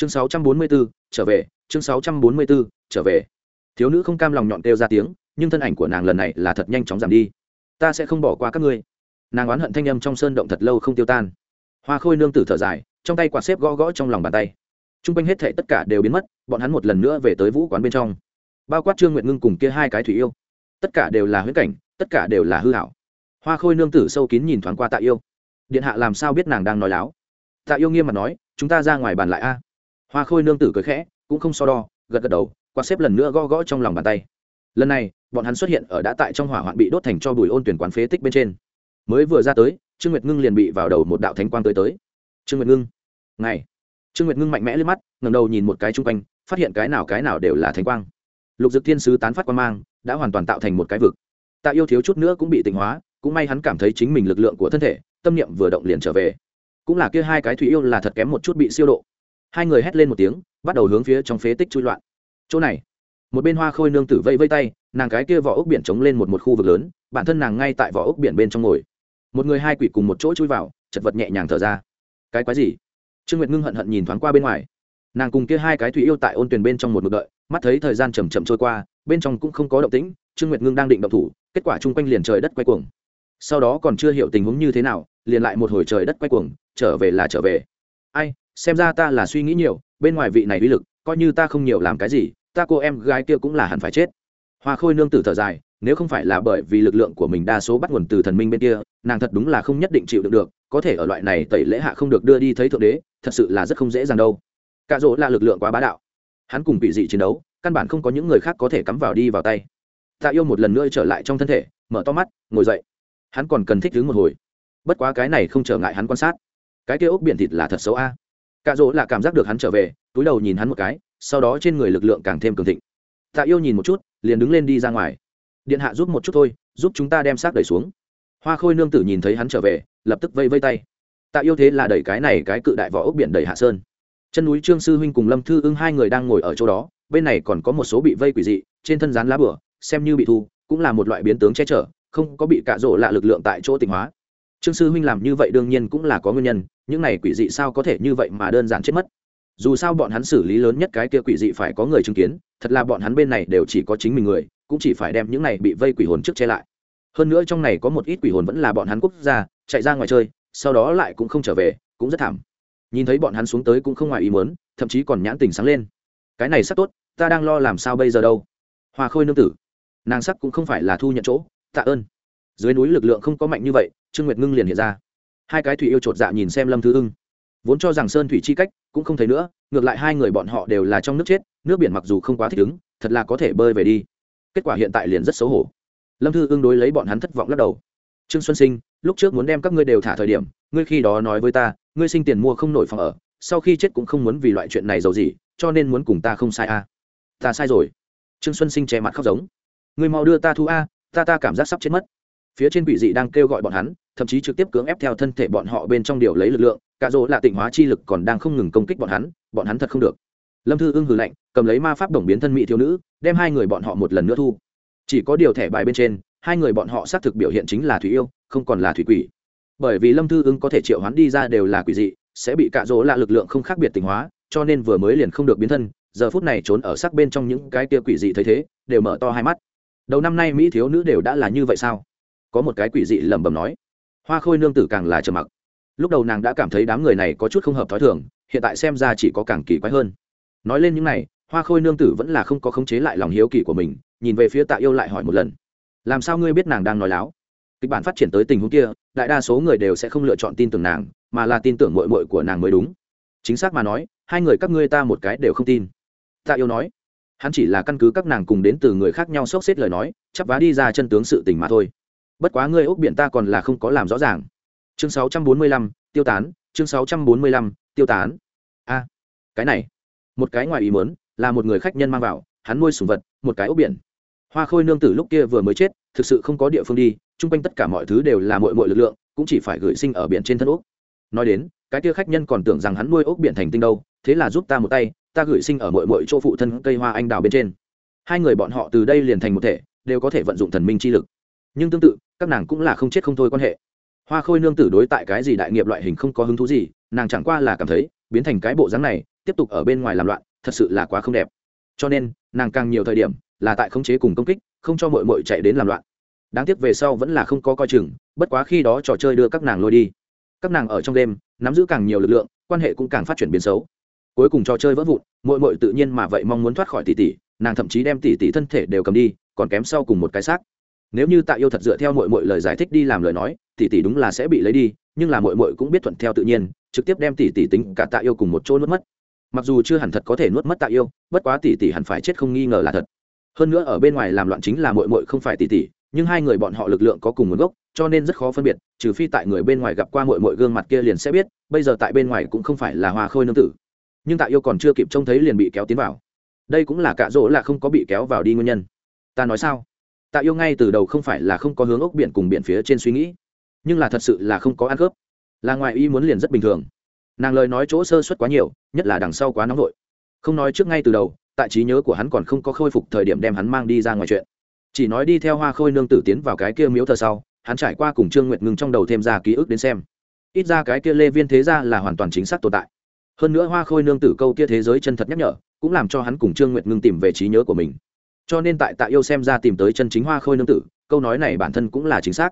chương 644, trở về chương 644, trở về. Thiếu nữ không cam lòng nhọn kêu ra tiếng nhưng thân ảnh của nàng lần này là thật nhanh chóng giảm đi. Ta sẽ không bỏ qua các ngươi. Nàng oán hận thanh âm trong sơn động thật lâu không tiêu tan. Hoa khôi nương tử thở dài trong tay quạt xếp gõ gõ trong lòng bàn tay. T r u n g quanh hết thệ tất cả đều biến mất bọn hắn một lần nữa về tới vũ quán bên trong. Bao quát trương nguyện ngưng cùng kia hai cái thủy yêu. Tất cả đều là huyễn cảnh tất cả đều là hư hảo. Hoa khôi nương tử sâu kín nhìn thoáng qua tạ yêu. Điện hạ làm sao biết nàng đang nói láo? Tạ yêu nghiêm mặt nói chúng ta ra ngoài bàn lại a hoa khôi nương tử cười khẽ, cũng không so đo, gật gật đầu, quạt xếp lần nữa gõ gõ trong lòng bàn tay. Lần này, bọn hắn xuất hiện ở đã tại trong hỏa hoạn bị đốt thành cho bùi ôn tuyển quán phế tích bên trên. Mới vừa ra tới, trương nguyệt ngưng liền bị vào đầu một đạo thánh quang tới tới. Trương nguyệt ngưng ngày trương nguyệt ngưng mạnh mẽ lên mắt ngầm đầu nhìn một cái chung quanh, phát hiện cái nào cái nào đều là thánh quang. Lục dực thiên sứ tán phát quang mang, đã hoàn toàn tạo thành một cái vực. Tạ yêu thiếu chút nữa cũng bị tịnh hóa, cũng may hắn cảm thấy chính mình lực lượng của thân thể, tâm niệm vừa động liền trở về. Cũng là kia hai cái thủy yêu là thật kém một chút bị siêu độ hai người hét lên một tiếng, bắt đầu hướng phía trong phế tích chui loạn. Chỗ này, một bên hoa khôi nương tử vây vây tay, nàng cái kia vỏ ốc biển chống lên một một khu vực lớn, bản thân nàng ngay tại vỏ ốc biển bên trong ngồi. Một người hai quỷ cùng một chỗ chui vào, chật vật nhẹ nhàng thở ra. Cái quái gì? Trương nguyệt ngưng hận hận nhìn thoáng qua bên ngoài. Nàng cùng kia hai cái thủy yêu tại ôn tuyển bên trong một mực đợi, mắt thấy thời gian chầm chậm trôi qua, bên trong cũng không có động tĩnh, trương nguyệt ngưng đang định động thủ, kết quả chung quanh liền trời đất quay cuồng. Sau đó còn chưa hiểu tình huống như thế nào, liền lại một hồi trời đất quay cuồng, trở về là trở về. Ai xem ra ta là suy nghĩ nhiều, bên ngoài vị này uy lực, coi như ta không nhiều làm cái gì, ta cô em gái kia cũng là hẳn phải chết. Hoa khôi nương tử thở dài, nếu không phải là bởi vì lực lượng của mình đa số bắt nguồn từ thần minh bên kia, nàng thật đúng là không nhất định chịu được được, có thể ở loại này tẩy lễ hạ không được đưa đi thấy thượng đế, thật sự là rất không dễ dàng đâu. Cạ rỗ là lực lượng quá bá đạo. Hắn cùng bị dị chiến đấu, căn bản không có những người khác có thể cắm vào đi vào tay. Tạ yêu một lần nữa trở lại trong thân thể, mở to mắt, ngồi dậy. Hắn còn cần thích đứng một hồi. Bất quá cái này không trở ngại hắn quan sát. Cái kia ốc biển thịt là thật xấu a. à cạ rỗ là cảm giác được hắn trở về, túi đầu nhìn hắn một cái, sau đó trên người lực lượng càng thêm cường thịnh. Tạ yêu nhìn một chút, liền đứng lên đi ra ngoài. Điện hạ giúp một chút thôi, giúp chúng ta đem xác đẩy xuống. Hoa khôi nương tử nhìn thấy hắn trở về, lập tức vây vây tay. Tạ yêu thế là đẩy cái này cái cự đại vỏ ốc biển đẩy hạ sơn. Chân núi trương sư huynh cùng lâm thư ưng hai người đang ngồi ở chỗ đó, bên này còn có một số bị vây quỷ dị, trên thân rán lá bửa xem như bị thu, cũng là một loại biến tướng che chở, không có bị cạ rỗ lạ lực lượng tại chỗ tịnh hóa trương sư huynh làm như vậy đương nhiên cũng là có nguyên nhân, những này quỷ dị sao có thể như vậy mà đơn giản chết mất? Dù sao bọn hắn xử lý lớn nhất cái kia quỷ dị phải có người chứng kiến, thật là bọn hắn bên này đều chỉ có chính mình người, cũng chỉ phải đem những này bị vây quỷ hồn trước che lại. Hơn nữa trong này có một ít quỷ hồn vẫn là bọn hắn quốc gia, chạy ra ngoài chơi, sau đó lại cũng không trở về, cũng rất thảm. Nhìn thấy bọn hắn xuống tới cũng không ngoài ý muốn, thậm chí còn nhãn tình sáng lên. Cái này sắc tốt, ta đang lo làm sao bây giờ đâu? Hoa khôi nương tử, nàng sắc cũng không phải là thu nhận chỗ, tạ ơn dưới núi lực lượng không có mạnh như vậy, trương nguyệt ngưng liền hiện ra. Hai cái thủy yêu chột dạ nhìn xem lâm thư ưng. Vốn cho rằng sơn thủy chi cách, cũng không thấy nữa, ngược lại hai người bọn họ đều là trong nước chết, nước biển mặc dù không quá thích ứng, thật là có thể bơi về đi. Kết quả hiện tại liền rất xấu hổ. Lâm thư ương đối lấy bọn hắn thất vọng lắc đầu. Trương xuân sinh, lúc trước muốn đem các ngươi đều thả thời điểm, ngươi khi đó nói với ta, ngươi sinh tiền mua không nổi phòng ở, sau khi chết cũng không muốn vì loại chuyện này giàu gì, cho nên muốn cùng ta không sai a à. ta sai rồi. Trương xuân sinh che mặt khóc giống. Ngươi mau đưa ta thu a, ta ta cảm giác sắp chết mất phía trên quỷ dị đang kêu gọi bọn hắn, thậm chí trực tiếp cưỡng ép theo thân thể bọn họ bên trong điều lấy lực lượng, cả dỗ là tịnh hóa chi lực còn đang không ngừng công kích bọn hắn bọn hắn thật không được. Lâm thư ưng hừ lạnh, cầm lấy ma pháp đồng biến thân mỹ thiếu nữ, đem hai người bọn họ một lần nữa thu. Chỉ có điều thẻ bài bên trên, hai người bọn họ xác thực biểu hiện chính là thủy yêu, không còn là thủy quỷ. Bởi vì lâm thư ưng có thể triệu hoán đi ra đều là quỷ dị, sẽ bị cạ rỗ là lực lượng không khác biệt tình hóa, cho nên vừa mới liền không được biến thân, giờ phút này trốn ở sắc bên trong những cái kia quỷ dị thấy thế, đều mở to hai mắt. Đầu năm nay mỹ thiếu nữ đều đã là như vậy sao? Có một cái quỷ dị lẩm bẩm nói, hoa khôi nương tử càng là trầm mặc. Lúc đầu nàng đã cảm thấy đám người này có chút không hợp t h ó i thường, hiện tại xem ra chỉ có càng kỳ quái hơn. Nói lên những này, hoa khôi nương tử vẫn là không có khống chế lại lòng hiếu kỳ của mình, nhìn về phía tạ yêu lại hỏi một lần, làm sao ngươi biết nàng đang nói láo? Kịch bản phát triển tới tình huống kia, đại đa số người đều sẽ không lựa chọn tin tưởng nàng, mà là tin tưởng mội mội của nàng mới đúng. Chính xác mà nói, hai người các ngươi ta một cái đều không tin. Tạ yêu nói, hắn chỉ là căn cứ các nàng cùng đến từ người khác nhau sốc xếp lời nói, chắp vá đi ra chân tướng sự tình mà thôi bất quá ngươi ốc biển ta còn là không có làm rõ ràng. Chương 645, tiêu tán chương 645, tiêu tán. A cái này một cái ngoài ý mớn là một người khách nhân mang vào hắn nuôi sùng vật một cái ốc biển. Hoa khôi nương tử lúc kia vừa mới chết thực sự không có địa phương đi chung quanh tất cả mọi thứ đều là mội mội lực lượng cũng chỉ phải gửi sinh ở biển trên thân ốc nói đến cái kia khách nhân còn tưởng rằng hắn nuôi ốc biển thành tinh đâu thế là giúp ta một tay ta gửi sinh ở mội mội chỗ phụ thân cây hoa anh đào bên trên. Hai người bọn họ từ đây liền thành một thể đều có thể vận dụng thần minh chi lực nhưng tương tự, các nàng cũng là không chết không thôi quan hệ. Hoa khôi nương tử đối tại cái gì đại nghiệp loại hình không có hứng thú gì, nàng chẳng qua là cảm thấy, biến thành cái bộ dáng này, tiếp tục ở bên ngoài làm loạn, thật sự là quá không đẹp. Cho nên, nàng càng nhiều thời điểm, là tại khống chế cùng công kích, không cho mội mội chạy đến làm loạn. Đáng tiếc về sau vẫn là không có coi chừng, bất quá khi đó trò chơi đưa các nàng lôi đi. Các nàng ở trong đêm, nắm giữ càng nhiều lực lượng, quan hệ cũng càng phát triển biến xấu. Cuối cùng trò chơi vỡ vụn mội mội tự nhiên mà vậy mong muốn thoát khỏi tỷ tỷ, nàng thậm chí đem tỷ tỷ thân thể đều cầm đi, còn kém sau cùng một cái xác nếu như tạ yêu thật dựa theo mội mội lời giải thích đi làm lời nói, tỷ tỷ đúng là sẽ bị lấy đi, nhưng là mội mội cũng biết thuận theo tự nhiên, trực tiếp đem tỷ tỷ tính cả tạ yêu cùng một chỗ nuốt mất. Mặc dù chưa hẳn thật có thể nuốt mất tạ yêu, bất quá tỷ tỷ hẳn phải chết không nghi ngờ là thật. Hơn nữa ở bên ngoài làm loạn chính là mội mội không phải tỷ tỷ, nhưng hai người bọn họ lực lượng có cùng nguồn gốc, cho nên rất khó phân biệt, trừ phi tại người bên ngoài gặp qua mội mội gương mặt kia liền sẽ biết, bây giờ tại bên ngoài cũng không phải là hoa khôi nương tử. Nhưng tạ yêu còn chưa kịp trông thấy liền bị kéo tiến vào. Đây cũng là cạ rỗ là không có bị kéo vào đi nguyên nhân. Ta nói sao? Tạ yêu ngay từ đầu không phải là không có hướng ốc biển cùng biển phía trên suy nghĩ, nhưng là thật sự là không có ăn khớp. Là ngoài y muốn liền rất bình thường. Nàng lời nói chỗ sơ suất quá nhiều, nhất là đằng sau quá nóng vội. Không nói trước ngay từ đầu, tại trí nhớ của hắn còn không có khôi phục thời điểm đem hắn mang đi ra ngoài chuyện. Chỉ nói đi theo hoa khôi nương tử tiến vào cái kia miếu thờ sau, hắn trải qua cùng trương nguyệt ngừng trong đầu thêm ra ký ức đến xem. Ít ra cái kia lê viên thế ra là hoàn toàn chính xác tồn tại. Hơn nữa hoa khôi nương tử câu kia thế giới chân thật nhắc nhở, cũng làm cho hắn cùng trương nguyệt ngưng tìm về trí nhớ của mình cho nên tại tạ yêu xem ra tìm tới chân chính hoa khôi nương tử, câu nói này bản thân cũng là chính xác.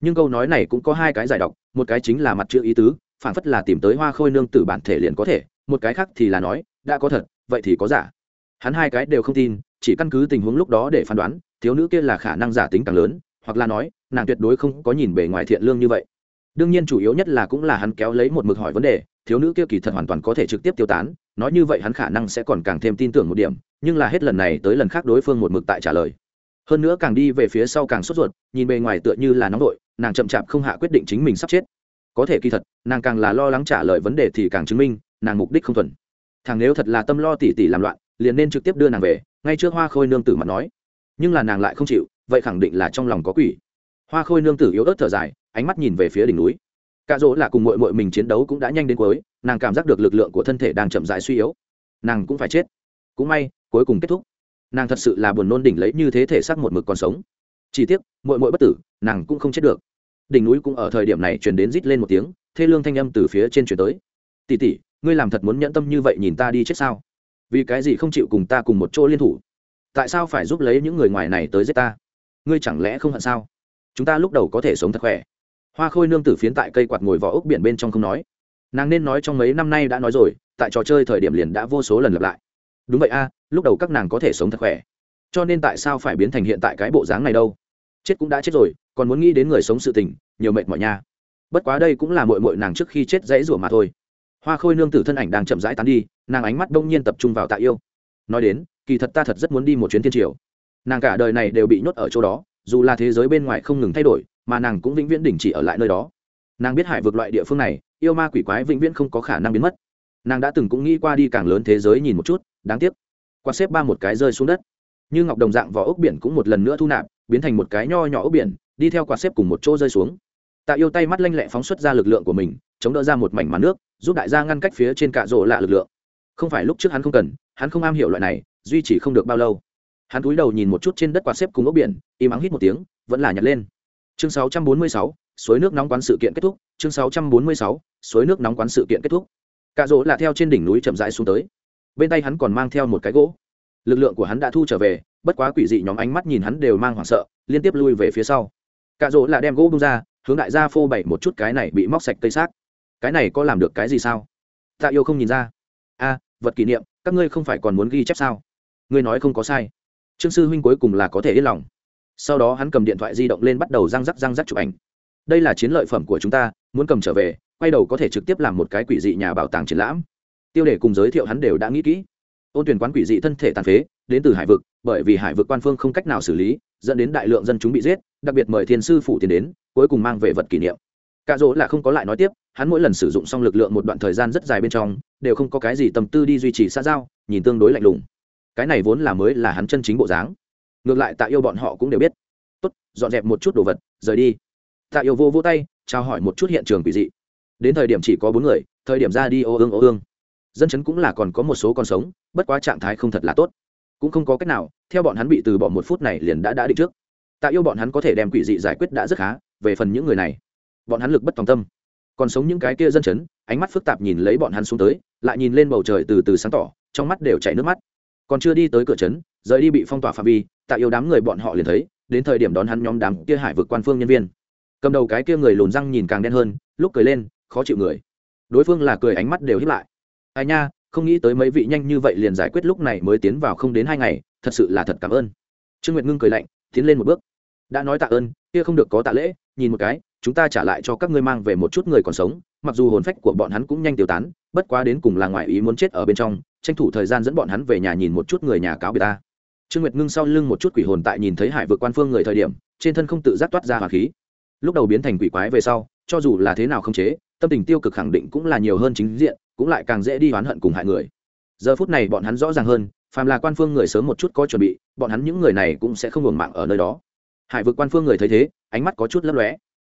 Nhưng câu nói này cũng có hai cái giải đọc một cái chính là mặt chữ ý tứ, phản phất là tìm tới hoa khôi nương tử bản thể liền có thể, một cái khác thì là nói, đã có thật, vậy thì có giả. Hắn hai cái đều không tin, chỉ căn cứ tình huống lúc đó để phán đoán, thiếu nữ kia là khả năng giả tính càng lớn, hoặc là nói, nàng tuyệt đối không có nhìn bề ngoài thiện lương như vậy. Đương nhiên chủ yếu nhất là cũng là hắn kéo lấy một mực hỏi vấn đề, thiếu nữ kia kỳ thật hoàn toàn có thể trực tiếp tiêu tán nói như vậy hắn khả năng sẽ còn càng thêm tin tưởng một điểm, nhưng là hết lần này tới lần khác đối phương một mực tại trả lời. Hơn nữa càng đi về phía sau càng sốt ruột, nhìn bề ngoài tựa như là nóng vội, nàng chậm chạp không hạ quyết định chính mình sắp chết. Có thể kỳ thật, nàng càng là lo lắng trả lời vấn đề thì càng chứng minh, nàng mục đích không thuần. Thằng nếu thật là tâm lo tỉ tỉ làm loạn, liền nên trực tiếp đưa nàng về, ngay trước hoa khôi nương tử mà nói. Nhưng là nàng lại không chịu, vậy khẳng định là trong lòng có quỷ. Hoa khôi nương tử yếu ớt thở dài, ánh mắt nhìn về phía đỉnh núi. Cạ dỗ là cùng mội mội mình chiến đấu cũng đã nhanh đến cuối nàng cảm giác được lực lượng của thân thể đang chậm rãi suy yếu. Nàng cũng phải chết. Cũng may, cuối cùng kết thúc. Nàng thật sự là buồn nôn đỉnh lấy như thế thể xác một mực còn sống. Chỉ tiếc mội mội bất tử, nàng cũng không chết được. Đỉnh núi cũng ở thời điểm này chuyển đến rít lên một tiếng, thê lương thanh âm từ phía trên chuyển tới. Tỉ tỉ ngươi làm thật muốn nhẫn tâm như vậy nhìn ta đi chết sao? Vì cái gì không chịu cùng ta cùng một chỗ liên thủ? Tại sao phải giúp lấy những người ngoài này tới giết ta? Ngươi chẳng lẽ không hận sao? Chúng ta lúc đầu có thể sống thật khỏe. Hoa khôi nương tử phiến tại cây quạt ngồi vỏ ốc biển bên trong không nói nàng nên nói trong mấy năm nay đã nói rồi, tại trò chơi thời điểm liền đã vô số lần lặp lại. Đúng vậy a, lúc đầu các nàng có thể sống thật khỏe, cho nên tại sao phải biến thành hiện tại cái bộ dáng này đâu? Chết cũng đã chết rồi, còn muốn nghĩ đến người sống sự tình, nhiều mệt mỏi nha. Bất quá đây cũng là mội mội nàng trước khi chết dãy rủa mà thôi. Hoa khôi nương tử thân ảnh đang chậm rãi tán đi, nàng ánh mắt đông nhiên tập trung vào tạ yêu. Nói đến, kỳ thật ta thật rất muốn đi một chuyến thiên triều. Nàng cả đời này đều bị nhốt ở chỗ đó, dù là thế giới bên ngoài không ngừng thay đổi, mà nàng cũng vĩnh viễn đình chỉ ở lại nơi đó nàng biết hải vực loại địa phương này yêu ma quỷ quái vĩnh viễn không có khả năng biến mất. Nàng đã từng cũng nghĩ qua đi càng lớn thế giới nhìn một chút đáng tiếc. Qua xếp ba một cái rơi xuống đất. Như ngọc đồng dạng vỏ ốc biển cũng một lần nữa thu nạp biến thành một cái nho nhỏ ốc biển đi theo quạt xếp cùng một chỗ rơi xuống. Tạ yêu tay mắt lanh lẹ phóng xuất ra lực lượng của mình chống đỡ ra một mảnh màn nước giúp đại gia ngăn cách phía trên cạ rỗ lạ lực lượng. Không phải lúc trước hắn không cần hắn không am hiểu loại này duy trì không được bao lâu. Hắn cúi đầu nhìn một chút trên đất quạt xếp cùng ốc biển im ắng hít một tiếng vẫn là nhặt lên. Chương 646, suối nước nóng quán sự kiện kết thúc chương 646, suối nước nóng quán sự kiện kết thúc. Cạ rỗ là theo trên đỉnh núi chậm rãi xuống tới. Bên tay hắn còn mang theo một cái gỗ. Lực lượng của hắn đã thu trở về bất quá quỷ dị nhóm ánh mắt nhìn hắn đều mang hoảng sợ liên tiếp lui về phía sau. Cạ rỗ là đem gỗ bung ra hướng đại gia phô bày một chút cái này bị móc sạch cây xác. Cái này có làm được cái gì sao? Tạ yêu không nhìn ra. A vật kỷ niệm các ngươi không phải còn muốn ghi chép sao? Ngươi nói không có sai. Trương sư huynh cuối cùng là có thể yên lòng. Sau đó hắn cầm điện thoại di động lên bắt đầu răng rắc răng rắc chụp ảnh đây là chiến lợi phẩm của chúng ta, muốn cầm trở về, quay đầu có thể trực tiếp làm một cái quỷ dị nhà bảo tàng triển lãm. Tiêu đề cùng giới thiệu hắn đều đã nghĩ kỹ. Ôn tuyển quán quỷ dị thân thể tàn phế, đến từ hải vực, bởi vì hải vực quan phương không cách nào xử lý, dẫn đến đại lượng dân chúng bị giết, đặc biệt mời thiên sư phụ tiền đến, cuối cùng mang về vật kỷ niệm. Cạ dỗ là không có lại nói tiếp, hắn mỗi lần sử dụng xong lực lượng một đoạn thời gian rất dài bên trong, đều không có cái gì tâm tư đi duy trì xa giao, nhìn tương đối lạnh lùng. Cái này vốn là mới là hắn chân chính bộ dáng. Ngược lại tạ yêu bọn họ cũng đều biết. Tốt, dọn dẹp một chút đồ vật, rời đi tạ yêu vô vô tay trao hỏi một chút hiện trường quỷ dị. Đến thời điểm chỉ có bốn người, thời điểm ra đi ô ương ô ương. Dân chấn cũng là còn có một số con sống, bất quá trạng thái không thật là tốt. Cũng không có cách nào, theo bọn hắn bị từ bỏ một phút này liền đã đã định trước. Tạ yêu bọn hắn có thể đem quỷ dị giải quyết đã rất khá, về phần những người này, bọn hắn lực bất tòng tâm. Còn sống những cái kia dân chấn, ánh mắt phức tạp nhìn lấy bọn hắn xuống tới, lại nhìn lên bầu trời từ từ sáng tỏ, trong mắt đều chảy nước mắt. Còn chưa đi tới cửa trấn rời đi bị phong tỏa phạm vi, tạ yêu đám người bọn họ liền thấy, đến thời điểm đón hắn nhóm đám kia hải vực quan phương nhân viên cầm đầu cái kia người lùn răng nhìn càng đen hơn, lúc cười lên, khó chịu người. Đối phương là cười ánh mắt đều hiếp lại. Ai nha, không nghĩ tới mấy vị nhanh như vậy liền giải quyết lúc này mới tiến vào không đến hai ngày, thật sự là thật cảm ơn. Trương nguyệt ngưng cười lạnh, tiến lên một bước. Đã nói tạ ơn, kia không được có tạ lễ, nhìn một cái, chúng ta trả lại cho các ngươi mang về một chút người còn sống, mặc dù hồn phách của bọn hắn cũng nhanh tiêu tán, bất quá đến cùng là ngoại ý muốn chết ở bên trong, tranh thủ thời gian dẫn bọn hắn về nhà nhìn một chút người nhà cáo biệt ta. Trương nguyệt ngưng sau lưng một chút quỷ hồn tại nhìn thấy hải vượt quan phương người thời điểm, trên thân không tự giác toát ra hỏa khí lúc đầu biến thành quỷ quái về sau, cho dù là thế nào không chế, tâm tình tiêu cực khẳng định cũng là nhiều hơn chính diện, cũng lại càng dễ đi oán hận cùng hại người. Giờ phút này bọn hắn rõ ràng hơn, phàm là quan phương người sớm một chút có chuẩn bị, bọn hắn những người này cũng sẽ không hưởng mạng ở nơi đó. Hải vực quan phương người thấy thế, ánh mắt có chút lấp lóe.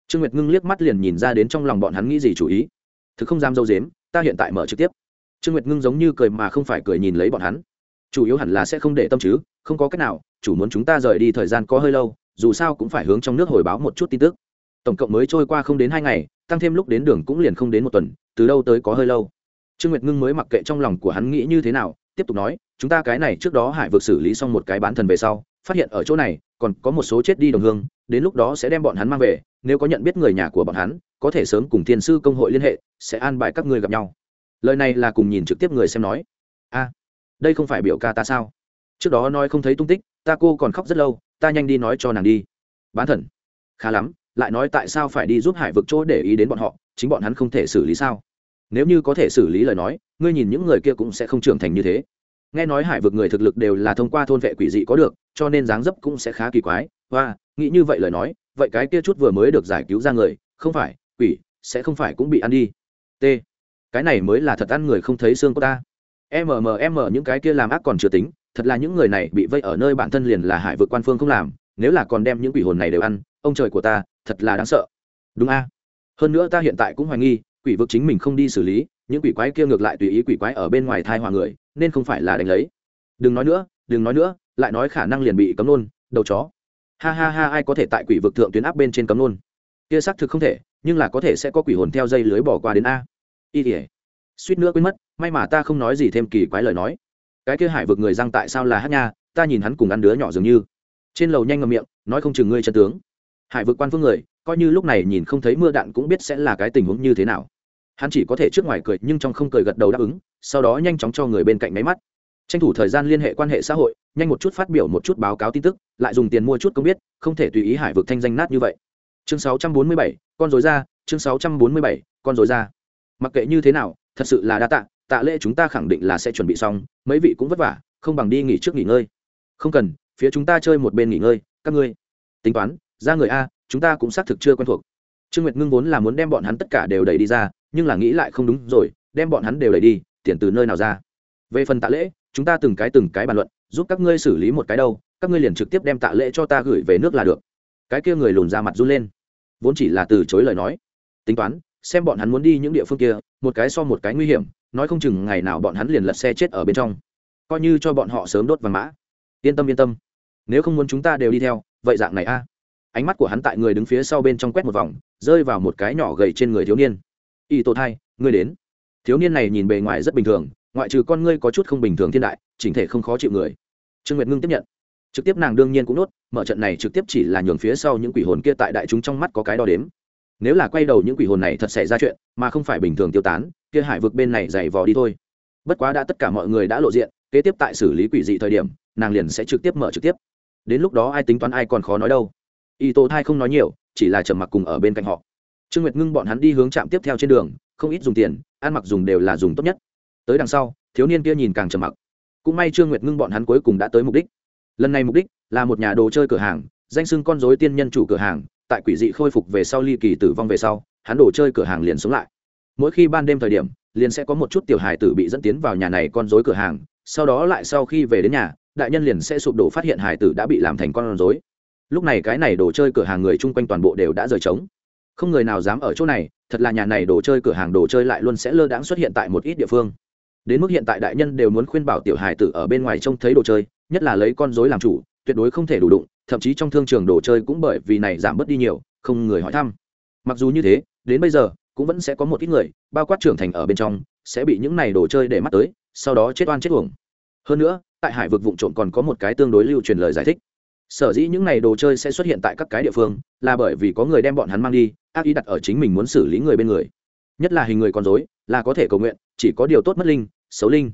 Trương nguyệt ngưng liếc mắt liền nhìn ra đến trong lòng bọn hắn nghĩ gì chủ ý. Thực không dám dâu dếm, ta hiện tại mở trực tiếp. Trương nguyệt ngưng giống như cười mà không phải cười nhìn lấy bọn hắn. Chủ yếu hẳn là sẽ không để tâm chứ, không có cách nào, chủ muốn chúng ta rời đi thời gian có hơi lâu, dù sao cũng phải hướng trong nước hồi báo một chút tin tức tổng cộng mới trôi qua không đến hai ngày, tăng thêm lúc đến đường cũng liền không đến một tuần, từ đâu tới có hơi lâu. Trương nguyệt ngưng mới mặc kệ trong lòng của hắn nghĩ như thế nào, tiếp tục nói, chúng ta cái này trước đó hải vực xử lý xong một cái bán thần về sau, phát hiện ở chỗ này, còn có một số chết đi đồng hương, đến lúc đó sẽ đem bọn hắn mang về, nếu có nhận biết người nhà của bọn hắn, có thể sớm cùng thiên sư công hội liên hệ, sẽ an bài các người gặp nhau. Lời này là cùng nhìn trực tiếp người xem nói. A, đây không phải biểu ca ta sao? Trước đó nói không thấy tung tích, ta cô còn khóc rất lâu, ta nhanh đi nói cho nàng đi. Bán thần? Khá lắm lại nói tại sao phải đi giúp hải vực chỗ để ý đến bọn họ, chính bọn hắn không thể xử lý sao? Nếu như có thể xử lý lời nói, ngươi nhìn những người kia cũng sẽ không trưởng thành như thế. Nghe nói hải vực người thực lực đều là thông qua thôn vệ quỷ dị có được, cho nên dáng dấp cũng sẽ khá kỳ quái. Và nghĩ như vậy lời nói, vậy cái kia chút vừa mới được giải cứu ra người, không phải, quỷ, sẽ không phải cũng bị ăn đi. T. Cái này mới là thật ăn người không thấy xương của ta. Mmm những cái kia làm ác còn chưa tính, thật là những người này bị vây ở nơi bản thân liền là hải vực quan phương không làm, nếu là còn đem những quỷ hồn này đều ăn, ông trời của ta thật là đáng sợ. Đúng a. Hơn nữa ta hiện tại cũng hoài nghi, quỷ vực chính mình không đi xử lý, những quỷ quái kia ngược lại tùy ý quỷ quái ở bên ngoài thai hòa người, nên không phải là đánh lấy. Đừng nói nữa, đừng nói nữa, lại nói khả năng liền bị cấm nôn, đầu chó. Ha ha ha, ai có thể tại quỷ vực thượng tuyến áp bên trên cấm nôn? Kia xác thực không thể, nhưng là có thể sẽ có quỷ hồn theo dây lưới bỏ qua đến a. Y tỉa suýt nữa quên mất, may mà ta không nói gì thêm kỳ quái lời nói. Cái kia hải vực người răng tại sao là hát nha, ta nhìn hắn cùng ăn đứa nhỏ dường như. Trên lầu nhanh ngầm miệng, nói không chừng ngươi chân tướng hải vực quan phương người coi như lúc này nhìn không thấy mưa đạn cũng biết sẽ là cái tình huống như thế nào. Hắn chỉ có thể trước ngoài cười nhưng trong không cười gật đầu đáp ứng sau đó nhanh chóng cho người bên cạnh máy mắt. Tranh thủ thời gian liên hệ quan hệ xã hội nhanh một chút phát biểu một chút báo cáo tin tức lại dùng tiền mua chút công biết không thể tùy ý hải vực thanh danh nát như vậy. Chương 647, con dối ra chương 647, con dối ra. Mặc kệ như thế nào thật sự là đa tạ tạ lễ chúng ta khẳng định là sẽ chuẩn bị xong mấy vị cũng vất vả không bằng đi nghỉ trước nghỉ ngơi. Không cần phía chúng ta chơi một bên nghỉ ngơi các ngươi. Tính toán ra người a, chúng ta cũng xác thực chưa quen thuộc. Trương nguyệt ngưng vốn là muốn đem bọn hắn tất cả đều đẩy đi ra, nhưng là nghĩ lại không đúng rồi, đem bọn hắn đều đẩy đi, tiền từ nơi nào ra? Về phần tạ lễ, chúng ta từng cái từng cái bàn luận, giúp các ngươi xử lý một cái đâu, các ngươi liền trực tiếp đem tạ lễ cho ta gửi về nước là được. Cái kia người lùn ra mặt run lên. Vốn chỉ là từ chối lời nói. Tính toán, xem bọn hắn muốn đi những địa phương kia, một cái so một cái nguy hiểm, nói không chừng ngày nào bọn hắn liền lật xe chết ở bên trong. Coi như cho bọn họ sớm đốt vàng mã. Yên tâm yên tâm. Nếu không muốn chúng ta đều đi theo, vậy dạng này a ánh mắt của hắn tại người đứng phía sau bên trong quét một vòng, rơi vào một cái nhỏ gầy trên người thiếu niên. Y tổ thai, ngươi đến. Thiếu niên này nhìn bề ngoài rất bình thường, ngoại trừ con ngươi có chút không bình thường thiên đại, chỉnh thể không khó chịu người. Trương nguyệt ngưng tiếp nhận. Trực tiếp nàng đương nhiên cũng nốt, mở trận này trực tiếp chỉ là nhường phía sau những quỷ hồn kia tại đại chúng trong mắt có cái đo đếm. Nếu là quay đầu những quỷ hồn này thật xảy ra chuyện, mà không phải bình thường tiêu tán, kia hải vực bên này dày vò đi thôi. Bất quá đã tất cả mọi người đã lộ diện, kế tiếp tại xử lý quỷ dị thời điểm, nàng liền sẽ trực tiếp mở trực tiếp. Đến lúc đó ai tính toán ai còn khó nói đâu y tô thai không nói nhiều, chỉ là trầm mặc cùng ở bên cạnh họ. Trương nguyệt ngưng bọn hắn đi hướng trạm tiếp theo trên đường, không ít dùng tiền, ăn mặc dùng đều là dùng tốt nhất. Tới đằng sau, thiếu niên kia nhìn càng trầm mặc. Cũng may trương nguyệt ngưng bọn hắn cuối cùng đã tới mục đích. Lần này mục đích là một nhà đồ chơi cửa hàng, danh sưng con dối tiên nhân chủ cửa hàng, tại quỷ dị khôi phục về sau ly kỳ tử vong về sau, hắn đồ chơi cửa hàng liền sống lại. Mỗi khi ban đêm thời điểm, liền sẽ có một chút tiểu hài tử bị dẫn tiến vào nhà này con dối cửa hàng, sau đó lại sau khi về đến nhà, đại nhân liền sẽ sụp đổ phát hiện hài tử đã bị làm thành con dối lúc này cái này đồ chơi cửa hàng người chung quanh toàn bộ đều đã rời trống. Không người nào dám ở chỗ này, thật là nhà này đồ chơi cửa hàng đồ chơi lại luôn sẽ lơ đãng xuất hiện tại một ít địa phương. Đến mức hiện tại đại nhân đều muốn khuyên bảo tiểu hài tử ở bên ngoài trông thấy đồ chơi, nhất là lấy con dối làm chủ, tuyệt đối không thể đủ đụng, thậm chí trong thương trường đồ chơi cũng bởi vì này giảm bớt đi nhiều, không người hỏi thăm. Mặc dù như thế, đến bây giờ, cũng vẫn sẽ có một ít người, bao quát trưởng thành ở bên trong, sẽ bị những này đồ chơi để mắt tới, sau đó chết oan chết uổng. Hơn nữa, tại hải vực vụ trộm còn có một cái tương đối lưu truyền lời giải thích sở dĩ những này đồ chơi sẽ xuất hiện tại các cái địa phương, là bởi vì có người đem bọn hắn mang đi, ác ý đặt ở chính mình muốn xử lý người bên người. Nhất là hình người con dối là có thể cầu nguyện, chỉ có điều tốt mất linh, xấu linh.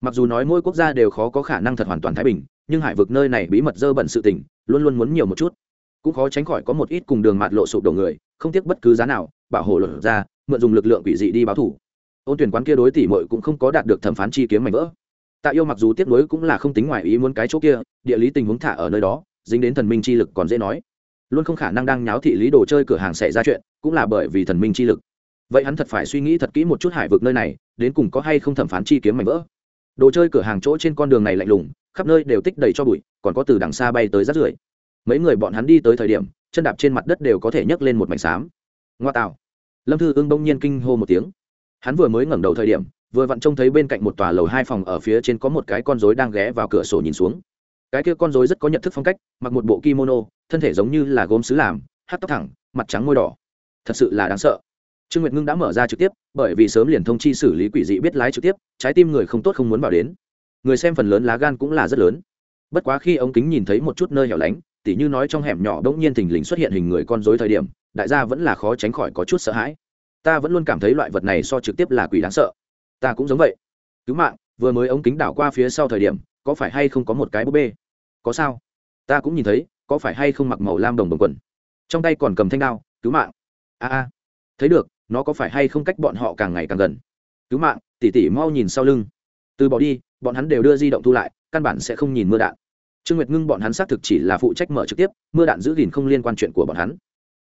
Mặc dù nói mỗi quốc gia đều khó có khả năng thật hoàn toàn thái bình, nhưng hải vực nơi này bí mật dơ bẩn sự tình, luôn luôn muốn nhiều một chút. Cũng khó tránh khỏi có một ít cùng đường mạt lộ sụp đổ người, không tiếc bất cứ giá nào, bảo hộ luật ra, mượn dùng lực lượng quỷ dị đi báo thủ. Ôn tuyển quán kia đối tỷ mội cũng không có đạt được thẩm phán chi kiếm mảnh vỡ. Tạ yêu mặc dù tiếc nuối cũng là không tính ngoài ý muốn cái chỗ kia, địa lý tình huống thả ở nơi đó dính đến thần minh chi lực còn dễ nói. Luôn không khả năng đang nháo thị lý đồ chơi cửa hàng xảy ra chuyện, cũng là bởi vì thần minh chi lực. Vậy hắn thật phải suy nghĩ thật kỹ một chút hải vực nơi này, đến cùng có hay không thẩm phán chi kiếm mảnh vỡ. Đồ chơi cửa hàng chỗ trên con đường này lạnh lùng, khắp nơi đều tích đầy cho bụi, còn có từ đằng xa bay tới rát rưởi. Mấy người bọn hắn đi tới thời điểm, chân đạp trên mặt đất đều có thể nhấc lên một mảnh xám. Ngoa tạo. Lâm thư ưng bỗng nhiên kinh hô một tiếng. Hắn vừa mới ngẩng đầu thời điểm, vừa vặn trông thấy bên cạnh một tòa lầu hai phòng ở phía trên có một cái con rối đang ghé vào cửa sổ nhìn xuống cái kia con rối rất có nhận thức phong cách, mặc một bộ kimono, thân thể giống như là gốm sứ làm hát tóc thẳng, mặt trắng môi đỏ. Thật sự là đáng sợ. Trương nguyệt ngưng đã mở ra trực tiếp, bởi vì sớm liền thông chi xử lý quỷ dị biết lái trực tiếp, trái tim người không tốt không muốn vào đến. Người xem phần lớn lá gan cũng là rất lớn. Bất quá khi ống kính nhìn thấy một chút nơi hẻo lánh, tỉ như nói trong hẻm nhỏ đ ỗ n g nhiên thình lình xuất hiện hình người con dối thời điểm, đại gia vẫn là khó tránh khỏi có chút sợ hãi. Ta vẫn luôn cảm thấy loại vật này so trực tiếp là quỷ đáng sợ. Ta cũng giống vậy. Cứu mạng, vừa mới ống kính đảo qua phía sau thời điểm, có phải hay không có một cái búp bê? Có sao? Ta cũng nhìn thấy có phải hay không mặc màu lam đồng đồng quần? Trong tay còn cầm thanh đao cứu mạng. A a. Thấy được nó có phải hay không cách bọn họ càng ngày càng gần? Cứu mạng tỉ tỉ mau nhìn sau lưng. Từ bỏ đi bọn hắn đều đưa di động thu lại căn bản sẽ không nhìn mưa đạn. Trương nguyệt ngưng bọn hắn xác thực chỉ là phụ trách mở trực tiếp mưa đạn giữ gìn không liên quan chuyện của bọn hắn.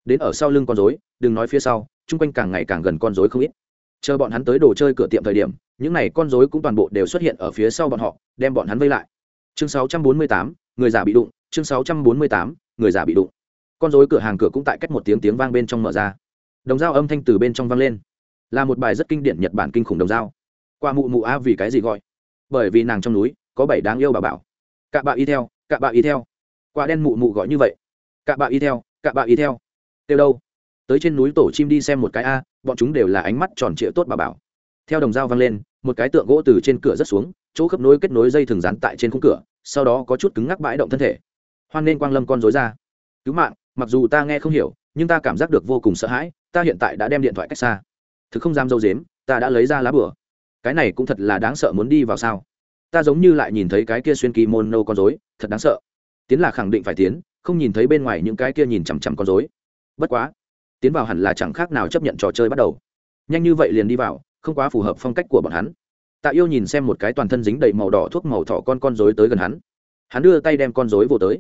Đến ở sau lưng con dối đừng nói phía sau chung quanh càng ngày càng gần con dối không ít. Chờ bọn hắn tới đồ chơi cửa tiệm thời điểm những n à y con dối cũng toàn bộ đều xuất hiện ở phía sau bọn họ đem bọn hắn vây lại. Chương 648, người giả bị đụng chương 648, người giả bị đụng. Con dối cửa hàng cửa cũng tại cách một tiếng tiếng vang bên trong mở ra. Đồng dao âm thanh từ bên trong vang lên. Là một bài rất kinh điển nhật bản kinh khủng đồng dao. Qua mụ mụ a vì cái gì gọi? Bởi vì nàng trong núi có bảy đáng yêu bà bảo. Cạ bạ y theo cạ bạ y theo. Quả đen mụ mụ gọi như vậy. Cạ bạ y theo cạ bạ y theo. Kêu đâu? Tới trên núi tổ chim đi xem một cái a bọn chúng đều là ánh mắt tròn trịa tốt bà bảo. Theo đồng dao vang lên một cái tượng gỗ từ trên cửa rất xuống chỗ khớp nối kết nối dây thường dán tại trên khung cửa, sau đó có chút cứng ngắc bãi động thân thể. Hoan nên quang lâm con dối ra. Cứu mạng, mặc dù ta nghe không hiểu, nhưng ta cảm giác được vô cùng sợ hãi, ta hiện tại đã đem điện thoại cách xa. Thực không dám dâu dếm, ta đã lấy ra lá bửa cái này cũng thật là đáng sợ muốn đi vào sao? Ta giống như lại nhìn thấy cái kia xuyên kỳ môn nâu con dối thật đáng sợ. Tiến là khẳng định phải tiến, không nhìn thấy bên ngoài những cái kia nhìn chằm chằm con dối bất quá, tiến vào hẳn là chẳng khác nào chấp nhận trò chơi bắt đầu. Nhanh như vậy liền đi vào, không quá phù hợp phong cách của bọn hắn tạ yêu nhìn xem một cái toàn thân dính đầy màu đỏ thuốc màu thỏ con con rối tới gần hắn. Hắn đưa tay đem con rối vô tới.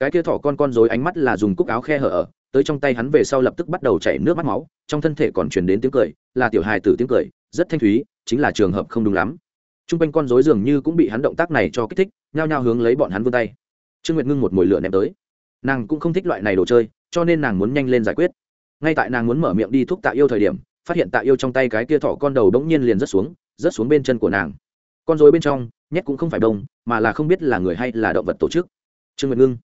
Cái kia thỏ con con rối ánh mắt là dùng cúc áo khe hở ở, tới trong tay hắn về sau lập tức bắt đầu chảy nước mắt máu, trong thân thể còn truyền đến tiếng cười, là tiểu hài tử tiếng cười, rất thanh thúy, chính là trường hợp không đúng lắm. T r u n g quanh con rối dường như cũng bị hắn động tác này cho kích thích, nhao nhao hướng lấy bọn hắn vươn tay. Trương nguyệt ngưng một mồi lửa ném tới. Nàng cũng không thích loại này đồ chơi, cho nên nàng muốn nhanh lên giải quyết. Ngay tại nàng muốn mở miệng đi thuốc tạ yêu thời điểm, phát hiện tạ yêu trong tay cái kia thỏ con đầu đống nhiên liền rớt xuống rớt xuống bên chân của nàng. Con dối bên trong, nhét cũng không phải đông mà là không biết là người hay là động vật tổ chức. Trương nguyệt ngưng,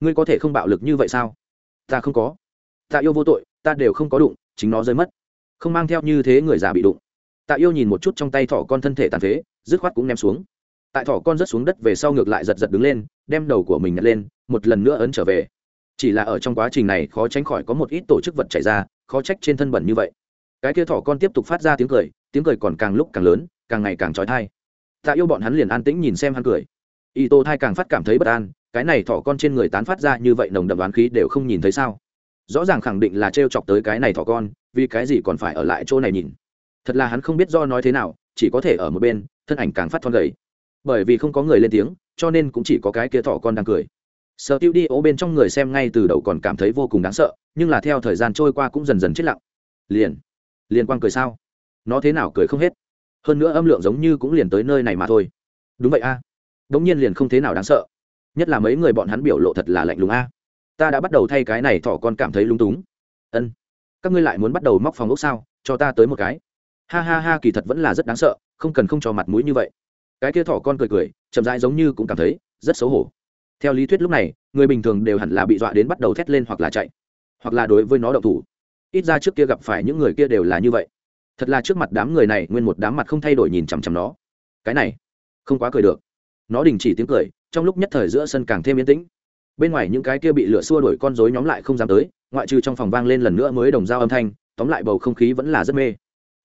ngươi có thể không bạo lực như vậy sao? Ta không có. Tạ yêu vô tội, ta đều không có đụng, chính nó rơi mất. Không mang theo như thế người già bị đụng. Tạ yêu nhìn một chút trong tay thỏ con thân thể tàn phế, dứt khoát cũng ném xuống. Tại thỏ con rớt xuống đất về sau ngược lại giật giật đứng lên, đem đầu của mình nhặt lên, một lần nữa ấn trở về. Chỉ là ở trong quá trình này khó tránh khỏi có một ít tổ chức vật chảy ra, khó trách trên thân bẩn như vậy. Cái kia thỏ con tiếp tục phát ra tiếng cười tiếng cười còn càng lúc càng lớn, càng ngày càng trói thai. Tạ yêu bọn hắn liền an tĩnh nhìn xem hắn cười. Y tô thai càng phát cảm thấy bất an, cái này thỏ con trên người tán phát ra như vậy nồng đậm đoán khí đều không nhìn thấy sao. Rõ ràng khẳng định là t r e o chọc tới cái này thỏ con, vì cái gì còn phải ở lại chỗ này nhìn. Thật là hắn không biết do nói thế nào, chỉ có thể ở một bên, thân ảnh càng phát thon gầy. Bởi vì không có người lên tiếng, cho nên cũng chỉ có cái kia thỏ con đang cười. Sợ tiêu đi ố bên trong người xem ngay từ đầu còn cảm thấy vô cùng đáng sợ, nhưng là theo thời gian trôi qua cũng dần dần chết lặng. Liền liền quang cười sao? Nó thế nào cười không hết. Hơn nữa âm lượng giống như cũng liền tới nơi này mà thôi. Đúng vậy a. À. đ ỗ n g nhiên liền không thế nào đáng sợ. Nhất là mấy người bọn hắn biểu lộ thật là lạnh lùng a. Ta đã bắt đầu thay cái này thỏ con cảm thấy lung túng. Ân. Các ngươi lại muốn bắt đầu móc phòng ốc sao? Cho ta tới một cái. Ha ha ha, kỳ thật vẫn là rất đáng sợ, không cần không cho mặt mũi như vậy. Cái kia thỏ con cười cười, chậm rãi giống như cũng cảm thấy rất xấu hổ. Theo lý thuyết lúc này, người bình thường đều hẳn là bị dọa đến bắt đầu thét lên hoặc là chạy, hoặc là đối với nó động thủ. Ít ra trước kia gặp phải những người kia đều là như vậy thật là trước mặt đám người này nguyên một đám mặt không thay đổi nhìn chằm chằm nó. Cái này, không quá cười được. Nó đình chỉ tiếng cười, trong lúc nhất thời giữa sân càng thêm yên tĩnh. Bên ngoài những cái kia bị lửa xua đuổi con rối nhóm lại không dám tới, ngoại trừ trong phòng vang lên lần nữa mới đồng dao âm thanh, tóm lại bầu không khí vẫn là rất mê.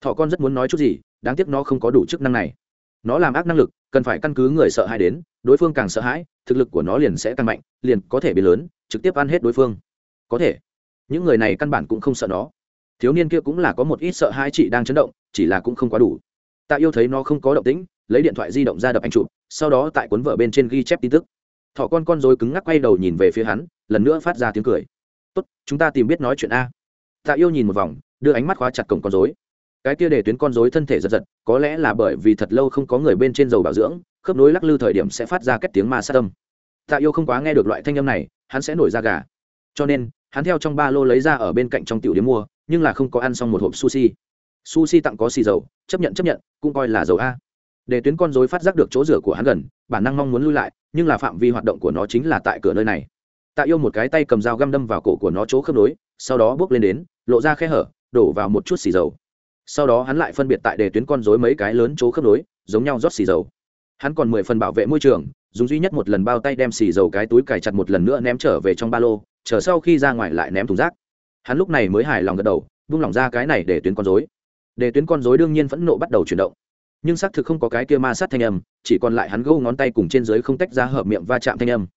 Thọ con rất muốn nói chút gì, đáng tiếc nó không có đủ chức năng này. Nó làm ác năng lực, cần phải căn cứ người sợ hãi đến, đối phương càng sợ hãi, thực lực của nó liền sẽ tăng mạnh, liền có thể bị lớn, trực tiếp ăn hết đối phương. Có thể. Những người này căn bản cũng không sợ nó thiếu niên kia cũng là có một ít sợ hãi chị đang chấn động, chỉ là cũng không quá đủ. Tạ yêu thấy nó không có động tĩnh, lấy điện thoại di động ra đập anh chụp, sau đó tại cuốn vợ bên trên ghi chép tin tức. Thọ con con dối cứng ngắc quay đầu nhìn về phía hắn, lần nữa phát ra tiếng cười. Tốt, chúng ta tìm biết nói chuyện a. Tạ yêu nhìn một vòng, đưa ánh mắt khóa chặt cổng con dối cái kia để tuyến con dối thân thể giật giật, có lẽ là bởi vì thật lâu không có người bên trên dầu bảo dưỡng, khớp nối lắc lư thời điểm sẽ phát ra các tiếng ma sát tâm tạ yêu không quá nghe được loại thanh âm này, hắn sẽ nổi ra gà. Cho nên, hắn theo trong ba lô lấy ra ở bên cạnh trong tiểu điểm mua nhưng là không có ăn xong một hộp sushi. Sushi tặng có xì dầu, chấp nhận chấp nhận, cũng coi là dầu a. Để tuyến con dối phát giác được chỗ rửa của hắn gần, bản năng mong muốn lui lại, nhưng là phạm vi hoạt động của nó chính là tại cửa nơi này. Tạ yêu một cái tay cầm dao găm đâm vào cổ của nó chỗ khớp nối, sau đó bước lên đến, lộ ra khe hở, đổ vào một chút xì dầu. Sau đó hắn lại phân biệt tại đề tuyến con dối mấy cái lớn chỗ khớp nối, giống nhau rót xì dầu. Hắn còn mười phần bảo vệ môi trường, dùng duy nhất một lần bao tay đem xì dầu cái túi cài chặt một lần nữa ném trở về trong ba lô, chờ sau khi ra ngoài lại ném thùng rác hắn lúc này mới hài lòng gật đầu vung lỏng ra cái này để tuyến con dối để tuyến con dối đương nhiên phẫn nộ bắt đầu chuyển động. Nhưng xác thực không có cái kia ma sát thanh âm chỉ còn lại hắn gâu ngón tay cùng trên dưới không tách ra hợp miệng va chạm thanh âm.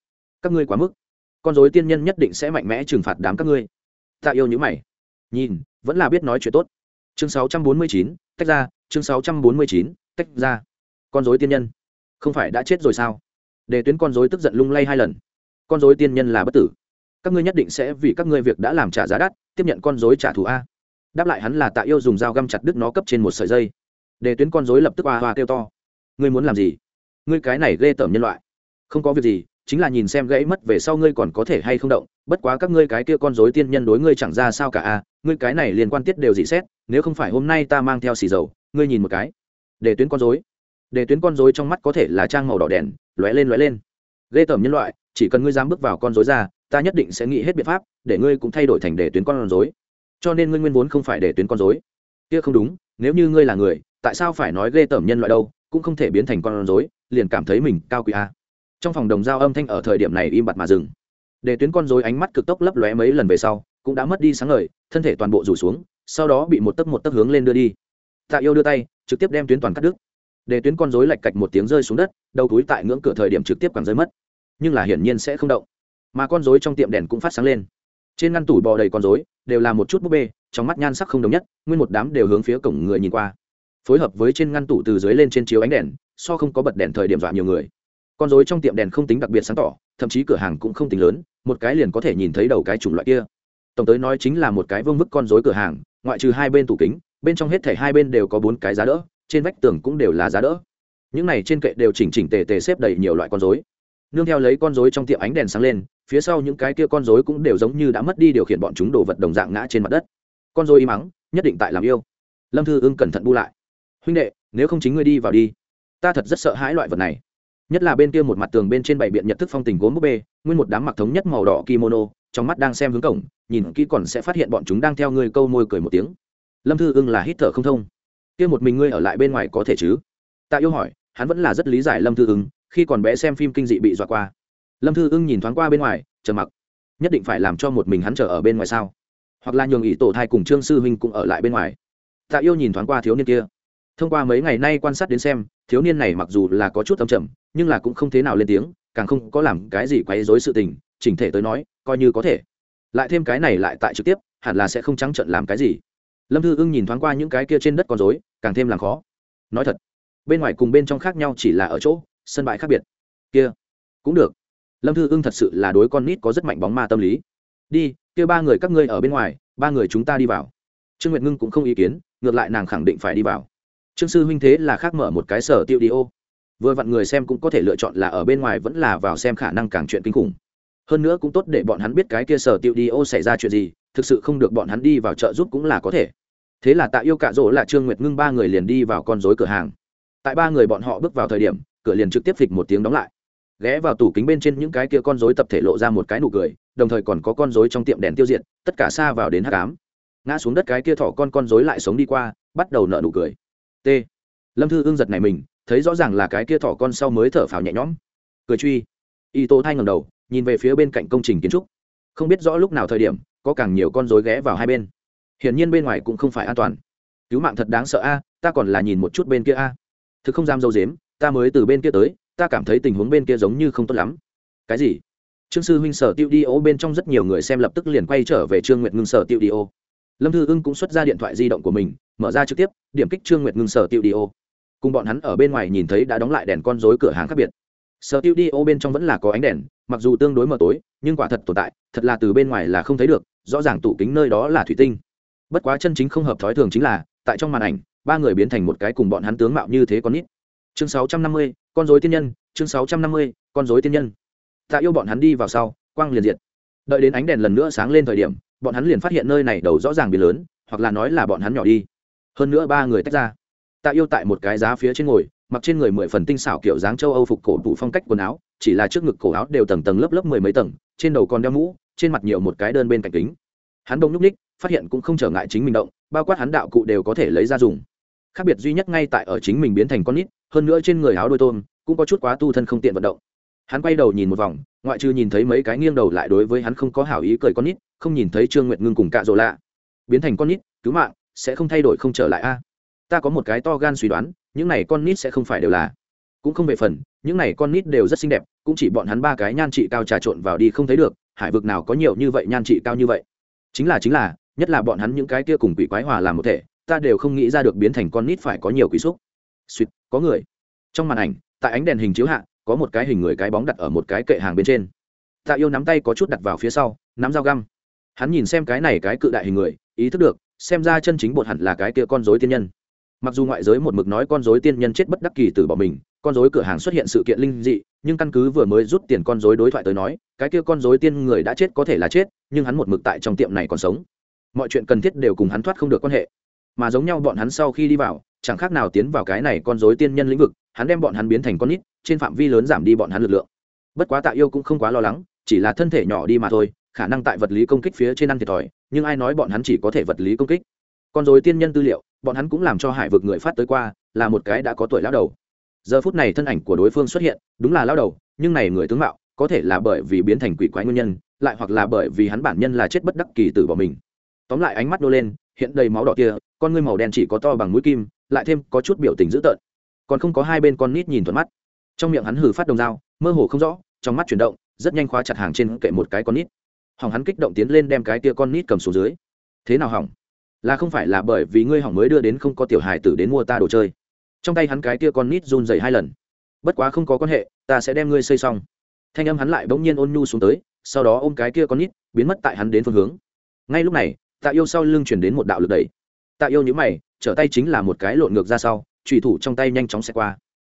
Các ngươi quá mức. Con dối tiên nhân nhất định sẽ mạnh mẽ trừng phạt đám các ngươi. Ta yêu những mày. Nhìn vẫn là biết nói chuyện tốt. Chương 649, tách ra. Chương 649, tách ra. Con dối tiên nhân. Không phải đã chết rồi sao? Để tuyến con dối tức giận lung lay hai lần. Con dối tiên nhân là bất tử các ngươi nhất định sẽ vì các ngươi việc đã làm trả giá đắt, tiếp nhận con dối trả thù a. Đáp lại hắn là tạ yêu dùng dao găm chặt đứt nó cấp trên một sợi dây. Để tuyến con dối lập tức hoa hoa kêu to. Ngươi muốn làm gì? Ngươi cái này ghê tởm nhân loại. Không có việc gì, chính là nhìn xem gãy mất về sau ngươi còn có thể hay không động, bất quá các ngươi cái kia con dối tiên nhân đối ngươi chẳng ra sao cả a, ngươi cái này liên quan tiết đều dị xét, nếu không phải hôm nay ta mang theo xì dầu, ngươi nhìn một cái. Để tuyến con dối để tuyến con dối trong mắt có thể là trang màu đỏ đèn, lóe lên lóe lên. Ghê tởm nhân loại, chỉ cần ngươi dám bước vào con dối ra ta nhất định sẽ nghĩ hết biện pháp để ngươi cũng thay đổi thành để tuyến con dối cho nên ngươi nguyên vốn không phải để tuyến con dối kia không đúng, nếu như ngươi là người, tại sao phải nói ghê tởm nhân loại đâu, cũng không thể biến thành con dối liền cảm thấy mình cao quý a. Trong phòng đồng giao âm thanh ở thời điểm này im bặt mà dừng. Để tuyến con dối ánh mắt cực tốc lấp lóe mấy lần về sau, cũng đã mất đi sáng ngời, thân thể toàn bộ rủ xuống, sau đó bị một tấc một tấc hướng lên đưa đi. Tạ yêu đưa tay, trực tiếp đem tuyến toàn cắt đứt. Để tuyến con dối lạch cạch một tiếng rơi xuống đất, đầu túi tại ngưỡng cửa thời điểm trực tiếp quẳng rơi mất. Nhưng là hiển nhiên sẽ không động mà con rối trong tiệm đèn cũng phát sáng lên. Trên ngăn tủ bò đầy con rối, đều là một chút búp bê trong mắt nhan sắc không đồng nhất nguyên một đám đều hướng phía cổng người nhìn qua. Phối hợp với trên ngăn tủ từ dưới lên trên chiếu ánh đèn so không có bật đèn thời điểm dọa nhiều người. Con rối trong tiệm đèn không tính đặc biệt sáng tỏ thậm chí cửa hàng cũng không tính lớn một cái liền có thể nhìn thấy đầu cái chủng loại kia. Tổng tới nói chính là một cái vương vức con rối cửa hàng ngoại trừ hai bên tủ kính bên trong hết thảy hai bên đều có bốn cái giá đỡ trên vách tường cũng đều là giá đỡ. Những này trên kệ đều chỉnh chỉnh tề tề xếp đầy nhiều loại con rối. nương theo lấy con rối trong tiệm ánh đèn sáng lên phía sau những cái kia con dối cũng đều giống như đã mất đi điều khiển bọn chúng đồ vật đồng dạng ngã trên mặt đất. Con dối y mắng, nhất định tại làm yêu. Lâm thư ưng cẩn thận bu lại. Huynh đệ, nếu không chính ngươi đi vào đi. Ta thật rất sợ hãi loại vật này. Nhất là bên kia một mặt tường bên trên bảy biện nhật thức phong tình gốm búp bê, nguyên một đám mặc thống nhất màu đỏ kimono, trong mắt đang xem hướng cổng, nhìn kỹ còn sẽ phát hiện bọn chúng đang theo ngươi câu môi cười một tiếng. Lâm thư ưng là hít thở không thông. Kia một mình ngươi ở lại bên ngoài có thể chứ? Tạ yêu hỏi, hắn vẫn là rất lý giải lâm thư ưng, khi còn bé xem phim kinh dị bị dọa qua lâm thư ưng nhìn thoáng qua bên ngoài chờ mặc. Nhất định phải làm cho một mình hắn chờ ở bên ngoài sao? Hoặc là nhường ỷ tổ thai cùng trương sư huynh cũng ở lại bên ngoài. Tạ yêu nhìn thoáng qua thiếu niên kia. Thông qua mấy ngày nay quan sát đến xem, thiếu niên này mặc dù là có chút âm trầm, nhưng là cũng không thế nào lên tiếng, càng không có làm cái gì quấy dối sự tình, chỉnh thể tới nói, coi như có thể. Lại thêm cái này lại tại trực tiếp, hẳn là sẽ không trắng trận làm cái gì. Lâm thư ưng nhìn thoáng qua những cái kia trên đất con dối càng thêm làm khó. Nói thật, bên ngoài cùng bên trong khác nhau chỉ là ở chỗ, sân bãi khác biệt. Kia, cũng được lâm thư ưng thật sự là đối con nít có rất mạnh bóng ma tâm lý. Đi, kêu ba người các ngươi ở bên ngoài, ba người chúng ta đi vào. Trương nguyệt ngưng cũng không ý kiến, ngược lại nàng khẳng định phải đi vào. Trương sư huynh thế là khác mở một cái sở tiêu đi ô. Vừa vặn người xem cũng có thể lựa chọn là ở bên ngoài vẫn là vào xem khả năng càng chuyện kinh khủng. Hơn nữa cũng tốt để bọn hắn biết cái kia sở tiêu đi ô xảy ra chuyện gì, thực sự không được bọn hắn đi vào chợ giúp cũng là có thể. Thế là tạ yêu cạ rỗ là trương nguyệt ngưng ba người liền đi vào con dối cửa hàng. Tại ba người bọn họ bước vào thời điểm, cửa liền trực tiếp phịch một tiếng đóng lại ghé vào tủ kính bên trên những cái kia con rối tập thể lộ ra một cái nụ cười, đồng thời còn có con rối trong tiệm đèn tiêu diệt, tất cả xa vào đến hát cám ngã xuống đất cái kia thỏ con con rối lại sống đi qua, bắt đầu nợ nụ cười. T. Lâm thư ương giật này mình, thấy rõ ràng là cái kia thỏ con sau mới thở phào nhẹ nhõm. Cười truy. Y tô thay ngầm đầu, nhìn về phía bên cạnh công trình kiến trúc. Không biết rõ lúc nào thời điểm, có càng nhiều con rối ghé vào hai bên. Hiển nhiên bên ngoài cũng không phải an toàn. Cứu mạng thật đáng sợ a, ta còn là nhìn một chút bên kia a. Thực không dám dâu dếm ta mới từ bên kia tới ta cảm thấy tình huống bên kia giống như không tốt lắm. Cái gì? Trương sư huynh sở tiêu đi ô bên trong rất nhiều người xem lập tức liền quay trở về trương nguyệt ngưng sở tiêu đi ô. Lâm thư ưng cũng xuất ra điện thoại di động của mình, mở ra trực tiếp, điểm kích trương nguyệt ngưng sở tiêu đi ô. Cùng bọn hắn ở bên ngoài nhìn thấy đã đóng lại đèn con rối cửa hàng khác biệt. Sở tiêu đi ô bên trong vẫn là có ánh đèn, mặc dù tương đối mờ tối, nhưng quả thật tồn tại, thật là từ bên ngoài là không thấy được, rõ ràng tủ kính nơi đó là thủy tinh. Bất quá chân chính không hợp thói thường chính là, tại trong màn ảnh, ba người biến thành một cái cùng bọn hắn tướng mạo như thế con nít. Chương sáu trăm năm mươi con dối tiên nhân, chương sáu trăm năm mươi, con dối tiên nhân. Tạ yêu bọn hắn đi vào sau, quang liền diệt. Đợi đến ánh đèn lần nữa sáng lên thời điểm, bọn hắn liền phát hiện nơi này đầu rõ ràng bị lớn, hoặc là nói là bọn hắn nhỏ đi. Hơn nữa ba người tách ra. Tạ yêu tại một cái giá phía trên ngồi, mặc trên người mười phần tinh xảo kiểu dáng châu âu phục cổ tụ phong cách quần áo, chỉ là trước ngực cổ áo đều tầng tầng lớp lớp mười mấy tầng, trên đầu còn đeo mũ, trên mặt nhiều một cái đơn bên cạnh kính. Hắn đông nhúc ních, phát hiện cũng không trở ngại chính mình động, bao quát hắn đạo cụ đều có thể lấy ra dùng khác biệt duy nhất ngay tại ở chính mình biến thành con nít, hơn nữa trên người áo đôi tôm cũng có chút quá tu thân không tiện vận động. Hắn quay đầu nhìn một vòng, ngoại trừ nhìn thấy mấy cái nghiêng đầu lại đối với hắn không có hảo ý cười con nít, không nhìn thấy trương nguyệt ngưng cùng cạ rỗ lạ. Biến thành con nít, cứu mạng, sẽ không thay đổi không trở lại a. Ta có một cái to gan suy đoán, những này con nít sẽ không phải đều là. Cũng không về phần, những này con nít đều rất xinh đẹp, cũng chỉ bọn hắn ba cái nhan trị cao trà trộn vào đi không thấy được, hải vực nào có nhiều như vậy nhan trị cao như vậy? Chính là chính là, nhất là bọn hắn những cái kia cùng quỷ quái hòa làm một thể ta đều không nghĩ ra được biến thành con nít phải có nhiều quỷ xúc. Suýt có người. Trong màn ảnh, tại ánh đèn hình chiếu hạ, có một cái hình người cái bóng đặt ở một cái kệ hàng bên trên. Tạ yêu nắm tay có chút đặt vào phía sau, nắm dao găm. Hắn nhìn xem cái này cái cự đại hình người, ý thức được, xem ra chân chính bột hẳn là cái kia con dối tiên nhân. Mặc dù ngoại giới một mực nói con dối tiên nhân chết bất đắc kỳ từ bỏ mình, con dối cửa hàng xuất hiện sự kiện linh dị, nhưng căn cứ vừa mới rút tiền con dối đối thoại tới nói, cái kia con dối tiên người đã chết có thể là chết, nhưng hắn một mực tại trong tiệm này còn sống. Mọi chuyện cần thiết đều cùng hắn thoát không được quan hệ mà giống nhau bọn hắn sau khi đi vào, chẳng khác nào tiến vào cái này con dối tiên nhân lĩnh vực, hắn đem bọn hắn biến thành con nít, trên phạm vi lớn giảm đi bọn hắn lực lượng. Bất quá tạ yêu cũng không quá lo lắng, chỉ là thân thể nhỏ đi mà thôi, khả năng tại vật lý công kích phía trên ăn thiệt thòi, nhưng ai nói bọn hắn chỉ có thể vật lý công kích. Con dối tiên nhân tư liệu, bọn hắn cũng làm cho hải vực người phát tới qua, là một cái đã có tuổi lão đầu. Giờ phút này thân ảnh của đối phương xuất hiện, đúng là lão đầu, nhưng này người tướng mạo, có thể là bởi vì biến thành quỷ quái nguyên nhân, lại hoặc là bởi vì hắn bản nhân là chết bất đắc kỳ tử bỏ mình. Tóm lại ánh mắt đô lên hiện đầy máu đỏ kia, con ngươi màu đen chỉ có to bằng mũi kim, lại thêm có chút biểu tình dữ tợn. Còn không có hai bên con nít nhìn thuận mắt. Trong miệng hắn hừ phát đồng dao, mơ hồ không rõ, trong mắt chuyển động, rất nhanh khóa chặt hàng trên kệ một cái con nít. Hỏng hắn kích động tiến lên đem cái tia con nít cầm xuống dưới. Thế nào hỏng? Là không phải là bởi vì ngươi hỏng mới đưa đến không có tiểu hài tử đến mua ta đồ chơi. Trong tay hắn cái tia con nít run dày hai lần. Bất quá không có quan hệ, ta sẽ đem ngươi xây xong. Thanh âm hắn lại bỗng nhiên ôn nhu xuống tới, sau đó ôm cái kia con nít, biến mất tại hắn đến phương hướng. Ngay lúc này tạ yêu sau lưng chuyển đến một đạo lực đẩy. Tạ yêu nhữ mày, trở tay chính là một cái lộn ngược ra sau trùy thủ trong tay nhanh chóng xẹt qua.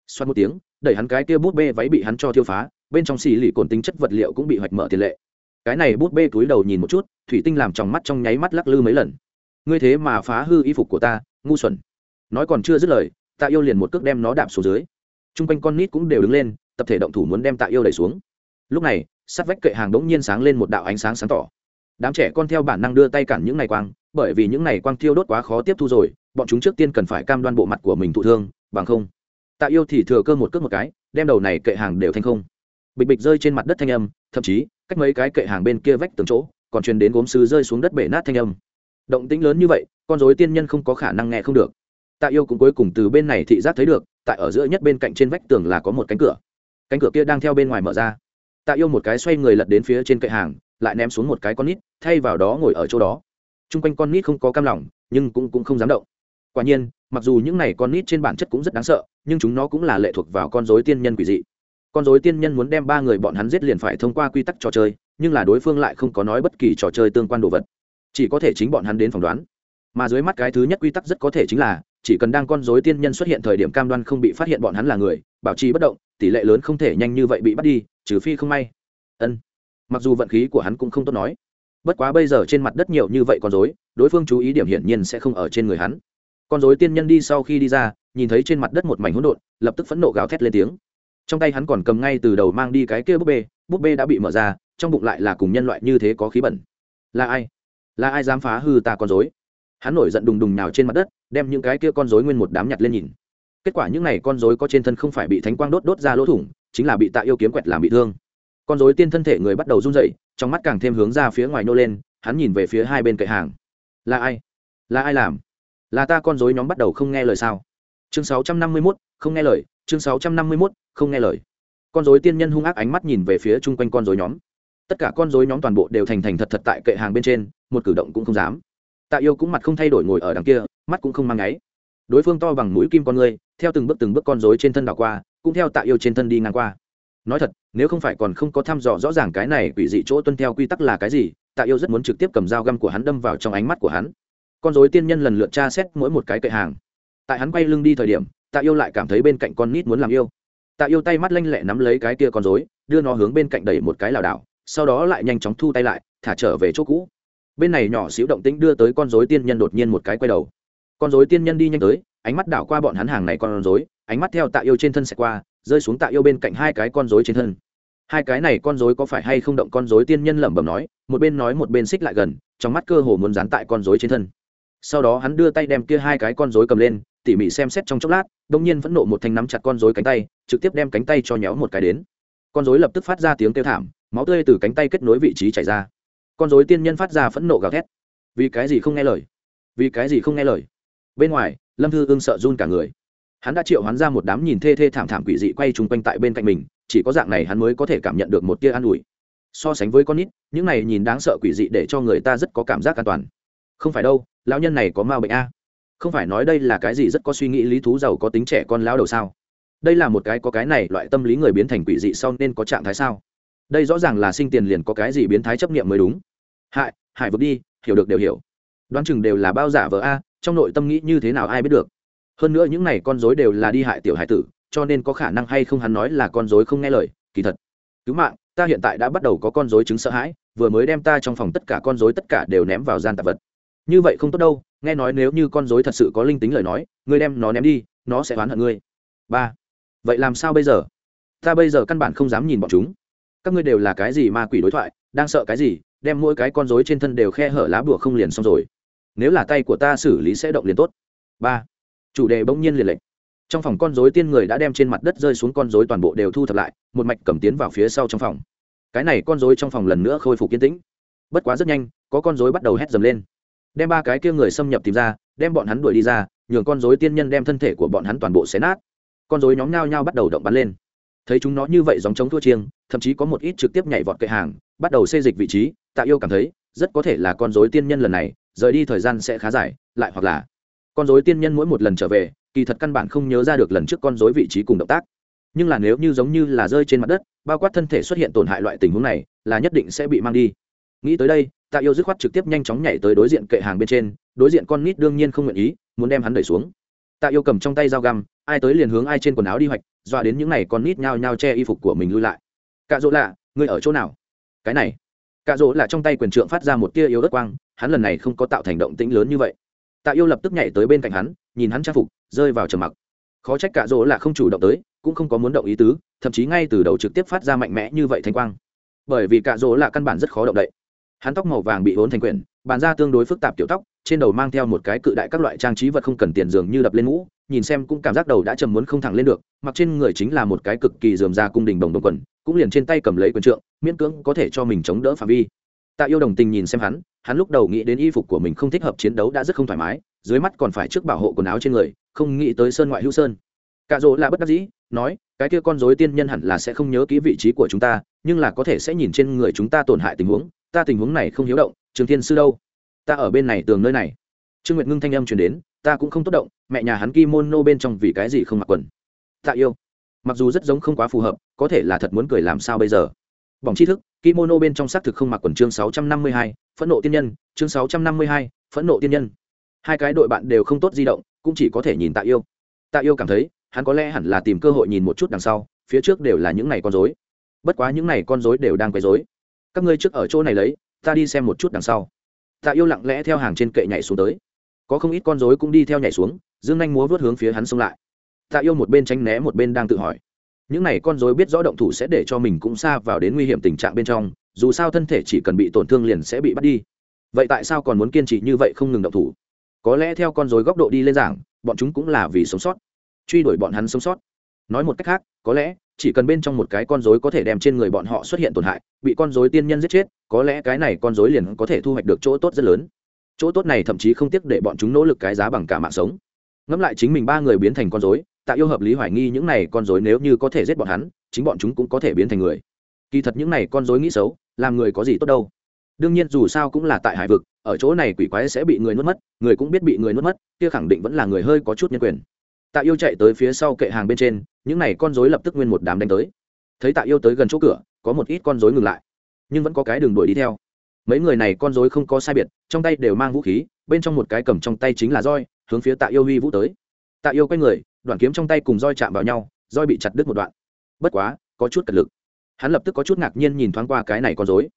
Xoát một tiếng, đẩy hắn cái kia bút bê váy bị hắn cho thiêu phá, bên trong xì lì cồn tính chất vật liệu cũng bị hoạch mở tiền lệ. Cái này bút bê túi đầu nhìn một chút, thủy tinh làm trong mắt trong nháy mắt lắc lư mấy lần. Ngươi thế mà phá hư y phục của ta, ngu xuẩn. Nói còn chưa dứt lời, tạ yêu liền một cước đem nó đạp xuống dưới. T r u n g quanh con nít cũng đều đứng lên, tập thể động thủ muốn đem tạ yêu đẩy xuống. Lúc này, sát vách kệ hàng đ ỗ n g nhiên sáng lên một đạo ánh sáng sáng tỏ đám trẻ con theo bản năng đưa tay cản những này quang, bởi vì những này quang thiêu đốt quá khó tiếp thu rồi, bọn chúng trước tiên cần phải cam đoan bộ mặt của mình thụ thương, bằng không. Tạ yêu thì thừa cơ một cước một cái, đem đầu này kệ hàng đều thành không. Bịch bịch rơi trên mặt đất thanh âm, thậm chí, cách mấy cái kệ hàng bên kia vách từng chỗ, còn truyền đến gốm sứ rơi xuống đất bể nát thanh âm. Động tĩnh lớn như vậy, con dối tiên nhân không có khả năng nghe không được. Tạ yêu cũng cuối cùng từ bên này thị giác thấy được, tại ở giữa nhất bên cạnh trên vách tường là có một cánh cửa. Cánh cửa kia đang theo bên ngoài mở ra. Tạ yêu một cái xoay người lật đến phía trên kệ hàng lại ném xuống một cái con nít thay vào đó ngồi ở chỗ đó. T r u n g quanh con nít không có cam lòng nhưng cũng, cũng không dám động. Quả nhiên mặc dù những này con nít trên bản chất cũng rất đáng sợ nhưng chúng nó cũng là lệ thuộc vào con dối tiên nhân quỷ dị. Con dối tiên nhân muốn đem ba người bọn hắn giết liền phải thông qua quy tắc trò chơi nhưng là đối phương lại không có nói bất kỳ trò chơi tương quan đồ vật. Chỉ có thể chính bọn hắn đến phỏng đoán. Mà dưới mắt cái thứ nhất quy tắc rất có thể chính là chỉ cần đang con dối tiên nhân xuất hiện thời điểm cam đoan không bị phát hiện bọn hắn là người bảo trì bất động tỷ lệ lớn không thể nhanh như vậy bị bắt đi trừ phi không may. Ân mặc dù vận khí của hắn cũng không tốt nói. Bất quá bây giờ trên mặt đất nhiều như vậy con dối đối phương chú ý điểm hiển nhiên sẽ không ở trên người hắn. Con dối tiên nhân đi sau khi đi ra, nhìn thấy trên mặt đất một mảnh hỗn độn, lập tức phẫn nộ gào thét lên tiếng. Trong tay hắn còn cầm ngay từ đầu mang đi cái kia búp bê búp bê đã bị mở ra, trong bụng lại là cùng nhân loại như thế có khí bẩn. Là ai? Là ai dám phá hư ta con dối hắn nổi giận đùng đùng nào trên mặt đất, đem những cái kia con rối nguyên một đám nhặt lên nhìn. Kết quả những này con rối có trên thân không phải bị thánh quang đốt đốt ra lỗ thủng, chính là bị tạ yêu kiếm quẹt làm bị thương con rối tiên thân thể người bắt đầu run dậy trong mắt càng thêm hướng ra phía ngoài nô lên hắn nhìn về phía hai bên cậy hàng. Là ai? Là ai làm? Là ta con rối nhóm bắt đầu không nghe lời sao? Chương 651, không nghe lời chương 651, không nghe lời. Con rối tiên nhân hung ác ánh mắt nhìn về phía chung quanh con rối nhóm. Tất cả con rối nhóm toàn bộ đều thành thành thật thật tại kệ hàng bên trên một cử động cũng không dám. Tạ yêu cũng mặt không thay đổi ngồi ở đằng kia mắt cũng không mang ngáy đối phương to bằng mũi kim con người theo từng bước từng bước con rối trên thân đảo qua cũng theo tạ yêu trên thân đi ngang qua nói thật, nếu không phải còn không có thăm dò rõ ràng cái này quỷ dị chỗ tuân theo quy tắc là cái gì, tạ yêu rất muốn trực tiếp cầm dao găm của hắn đâm vào trong ánh mắt của hắn. Con dối tiên nhân lần lượt tra xét mỗi một cái cậy hàng. Tại hắn quay lưng đi thời điểm, tạ yêu lại cảm thấy bên cạnh con nít muốn làm yêu. Tạ yêu tay mắt lanh lẹ nắm lấy cái kia con dối đưa nó hướng bên cạnh đẩy một cái lảo đảo, sau đó lại nhanh chóng thu tay lại, thả trở về chỗ cũ. Bên này nhỏ xíu động tĩnh đưa tới con dối tiên nhân đột nhiên một cái quay đầu. Con dối tiên nhân đi nhanh tới, ánh mắt đảo qua bọn hắn hàng này con dối ánh mắt theo tạ yêu trên thân xẹt qua rơi xuống tạ yêu bên cạnh hai cái con rối trên thân. Hai cái này con rối có phải hay không động con rối tiên nhân lẩm bẩm nói, một bên nói một bên xích lại gần, trong mắt cơ hồ muốn dán tại con rối trên thân. Sau đó hắn đưa tay đem kia hai cái con rối cầm lên, tỉ mỉ xem xét trong chốc lát đ ỗ n g nhiên vẫn nộ một thanh nắm chặt con rối cánh tay, trực tiếp đem cánh tay cho nhéo một cái đến. Con rối lập tức phát ra tiếng kêu thảm, máu tươi từ cánh tay kết nối vị trí chảy ra. Con rối tiên nhân phát ra phẫn nộ gào thét. Vì cái gì không nghe lời? Vì cái gì không nghe lời? Bên ngoài, lâm thư ương sợ run cả người hắn đã triệu hắn ra một đám nhìn thê thê thảm thảm quỷ dị quay chung quanh tại bên cạnh mình, chỉ có dạng này hắn mới có thể cảm nhận được một tia an ủi. So sánh với con nít, những này nhìn đáng sợ quỷ dị để cho người ta rất có cảm giác an toàn. Không phải đâu, lão nhân này có ma bệnh a. Không phải nói đây là cái gì rất có suy nghĩ lý thú giàu có tính trẻ con lão đầu sao? Đây là một cái có cái này, loại tâm lý người biến thành quỷ dị sau nên có trạng thái sao? Đây rõ ràng là sinh tiền liền có cái gì biến thái chấp nghiệm mới đúng. Hại hại vực đi, hiểu được đều hiểu. Đoán chừng đều là bao giả vợ a, trong nội tâm nghĩ như thế nào ai biết được hơn nữa những này con dối đều là đi hại tiểu hải tử, cho nên có khả năng hay không hắn nói là con dối không nghe lời, kỳ thật. Cứu mạng, ta hiện tại đã bắt đầu có con dối chứng sợ hãi, vừa mới đem ta trong phòng tất cả con dối tất cả đều ném vào gian tạp vật. Như vậy không tốt đâu, nghe nói nếu như con dối thật sự có linh tính lời nói, ngươi đem nó ném đi, nó sẽ oán hận ngươi. Ba. Vậy làm sao bây giờ? Ta bây giờ căn bản không dám nhìn bọn chúng. Các ngươi đều là cái gì ma quỷ đối thoại, đang sợ cái gì, đem mỗi cái con dối trên thân đều khe hở lá bùa không liền xong rồi. Nếu là tay của ta xử lý sẽ động liền tốt. Ba chủ đề bỗng nhiên liền lệnh trong phòng con dối tiên người đã đem trên mặt đất rơi xuống con dối toàn bộ đều thu thập lại, một mạch cầm tiến vào phía sau trong phòng. Cái này con dối trong phòng lần nữa khôi phục kiên tĩnh. Bất quá rất nhanh, có con dối bắt đầu hét dầm lên. Đem ba cái kia người xâm nhập tìm ra, đem bọn hắn đuổi đi ra, nhường con dối tiên nhân đem thân thể của bọn hắn toàn bộ xé nát. Con dối nhóm nhao nhao bắt đầu động bắn lên. Thấy chúng nó như vậy dòng chống thua chiêng, thậm chí có một ít trực tiếp nhảy vọt kệ hàng, bắt đầu xê dịch vị trí, tạ yêu cảm thấy, rất có thể là con dối tiên nhân lần này, rời đi thời gian sẽ khá dài, lại hoặc là con dối tiên nhân mỗi một lần trở về, kỳ thật căn bản không nhớ ra được lần trước con dối vị trí cùng động tác. Nhưng là nếu như giống như là rơi trên mặt đất, bao quát thân thể xuất hiện tổn hại loại tình huống này, là nhất định sẽ bị mang đi. Nghĩ tới đây, tạ yêu dứt khoát trực tiếp nhanh chóng nhảy tới đối diện kệ hàng bên trên, đối diện con nít đương nhiên không nguyện ý, muốn đem hắn đẩy xuống. Tạ yêu cầm trong tay dao găm, ai tới liền hướng ai trên quần áo đi hoạch, dọa đến những n à y con nít nhao nhao che y phục của mình lui lại. Cạ dỗ lạ, ngươi ở chỗ nào? Cái này. Cạ dỗ là trong tay quyền trượng phát ra một tia yếu đất quang, hắn lần này không có tạo thành động tĩnh lớn như vậy tạ yêu lập tức nhảy tới bên cạnh hắn, nhìn hắn trang phục, rơi vào trầm mặc. Khó trách Cả dỗ là không chủ động tới, cũng không có muốn động ý tứ, thậm chí ngay từ đầu trực tiếp phát ra mạnh mẽ như vậy thanh quang. Bởi vì Cả dỗ là căn bản rất khó động đậy. Hắn tóc màu vàng bị vốn thành quyển, bàn ra tương đối phức tạp tiểu tóc, trên đầu mang theo một cái cự đại các loại trang trí vật không cần tiền dường như đập lên mũ, nhìn xem cũng cảm giác đầu đã trầm muốn không thẳng lên được, mặc trên người chính là một cái cực kỳ dườm ra cung đình đồng đồng quần, cũng liền trên tay cầm lấy quyền trượng, miễn cưỡng có thể cho mình chống đỡ phạm vi tạ yêu đồng tình nhìn xem hắn hắn lúc đầu nghĩ đến y phục của mình không thích hợp chiến đấu đã rất không thoải mái, dưới mắt còn phải trước bảo hộ quần áo trên người, không nghĩ tới sơn ngoại hữu sơn. Cạ rỗ là bất đắc dĩ, nói, cái kia con dối tiên nhân hẳn là sẽ không nhớ kỹ vị trí của chúng ta, nhưng là có thể sẽ nhìn trên người chúng ta tổn hại tình huống, ta tình huống này không hiếu động, trường thiên sư đâu? Ta ở bên này tường nơi này. Trương nguyệt ngưng thanh âm truyền đến, ta cũng không tốt động, mẹ nhà hắn kimono bên trong vì cái gì không mặc quần? Tạ yêu, mặc dù rất giống không quá phù hợp, có thể là thật muốn cười làm sao bây giờ? Bỏng tri thức kimono bên trong xác thực không mặc quần chương sáu trăm năm mươi hai, phẫn nộ tiên nhân, chương sáu trăm năm mươi hai, phẫn nộ tiên nhân. Hai cái đội bạn đều không tốt di động, cũng chỉ có thể nhìn tạ yêu. Tạ yêu cảm thấy, hắn có lẽ hẳn là tìm cơ hội nhìn một chút đằng sau, phía trước đều là những này con dối bất quá những này con dối đều đang quấy dối các ngươi trước ở chỗ này lấy, ta đi xem một chút đằng sau. Tạ yêu lặng lẽ theo hàng trên kệ nhảy xuống tới. Có không ít con dối cũng đi theo nhảy xuống, dương anh múa vớt hướng phía hắn xông lại. Tạ yêu một bên tránh né một bên đang tự hỏi những này con dối biết rõ động thủ sẽ để cho mình cũng xa vào đến nguy hiểm tình trạng bên trong, dù sao thân thể chỉ cần bị tổn thương liền sẽ bị bắt đi. Vậy tại sao còn muốn kiên trì như vậy không ngừng động thủ? Có lẽ theo con dối góc độ đi lên giảng, bọn chúng cũng là vì sống sót. Truy đuổi bọn hắn sống sót. Nói một cách khác, có lẽ chỉ cần bên trong một cái con dối có thể đem trên người bọn họ xuất hiện tổn hại, bị con dối tiên nhân giết chết, có lẽ cái này con dối liền có thể thu hoạch được chỗ tốt rất lớn. Chỗ tốt này thậm chí không tiếc để bọn chúng nỗ lực cái giá bằng cả mạng sống. Ngẫm lại chính mình ba người biến thành con dối tạ yêu hợp lý hoài nghi những này con dối nếu như có thể giết bọn hắn, chính bọn chúng cũng có thể biến thành người. Kỳ thật những này con dối nghĩ xấu, làm người có gì tốt đâu. Đương nhiên dù sao cũng là tại hải vực, ở chỗ này quỷ quái sẽ bị người nuốt mất, người cũng biết bị người nuốt mất, kia khẳng định vẫn là người hơi có chút nhân quyền. Tạ yêu chạy tới phía sau kệ hàng bên trên, những này con dối lập tức nguyên một đám đánh tới. Thấy tạ yêu tới gần chỗ cửa, có một ít con dối ngừng lại, nhưng vẫn có cái đường đuổi đi theo. Mấy người này con dối không có sai biệt, trong tay đều mang vũ khí, bên trong một cái cầm trong tay chính là roi, hướng phía tạ yêu huy vũ tới. Tạ yêu quay người đoạn kiếm trong tay cùng roi chạm vào nhau, roi bị chặt đứt một đoạn. Bất quá, có chút cật lực. Hắn lập tức có chút ngạc nhiên nhìn thoáng qua cái này con dối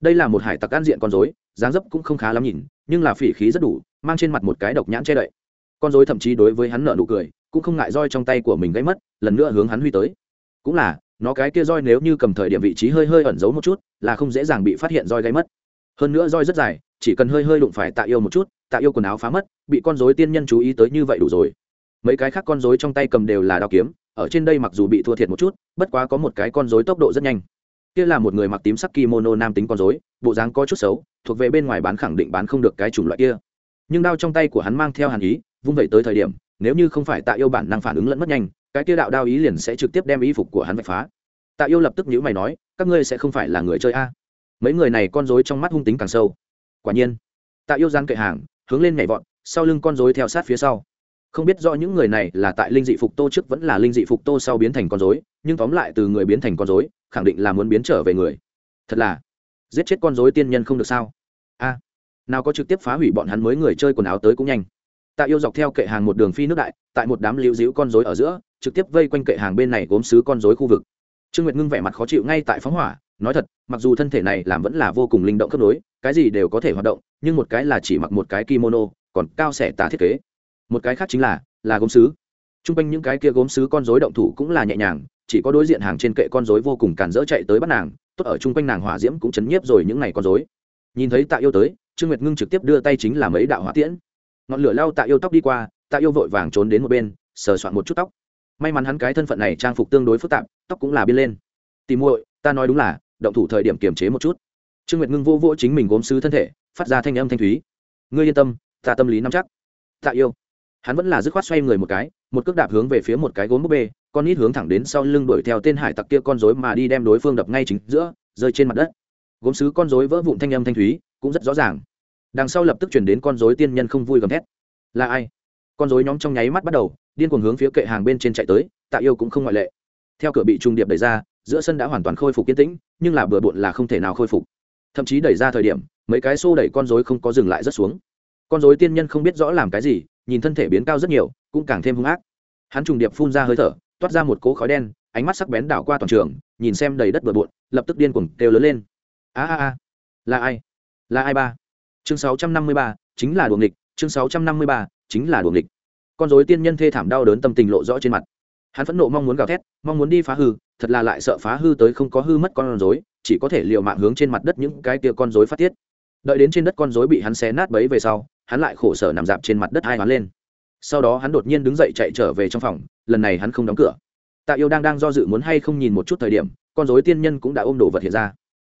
đây là một hải tặc an diện con dối dáng dấp cũng không khá lắm nhìn, nhưng là phỉ khí rất đủ, mang trên mặt một cái độc nhãn che đậy. Con dối thậm chí đối với hắn nợ nụ cười, cũng không ngại roi trong tay của mình gãy mất, lần nữa hướng hắn huy tới. Cũng là, nó cái kia roi nếu như cầm thời điểm vị trí hơi hơi ẩn giấu một chút, là không dễ dàng bị phát hiện roi gãy mất. Hơn nữa roi rất dài, chỉ cần hơi hơi đụng phải tạ yêu một chút, tạ yêu quần áo phá mất, bị con dối tiên nhân chú ý tới như vậy đủ rồi mấy cái khác con dối trong tay cầm đều là đao kiếm, ở trên đây mặc dù bị thua thiệt một chút, bất quá có một cái con dối tốc độ rất nhanh. Kia là một người mặc tím sắc kimono nam tính con dối bộ dáng có chút xấu, thuộc về bên ngoài bán khẳng định bán không được cái chủng loại kia. Nhưng đao trong tay của hắn mang theo hàn ý, vung vậy tới thời điểm, nếu như không phải tạ yêu bản năng phản ứng lẫn mất nhanh, cái kia đạo đao ý liền sẽ trực tiếp đem y phục của hắn vạch phá. Tạ yêu lập tức nhữ mày nói, các ngươi sẽ không phải là người chơi a? Mấy người này con dối trong mắt hung tính càng sâu. Quả nhiên, tạ yêu gian kệ hàng, hướng lên nhảy vọt, sau lưng con dối theo sát phía sau không biết rõ những người này là tại linh dị phục tô trước vẫn là linh dị phục tô sau biến thành con dối nhưng tóm lại từ người biến thành con dối khẳng định là muốn biến trở về người. Thật là, giết chết con dối tiên nhân không được sao? A, nào có trực tiếp phá hủy bọn hắn mới người chơi quần áo tới cũng nhanh. Tạ yêu dọc theo kệ hàng một đường phi nước đại, tại một đám lưu dĩu con dối ở giữa, trực tiếp vây quanh kệ hàng bên này gốm xứ con dối khu vực. Trương nguyệt ngưng vẻ mặt khó chịu ngay tại phóng hỏa, nói thật, mặc dù thân thể này làm vẫn là vô cùng linh động khớp nối, cái gì đều có thể hoạt động, nhưng một cái là chỉ mặc một cái kimono, còn cao xẻ tà thiết kế một cái khác chính là là gốm sứ, t r u n g quanh những cái kia gốm sứ con dối động thủ cũng là nhẹ nhàng chỉ có đối diện hàng trên kệ con dối vô cùng cản rỡ chạy tới bắt nàng tốt ở chung quanh nàng hỏa diễm cũng chấn nhiếp rồi những ngày con dối nhìn thấy tạ yêu tới trương nguyệt ngưng trực tiếp đưa tay chính là mấy đạo hỏa tiễn. Ngọn lửa lao tạ yêu tóc đi qua tạ yêu vội vàng trốn đến một bên sờ soạn một chút tóc. May mắn hắn cái thân phận này trang phục tương đối phức tạp tóc cũng là biên lên. Tìm muội ta nói đúng là động thủ thời điểm kiềm chế một chút. Trương nguyệt ngưng vô vô chính mình gốm sứ thân thể phát ra thanh âm thanh thúy. Ngươi yên tâm ta tâm lý nắm chắc. Tạ yêu hắn vẫn là dứt khoát xoay người một cái, một cước đạp hướng về phía một cái gốm búp bê, con nít hướng thẳng đến sau lưng đuổi theo tên hải tặc kia con rối mà đi đem đối phương đập ngay chính giữa, rơi trên mặt đất. Gốm xứ con rối vỡ vụn thanh âm thanh thúy, cũng rất rõ ràng. Đằng sau lập tức chuyển đến con rối tiên nhân không vui gầm thét. Là ai? Con rối nhóm trong nháy mắt bắt đầu, điên cuồng hướng phía kệ hàng bên trên chạy tới, tạ yêu cũng không ngoại lệ. Theo cửa bị trung điệp đẩy ra, giữa sân đã hoàn toàn khôi phục yên tĩnh, nhưng là bừa bộn là không thể nào khôi phục. Thậm chí đẩy ra thời điểm, mấy cái xô đẩy con rối không có dừng lại rất xuống. Con rối tiên nhân không biết rõ làm cái gì nhìn thân thể biến cao rất nhiều, cũng càng thêm hung ác. Hắn trùng điệp phun ra hơi thở, toát ra một cỗ khói đen, ánh mắt sắc bén đảo qua toàn trường, nhìn xem đầy đất bừa bộn, lập tức điên cuồng kêu lớn lên. A a a, là ai? Là ai ba? Chương sáu trăm năm mươi ba, chính là đuồng địch chương sáu trăm năm mươi ba, chính là đuồng địch con dối tiên nhân thê thảm đau đớn tâm tình lộ rõ trên mặt. Hắn phẫn nộ mong muốn gào thét, mong muốn đi phá hư, thật là lại sợ phá hư tới không có hư mất con rối, chỉ có thể liều mạng hướng trên mặt đất những cái kia con rối phát tiết. Đợi đến trên đất con rối bị hắn xé nát bấy về sau hắn lại khổ sở nằm dạp trên mặt đất hai hoán lên. Sau đó hắn đột nhiên đứng dậy chạy trở về trong phòng, lần này hắn không đóng cửa. Tạ yêu đang đang do dự muốn hay không nhìn một chút thời điểm, con dối tiên nhân cũng đã ôm đồ vật hiện ra.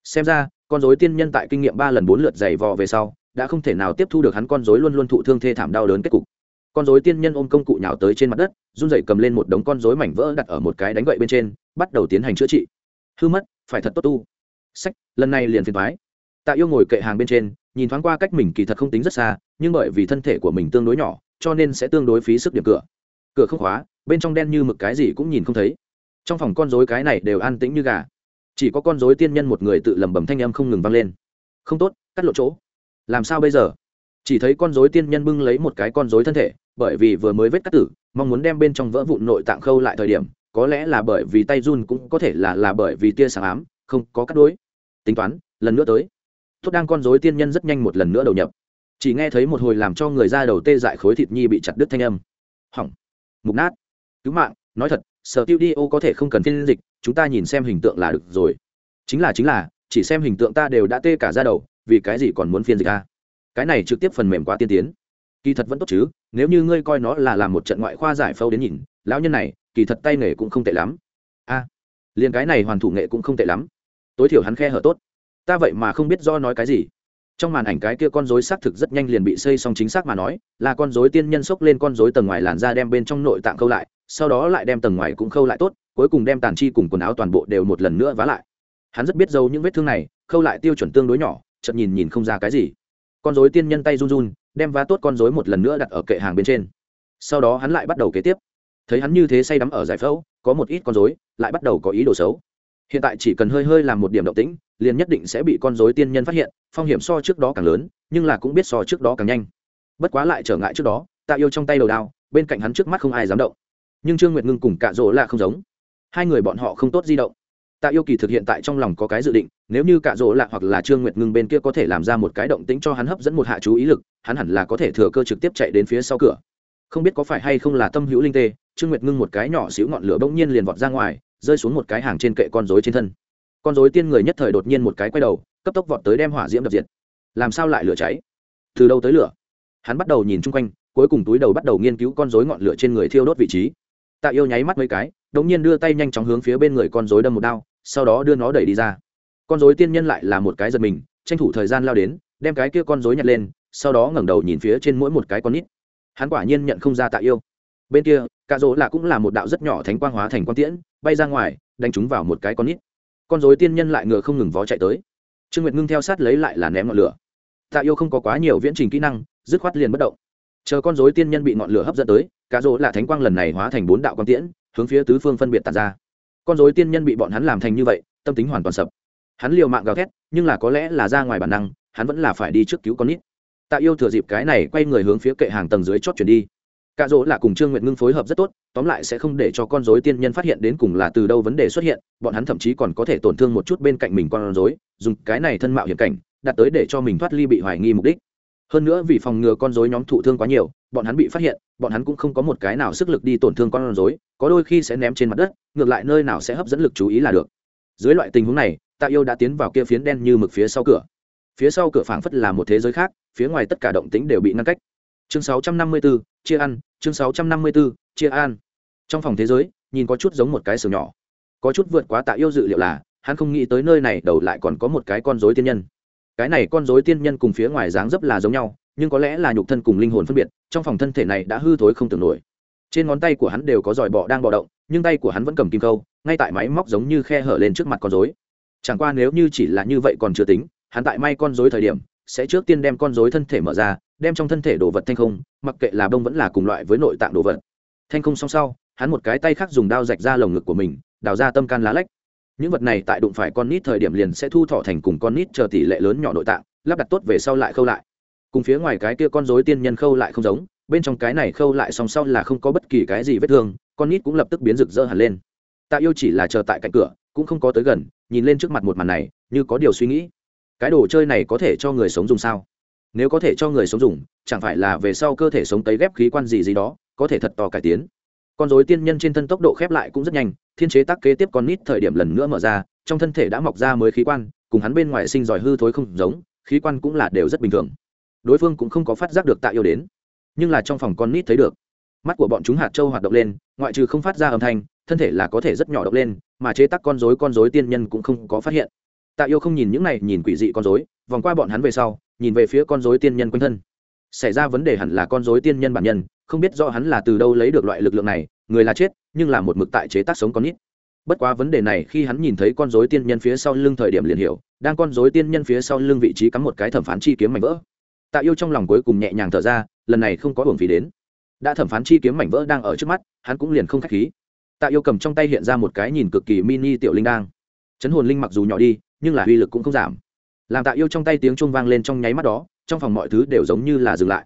Xem ra, con dối tiên nhân tại kinh nghiệm ba lần bốn lượt giày vò về sau, đã không thể nào tiếp thu được hắn con dối luôn luôn thụ thương thê thảm đau đớn kết cục. Con dối tiên nhân ôm công cụ nhào tới trên mặt đất, run dậy cầm lên một đống con dối mảnh vỡ đặt ở một cái đánh gậy bên trên, bắt đầu tiến hành chữa trị. Hư mất, phải thật tốt tu. Sách, lần này liền phiền thoái tạ yêu ngồi kệ hàng bên trên nhìn thoáng qua cách mình kỳ thật không tính rất xa, nhưng bởi vì thân thể của mình tương đối nhỏ, cho nên sẽ tương đối phí sức điểm cửa. Cửa không khóa, bên trong đen như mực cái gì cũng nhìn không thấy. Trong phòng con dối cái này đều an tĩnh như gà. Chỉ có con dối tiên nhân một người tự lẩm bẩm thanh âm không ngừng vang lên. Không tốt, cắt lộ chỗ. Làm sao bây giờ? Chỉ thấy con dối tiên nhân bưng lấy một cái con dối thân thể, bởi vì vừa mới vết cắt tử, mong muốn đem bên trong vỡ vụn nội tạng khâu lại thời điểm, có lẽ là bởi vì tay run cũng có thể là là bởi vì tia sáng ám, không có cắt đối tính toán, lần nữa tới tốt đang con dối tiên nhân rất nhanh một lần nữa đầu nhập. Chỉ nghe thấy một hồi làm cho người ra đầu tê dại khối thịt nhi bị chặt đứt thanh âm. Hỏng. Mục nát. Cứu mạng. Nói thật sở tiêu đi ô có thể không cần phiên dịch chúng ta nhìn xem hình tượng là được rồi. Chính là chính là chỉ xem hình tượng ta đều đã tê cả ra đầu vì cái gì còn muốn phiên dịch a cái này trực tiếp phần mềm quá tiên tiến. Kỳ thật vẫn tốt chứ nếu như ngươi coi nó là làm một trận ngoại khoa giải phẫu đến nhìn lão nhân này kỳ thật tay nghề cũng không tệ lắm. A à, liền cái này hoàn thủ nghệ cũng không tệ lắm. Tối thiểu hắn khe hở tốt ta vậy mà không biết do nói cái gì. Trong màn ảnh cái kia con rối xác thực rất nhanh liền bị xây xong chính xác mà nói, là con rối tiên nhân xốc lên con rối tầng ngoài làn da đem bên trong nội tạng khâu lại, sau đó lại đem tầng ngoài cũng khâu lại tốt, cuối cùng đem tàn chi cùng quần áo toàn bộ đều một lần nữa vá lại. Hắn rất biết dâu những vết thương này, khâu lại tiêu chuẩn tương đối nhỏ chậm nhìn nhìn không ra cái gì. Con rối tiên nhân tay run run, đem vá tốt con rối một lần nữa đặt ở kệ hàng bên trên. Sau đó hắn lại bắt đầu kế tiếp. Thấy hắn như thế say đắm ở giải phẫu, có một ít con rối, lại bắt đầu có ý đồ xấu hiện tại chỉ cần hơi hơi làm một điểm động tĩnh, liền nhất định sẽ bị con rối tiên nhân phát hiện, phong hiểm so trước đó càng lớn, nhưng là cũng biết so trước đó càng nhanh. Bất quá lại trở ngại trước đó, tạ yêu trong tay đầu đao, bên cạnh hắn trước mắt không ai dám động. Nhưng trương nguyệt ngưng cùng cạ rỗ là không giống. Hai người bọn họ không tốt di động. Tạ yêu kỳ thực hiện tại trong lòng có cái dự định, nếu như cạ rỗ lạ hoặc là trương nguyệt ngưng bên kia có thể làm ra một cái động tĩnh cho hắn hấp dẫn một hạ chú ý lực, hắn hẳn là có thể thừa cơ trực tiếp chạy đến phía sau cửa. Không biết có phải hay không là tâm hữu linh tê, trương nguyệt ngưng một cái nhỏ xíu ngọn lửa bỗng nhiên liền vọt ra ngoài rơi xuống một cái hàng trên kệ con rối trên thân. Con rối tiên người nhất thời đột nhiên một cái quay đầu, cấp tốc vọt tới đem hỏa diễm đập diệt. Làm sao lại lửa cháy? Từ đâu tới lửa? Hắn bắt đầu nhìn chung quanh, cuối cùng túi đầu bắt đầu nghiên cứu con rối ngọn lửa trên người thiêu đốt vị trí. Tạ yêu nháy mắt mấy cái, đột nhiên đưa tay nhanh chóng hướng phía bên người con rối đâm một đao, sau đó đưa nó đẩy đi ra. Con rối tiên nhân lại là một cái giật mình, tranh thủ thời gian lao đến, đem cái kia con rối nhặt lên, sau đó ngẩng đầu nhìn phía trên mỗi một cái con nít. Hắn quả nhiên nhận không ra tạ yêu bên kia cạ rỗ là cũng là một đạo rất nhỏ thánh quang hóa thành quang tiễn, bay ra ngoài, đánh chúng vào một cái con nít. Con dối tiên nhân lại ngựa không ngừng vó chạy tới. Trương nguyệt ngưng theo sát lấy lại là ném ngọn lửa. Tạ yêu không có quá nhiều viễn trình kỹ năng, dứt khoát liền bất động. Chờ con dối tiên nhân bị ngọn lửa hấp dẫn tới cạ rỗ là thánh quang lần này hóa thành bốn đạo quang tiễn, hướng phía tứ phương phân biệt tàn ra. Con dối tiên nhân bị bọn hắn làm thành như vậy, tâm tính hoàn toàn sập. Hắn liều mạng gào thét, nhưng là có lẽ là ra ngoài bản năng, hắn vẫn là phải đi trước cứu con nít. Tạ yêu thừa dịp cái này quay người hướng phía kệ hàng tầng dưới chót chuyển đi cạ dỗ là cùng trương nguyệt ngưng phối hợp rất tốt, tóm lại sẽ không để cho con dối tiên nhân phát hiện đến cùng là từ đâu vấn đề xuất hiện, bọn hắn thậm chí còn có thể tổn thương một chút bên cạnh mình con dối dùng cái này thân mạo hiểm cảnh đặt tới để cho mình thoát ly bị hoài nghi mục đích. Hơn nữa vì phòng ngừa con dối nhóm thụ thương quá nhiều, bọn hắn bị phát hiện, bọn hắn cũng không có một cái nào sức lực đi tổn thương con dối có đôi khi sẽ ném trên mặt đất, ngược lại nơi nào sẽ hấp dẫn lực chú ý là được. Dưới loại tình huống này, tạ yêu đã tiến vào kia phiến đen như mực phía sau cửa. Phía sau cửa phảng phất là một thế giới khác, phía ngoài tất cả động tính đều bị ngăn cách chương 654, chia ăn chương 654, chia ăn. Trong phòng thế giới nhìn có chút giống một cái sừng nhỏ. Có chút vượt quá tạ yêu dự liệu là hắn không nghĩ tới nơi này đầu lại còn có một cái con rối tiên nhân. Cái này con rối tiên nhân cùng phía ngoài dáng dấp là giống nhau nhưng có lẽ là nhục thân cùng linh hồn phân biệt trong phòng thân thể này đã hư thối không tưởng nổi. Trên ngón tay của hắn đều có giỏi bọ đang bọ động nhưng tay của hắn vẫn cầm kim câu ngay tại máy móc giống như khe hở lên trước mặt con rối. Chẳng qua nếu như chỉ là như vậy còn chưa tính hắn tại may con rối thời điểm sẽ trước tiên đem con rối thân thể mở ra đem trong thân thể đồ vật thanh không, mặc kệ là bông vẫn là cùng loại với nội tạng đồ vật. Thanh không xong sau, hắn một cái tay khác dùng đao rạch ra lồng ngực của mình, đào ra tâm can lá lách. Những vật này tại đụng phải con nít thời điểm liền sẽ thu thọ thành cùng con nít chờ tỷ lệ lớn nhỏ nội tạng, lắp đặt tốt về sau lại khâu lại. Cùng phía ngoài cái kia con rối tiên nhân khâu lại không giống, bên trong cái này khâu lại song sau là không có bất kỳ cái gì vết thương, con nít cũng lập tức biến rực rỡ hẳn lên. Tạ yêu chỉ là chờ tại cạnh cửa, cũng không có tới gần, nhìn lên trước mặt một màn này, như có điều suy nghĩ. Cái đồ chơi này có thể cho người sống dùng sao? Nếu có thể cho người sống dùng, chẳng phải là về sau cơ thể sống tấy ghép khí quan gì gì đó, có thể thật to cải tiến. Con dối tiên nhân trên thân tốc độ khép lại cũng rất nhanh, thiên chế tác kế tiếp con nít thời điểm lần nữa mở ra, trong thân thể đã mọc ra mới khí quan, cùng hắn bên ngoài sinh giỏi hư thối không giống, khí quan cũng là đều rất bình thường. Đối phương cũng không có phát giác được tạ yêu đến, nhưng là trong phòng con nít thấy được. Mắt của bọn chúng hạt trâu hoạt động lên, ngoại trừ không phát ra âm thanh, thân thể là có thể rất nhỏ động lên, mà chế tác con dối con dối tiên nhân cũng không có phát hiện. Tạ yêu không nhìn những này, nhìn quỷ dị con dối vòng qua bọn hắn về sau nhìn về phía con dối tiên nhân quanh thân. Xảy ra vấn đề hẳn là con dối tiên nhân bản nhân, không biết rõ hắn là từ đâu lấy được loại lực lượng này, người là chết, nhưng là một mực tại chế tác sống con nít. Bất quá vấn đề này khi hắn nhìn thấy con dối tiên nhân phía sau lưng thời điểm liền hiểu, đang con dối tiên nhân phía sau lưng vị trí cắm một cái thẩm phán chi kiếm mảnh vỡ. Tạ yêu trong lòng cuối cùng nhẹ nhàng thở ra, lần này không có hưởng phí đến. Đã thẩm phán chi kiếm mảnh vỡ đang ở trước mắt, hắn cũng liền không k h á c h khí. Tạ yêu cầm trong tay hiện ra một cái nhìn cực kỳ mini tiểu linh đang chấn hồn linh mặc dù nhỏ đi, nhưng là uy lực cũng không giảm làm tạ yêu trong tay tiếng chuông vang lên trong nháy mắt đó, trong phòng mọi thứ đều giống như là dừng lại.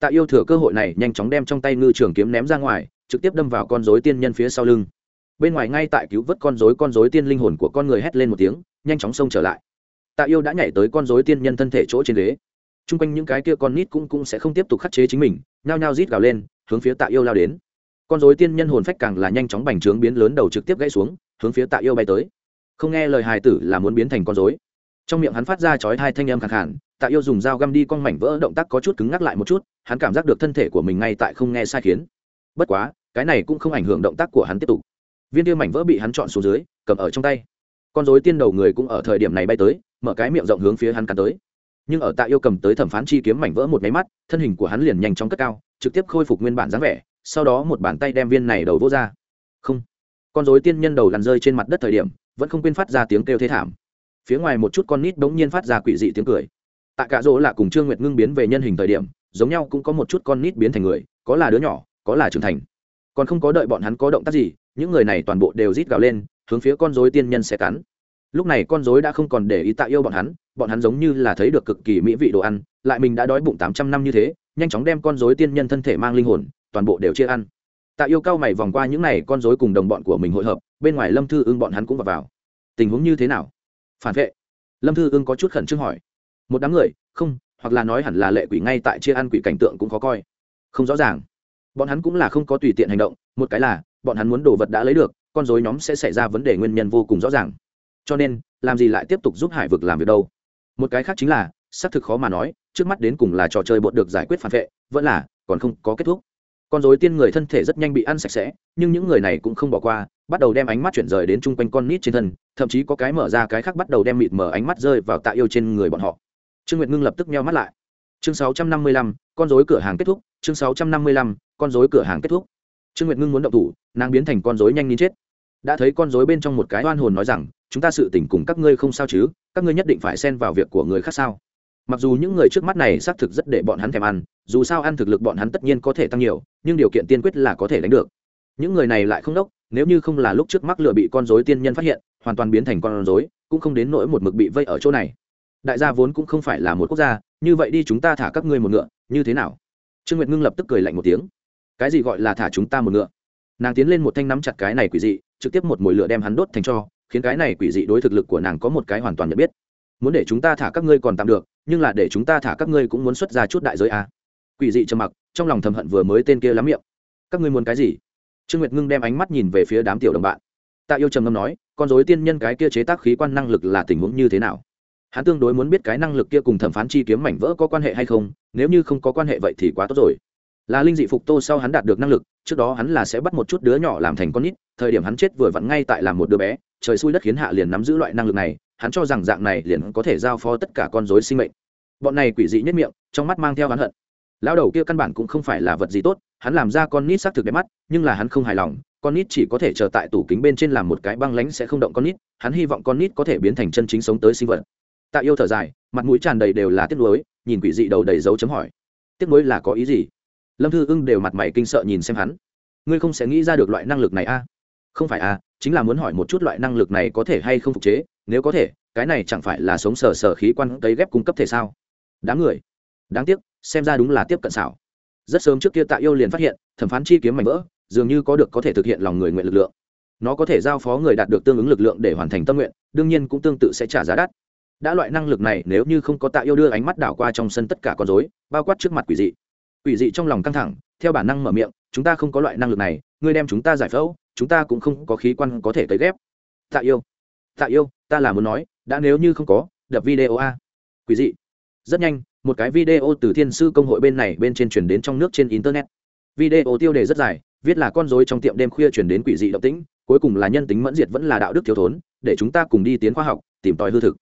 Tạ yêu thừa cơ hội này nhanh chóng đem trong tay ngư trường kiếm ném ra ngoài, trực tiếp đâm vào con dối tiên nhân phía sau lưng. Bên ngoài ngay tại cứu vớt con dối con dối tiên linh hồn của con người hét lên một tiếng, nhanh chóng xông trở lại. Tạ yêu đã nhảy tới con dối tiên nhân thân thể chỗ trên ghế. T r u n g quanh những cái kia con nít cũng cũng sẽ không tiếp tục khắc chế chính mình, nhao nhao rít gào lên, hướng phía tạ yêu lao đến. Con dối tiên nhân hồn phách càng là nhanh chóng bành trướng biến lớn đầu trực tiếp gãy xuống, hướng phía tạ yêu bay tới. Không nghe lời hài tử là muốn biến thành con dối trong miệng hắn phát ra chói hai thanh âm khẳng khản tạ yêu dùng dao găm đi con mảnh vỡ động tác có chút cứng ngắc lại một chút, hắn cảm giác được thân thể của mình ngay tại không nghe sai khiến. Bất quá, cái này cũng không ảnh hưởng động tác của hắn tiếp tục. Viên tiêu mảnh vỡ bị hắn chọn xuống dưới, cầm ở trong tay. Con dối tiên đầu người cũng ở thời điểm này bay tới, mở cái miệng rộng hướng phía hắn cắn tới. Nhưng ở tạ yêu cầm tới thẩm phán chi kiếm mảnh vỡ một máy mắt, thân hình của hắn liền nhanh chóng cất cao, trực tiếp khôi phục nguyên bản dáng vẻ, sau đó một bàn tay đem viên này đầu vô ra. Không. Con dối tiên nhân đầu lăn rơi trên mặt đất thời điểm, vẫn không quên phát ra tiếng kêu thế thảm phía ngoài một chút con nít bỗng nhiên phát ra quỷ dị tiếng cười. Tạ cả Dỗ là cùng trương nguyệt ngưng biến về nhân hình thời điểm giống nhau cũng có một chút con nít biến thành người có là đứa nhỏ có là trưởng thành. Còn không có đợi bọn hắn có động tác gì những người này toàn bộ đều rít gào lên hướng phía con dối tiên nhân sẽ cắn. Lúc này con dối đã không còn để ý tạ yêu bọn hắn bọn hắn giống như là thấy được cực kỳ mỹ vị đồ ăn lại mình đã đói bụng tám trăm năm như thế nhanh chóng đem con dối tiên nhân thân thể mang linh hồn toàn bộ đều chia ăn. Tạ yêu cao mày vòng qua những n à y con dối cùng đồng bọn của mình hội hợp bên ngoài lâm thư ưng bọn hắn cũng vào, vào. tình huống như thế nào? Phản vệ. Lâm thư ưng có chút khẩn trương hỏi. Một đám người, không, hoặc là nói hẳn là lệ quỷ ngay tại chia ăn quỷ cảnh tượng cũng khó coi. Không rõ ràng. Bọn hắn cũng là không có tùy tiện hành động, một cái là, bọn hắn muốn đồ vật đã lấy được, con dối nhóm sẽ xảy ra vấn đề nguyên nhân vô cùng rõ ràng. Cho nên, làm gì lại tiếp tục giúp hải vực làm việc đâu? Một cái khác chính là, xác thực khó mà nói, trước mắt đến cùng là trò chơi bột được giải quyết phản vệ, vẫn là, còn không có kết thúc. Con dối tiên người thân thể rất nhanh bị ăn sạch sẽ, nhưng những người này cũng không bỏ qua bắt đầu đem ánh mắt chuyển rời đến chung quanh con nít trên thân thậm chí có cái mở ra cái khác bắt đầu đem mịt mở ánh mắt rơi vào tạ yêu trên người bọn họ. Trương nguyệt ngưng lập tức meo mắt lại. Chương 655, con rối cửa hàng kết thúc. Chương 655, con rối cửa hàng kết thúc. Trương nguyệt ngưng muốn động thủ nàng biến thành con rối nhanh nín chết. Đã thấy con rối bên trong một cái oan hồn nói rằng chúng ta sự tình cùng các ngươi không sao chứ các ngươi nhất định phải xen vào việc của người khác sao? Mặc dù những người trước mắt này xác thực rất để bọn hắn thèm ăn dù sao ăn thực lực bọn hắn tất nhiên có thể tăng nhiều nhưng điều kiện tiên quyết là có thể đánh được. Những người này lại không đốc nếu như không là lúc trước mắc lựa bị con dối tiên nhân phát hiện, hoàn toàn biến thành con dối cũng không đến nỗi một mực bị vây ở chỗ này. Đại gia vốn cũng không phải là một quốc gia, như vậy đi chúng ta thả các ngươi một ngựa, như thế nào? Trương nguyệt ngưng lập tức cười lạnh một tiếng. Cái gì gọi là thả chúng ta một ngựa? Nàng tiến lên một thanh nắm chặt cái này quỷ dị, trực tiếp một mồi lửa đem hắn đốt thành cho, khiến cái này quỷ dị đối thực lực của nàng có một cái hoàn toàn nhận biết. Muốn để chúng ta thả các ngươi còn tạm được, nhưng là để chúng ta thả các ngươi cũng muốn xuất ra chút đại giới a à. quỷ dị trầm mặc, trong lòng thầm hận vừa mới tên kia lắm miệng. Các ngươi muốn cái gì? Trương nguyệt ngưng đem ánh mắt nhìn về phía đám tiểu đồng bạn. Tạ yêu trầm ngâm nói, con dối tiên nhân cái kia chế tác khí quan năng lực là tình huống như thế nào? Hắn tương đối muốn biết cái năng lực kia cùng thẩm phán chi kiếm mảnh vỡ có quan hệ hay không, nếu như không có quan hệ vậy thì quá tốt rồi. Là linh dị phục tô sau hắn đạt được năng lực, trước đó hắn là sẽ bắt một chút đứa nhỏ làm thành con nít, thời điểm hắn chết vừa vặn ngay tại làm một đứa bé, trời xui đất khiến hạ liền nắm giữ loại năng lực này, hắn cho rằng dạng này liền có thể giao phó tất cả con dối sinh mệnh. Bọn này quỷ dị nhất miệng, trong mắt mang theo hắn hận lão đầu kia căn bản cũng không phải là vật gì tốt, hắn làm ra con nít xác thực đẹp mắt, nhưng là hắn không hài lòng, con nít chỉ có thể chờ tại tủ kính bên trên làm một cái băng lánh sẽ không động con nít, hắn hy vọng con nít có thể biến thành chân chính sống tới sinh vật. Tạ yêu thở dài, mặt mũi tràn đầy đều là tiếc nuối, nhìn quỷ dị đầu đầy dấu chấm hỏi. Tiếc nuối là có ý gì? Lâm thư ưng đều mặt mày kinh sợ nhìn xem hắn. Ngươi không sẽ nghĩ ra được loại năng lực này a không phải a chính là muốn hỏi một chút loại năng lực này có thể hay không phục chế, nếu có thể, cái này chẳng phải là sống sờ sờ khí quan cấy ghép cung cấp thể sao? Đáng người. Đáng tiếc xem ra đúng là tiếp cận xảo. Rất sớm trước kia tạ yêu liền phát hiện, thẩm phán chi kiếm mảnh vỡ, dường như có được có thể thực hiện lòng người nguyện lực lượng. Nó có thể giao phó người đạt được tương ứng lực lượng để hoàn thành tâm nguyện, đương nhiên cũng tương tự sẽ trả giá đắt. Đã loại năng lực này, nếu như không có tạ yêu đưa ánh mắt đảo qua trong sân tất cả con dối bao quát trước mặt quỷ dị. Quỷ dị trong lòng căng thẳng, theo bản năng mở miệng, chúng ta không có loại năng lực này, ngươi đem chúng ta giải phẫu, chúng ta cũng không có khí quan có thể cấy ghép. Tạ yêu tạ yêu, ta là muốn nói, đã nếu như không có, đập video a. Quỷ dị, rất nhanh một cái video từ thiên sư công hội bên này bên trên chuyển đến trong nước trên internet. Video tiêu đề rất dài, viết là con dối trong tiệm đêm khuya chuyển đến quỷ dị động tĩnh, cuối cùng là nhân tính mẫn diệt vẫn là đạo đức thiếu thốn, để chúng ta cùng đi tiến khoa học, tìm tòi hư thực.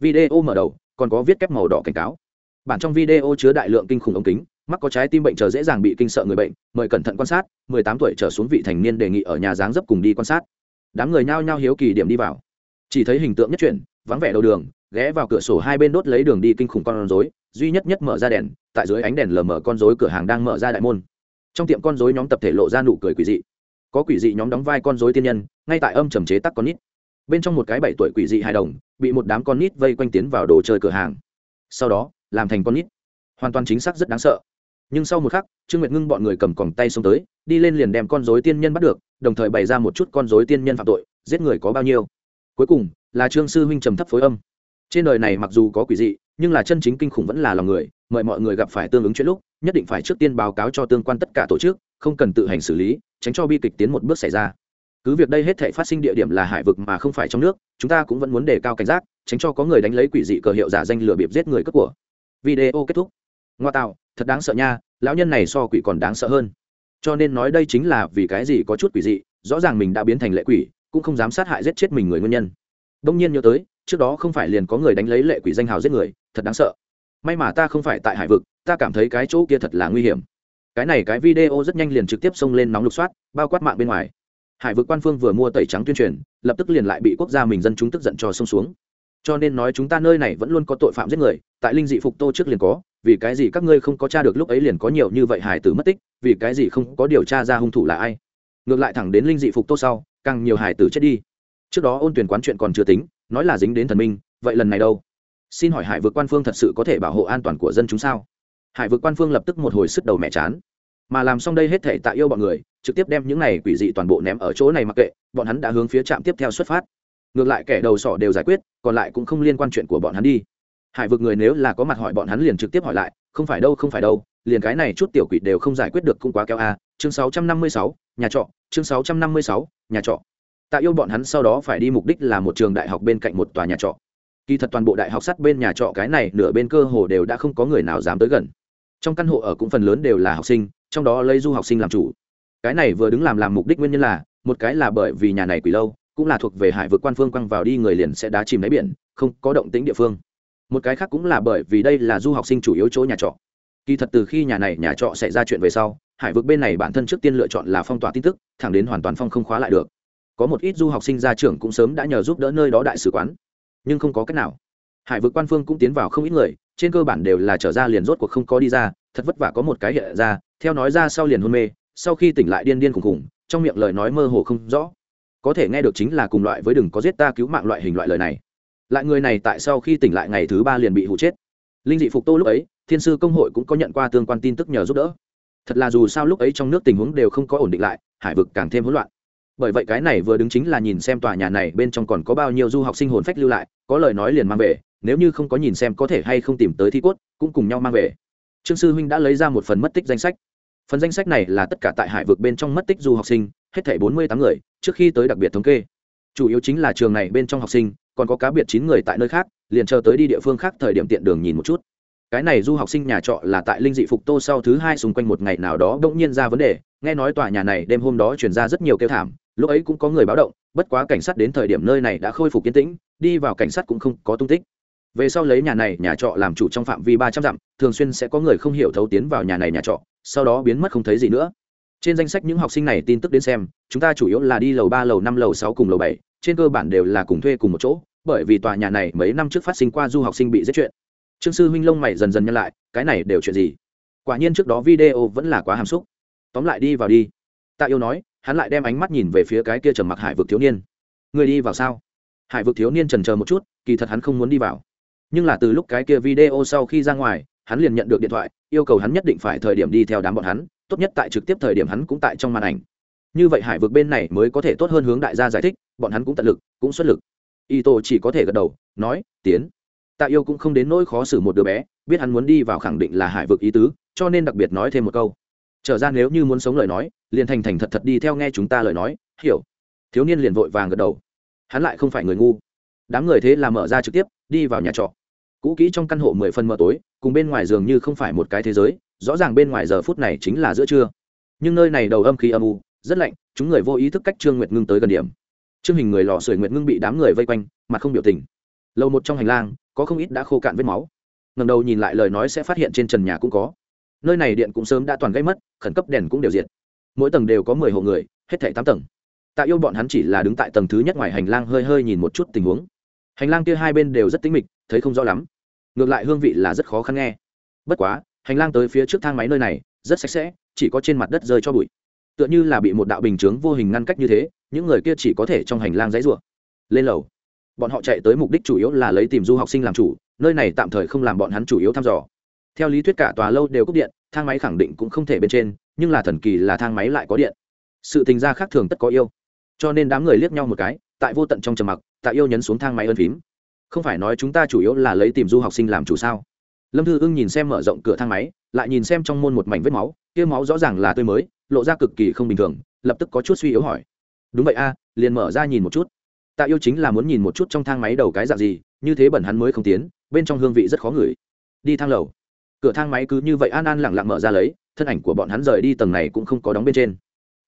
Video mở đầu, còn có viết kép màu đỏ cảnh cáo. Bản trong video chứa đại lượng kinh khủng ống kính, mắc có trái tim bệnh chờ dễ dàng bị kinh sợ người bệnh, mời cẩn thận quan sát 18 tuổi trở xuống vị thành niên đề nghị ở nhà dáng dấp cùng đi quan sát. Đám người nhao nhao hiếu kỳ điểm đi vào. Chỉ thấy hình tượng nhất chuyển, vắng vẻ đầu đường, ghé vào cửa sổ hai bên đốt lấy đường đi kinh khủng con rối duy nhất nhất mở ra đèn, tại dưới ánh đèn lờ mở con rối cửa hàng đang mở ra đại môn. Trong tiệm con rối nhóm tập thể lộ ra nụ cười quỷ dị. Có quỷ dị nhóm đóng vai con rối tiên nhân, ngay tại âm trầm chế tắc con nít. Bên trong một cái bảy tuổi quỷ dị hài đồng, bị một đám con nít vây quanh tiến vào đồ chơi cửa hàng. Sau đó, làm thành con nít. Hoàn toàn chính xác rất đáng sợ. Nhưng sau một khắc, trương nguyệt ngưng bọn người cầm còng tay xông tới, đi lên liền đem con dối tiên nhân bắt được, đồng thời bày ra một chút con dối tiên nhân phạm tội, giết người có bao nhiêu. Cuối cùng, là trương sư huynh trầm thấp phối âm. Trên đời này mặc dù có quỷ dị nhưng là chân chính kinh khủng vẫn là lòng người, mời mọi người gặp phải tương ứng chuyện lúc, nhất định phải trước tiên báo cáo cho tương quan tất cả tổ chức, không cần tự hành xử lý, tránh cho bi kịch tiến một bước xảy ra. Cứ việc đây hết thể phát sinh địa điểm là hải vực mà không phải trong nước, chúng ta cũng vẫn muốn đề cao cảnh giác, tránh cho có người đánh lấy quỷ dị cờ hiệu giả danh lừa bịp giết người cất của. Video kết thúc. Ngoa tạo, thật đáng sợ nha, lão nhân này so quỷ còn đáng sợ hơn. Cho nên nói đây chính là vì cái gì có chút quỷ dị, rõ ràng mình đã biến thành lệ quỷ, cũng không dám sát hại giết chết mình người nguyên nhân. Đông nhiên nhớ tới trước đó không phải liền có người đánh lấy lệ quỷ danh hào giết người, thật đáng sợ. May mà ta không phải tại hải vực, ta cảm thấy cái chỗ kia thật là nguy hiểm. Cái này cái video rất nhanh liền trực tiếp xông lên nóng lục soát, bao quát mạng bên ngoài. Hải vực quan phương vừa mua tẩy trắng tuyên truyền, lập tức liền lại bị quốc gia mình dân chúng tức giận cho xông xuống. Cho nên nói chúng ta nơi này vẫn luôn có tội phạm giết người, tại linh dị phục tô trước liền có, vì cái gì các ngươi không có t r a được lúc ấy liền có nhiều như vậy hải tử mất tích, vì cái gì không có điều tra ra hung thủ là ai? Ngược lại thẳng đến linh dị phục tô sau, càng nhiều hải tử chết đi. Trước đó ôn tuyển quán chuyện còn chưa tính nói là dính đến thần minh vậy lần này đâu? Xin hỏi hải vực quan phương thật sự có thể bảo hộ an toàn của dân chúng sao? Hải vực quan phương lập tức một hồi sức đầu mẹ chán. Mà làm xong đây hết thể tạ yêu bọn người trực tiếp đem những này quỷ dị toàn bộ ném ở chỗ này mặc kệ bọn hắn đã hướng phía trạm tiếp theo xuất phát. Ngược lại kẻ đầu sỏ đều giải quyết còn lại cũng không liên quan chuyện của bọn hắn đi. Hải vực người nếu là có mặt hỏi bọn hắn liền trực tiếp hỏi lại không phải đâu không phải đâu liền cái này chút tiểu quỷ đều không giải quyết được cũng quá kéo a. Chương 656, nhà trọ chương 656, nhà trọ tạ yêu bọn hắn sau đó phải đi mục đích là một trường đại học bên cạnh một tòa nhà trọ. Kỳ thật toàn bộ đại học sắt bên nhà trọ cái này nửa bên cơ hồ đều đã không có người nào dám tới gần. Trong căn hộ ở cũng phần lớn đều là học sinh, trong đó lấy du học sinh làm chủ. Cái này vừa đứng làm làm mục đích nguyên nhân là, một cái là bởi vì nhà này quỷ lâu, cũng là thuộc về hải vực quan phương quăng vào đi người liền sẽ đá chìm đáy biển, không có động tĩnh địa phương. Một cái khác cũng là bởi vì đây là du học sinh chủ yếu chỗ nhà trọ. Kỳ thật từ khi nhà này nhà trọ xảy ra chuyện về sau, hải vực bên này bản thân trước tiên lựa chọn là phong tỏa tin tức, thẳng đến hoàn toàn phong không khóa lại được có một ít du học sinh ra trường cũng sớm đã nhờ giúp đỡ nơi đó đại sứ quán. Nhưng không có cách nào. Hải vực quan phương cũng tiến vào không ít người, trên cơ bản đều là trở ra liền rốt cuộc không có đi ra, thật vất vả có một cái hiện ra, theo nói ra sau liền hôn mê, sau khi tỉnh lại điên điên khùng khùng, trong miệng lời nói mơ hồ không rõ. Có thể nghe được chính là cùng loại với đừng có giết ta cứu mạng loại hình loại lời này. Lại người này tại sau khi tỉnh lại ngày thứ ba liền bị hụ chết. Linh dị phục tô lúc ấy, thiên sư công hội cũng có nhận qua tương quan tin tức nhờ giúp đỡ. Thật là dù sao lúc ấy trong nước tình huống đều không có ổn định lại, hải vực càng thêm hỗn loạn bởi vậy cái này vừa đứng chính là nhìn xem tòa nhà này bên trong còn có bao nhiêu du học sinh hồn phách lưu lại, có lời nói liền mang về, nếu như không có nhìn xem có thể hay không tìm tới thi cốt, cũng cùng nhau mang về. Trương sư huynh đã lấy ra một phần mất tích danh sách. Phần danh sách này là tất cả tại hải vực bên trong mất tích du học sinh, hết thảy bốn mươi tám người, trước khi tới đặc biệt thống kê. Chủ yếu chính là trường này bên trong học sinh, còn có cá biệt chín người tại nơi khác, liền chờ tới đi địa phương khác thời điểm tiện đường nhìn một chút cái này du học sinh nhà trọ là tại linh dị phục tô sau thứ hai xung quanh một ngày nào đó bỗng nhiên ra vấn đề. Nghe nói tòa nhà này đêm hôm đó chuyển ra rất nhiều kêu thảm, lúc ấy cũng có người báo động, bất quá cảnh sát đến thời điểm nơi này đã khôi phục yên tĩnh, đi vào cảnh sát cũng không có tung tích. Về sau lấy nhà này, nhà trọ làm chủ trong phạm vi ba trăm dặm, thường xuyên sẽ có người không hiểu thấu tiến vào nhà này, nhà trọ, sau đó biến mất không thấy gì nữa. Trên danh sách những học sinh này tin tức đến xem, chúng ta chủ yếu là đi lầu ba, lầu năm, lầu sáu cùng lầu bảy, trên cơ bản đều là cùng thuê cùng một chỗ, bởi vì tòa nhà này mấy năm trước phát sinh qua du học sinh bị giết chuyện trương sư huynh lông mày dần dần nhân lại, cái này đều chuyện gì? Quả nhiên trước đó video vẫn là quá hàm xúc. Tóm lại đi vào đi. Tạ yêu nói, hắn lại đem ánh mắt nhìn về phía cái kia trầm mặc hải vực thiếu niên. Người đi vào sao? Hải vực thiếu niên trần chờ một chút, kỳ thật hắn không muốn đi vào. Nhưng là từ lúc cái kia video sau khi ra ngoài, hắn liền nhận được điện thoại, yêu cầu hắn nhất định phải thời điểm đi theo đám bọn hắn, tốt nhất tại trực tiếp thời điểm hắn cũng tại trong màn ảnh. Như vậy hải vực bên này mới có thể tốt hơn hướng đại gia giải thích, bọn hắn cũng tận lực, cũng xuất lực. Y tô chỉ có thể gật đầu, nói, tiến tạ yêu cũng không đến nỗi khó xử một đứa bé, biết hắn muốn đi vào khẳng định là hải vực ý tứ, cho nên đặc biệt nói thêm một câu. Trở ra nếu như muốn sống lời nói, liền thành thành thật thật đi theo nghe chúng ta lời nói, hiểu. Thiếu niên liền vội vàng gật đầu. Hắn lại không phải người ngu. Đám người thế là mở ra trực tiếp, đi vào nhà trọ. Cũ kỹ trong căn hộ mười phân mờ tối, cùng bên ngoài dường như không phải một cái thế giới, rõ ràng bên ngoài giờ phút này chính là giữa trưa. Nhưng nơi này đầu âm khí âm u, rất lạnh, chúng người vô ý thức cách trương nguyệt ngưng tới gần điểm. Trương hình người lò sưởi nguyệt ngưng bị đám người vây quanh, mặt không biểu tình. Lâu một trong hành lang có không ít đã khô cạn vết máu. Ngầm đầu nhìn lại lời nói sẽ phát hiện trên trần nhà cũng có. Nơi này điện cũng sớm đã toàn gây mất, khẩn cấp đèn cũng đều diệt. Mỗi tầng đều có mười hộ người, hết thảy tám tầng. Tạ yêu bọn hắn chỉ là đứng tại tầng thứ nhất ngoài hành lang hơi hơi nhìn một chút tình huống. Hành lang kia hai bên đều rất tính mịch, thấy không rõ lắm. Ngược lại hương vị là rất khó khăn nghe. Bất quá, hành lang tới phía trước thang máy nơi này, rất sạch sẽ, chỉ có trên mặt đất rơi cho bụi. Tựa như là bị một đạo bình chướng vô hình ngăn cách như thế, những người kia chỉ có thể trong hành lang dãy rủa. Lên lầu bọn họ chạy tới mục đích chủ yếu là lấy tìm du học sinh làm chủ, nơi này tạm thời không làm bọn hắn chủ yếu thăm dò. Theo lý thuyết cả tòa lâu đều cúp điện, thang máy khẳng định cũng không thể bên trên, nhưng là thần kỳ là thang máy lại có điện. Sự tình gia khác thường tất có yêu. Cho nên đám người liếc nhau một cái, tại vô tận trong trầm mặc tạ yêu nhấn xuống thang máy ân phím. Không phải nói chúng ta chủ yếu là lấy tìm du học sinh làm chủ sao? Lâm thư ưng nhìn xem mở rộng cửa thang máy, lại nhìn xem trong môn một mảnh vết máu, kia máu rõ ràng là tươi mới, lộ ra cực kỳ không bình thường, lập tức có chút suy yếu hỏi. Đúng vậy a, liền mở ra nhìn một chút tạ yêu chính là muốn nhìn một chút trong thang máy đầu cái dạng gì, như thế bẩn hắn mới không tiến, bên trong hương vị rất khó ngửi. Đi thang lầu. Cửa thang máy cứ như vậy an an lặng lặng mở ra lấy, thân ảnh của bọn hắn rời đi tầng này cũng không có đóng bên trên.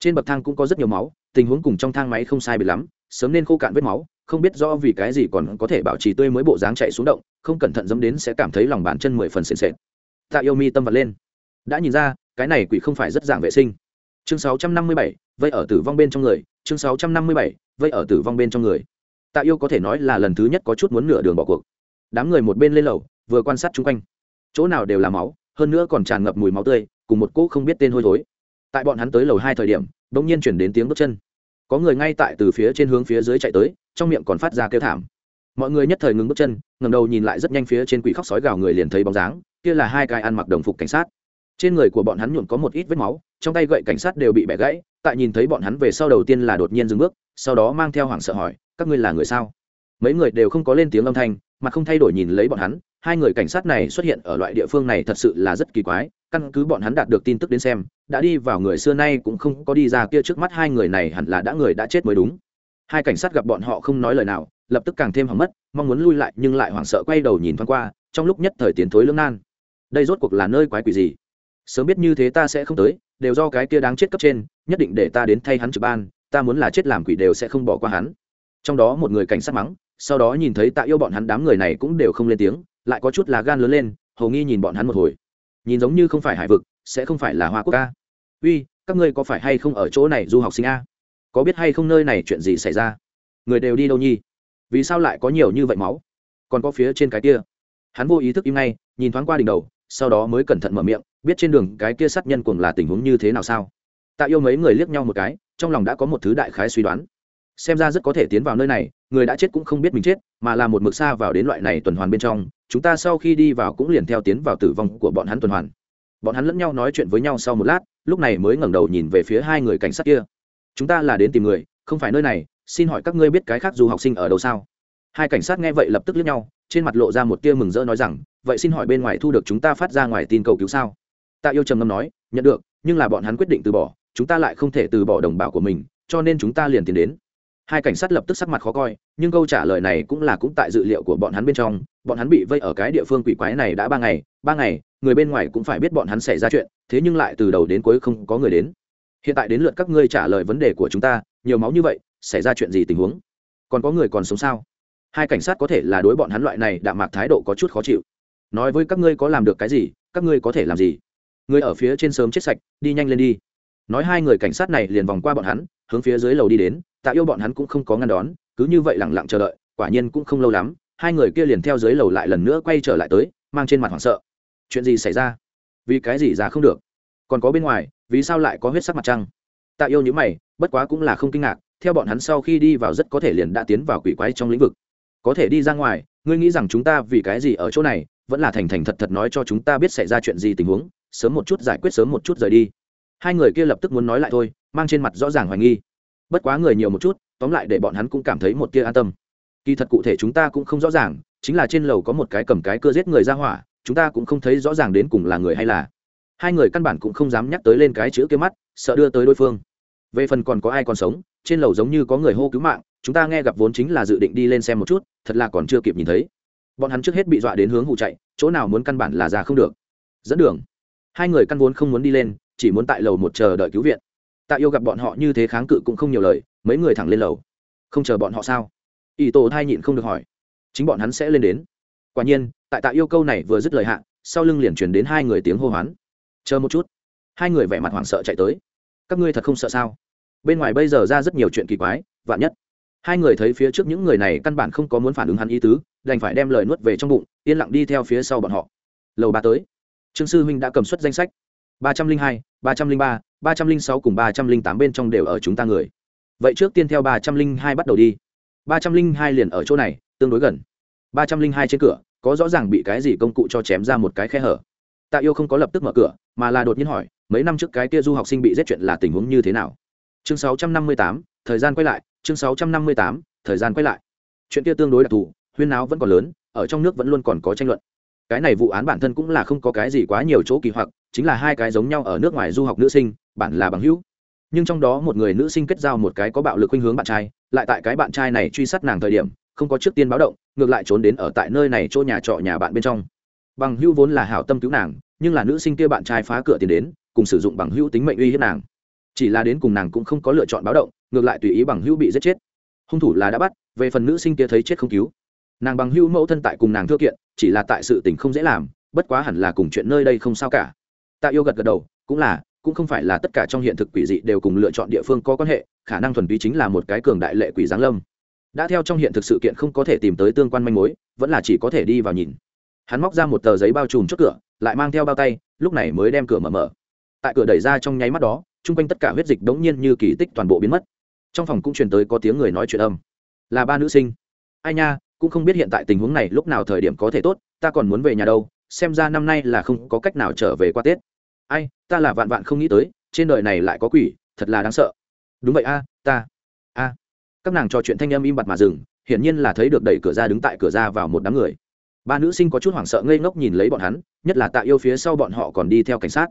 Trên bậc thang cũng có rất nhiều máu, tình huống cùng trong thang máy không sai bị lắm, sớm nên khô cạn vết máu, không biết do vì cái gì còn có thể bảo trì tươi mới bộ dáng chạy xuống động, không cẩn thận dẫm đến sẽ cảm thấy lòng bàn chân mười phần sệt sệt. Tạ yêu mi tâm vật lên. Đã nhìn ra, cái này quỷ không phải rất dạng vệ sinh chương sáu trăm năm mươi bảy, vây ở tử vong bên trong người. Chương sáu trăm năm mươi bảy, vây ở tử vong bên trong người. Tạ yêu có thể nói là lần thứ nhất có chút muốn nửa đường bỏ cuộc. Đám người một bên lên lầu, vừa quan sát chung quanh. Chỗ nào đều là máu, hơn nữa còn tràn ngập mùi máu tươi, cùng một cỗ không biết tên hôi thối. Tại bọn hắn tới lầu hai thời điểm đ ỗ n g nhiên chuyển đến tiếng bước chân. Có người ngay tại từ phía trên hướng phía dưới chạy tới, trong miệng còn phát ra kêu thảm. Mọi người nhất thời ngừng bước chân ngầm đầu nhìn lại rất nhanh phía trên quỷ khóc sói gào người liền thấy bóng dáng, kia là hai cái ăn mặc đồng phục cảnh sát trên người của bọn hắn nhuộm có một ít vết máu, trong tay gậy cảnh sát đều bị bẻ gãy, tại nhìn thấy bọn hắn về sau đầu tiên là đột nhiên dừng bước, sau đó mang theo hoảng sợ hỏi, các ngươi là người sao? Mấy người đều không có lên tiếng âm thanh, mà không thay đổi nhìn lấy bọn hắn, hai người cảnh sát này xuất hiện ở loại địa phương này thật sự là rất kỳ quái, căn cứ bọn hắn đạt được tin tức đến xem, đã đi vào người xưa nay cũng không có đi ra kia trước mắt hai người này hẳn là đã người đã chết mới đúng. Hai cảnh sát gặp bọn họ không nói lời nào, lập tức càng thêm hỏng mất, mong muốn lui lại nhưng lại hoảng sợ quay đầu nhìn thoáng qua, trong lúc nhất thời tiến thối lưỡng nan. Đây rốt cuộc là nơi quái quỷ gì? Sớm biết như thế ta sẽ không tới, đều do cái kia đáng chết cấp trên, nhất định để ta đến thay hắn trực ban, ta muốn là chết làm quỷ đều sẽ không bỏ qua hắn. Trong đó một người cảnh sát mắng, sau đó nhìn thấy tạ yêu bọn hắn đám người này cũng đều không lên tiếng, lại có chút là gan lớn lên, hầu nghi nhìn bọn hắn một hồi. Nhìn giống như không phải hải vực, sẽ không phải là hoa quốc ca. Uy, các ngươi có phải hay không ở chỗ này du học sinh a? Có biết hay không nơi này chuyện gì xảy ra? Người đều đi đâu nhi vì sao lại có nhiều như vậy máu? Còn có phía trên cái kia. Hắn vô ý thức im ngay, nhìn thoáng qua đỉnh đầu sau đó mới cẩn thận mở miệng, biết trên đường cái kia sát nhân cuồng là tình huống như thế nào sao? Tạ yêu mấy người liếc nhau một cái, trong lòng đã có một thứ đại khái suy đoán. Xem ra rất có thể tiến vào nơi này, người đã chết cũng không biết mình chết, mà là một mực xa vào đến loại này tuần hoàn bên trong, chúng ta sau khi đi vào cũng liền theo tiến vào tử vong của bọn hắn tuần hoàn. Bọn hắn lẫn nhau nói chuyện với nhau sau một lát, lúc này mới ngẩng đầu nhìn về phía hai người cảnh sát kia. Chúng ta là đến tìm người, không phải nơi này, xin hỏi các ngươi biết cái khác dù học sinh ở đâu sao? Hai cảnh sát nghe vậy lập tức liếc nhau, trên mặt lộ ra một tia mừng rỡ nói rằng vậy xin hỏi bên ngoài thu được chúng ta phát ra ngoài tin cầu cứu sao? Tạ yêu trầm ngâm nói, nhận được, nhưng là bọn hắn quyết định từ bỏ, chúng ta lại không thể từ bỏ đồng bào của mình, cho nên chúng ta liền tiến đến. Hai cảnh sát lập tức sắc mặt khó coi, nhưng câu trả lời này cũng là cũng tại dự liệu của bọn hắn bên trong, bọn hắn bị vây ở cái địa phương quỷ quái này đã ba ngày ba ngày, người bên ngoài cũng phải biết bọn hắn xảy ra chuyện, thế nhưng lại từ đầu đến cuối không có người đến. Hiện tại đến lượt các ngươi trả lời vấn đề của chúng ta, nhiều máu như vậy, xảy ra chuyện gì tình huống? Còn có người còn sống sao? Hai cảnh sát có thể là đối bọn hắn loại này đạm mạc thái độ có chút khó chịu nói với các ngươi có làm được cái gì, các ngươi có thể làm gì? Người ở phía trên sớm chết sạch, đi nhanh lên đi. Nói hai người cảnh sát này liền vòng qua bọn hắn, hướng phía dưới lầu đi đến, tạ yêu bọn hắn cũng không có ngăn đón, cứ như vậy lẳng lặng chờ đợi, quả nhiên cũng không lâu lắm, hai người kia liền theo dưới lầu lại lần nữa quay trở lại tới, mang trên mặt hoảng sợ. Chuyện gì xảy ra? Vì cái gì ra không được? Còn có bên ngoài, vì sao lại có huyết sắc mặt trăng? Tạ yêu những mày, bất quá cũng là không kinh ngạc, theo bọn hắn sau khi đi vào rất có thể liền đã tiến vào quỷ quái trong lĩnh vực. Có thể đi ra ngoài, ngươi nghĩ rằng chúng ta vì cái gì ở chỗ này vẫn là thành thành thật thật nói cho chúng ta biết xảy ra chuyện gì tình huống, sớm một chút giải quyết sớm một chút rời đi. Hai người kia lập tức muốn nói lại thôi, mang trên mặt rõ ràng hoài nghi. Bất quá người nhiều một chút, tóm lại để bọn hắn cũng cảm thấy một tia an tâm. Kỳ thật cụ thể chúng ta cũng không rõ ràng, chính là trên lầu có một cái cầm cái cưa giết người ra hỏa, chúng ta cũng không thấy rõ ràng đến cùng là người hay là. Hai người căn bản cũng không dám nhắc tới lên cái chữ kia mắt, sợ đưa tới đối phương. Về phần còn có ai còn sống, trên lầu giống như có người hô cứu mạng, chúng ta nghe gặp vốn chính là dự định đi lên xem một chút, thật là còn chưa kịp nhìn thấy bọn hắn trước hết bị dọa đến hướng hụ chạy, chỗ nào muốn căn bản là ra không được. Dẫn đường. Hai người căn vốn không muốn đi lên, chỉ muốn tại lầu một chờ đợi cứu viện. Tạ yêu gặp bọn họ như thế kháng cự cũng không nhiều lời, mấy người thẳng lên lầu. Không chờ bọn họ sao? Ỷ tổ thai nhịn không được hỏi. Chính bọn hắn sẽ lên đến. Quả nhiên, tại tạ yêu câu này vừa dứt lời hạ, sau lưng liền chuyển đến hai người tiếng hô hoán. Chờ một chút. Hai người vẻ mặt hoảng sợ chạy tới. Các ngươi thật không sợ sao? Bên ngoài bây giờ ra rất nhiều chuyện kỳ quái, vạn nhất. Hai người thấy phía trước những người này căn bản không có muốn phản ứng hắn ý tứ đành phải đem lời nuốt về trong bụng, yên lặng đi theo phía sau bọn họ. Lầu ba tới. Trương sư huynh đã cầm suất danh sách. Ba trăm linh hai, ba trăm linh ba ba trăm linh sáu cùng ba trăm linh tám bên trong đều ở chúng ta người. Vậy trước tiên theo ba trăm linh hai bắt đầu đi. Ba trăm linh hai liền ở chỗ này, tương đối gần. Ba trăm linh hai trên cửa, có rõ ràng bị cái gì công cụ cho chém ra một cái khe hở. Tạ yêu không có lập tức mở cửa, mà là đột nhiên hỏi, mấy năm trước cái kia du học sinh bị giết chuyện là tình huống như thế nào? Chương sáu trăm năm mươi tám, thời gian quay lại, chương sáu trăm năm mươi tám, thời gian quay lại. Chuyện kia tương đối đặc thù huyên náo vẫn còn lớn, ở trong nước vẫn luôn còn có tranh luận. Cái này vụ án bản thân cũng là không có cái gì quá nhiều chỗ kỳ hoặc, chính là hai cái giống nhau ở nước ngoài du học nữ sinh bản là bằng hữu. Nhưng trong đó một người nữ sinh kết giao một cái có bạo lực khuynh hướng bạn trai, lại tại cái bạn trai này truy sát nàng thời điểm, không có trước tiên báo động, ngược lại trốn đến ở tại nơi này chỗ nhà trọ nhà bạn bên trong. Bằng hữu vốn là hảo tâm cứu nàng, nhưng là nữ sinh kia bạn trai phá cửa tiền đến, cùng sử dụng bằng hữu tính mệnh uy hiếp nàng. Chỉ là đến cùng nàng cũng không có lựa chọn báo động, ngược lại tùy ý bằng hữu bị giết chết. Hung thủ là đã bắt, về phần nữ sinh kia thấy chết không cứu nàng bằng hưu mẫu thân tại cùng nàng thưa kiện, chỉ là tại sự tình không dễ làm, bất quá hẳn là cùng chuyện nơi đây không sao cả. Tạ yêu gật gật đầu, cũng là, cũng không phải là tất cả trong hiện thực quỷ dị đều cùng lựa chọn địa phương có quan hệ, khả năng thuần túy chính là một cái cường đại lệ quỷ giáng lâm. Đã theo trong hiện thực sự kiện không có thể tìm tới tương quan manh mối, vẫn là chỉ có thể đi vào nhìn. Hắn móc ra một tờ giấy bao trùm trước cửa, lại mang theo bao tay, lúc này mới đem cửa mở mở. Tại cửa đẩy ra trong nháy mắt đó, chung quanh tất cả huyết dịch đống nhiên như kỳ tích toàn bộ biến mất. Trong phòng cũng truyền tới có tiếng người nói chuyện âm. Là ba nữ sinh. Ai nha cũng không biết hiện tại tình huống này lúc nào thời điểm có thể tốt, ta còn muốn về nhà đâu, xem ra năm nay là không có cách nào trở về qua tết. Ai, ta là vạn vạn không nghĩ tới, trên đời này lại có quỷ, thật là đáng sợ. Đúng vậy a, ta, a. Các nàng trò chuyện thanh âm im bặt mà dừng, hiển nhiên là thấy được đẩy cửa ra đứng tại cửa ra vào một đám người. Ba nữ sinh có chút hoảng sợ ngây ngốc nhìn lấy bọn hắn, nhất là tạ yêu phía sau bọn họ còn đi theo cảnh sát.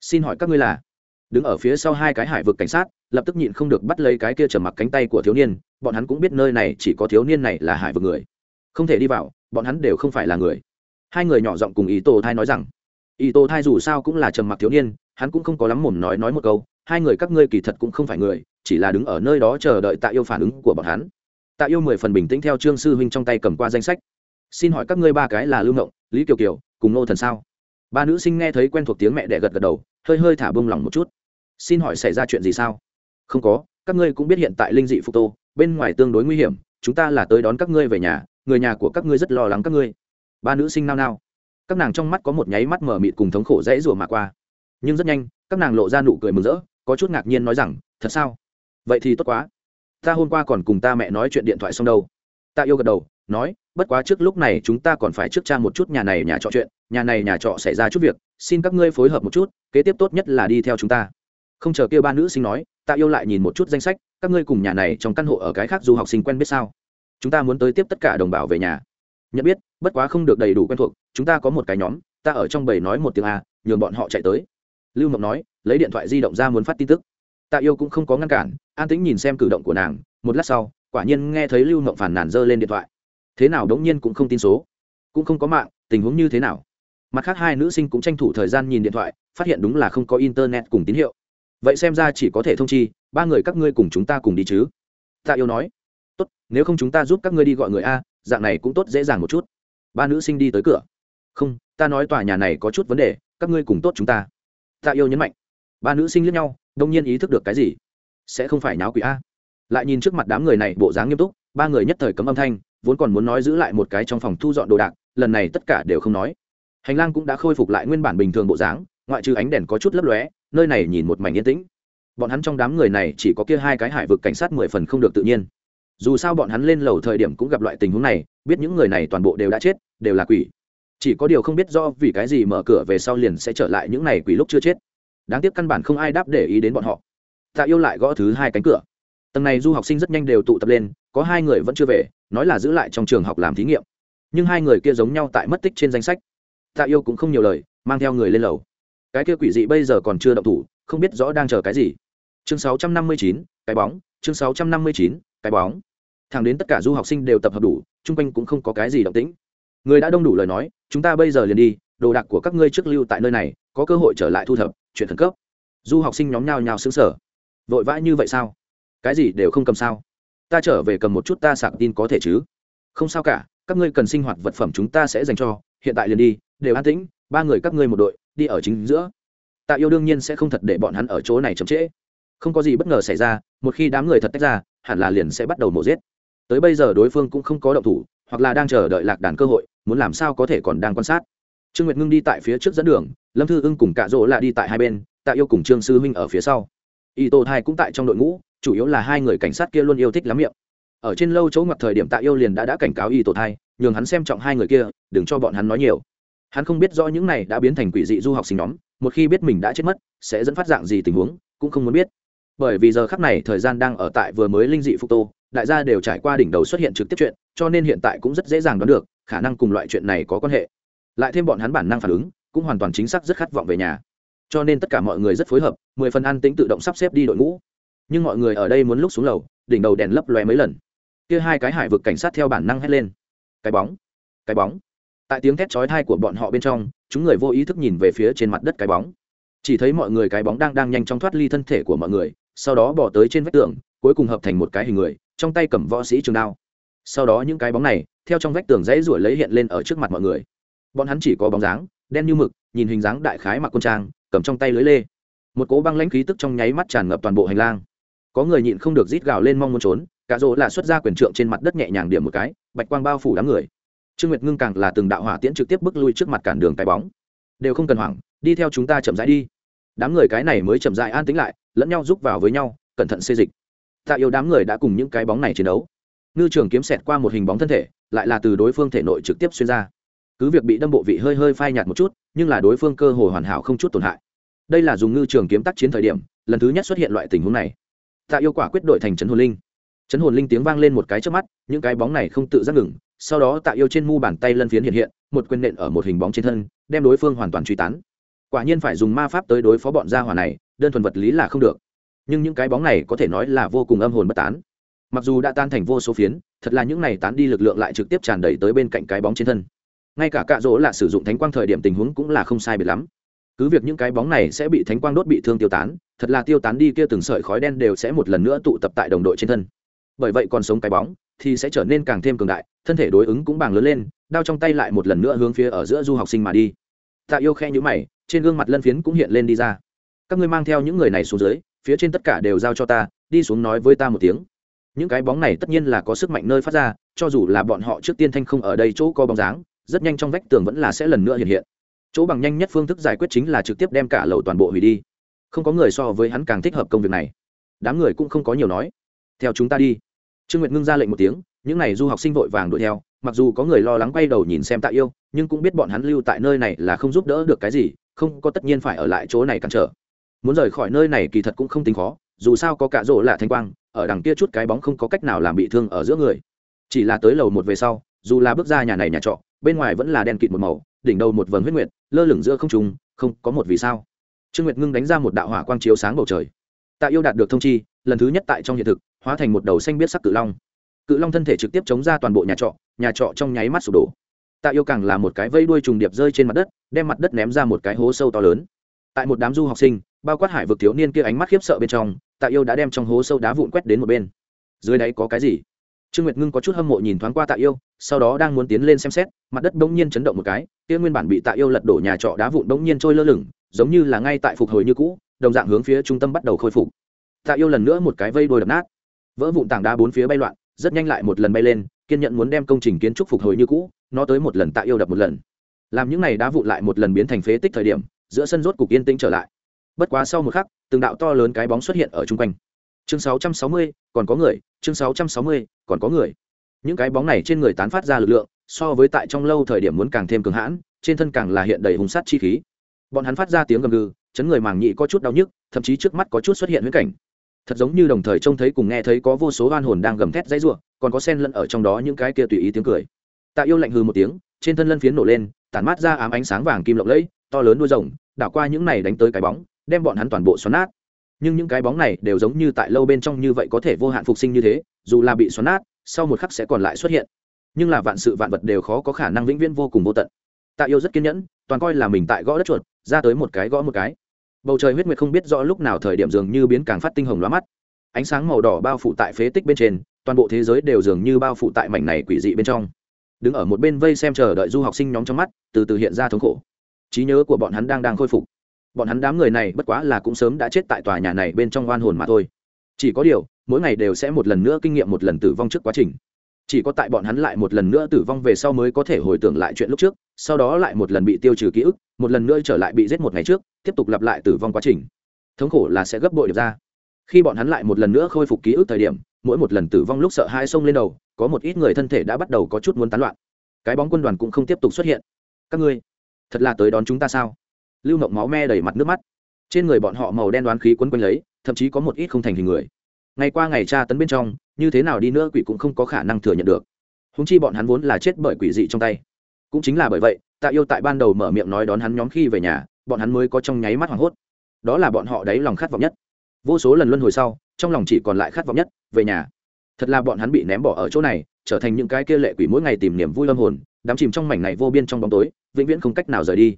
Xin hỏi các ngươi là? Đứng ở phía sau hai cái hải vực cảnh sát, lập tức nhịn không được bắt lấy cái kia trầm mặc cánh tay của thiếu niên, bọn hắn cũng biết nơi này chỉ có thiếu niên này là hải vực người không thể đi vào, bọn hắn đều không phải là người. Hai người nhỏ giọng cùng ý tô thai nói rằng, ý tô thai dù sao cũng là trầm mặc thiếu niên, hắn cũng không có lắm mồm nói nói một câu, hai người các ngươi kỳ thật cũng không phải người, chỉ là đứng ở nơi đó chờ đợi tạ yêu phản ứng của bọn hắn. Tạ yêu mười phần bình tĩnh theo trương sư huynh trong tay cầm qua danh sách. Xin hỏi các ngươi ba cái là lưu ngộng, lý kiều kiều, cùng nô thần sao? Ba nữ sinh nghe thấy quen thuộc tiếng mẹ đẻ gật gật đầu, hơi hơi thả bông lòng một chút. Xin hỏi xảy ra chuyện gì sao? Không có, các ngươi cũng biết hiện tại linh dị phục tô, bên ngoài tương đối nguy hiểm, chúng ta là tới đón các ngươi về nhà người nhà của các ngươi rất lo lắng các ngươi. Ba nữ sinh nao nao. Các nàng trong mắt có một nháy mắt mở mịt cùng thống khổ dễ rủa mà qua. Nhưng rất nhanh, các nàng lộ ra nụ cười mừng rỡ, có chút ngạc nhiên nói rằng, thật sao? Vậy thì tốt quá. Ta hôm qua còn cùng ta mẹ nói chuyện điện thoại xong đâu. Ta yêu gật đầu, nói, bất quá trước lúc này chúng ta còn phải trước cha một chút nhà này nhà trọ chuyện, nhà này nhà trọ xảy ra chút việc, xin các ngươi phối hợp một chút, kế tiếp tốt nhất là đi theo chúng ta. Không chờ kêu ba nữ sinh nói ta yêu lại nhìn một chút danh sách, các ngươi cùng nhà này trong căn hộ ở cái khác du học sinh quen biết sao? Chúng ta muốn tới tiếp tất cả đồng bào về nhà. Nhận biết, bất quá không được đầy đủ quen thuộc, chúng ta có một cái nhóm, ta ở trong bầy nói một tiếng a, nhường bọn họ chạy tới. Lưu mộng nói, lấy điện thoại di động ra muốn phát tin tức. Tạ yêu cũng không có ngăn cản, an tĩnh nhìn xem cử động của nàng, một lát sau, quả nhiên nghe thấy lưu mộng phản nàn dơ lên điện thoại. Thế nào đống nhiên cũng không tin số, cũng không có mạng, tình huống như thế nào? Mặt khác hai nữ sinh cũng tranh thủ thời gian nhìn điện thoại, phát hiện đúng là không có internet cùng tín hiệu. Vậy xem ra chỉ có thể thông chi, ba người các ngươi cùng chúng ta cùng đi chứ? Tạ yêu nói tốt, nếu không chúng ta giúp các ngươi đi gọi người a, dạng này cũng tốt dễ dàng một chút. Ba nữ sinh đi tới cửa. Không, ta nói tòa nhà này có chút vấn đề, các ngươi cùng tốt chúng ta. Tạ yêu nhấn mạnh. Ba nữ sinh lẫn nhau, đông nhiên ý thức được cái gì? Sẽ không phải náo quỷ a. Lại nhìn trước mặt đám người này bộ dáng nghiêm túc, ba người nhất thời cấm âm thanh, vốn còn muốn nói giữ lại một cái trong phòng thu dọn đồ đạc, lần này tất cả đều không nói. Hành lang cũng đã khôi phục lại nguyên bản bình thường bộ dáng, ngoại trừ ánh đèn có chút lấp lóe, nơi này nhìn một mảnh yên tĩnh. Bọn hắn trong đám người này chỉ có kia hai cái hải vực cảnh sát mười phần không được tự nhiên dù sao bọn hắn lên lầu thời điểm cũng gặp loại tình huống này biết những người này toàn bộ đều đã chết đều là quỷ. Chỉ có điều không biết do vì cái gì mở cửa về sau liền sẽ trở lại những này quỷ lúc chưa chết. Đáng tiếc căn bản không ai đáp để ý đến bọn họ. Tạ yêu lại gõ thứ hai cánh cửa. Tầng này du học sinh rất nhanh đều tụ tập lên có hai người vẫn chưa về nói là giữ lại trong trường học làm thí nghiệm. Nhưng hai người kia giống nhau tại mất tích trên danh sách. Tạ yêu cũng không nhiều lời mang theo người lên lầu. Cái kia quỷ dị bây giờ còn chưa động thủ không biết rõ đang chờ cái gì. Chương 659, cái bóng chương 659, cái bóng. Thẳng đến tất cả du học sinh đều tập hợp đủ, chung quanh cũng không có cái gì động tĩnh. Người đã đông đủ lời nói, chúng ta bây giờ liền đi, đồ đạc của các ngươi trước lưu tại nơi này, có cơ hội trở lại thu thập, chuyện khẩn cấp. Du học sinh nhóm nhào nhào xứng sở vội vã như vậy sao? Cái gì đều không cầm sao? Ta trở về cầm một chút ta sạc tin có thể chứ? Không sao cả, các ngươi cần sinh hoạt vật phẩm chúng ta sẽ dành cho, hiện tại liền đi, đều an tĩnh, ba người các ngươi một đội, đi ở chính giữa. Tạ yêu đương nhiên sẽ không thật để bọn hắn ở chỗ này chậm trễ. Không có gì bất ngờ xảy ra, một khi đám người thật tách ra hẳn là liền sẽ bắt đầu mổ giết. Tới bây giờ đối phương cũng không có động thủ, hoặc là đang chờ đợi lạc đàn cơ hội, muốn làm sao có thể còn đang quan sát. Trương nguyệt ngưng đi tại phía trước dẫn đường, lâm thư ưng cùng cạ rỗ là đi tại hai bên, tạ yêu cùng trương sư huynh ở phía sau. Y tô thai cũng tại trong đội ngũ, chủ yếu là hai người cảnh sát kia luôn yêu thích lắm miệng. Ở trên lâu chỗ ngoặt thời điểm tạ yêu liền đã đã cảnh cáo y tô thai, nhường hắn xem trọng hai người kia, đừng cho bọn hắn nói nhiều. Hắn không biết rõ những này đã biến thành quỷ dị du học sinh nhóm, một khi biết mình đã chết mất, sẽ dẫn phát dạng gì tình huống, cũng không muốn biết bởi vì giờ khắc này thời gian đang ở tại vừa mới linh dị phục tô, đại gia đều trải qua đỉnh đầu xuất hiện trực tiếp chuyện, cho nên hiện tại cũng rất dễ dàng đoán được, khả năng cùng loại chuyện này có quan hệ. Lại thêm bọn hắn bản năng phản ứng, cũng hoàn toàn chính xác rất khát vọng về nhà. Cho nên tất cả mọi người rất phối hợp, mười phần ăn tính tự động sắp xếp đi đội ngũ. Nhưng mọi người ở đây muốn lúc xuống lầu, đỉnh đầu đèn lấp lóe mấy lần. Kia hai cái hải vực cảnh sát theo bản năng hét lên. Cái bóng cái bóng. Tại tiếng thét chói thai của bọn họ bên trong, chúng người vô ý thức nhìn về phía trên mặt đất cái bóng. Chỉ thấy mọi người cái bóng đang đang nhanh chóng thoát ly thân thể của mọi người sau đó bỏ tới trên vách tường, cuối cùng hợp thành một cái hình người, trong tay cầm võ sĩ trường đao. Sau đó những cái bóng này, theo trong vách tường dãy ruổi lấy hiện lên ở trước mặt mọi người. Bọn hắn chỉ có bóng dáng, đen như mực, nhìn hình dáng đại khái mặc quân trang, cầm trong tay lưới lê. Một cỗ băng lãnh khí tức trong nháy mắt tràn ngập toàn bộ hành lang. Có người nhịn không được rít gào lên mong muốn trốn, cả rỗ là xuất ra quyền trượng trên mặt đất nhẹ nhàng điểm một cái, bạch quang bao phủ đám người. Trương nguyệt ngưng càng là từng đạo hỏa tiễn trực tiếp bước lui trước mặt cản đường cái bóng. Đều không cần hoảng, đi theo chúng ta chậm rãi đi đám người cái này mới chậm rãi an tĩnh lại, lẫn nhau giúp vào với nhau, cẩn thận xê dịch. Tạ yêu đám người đã cùng những cái bóng này chiến đấu. Ngư trường kiếm xẹt qua một hình bóng thân thể, lại là từ đối phương thể nội trực tiếp xuyên ra. Cứ việc bị đâm bộ vị hơi hơi phai nhạt một chút, nhưng là đối phương cơ hồ hoàn hảo không chút tổn hại. Đây là dùng ngư trường kiếm tác chiến thời điểm, lần thứ nhất xuất hiện loại tình huống này. Tạ yêu quả quyết đội thành trấn hồn linh. Trấn hồn linh tiếng vang lên một cái trước mắt, những cái bóng này không tự giác ngừng, sau đó tạ yêu trên mu bàn tay lân phiến hiện hiện, một quyền nện ở một hình bóng trên thân, đem đối phương hoàn toàn truy tán quả nhiên phải dùng ma pháp tới đối phó bọn gia hỏa này, đơn thuần vật lý là không được. Nhưng những cái bóng này có thể nói là vô cùng âm hồn bất tán. Mặc dù đã tan thành vô số phiến, thật là những này tán đi lực lượng lại trực tiếp tràn đầy tới bên cạnh cái bóng trên thân. Ngay cả cạ rỗ là sử dụng thánh quang thời điểm tình huống cũng là không sai biệt lắm. Cứ việc những cái bóng này sẽ bị thánh quang đốt bị thương tiêu tán, thật là tiêu tán đi kia từng sợi khói đen đều sẽ một lần nữa tụ tập tại đồng đội trên thân. Bởi vậy còn sống cái bóng thì sẽ trở nên càng thêm cường đại, thân thể đối ứng cũng bàng lớn lên, đao trong tay lại một lần nữa hướng phía ở giữa du học sinh mà đi. Tạ yêu khe nhữ mày trên gương mặt lân phiến cũng hiện lên đi ra. Các ngươi mang theo những người này xuống dưới, phía trên tất cả đều giao cho ta, đi xuống nói với ta một tiếng. Những cái bóng này tất nhiên là có sức mạnh nơi phát ra, cho dù là bọn họ trước tiên thanh không ở đây chỗ có bóng dáng, rất nhanh trong vách tường vẫn là sẽ lần nữa hiện hiện. Chỗ bằng nhanh nhất phương thức giải quyết chính là trực tiếp đem cả lầu toàn bộ hủy đi. Không có người so với hắn càng thích hợp công việc này. Đám người cũng không có nhiều nói. Theo chúng ta đi. Trương nguyệt ngưng ra lệnh một tiếng, những n à y du học sinh vội vàng đuổi theo, mặc dù có người lo lắng quay đầu nhìn xem tạ yêu, nhưng cũng biết bọn hắn lưu tại nơi này là không giúp đỡ được cái gì không có tất nhiên phải ở lại chỗ này cản trở. Muốn rời khỏi nơi này kỳ thật cũng không tính khó, dù sao có cả rỗ là thanh quang, ở đằng kia chút cái bóng không có cách nào làm bị thương ở giữa người. Chỉ là tới lầu một về sau, dù là bước ra nhà này nhà trọ, bên ngoài vẫn là đen kịt một màu, đỉnh đầu một vầng huyết nguyệt, lơ lửng giữa không trùng không có một vì sao. Trương nguyệt ngưng đánh ra một đạo hỏa quang chiếu sáng bầu trời. Tạ yêu đạt được thông chi, lần thứ nhất tại trong hiện thực, hóa thành một đầu xanh biết sắc cự long. Cự long thân thể trực tiếp chống ra toàn bộ nhà trọ nhà trọ trong nháy mắt sụp đổ tạ yêu càng là một cái vây đuôi trùng điệp rơi trên mặt đất, đem mặt đất ném ra một cái hố sâu to lớn. Tại một đám du học sinh, bao quát hải vực thiếu niên kia ánh mắt khiếp sợ bên trong, tạ yêu đã đem trong hố sâu đá vụn quét đến một bên. Dưới đáy có cái gì? Trương nguyệt ngưng có chút hâm mộ nhìn thoáng qua tạ yêu, sau đó đang muốn tiến lên xem xét, mặt đất bỗng nhiên chấn động một cái, kia nguyên bản bị tạ yêu lật đổ nhà trọ đá vụn bỗng nhiên trôi lơ lửng, giống như là ngay tại phục hồi như cũ, đồng dạng hướng phía trung tâm bắt đầu khôi phục. Tạ yêu lần nữa một cái vây đôi đập nát. Vỡ vụn tảng đá bốn phía bay loạn, rất nhanh lại một lần bay lên, kiên nhận muốn đem công trình kiến trúc phục hồi như cũ nó tới một lần tạ yêu đập một lần. Làm những này đá vụn lại một lần biến thành phế tích thời điểm giữa sân rốt cục yên tĩnh trở lại. Bất quá sau một khắc từng đạo to lớn cái bóng xuất hiện ở chung quanh. Chương 660, còn có người chương 660, còn có người. Những cái bóng này trên người tán phát ra lực lượng so với tại trong lâu thời điểm muốn càng thêm cường hãn trên thân càng là hiện đầy hùng sát chi khí. Bọn hắn phát ra tiếng gầm gừ chấn người màng nhị có chút đau nhức thậm chí trước mắt có chút xuất hiện huyễn cảnh. Thật giống như đồng thời trông thấy cùng nghe thấy có vô số oan hồn đang gầm thét dãy rủa còn có sen lẫn ở trong đó những cái kia tùy ý tiếng cười tạ yêu lạnh hừ một tiếng, trên thân lân phiến nổ lên, tản mát ra ám ánh sáng vàng kim lộng lẫy, to lớn đuôi rồng, đảo qua những này đánh tới cái bóng, đem bọn hắn toàn bộ xoắn nát. Nhưng những cái bóng này đều giống như tại lâu bên trong như vậy có thể vô hạn phục sinh như thế, dù là bị xoắn nát, sau một khắc sẽ còn lại xuất hiện. Nhưng là vạn sự vạn vật đều khó có khả năng vĩnh viễn vô cùng vô tận. Tạ yêu rất kiên nhẫn, toàn coi là mình tại gõ đất chuột, ra tới một cái gõ một cái. Bầu trời huyết nguyệt không biết rõ lúc nào thời điểm dường như biến càng phát tinh hồng lóa mắt. Ánh sáng màu đỏ bao phủ tại phế tích bên trên, toàn bộ thế giới đều dường như bao phủ tại mảnh này quỷ dị bên trong đứng ở một bên vây xem chờ đợi du học sinh nhóm trong mắt, từ từ hiện ra thống khổ. Trí nhớ của bọn hắn đang đang khôi phục. Bọn hắn đám người này bất quá là cũng sớm đã chết tại tòa nhà này bên trong oan hồn mà thôi. Chỉ có điều, mỗi ngày đều sẽ một lần nữa kinh nghiệm một lần tử vong trước quá trình. Chỉ có tại bọn hắn lại một lần nữa tử vong về sau mới có thể hồi tưởng lại chuyện lúc trước, sau đó lại một lần bị tiêu trừ ký ức, một lần nữa trở lại bị giết một ngày trước, tiếp tục lặp lại tử vong quá trình. Thống khổ là sẽ gấp bội được ra. Khi bọn hắn lại một lần nữa khôi phục ký ức thời điểm mỗi một lần tử vong lúc sợ hai sông lên đầu, có một ít người thân thể đã bắt đầu có chút muốn tán loạn. Cái bóng quân đoàn cũng không tiếp tục xuất hiện. Các ngươi, thật là tới đón chúng ta sao? Lưu mộng máu me đầy mặt nước mắt. Trên người bọn họ màu đen đoán khí quấn quanh lấy, thậm chí có một ít không thành hình người. Ngày qua ngày tra tấn bên trong, như thế nào đi nữa quỷ cũng không có khả năng thừa nhận được. Húng chi bọn hắn vốn là chết bởi quỷ dị trong tay. Cũng chính là bởi vậy, tạ yêu tại ban đầu mở miệng nói đón hắn nhóm khi về nhà, bọn hắn mới có trong nháy mắt hoảng hốt. Đó là bọn họ đáy lòng khát vọng nhất vô số lần luân hồi sau, trong lòng chỉ còn lại khát vọng nhất, về nhà. Thật là bọn hắn bị ném bỏ ở chỗ này, trở thành những cái kia lệ quỷ mỗi ngày tìm niềm vui âm hồn đám chìm trong mảnh này vô biên trong bóng tối, vĩnh viễn không cách nào rời đi.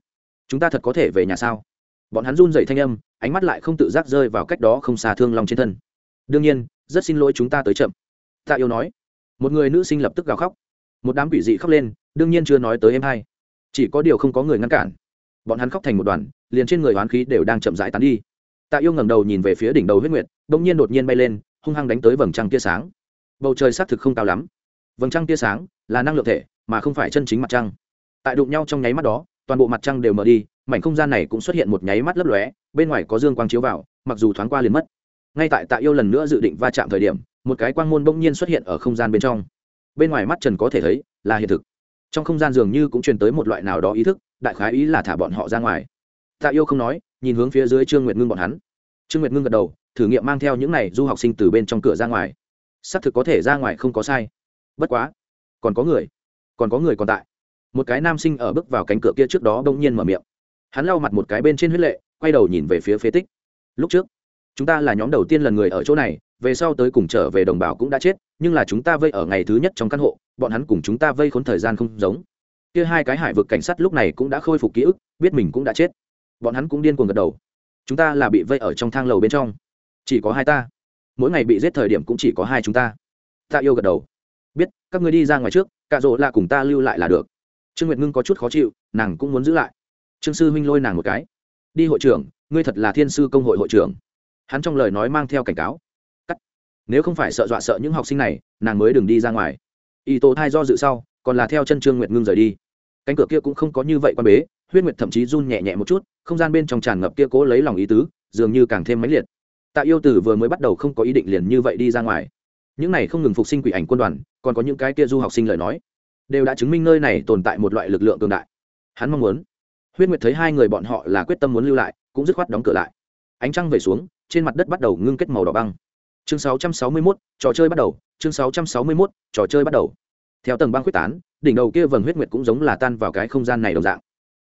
Chúng ta thật có thể về nhà sao? Bọn hắn run dậy thanh âm, ánh mắt lại không tự giác rơi vào cách đó không xa thương long trên thân. Đương nhiên, rất xin lỗi chúng ta tới chậm. Tạ yêu nói. Một người nữ sinh lập tức gào khóc. Một đám quỷ dị khóc lên, đương nhiên chưa nói tới em hai. Chỉ có điều không có người ngăn cản. Bọn hắn khóc thành một đoàn, liền trên người hoán khí đều đang chậm rãi tán đi tạ yêu ngẩng đầu nhìn về phía đỉnh đầu huyết nguyệt, đột nhiên đột nhiên bay lên, hung hăng đánh tới vầng trăng tia sáng. Bầu trời xác thực không cao lắm. Vầng trăng tia sáng là năng lượng thể, mà không phải chân chính mặt trăng. Tại đụng nhau trong nháy mắt đó, toàn bộ mặt trăng đều mở đi, mảnh không gian này cũng xuất hiện một nháy mắt lấp lóe, bên ngoài có dương quang chiếu vào, mặc dù thoáng qua liền mất. Ngay tại tạ yêu lần nữa dự định va chạm thời điểm, một cái quang môn bỗng nhiên xuất hiện ở không gian bên trong. Bên ngoài mắt trần có thể thấy là hiện thực. Trong không gian dường như cũng truyền tới một loại nào đó ý thức, đại khái ý là thả bọn họ ra ngoài. Tạ yêu không nói nhìn hướng phía dưới trương nguyệt ngưng bọn hắn. Trương nguyệt ngưng gật đầu, thử nghiệm mang theo những này du học sinh từ bên trong cửa ra ngoài. Xác thực có thể ra ngoài không có sai. Bất quá, còn có người, còn có người còn tại. Một cái nam sinh ở bước vào cánh cửa kia trước đó đông nhiên mở miệng. Hắn lau mặt một cái bên trên huyết lệ, quay đầu nhìn về phía phế tích. Lúc trước, chúng ta là nhóm đầu tiên lần người ở chỗ này, về sau tới cùng trở về đồng bào cũng đã chết, nhưng là chúng ta vây ở ngày thứ nhất trong căn hộ, bọn hắn cùng chúng ta vây khốn thời gian không giống. Kia hai cái hải vực cảnh sát lúc này cũng đã khôi phục ký ức, biết mình cũng đã chết bọn hắn cũng điên cuồng gật đầu. Chúng ta là bị vây ở trong thang lầu bên trong. Chỉ có hai ta. Mỗi ngày bị giết thời điểm cũng chỉ có hai chúng ta. Ta yêu gật đầu. Biết, các người đi ra ngoài trước, cạ rỗ là cùng ta lưu lại là được. Trương nguyệt ngưng có chút khó chịu, nàng cũng muốn giữ lại. Trương sư huynh lôi nàng một cái. Đi hội trưởng, ngươi thật là thiên sư công hội hội trưởng. Hắn trong lời nói mang theo cảnh cáo. Cắt. Nếu không phải sợ dọa sợ những học sinh này, nàng mới đừng đi ra ngoài. Y tố thai do dự sau, còn là theo chân trương nguyệt ngưng rời đi cánh cửa kia cũng không có như vậy quan bế huyết nguyệt thậm chí run nhẹ nhẹ một chút không gian bên trong tràn ngập kia cố lấy lòng ý tứ dường như càng thêm mãnh liệt. Tạ yêu tử vừa mới bắt đầu không có ý định liền như vậy đi ra ngoài. Những này không ngừng phục sinh quỷ ảnh quân đoàn còn có những cái kia du học sinh lời nói đều đã chứng minh nơi này tồn tại một loại lực lượng cường đại. Hắn mong muốn huyết nguyệt thấy hai người bọn họ là quyết tâm muốn lưu lại cũng dứt khoát đóng cửa lại. Ánh trăng về xuống trên mặt đất bắt đầu ngưng kết màu đỏ băng. Chương 661, trò chơi bắt đầu chương 661, trò chơi bắt đầu theo tầng băng quyết tán, đỉnh đầu kia vầng huyết nguyệt cũng giống là tan vào cái không gian này đồng dạng.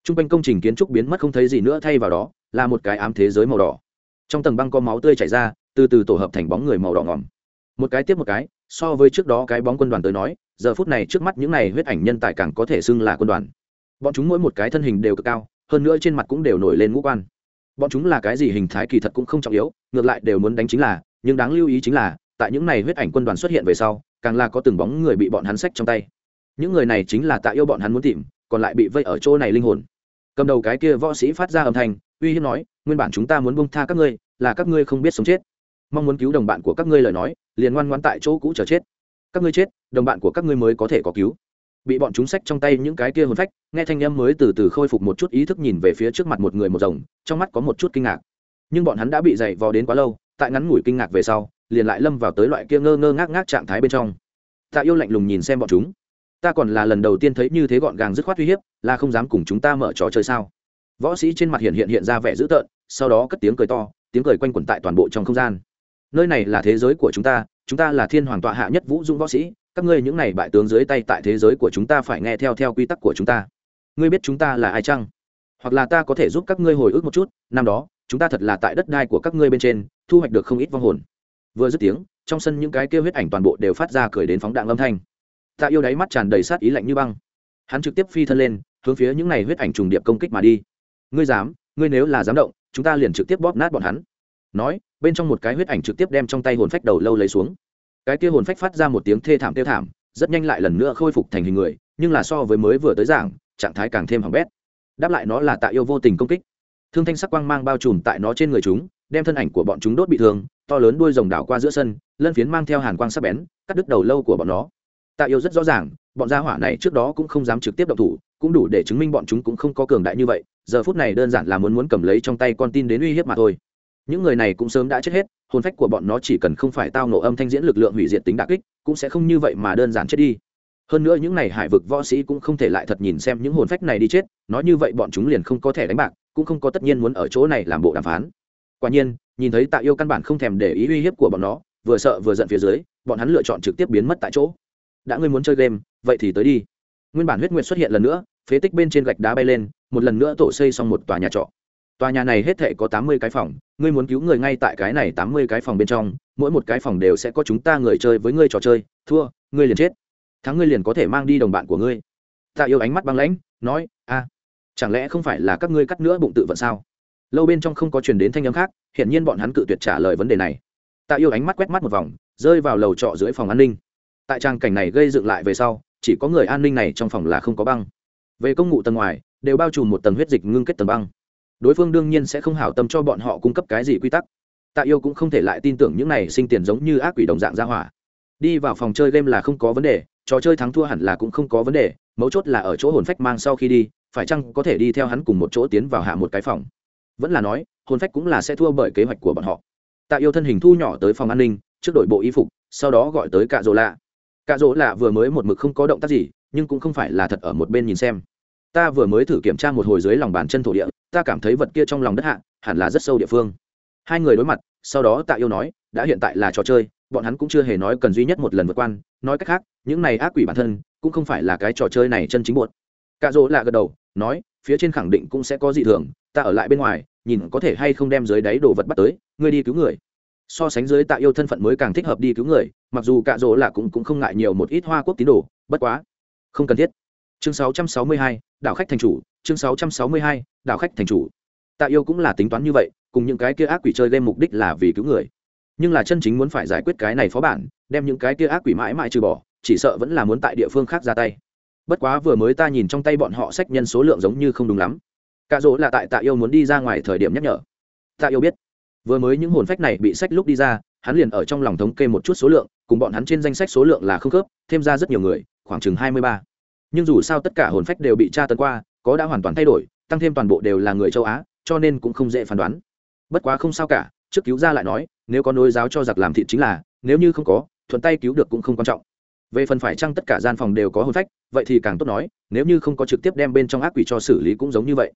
T r u n g quanh công trình kiến trúc biến mất không thấy gì nữa, thay vào đó, là một cái ám thế giới màu đỏ. Trong tầng băng có máu tươi chảy ra, từ từ tổ hợp thành bóng người màu đỏ ngòm. Một cái tiếp một cái, so với trước đó cái bóng quân đoàn tới nói, giờ phút này trước mắt những này huyết ảnh nhân tài càng có thể xưng là quân đoàn. Bọn chúng mỗi một cái thân hình đều cực cao, hơn nữa trên mặt cũng đều nổi lên ngũ quan. Bọn chúng là cái gì hình thái kỳ thật cũng không trọng yếu, ngược lại đều muốn đánh chính là, nhưng đáng lưu ý chính là, tại những này huyết ảnh quân đoàn xuất hiện về sau càng là có từng bóng người bị bọn hắn xách trong tay. Những người này chính là tạ yêu bọn hắn muốn tìm, còn lại bị vây ở chỗ này linh hồn. Cầm đầu cái kia võ sĩ phát ra âm thanh, uy hiếp nói, nguyên bản chúng ta muốn bông tha các ngươi, là các ngươi không biết sống chết. Mong muốn cứu đồng bạn của các ngươi lời nói, liền ngoan ngoan tại chỗ cũ chờ chết. Các ngươi chết, đồng bạn của các ngươi mới có thể có cứu. Bị bọn chúng xách trong tay những cái kia hồn phách, nghe thanh âm mới từ từ khôi phục một chút ý thức nhìn về phía trước mặt một người một rồng, trong mắt có một chút kinh ngạc. Nhưng bọn hắn đã bị dày vò đến quá lâu, tại ngắn ngủi kinh ngạc về sau liền lại lâm vào tới loại kia ngơ ngơ ngác ngác trạng thái bên trong. Tạ yêu lạnh lùng nhìn xem bọn chúng. Ta còn là lần đầu tiên thấy như thế gọn gàng dứt khoát uy hiếp, là không dám cùng chúng ta mở trò chơi sao? Võ sĩ trên mặt hiện hiện hiện ra vẻ dữ tợn, sau đó cất tiếng cười to, tiếng cười quanh quẩn tại toàn bộ trong không gian. Nơi này là thế giới của chúng ta chúng ta là thiên hoàng tọa hạ nhất vũ dũng võ sĩ, các ngươi những này bại tướng dưới tay tại thế giới của chúng ta phải nghe theo theo quy tắc của chúng ta. Ngươi biết chúng ta là ai chăng? Hoặc là ta có thể giúp các ngươi hồi ức một chút, năm đó, chúng ta thật là tại đất đai của các ngươi bên trên, thu hoạch được không ít vong hồn vừa dứt tiếng, trong sân những cái kêu huyết ảnh toàn bộ đều phát ra cười đến phóng đạn âm thanh. Tạ yêu đáy mắt tràn đầy sát ý lạnh như băng. Hắn trực tiếp phi thân lên, hướng phía những này huyết ảnh trùng điệp công kích mà đi. Ngươi dám, ngươi nếu là dám động, chúng ta liền trực tiếp bóp nát bọn hắn. Nói, bên trong một cái huyết ảnh trực tiếp đem trong tay hồn phách đầu lâu lấy xuống. Cái kia hồn phách phát ra một tiếng thê thảm tiêu thảm, rất nhanh lại lần nữa khôi phục thành hình người, nhưng là so với mới vừa tới giảng trạng thái càng thêm hỏng bét. Đáp lại nó là tạ yêu vô tình công kích. Thương thanh sắc quang mang bao trùm tại nó trên người chúng, đem thân ảnh của bọn chúng đốt bị thương to lớn đuôi rồng đảo qua giữa sân, lân phiến mang theo hàn quang sắc bén, cắt đứt đầu lâu của bọn nó. Tạ yêu rất rõ ràng, bọn gia hỏa này trước đó cũng không dám trực tiếp động thủ, cũng đủ để chứng minh bọn chúng cũng không có cường đại như vậy, giờ phút này đơn giản là muốn muốn cầm lấy trong tay con tin đến uy hiếp mà thôi. Những người này cũng sớm đã chết hết, hồn phách của bọn nó chỉ cần không phải tao nổ âm thanh diễn lực lượng hủy diệt tính đà kích, cũng sẽ không như vậy mà đơn giản chết đi. Hơn nữa những này hải vực võ sĩ cũng không thể lại thật nhìn xem những hồn phách này đi chết, nói như vậy bọn chúng liền không có thể đánh bạc, cũng không có tất nhiên muốn ở chỗ này làm bộ đàm phán quả nhiên, nhìn thấy tạ yêu căn bản không thèm để ý uy hiếp của bọn nó, vừa sợ vừa giận phía dưới, bọn hắn lựa chọn trực tiếp biến mất tại chỗ. Đã ngươi muốn chơi game, vậy thì tới đi. Nguyên bản huyết nguyệt xuất hiện lần nữa, phế tích bên trên gạch đá bay lên, một lần nữa tổ xây xong một tòa nhà trọ. Tòa nhà này hết thể có tám mươi cái phòng, ngươi muốn cứu người ngay tại cái này tám mươi cái phòng bên trong, mỗi một cái phòng đều sẽ có chúng ta người chơi với ngươi trò chơi, thua, ngươi liền chết. Thắng ngươi liền có thể mang đi đồng bạn của ngươi. Tạ yêu ánh mắt băng lãnh, nói a chẳng lẽ không phải là các ngươi cắt nữa bụng tự vận sao? Lâu bên trong không có truyền đến thanh âm khác hiện nhiên bọn hắn cự tuyệt trả lời vấn đề này tạ yêu ánh mắt quét mắt một vòng rơi vào lầu trọ dưới phòng an ninh tại trang cảnh này gây dựng lại về sau chỉ có người an ninh này trong phòng là không có băng về công ngụ tầng ngoài đều bao trùm một tầng huyết dịch ngưng kết tầng băng đối phương đương nhiên sẽ không hảo tâm cho bọn họ cung cấp cái gì quy tắc tạ yêu cũng không thể lại tin tưởng những này sinh tiền giống như ác quỷ đồng dạng ra hỏa đi vào phòng chơi game là không có vấn đề trò chơi thắng thua hẳn là cũng không có vấn đề mấu chốt là ở chỗ hồn phách mang sau khi đi phải chăng có thể đi theo hắn cùng một chỗ tiến vào hạ một cái phòng vẫn là nói, hồn phách cũng là sẽ thua bởi kế hoạch của bọn họ. Tạ yêu thân hình thu nhỏ tới phòng an ninh, trước đội bộ y phục, sau đó gọi tới cạ rỗ lạ. Cạ rỗ lạ vừa mới một mực không có động tác gì, nhưng cũng không phải là thật ở một bên nhìn xem. Ta vừa mới thử kiểm tra một hồi dưới lòng bàn chân thổ địa, ta cảm thấy vật kia trong lòng đất hạ, hẳn là rất sâu địa phương. Hai người đối mặt, sau đó tạ yêu nói, đã hiện tại là trò chơi, bọn hắn cũng chưa hề nói cần duy nhất một lần vượt quan nói cách khác, những này ác quỷ bản thân, cũng không phải là cái trò chơi này chân chính buột cạ rỗ lạ gật đầu, nói, phía trên khẳng định cũng sẽ có dị thường ta ở lại bên ngoài nhìn có thể hay không đem dưới đáy đồ vật bắt tới ngươi đi cứu người. So sánh dưới tạ yêu thân phận mới càng thích hợp đi cứu người mặc dù cạ rỗ là cũng cũng không ngại nhiều một ít hoa quốc tín đồ bất quá không cần thiết. Chương 662, đảo khách thành chủ chương 662, đảo khách thành chủ. Tạ yêu cũng là tính toán như vậy cùng những cái kia ác quỷ chơi game mục đích là vì cứu người. Nhưng là chân chính muốn phải giải quyết cái này phó bản đem những cái kia ác quỷ mãi mãi trừ bỏ chỉ sợ vẫn là muốn tại địa phương khác ra tay. Bất quá vừa mới ta nhìn trong tay bọn họ sách nhân số lượng giống như không đúng lắm cạ dỗ là tại tạ yêu muốn đi ra ngoài thời điểm nhắc nhở. Tạ yêu biết, vừa mới những hồn phách này bị sách lúc đi ra, hắn liền ở trong lòng thống kê một chút số lượng, cùng bọn hắn trên danh sách số lượng là không khớp, thêm ra rất nhiều người, khoảng chừng hai mươi ba. Nhưng dù sao tất cả hồn phách đều bị tra tấn qua, có đã hoàn toàn thay đổi, tăng thêm toàn bộ đều là người châu á, cho nên cũng không dễ phán đoán. Bất quá không sao cả, trước cứu ra lại nói, nếu có nối giáo cho giặc làm thịt chính là, nếu như không có, thuận tay cứu được cũng không quan trọng. Về phần phải chăng tất cả gian phòng đều có hồn phách, vậy thì càng tốt nói, nếu như không có trực tiếp đem bên trong ác quỷ cho xử lý cũng giống như vậy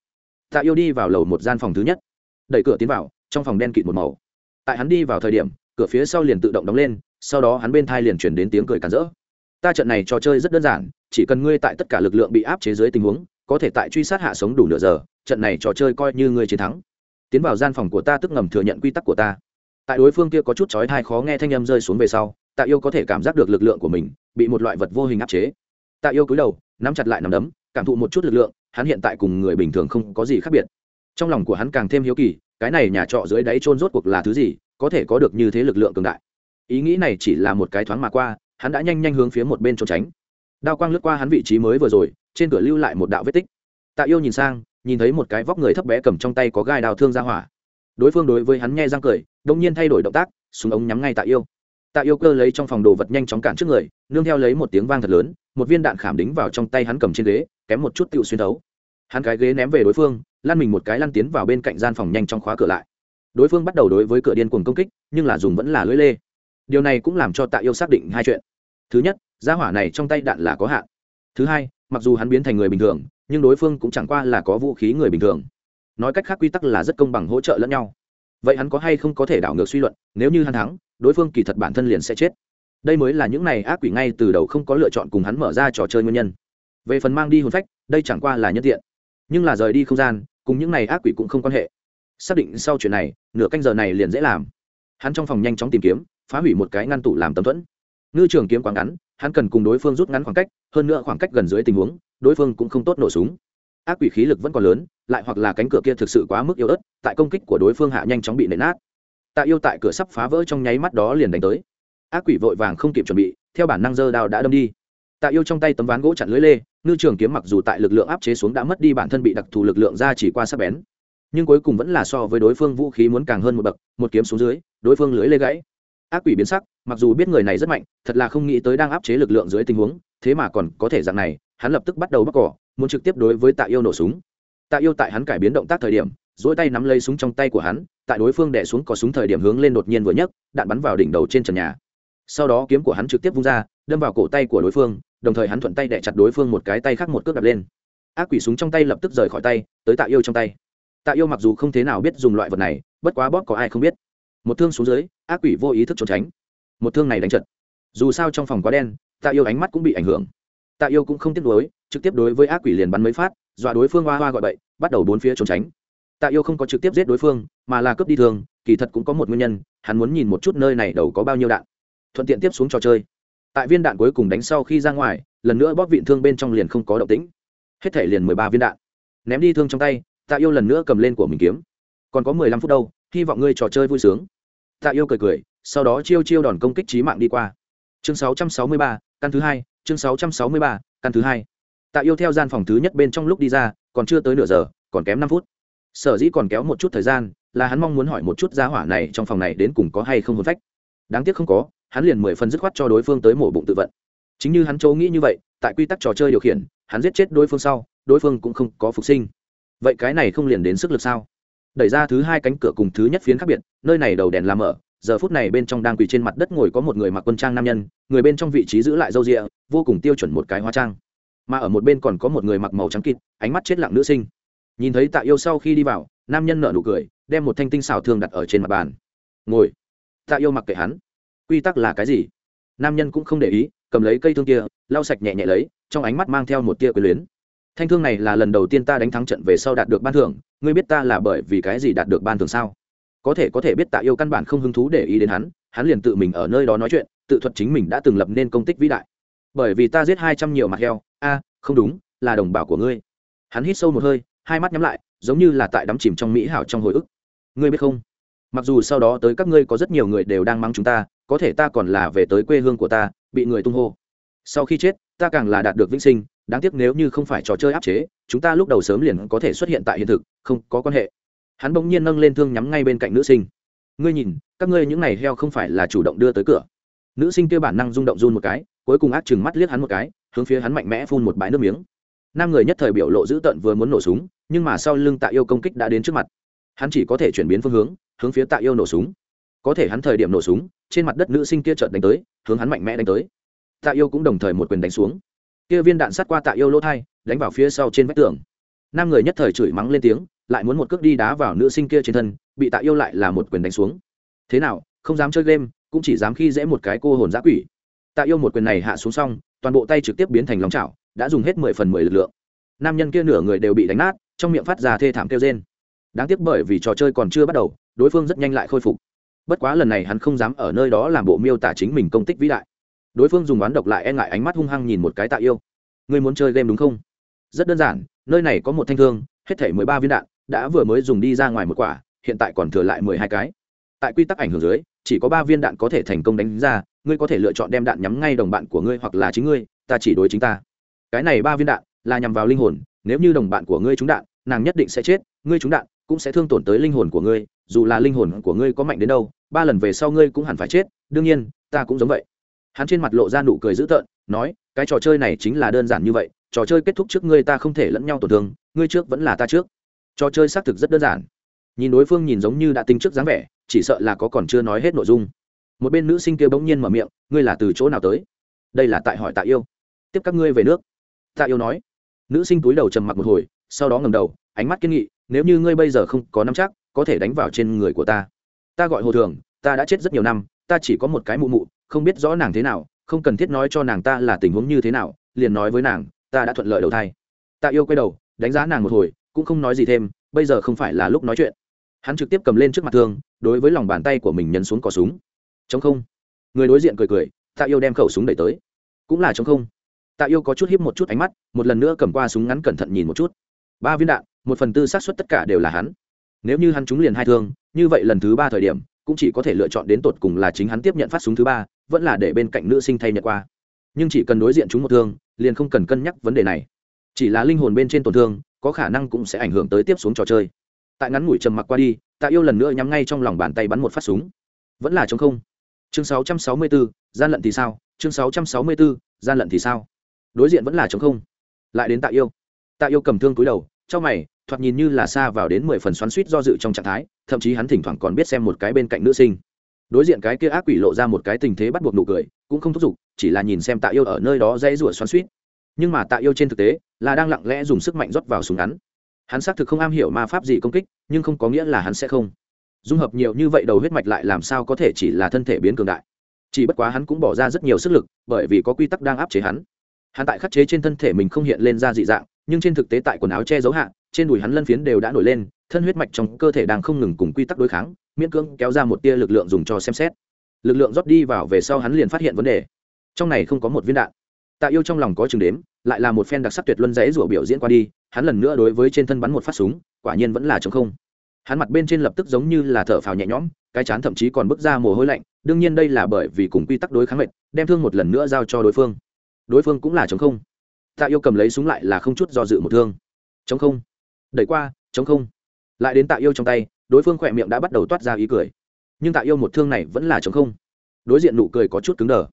tạ yêu đi vào lầu một gian phòng thứ nhất. Đẩy cửa tiến vào, trong phòng đen kịt một màu. Tại hắn đi vào thời điểm, cửa phía sau liền tự động đóng lên, sau đó hắn bên thai liền chuyển đến tiếng cười càn rỡ. Ta trận này trò chơi rất đơn giản, chỉ cần ngươi tại tất cả lực lượng bị áp chế dưới tình huống, có thể tại truy sát hạ sống đủ nửa giờ, trận này trò chơi coi như ngươi chiến thắng. Tiến vào gian phòng của ta tức ngầm thừa nhận quy tắc của ta. Tại đối phương kia có chút chói thai khó nghe thanh âm rơi xuống về sau, tạ yêu có thể cảm giác được lực lượng của mình bị một loại vật vô hình áp chế. Tạ yêu cúi đầu, nắm chặt lại nắm đấm, cảm thụ một chút lực lượng hắn hiện tại cùng người bình thường không có gì khác biệt. Trong lòng của hắn càng thêm hiếu kỳ, cái này nhà trọ dưới đáy trôn rốt cuộc là thứ gì, có thể có được như thế lực lượng cường đại. Ý nghĩ này chỉ là một cái thoáng mà qua, hắn đã nhanh nhanh hướng phía một bên trốn tránh. Đao quang lướt qua hắn vị trí mới vừa rồi, trên cửa lưu lại một đạo vết tích. Tạ yêu nhìn sang, nhìn thấy một cái vóc người thấp bé cầm trong tay có gai đào thương ra hỏa. Đối phương đối với hắn nghe răng cười, đông nhiên thay đổi động tác, súng ống nhắm ngay tạ yêu. Tạ yêu cơ lấy trong phòng đồ vật nhanh chóng cản trước người, nương theo lấy một tiếng vang thật lớn, một viên đạn khảm đính vào trong tay hắn cầm trên ghế kém một chút tựu xuyên thấu. Hắn cái ghế ném về đối phương, lăn mình một cái lăn tiến vào bên cạnh gian phòng nhanh trong khóa cửa lại. Đối phương bắt đầu đối với cửa điên cuồng công kích, nhưng là dùng vẫn là lưỡi lê. Điều này cũng làm cho tạ yêu xác định hai chuyện. Thứ nhất, gia hỏa này trong tay đạn là có hạn. Thứ hai, mặc dù hắn biến thành người bình thường, nhưng đối phương cũng chẳng qua là có vũ khí người bình thường. Nói cách khác quy tắc là rất công bằng hỗ trợ lẫn nhau. Vậy hắn có hay không có thể đảo ngược suy luận, nếu như hắn thắng, đối phương kỳ thật bản thân liền sẽ chết. Đây mới là những này ác quỷ ngay từ đầu không có lựa chọn cùng hắn mở ra trò chơi nguyên nhân về phần mang đi hồn phách, đây chẳng qua là nhân tiện. Nhưng là rời đi không gian, cùng những này ác quỷ cũng không quan hệ. Xác định sau chuyện này, nửa canh giờ này liền dễ làm. Hắn trong phòng nhanh chóng tìm kiếm, phá hủy một cái ngăn tủ làm tấm thuẫn. Ngư trường kiếm quá ngắn, hắn cần cùng đối phương rút ngắn khoảng cách, hơn nữa khoảng cách gần dưới tình huống, đối phương cũng không tốt nổ súng. Ác quỷ khí lực vẫn còn lớn, lại hoặc là cánh cửa kia thực sự quá mức yếu ớt, tại công kích của đối phương hạ nhanh chóng bị nện nát. Tạ yêu tại cửa sắp phá vỡ trong nháy mắt đó liền đánh tới. Ác quỷ vội vàng không kịp chuẩn bị, theo bản năng dơ đao đã đâm đi tạ yêu trong tay tấm ván gỗ chặn lưới lê, ngư trường kiếm mặc dù tại lực lượng áp chế xuống đã mất đi bản thân bị đặc thù lực lượng ra chỉ qua sắc bén, nhưng cuối cùng vẫn là so với đối phương vũ khí muốn càng hơn một bậc, một kiếm xuống dưới, đối phương lưới lê gãy. Ác quỷ biến sắc, mặc dù biết người này rất mạnh, thật là không nghĩ tới đang áp chế lực lượng dưới tình huống, thế mà còn có thể dạng này, hắn lập tức bắt đầu bóc cỏ, muốn trực tiếp đối với tạ yêu nổ súng. Tạ yêu tại hắn cải biến động tác thời điểm dỗi tay nắm lấy súng trong tay của hắn, tại đối phương đẻ xuống có súng thời điểm hướng lên đột nhiên vừa nhấc, đạn bắn vào đỉnh đầu trên trần nhà sau đó kiếm của hắn trực tiếp vung ra, đâm vào cổ tay của đối phương, đồng thời hắn thuận tay đẻ chặt đối phương một cái tay khác một cước đập lên. Ác quỷ súng trong tay lập tức rời khỏi tay, tới tạ yêu trong tay. Tạ yêu mặc dù không thế nào biết dùng loại vật này, bất quá bóp có ai không biết. Một thương xuống dưới, ác quỷ vô ý thức trốn tránh. Một thương này đánh chật dù sao trong phòng quá đen, tạ yêu ánh mắt cũng bị ảnh hưởng. Tạ yêu cũng không tiếc đối trực tiếp đối với ác quỷ liền bắn mấy phát, dọa đối phương hoa hoa gọi bậy, bắt đầu bốn phía trốn tránh. Tạ yêu không có trực tiếp giết đối phương, mà là cướp đi thường kỳ thật cũng có một nguyên nhân, hắn muốn nhìn một chút nơi này đầu có bao nhiêu đạn thuận tiện tiếp xuống trò chơi. Tại viên đạn cuối cùng đánh sau khi ra ngoài, lần nữa bóp vịn thương bên trong liền không có động tĩnh. Hết thể liền mười ba viên đạn. Ném đi thương trong tay, tạ yêu lần nữa cầm lên của mình kiếm. Còn có mười lăm phút đâu, hy vọng ngươi trò chơi vui sướng. Tạ yêu cười cười, sau đó chiêu chiêu đòn công kích trí mạng đi qua. Chương sáu trăm sáu mươi ba, căn thứ hai, chương sáu trăm sáu mươi ba, căn thứ hai. Tạ yêu theo gian phòng thứ nhất bên trong lúc đi ra, còn chưa tới nửa giờ, còn kém năm phút. Sở dĩ còn kéo một chút thời gian, là hắn mong muốn hỏi một chút giá hỏa này trong phòng này đến cùng có hay không hôn phách. Đáng tiếc không có hắn liền mười phần dứt khoát cho đối phương tới mổ bụng tự vận. Chính như hắn châu nghĩ như vậy, tại quy tắc trò chơi điều khiển, hắn giết chết đối phương sau, đối phương cũng không có phục sinh. Vậy cái này không liền đến sức lực sao? Đẩy ra thứ hai cánh cửa cùng thứ nhất phiến khác biệt, nơi này đầu đèn làm mở, giờ phút này bên trong đang quỳ trên mặt đất ngồi có một người mặc quân trang nam nhân, người bên trong vị trí giữ lại râu rịa, vô cùng tiêu chuẩn một cái hóa trang. Mà ở một bên còn có một người mặc màu trắng kịt, ánh mắt chết lặng nữ sinh. Nhìn thấy tạ yêu sau khi đi vào, nam nhân nở nụ cười, đem một thanh tinh xào thương đặt ở trên mặt bàn. Ngồi. Tạ yêu mặc kệ hắn quy tắc là cái gì? Nam nhân cũng không để ý, cầm lấy cây thương kia, lau sạch nhẹ nhẹ lấy, trong ánh mắt mang theo một tia quyền luyến. Thanh thương này là lần đầu tiên ta đánh thắng trận về sau đạt được ban thưởng, ngươi biết ta là bởi vì cái gì đạt được ban thưởng sao? Có thể có thể biết tạ yêu căn bản không hứng thú để ý đến hắn hắn liền tự mình ở nơi đó nói chuyện, tự thuật chính mình đã từng lập nên công tích vĩ đại. Bởi vì ta giết hai trăm nhiều mặt heo, a, không đúng, là đồng bào của ngươi. Hắn hít sâu một hơi, hai mắt nhắm lại, giống như là tại đắm chìm trong mỹ hảo trong hồi ức. Ngươi biết không? Mặc dù sau đó tới các ngươi có rất nhiều người đều đang mắng chúng ta có thể ta còn là về tới quê hương của ta, bị người tung hô. Sau khi chết, ta càng là đạt được vĩnh sinh, đáng tiếc nếu như không phải trò chơi áp chế, chúng ta lúc đầu sớm liền có thể xuất hiện tại hiện thực, không có quan hệ. Hắn bỗng nhiên nâng lên thương nhắm ngay bên cạnh nữ sinh. Ngươi nhìn, các ngươi những này heo không phải là chủ động đưa tới cửa. Nữ sinh kêu bản năng rung động run một cái, cuối cùng ác chừng mắt liếc hắn một cái, hướng phía hắn mạnh mẽ phun một bãi nước miếng. Năm người nhất thời biểu lộ dữ tợn vừa muốn nổ súng, nhưng mà sau lưng tạ yêu công kích đã đến trước mặt. Hắn chỉ có thể chuyển biến phương hướng hướng phía tạ yêu nổ súng. Có thể hắn thời điểm nổ súng trên mặt đất nữ sinh kia chợt đánh tới, hướng hắn mạnh mẽ đánh tới. Tạ yêu cũng đồng thời một quyền đánh xuống. Kia viên đạn sát qua tạ yêu lỗ thai, đánh vào phía sau trên vách tường. Nam người nhất thời chửi mắng lên tiếng, lại muốn một cước đi đá vào nữ sinh kia trên thân, bị tạ yêu lại là một quyền đánh xuống. Thế nào, không dám chơi game, cũng chỉ dám khi dễ một cái cô hồn giã quỷ. Tạ yêu một quyền này hạ xuống xong, toàn bộ tay trực tiếp biến thành lòng chảo, đã dùng hết mười phần mười lực lượng. Nam nhân kia nửa người đều bị đánh nát, trong miệng phát ra thê thảm kêu trên đáng tiếc bởi vì trò chơi còn chưa bắt đầu, đối phương rất nhanh lại khôi phục bất quá lần này hắn không dám ở nơi đó làm bộ miêu tả chính mình công tích vĩ đại. Đối phương dùng oán độc lại e ngại ánh mắt hung hăng nhìn một cái tạ yêu. Ngươi muốn chơi game đúng không? Rất đơn giản, nơi này có một thanh thương, hết thể mười ba viên đạn, đã vừa mới dùng đi ra ngoài một quả, hiện tại còn thừa lại mười hai cái. Tại quy tắc ảnh hưởng dưới, chỉ có ba viên đạn có thể thành công đánh ra, ngươi có thể lựa chọn đem đạn nhắm ngay đồng bạn của ngươi hoặc là chính ngươi, ta chỉ đối chính ta. Cái này ba viên đạn là nhằm vào linh hồn, nếu như đồng bạn của ngươi trúng đạn, nàng nhất định sẽ chết, ngươi trúng đạn cũng sẽ thương tổn tới linh hồn của ngươi dù là linh hồn của ngươi có mạnh đến đâu, ba lần về sau ngươi cũng hẳn phải chết, đương nhiên, ta cũng giống vậy. Hắn trên mặt lộ ra nụ cười dữ tợn, nói, cái trò chơi này chính là đơn giản như vậy, trò chơi kết thúc trước ngươi ta không thể lẫn nhau tổn thương, ngươi trước vẫn là ta trước. Trò chơi xác thực rất đơn giản. Nhìn đối phương nhìn giống như đã tính trước dáng vẻ, chỉ sợ là có còn chưa nói hết nội dung. Một bên nữ sinh kia bỗng nhiên mở miệng, ngươi là từ chỗ nào tới? Đây là tại hỏi tạ yêu. Tiếp các ngươi về nước. Tạ yêu nói. Nữ sinh túi đầu trầm mặc một hồi, sau đó ngầm đầu, ánh mắt kiên nghị, nếu như ngươi bây giờ không có nắm chắc có thể đánh vào trên người của ta. Ta gọi hồ thường, ta đã chết rất nhiều năm, ta chỉ có một cái mụ mụ, không biết rõ nàng thế nào, không cần thiết nói cho nàng ta là tình huống như thế nào, liền nói với nàng, ta đã thuận lợi đầu thai. Ta yêu quay đầu, đánh giá nàng một hồi, cũng không nói gì thêm, bây giờ không phải là lúc nói chuyện. Hắn trực tiếp cầm lên trước mặt thương, đối với lòng bàn tay của mình nhấn xuống cò súng. Chống không. Người đối diện cười cười tạ yêu đem khẩu súng đẩy tới. Cũng là chống không. Tạ yêu có chút hiếp một chút ánh mắt, một lần nữa cầm qua súng ngắn cẩn thận nhìn một chút. Ba viên đạn, một phần tư xác suất tất cả đều là hắn nếu như hắn trúng liền hai thương như vậy lần thứ ba thời điểm cũng chỉ có thể lựa chọn đến tột cùng là chính hắn tiếp nhận phát súng thứ ba vẫn là để bên cạnh nữ sinh thay nhận qua. Nhưng chỉ cần đối diện chúng một thương liền không cần cân nhắc vấn đề này. Chỉ là linh hồn bên trên tổn thương có khả năng cũng sẽ ảnh hưởng tới tiếp xuống trò chơi. Tại ngắn ngủi trầm mặc qua đi tạ yêu lần nữa nhắm ngay trong lòng bàn tay bắn một phát súng. Vẫn là chống không. Chương 664, gian lận thì sao? Chương 664, gian lận thì sao? Đối diện vẫn là chống không. Lại đến tạ yêu. Tạ yêu cầm thương cúi đầu trong mày thoạt nhìn như là xa vào đến mười phần xoắn suýt do dự trong trạng thái, thậm chí hắn thỉnh thoảng còn biết xem một cái bên cạnh nữ sinh. Đối diện cái kia ác quỷ lộ ra một cái tình thế bắt buộc nụ cười, cũng không thúc giục, chỉ là nhìn xem tạ yêu ở nơi đó dãy rủa xoắn suýt. Nhưng mà tạ yêu trên thực tế, là đang lặng lẽ dùng sức mạnh rót vào súng ngắn. Hắn xác thực không am hiểu ma pháp gì công kích, nhưng không có nghĩa là hắn sẽ không. Dung hợp nhiều như vậy đầu huyết mạch lại làm sao có thể chỉ là thân thể biến cường đại? Chỉ bất quá hắn cũng bỏ ra rất nhiều sức lực, bởi vì có quy tắc đang áp chế hắn. Hắn tại khắc chế trên thân thể mình không hiện lên ra dị dạng, nhưng trên thực tế tại quần áo che giấu hạ trên đùi hắn lân phiến đều đã nổi lên, thân huyết mạch trong cơ thể đang không ngừng cùng quy tắc đối kháng, miễn cưỡng kéo ra một tia lực lượng dùng cho xem xét. Lực lượng rót đi vào về sau hắn liền phát hiện vấn đề. Trong này không có một viên đạn. Tạ yêu trong lòng có chừng đếm, lại là một phen đặc sắc tuyệt luân dãy rủa biểu diễn qua đi, hắn lần nữa đối với trên thân bắn một phát súng, quả nhiên vẫn là chống không. Hắn mặt bên trên lập tức giống như là thở phào nhẹ nhõm, cái chán thậm chí còn bước ra mồ hôi lạnh, đương nhiên đây là bởi vì cùng quy tắc đối kháng mệt đem thương một lần nữa giao cho đối phương. Đối phương cũng là chống không. Tạ yêu cầm lấy súng lại là không chút do dự một thương. Chống không đẩy qua, chống không. Lại đến tạ yêu trong tay, đối phương khỏe miệng đã bắt đầu toát ra ý cười. Nhưng tạ yêu một thương này vẫn là chống không. Đối diện nụ cười có chút cứng đờ.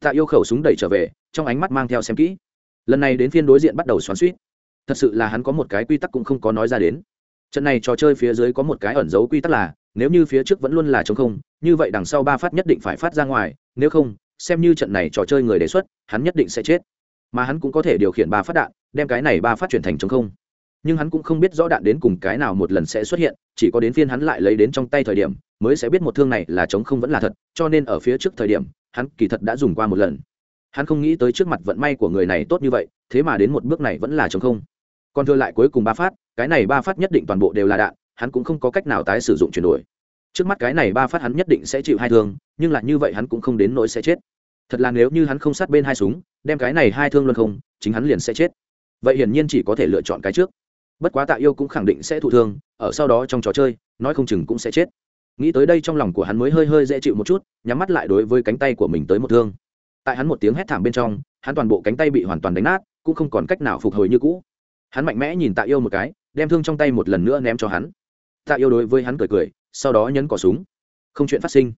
Tạ yêu khẩu súng đẩy trở về, trong ánh mắt mang theo xem kỹ. Lần này đến phiên đối diện bắt đầu xoắn suýt thật sự là hắn có một cái quy tắc cũng không có nói ra đến. Trận này trò chơi phía dưới có một cái ẩn dấu quy tắc là, nếu như phía trước vẫn luôn là chống không, như vậy đằng sau ba phát nhất định phải phát ra ngoài, nếu không, xem như trận này trò chơi người đề xuất, hắn nhất định sẽ chết. Mà hắn cũng có thể điều khiển ba phát đạn, đem cái này ba phát chuyển thành chống không nhưng hắn cũng không biết rõ đạn đến cùng cái nào một lần sẽ xuất hiện, chỉ có đến phiên hắn lại lấy đến trong tay thời điểm, mới sẽ biết một thương này là chống không vẫn là thật, cho nên ở phía trước thời điểm, hắn kỳ thật đã dùng qua một lần. Hắn không nghĩ tới trước mặt vận may của người này tốt như vậy, thế mà đến một bước này vẫn là chống không. Còn thừa lại cuối cùng ba phát, cái này ba phát nhất định toàn bộ đều là đạn, hắn cũng không có cách nào tái sử dụng chuyển đổi. Trước mắt cái này ba phát hắn nhất định sẽ chịu hai thương, nhưng là như vậy hắn cũng không đến nỗi sẽ chết. Thật là nếu như hắn không sát bên hai súng, đem cái này hai thương luôn không, chính hắn liền sẽ chết. Vậy hiển nhiên chỉ có thể lựa chọn cái trước bất quá tạ yêu cũng khẳng định sẽ thụ thương, ở sau đó trong trò chơi, nói không chừng cũng sẽ chết. Nghĩ tới đây trong lòng của hắn mới hơi hơi dễ chịu một chút, nhắm mắt lại đối với cánh tay của mình tới một thương. Tại hắn một tiếng hét thảm bên trong, hắn toàn bộ cánh tay bị hoàn toàn đánh nát, cũng không còn cách nào phục hồi như cũ. Hắn mạnh mẽ nhìn tạ yêu một cái, đem thương trong tay một lần nữa ném cho hắn. Tạ yêu đối với hắn cười cười, sau đó nhấn cỏ súng. Không chuyện phát sinh.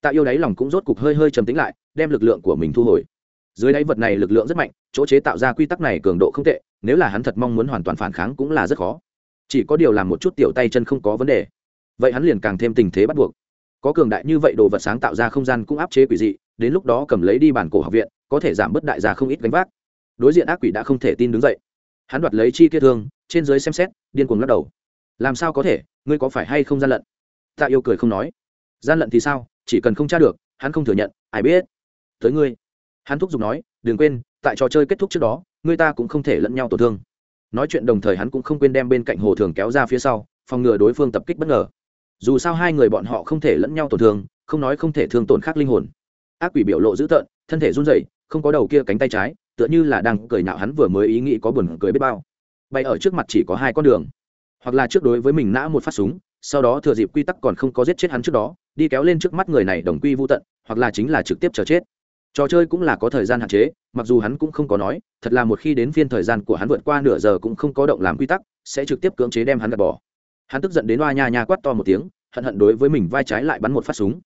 Tạ yêu đáy lòng cũng rốt cục hơi hơi trầm tính lại, đem lực lượng của mình thu hồi dưới đáy vật này lực lượng rất mạnh, chỗ chế tạo ra quy tắc này cường độ không tệ, nếu là hắn thật mong muốn hoàn toàn phản kháng cũng là rất khó. Chỉ có điều làm một chút tiểu tay chân không có vấn đề. Vậy hắn liền càng thêm tình thế bắt buộc. Có cường đại như vậy đồ vật sáng tạo ra không gian cũng áp chế quỷ dị, đến lúc đó cầm lấy đi bản cổ học viện, có thể giảm bớt đại gia không ít gánh vác. Đối diện ác quỷ đã không thể tin đứng dậy. Hắn đoạt lấy chi kia thương, trên dưới xem xét, điên cuồng lắc đầu. Làm sao có thể, ngươi có phải hay không gian lận? Tạ yêu cười không nói. Gian lận thì sao? Chỉ cần không tra được, hắn không thừa nhận, ai biết? Tới ngươi hắn thúc giục nói, đừng quên, tại trò chơi kết thúc trước đó, ngươi ta cũng không thể lẫn nhau tổn thương. Nói chuyện đồng thời hắn cũng không quên đem bên cạnh hồ thường kéo ra phía sau, phòng ngừa đối phương tập kích bất ngờ. Dù sao hai người bọn họ không thể lẫn nhau tổn thương, không nói không thể thương tổn khác linh hồn. Ác quỷ biểu lộ dữ tợn, thân thể run rẩy, không có đầu kia cánh tay trái, tựa như là đang cười nạo hắn vừa mới ý nghĩ có buồn cười biết bao. Bay ở trước mặt chỉ có hai con đường. Hoặc là trước đối với mình nã một phát súng, sau đó thừa dịp quy tắc còn không có giết chết hắn trước đó, đi kéo lên trước mắt người này đồng quy vô tận, hoặc là chính là trực tiếp chờ chết trò chơi cũng là có thời gian hạn chế, mặc dù hắn cũng không có nói, thật là một khi đến phiên thời gian của hắn vượt qua nửa giờ cũng không có động làm quy tắc, sẽ trực tiếp cưỡng chế đem hắn gạt bỏ. Hắn tức giận đến oa nha nha quát to một tiếng, hận hận đối với mình vai trái lại bắn một phát súng.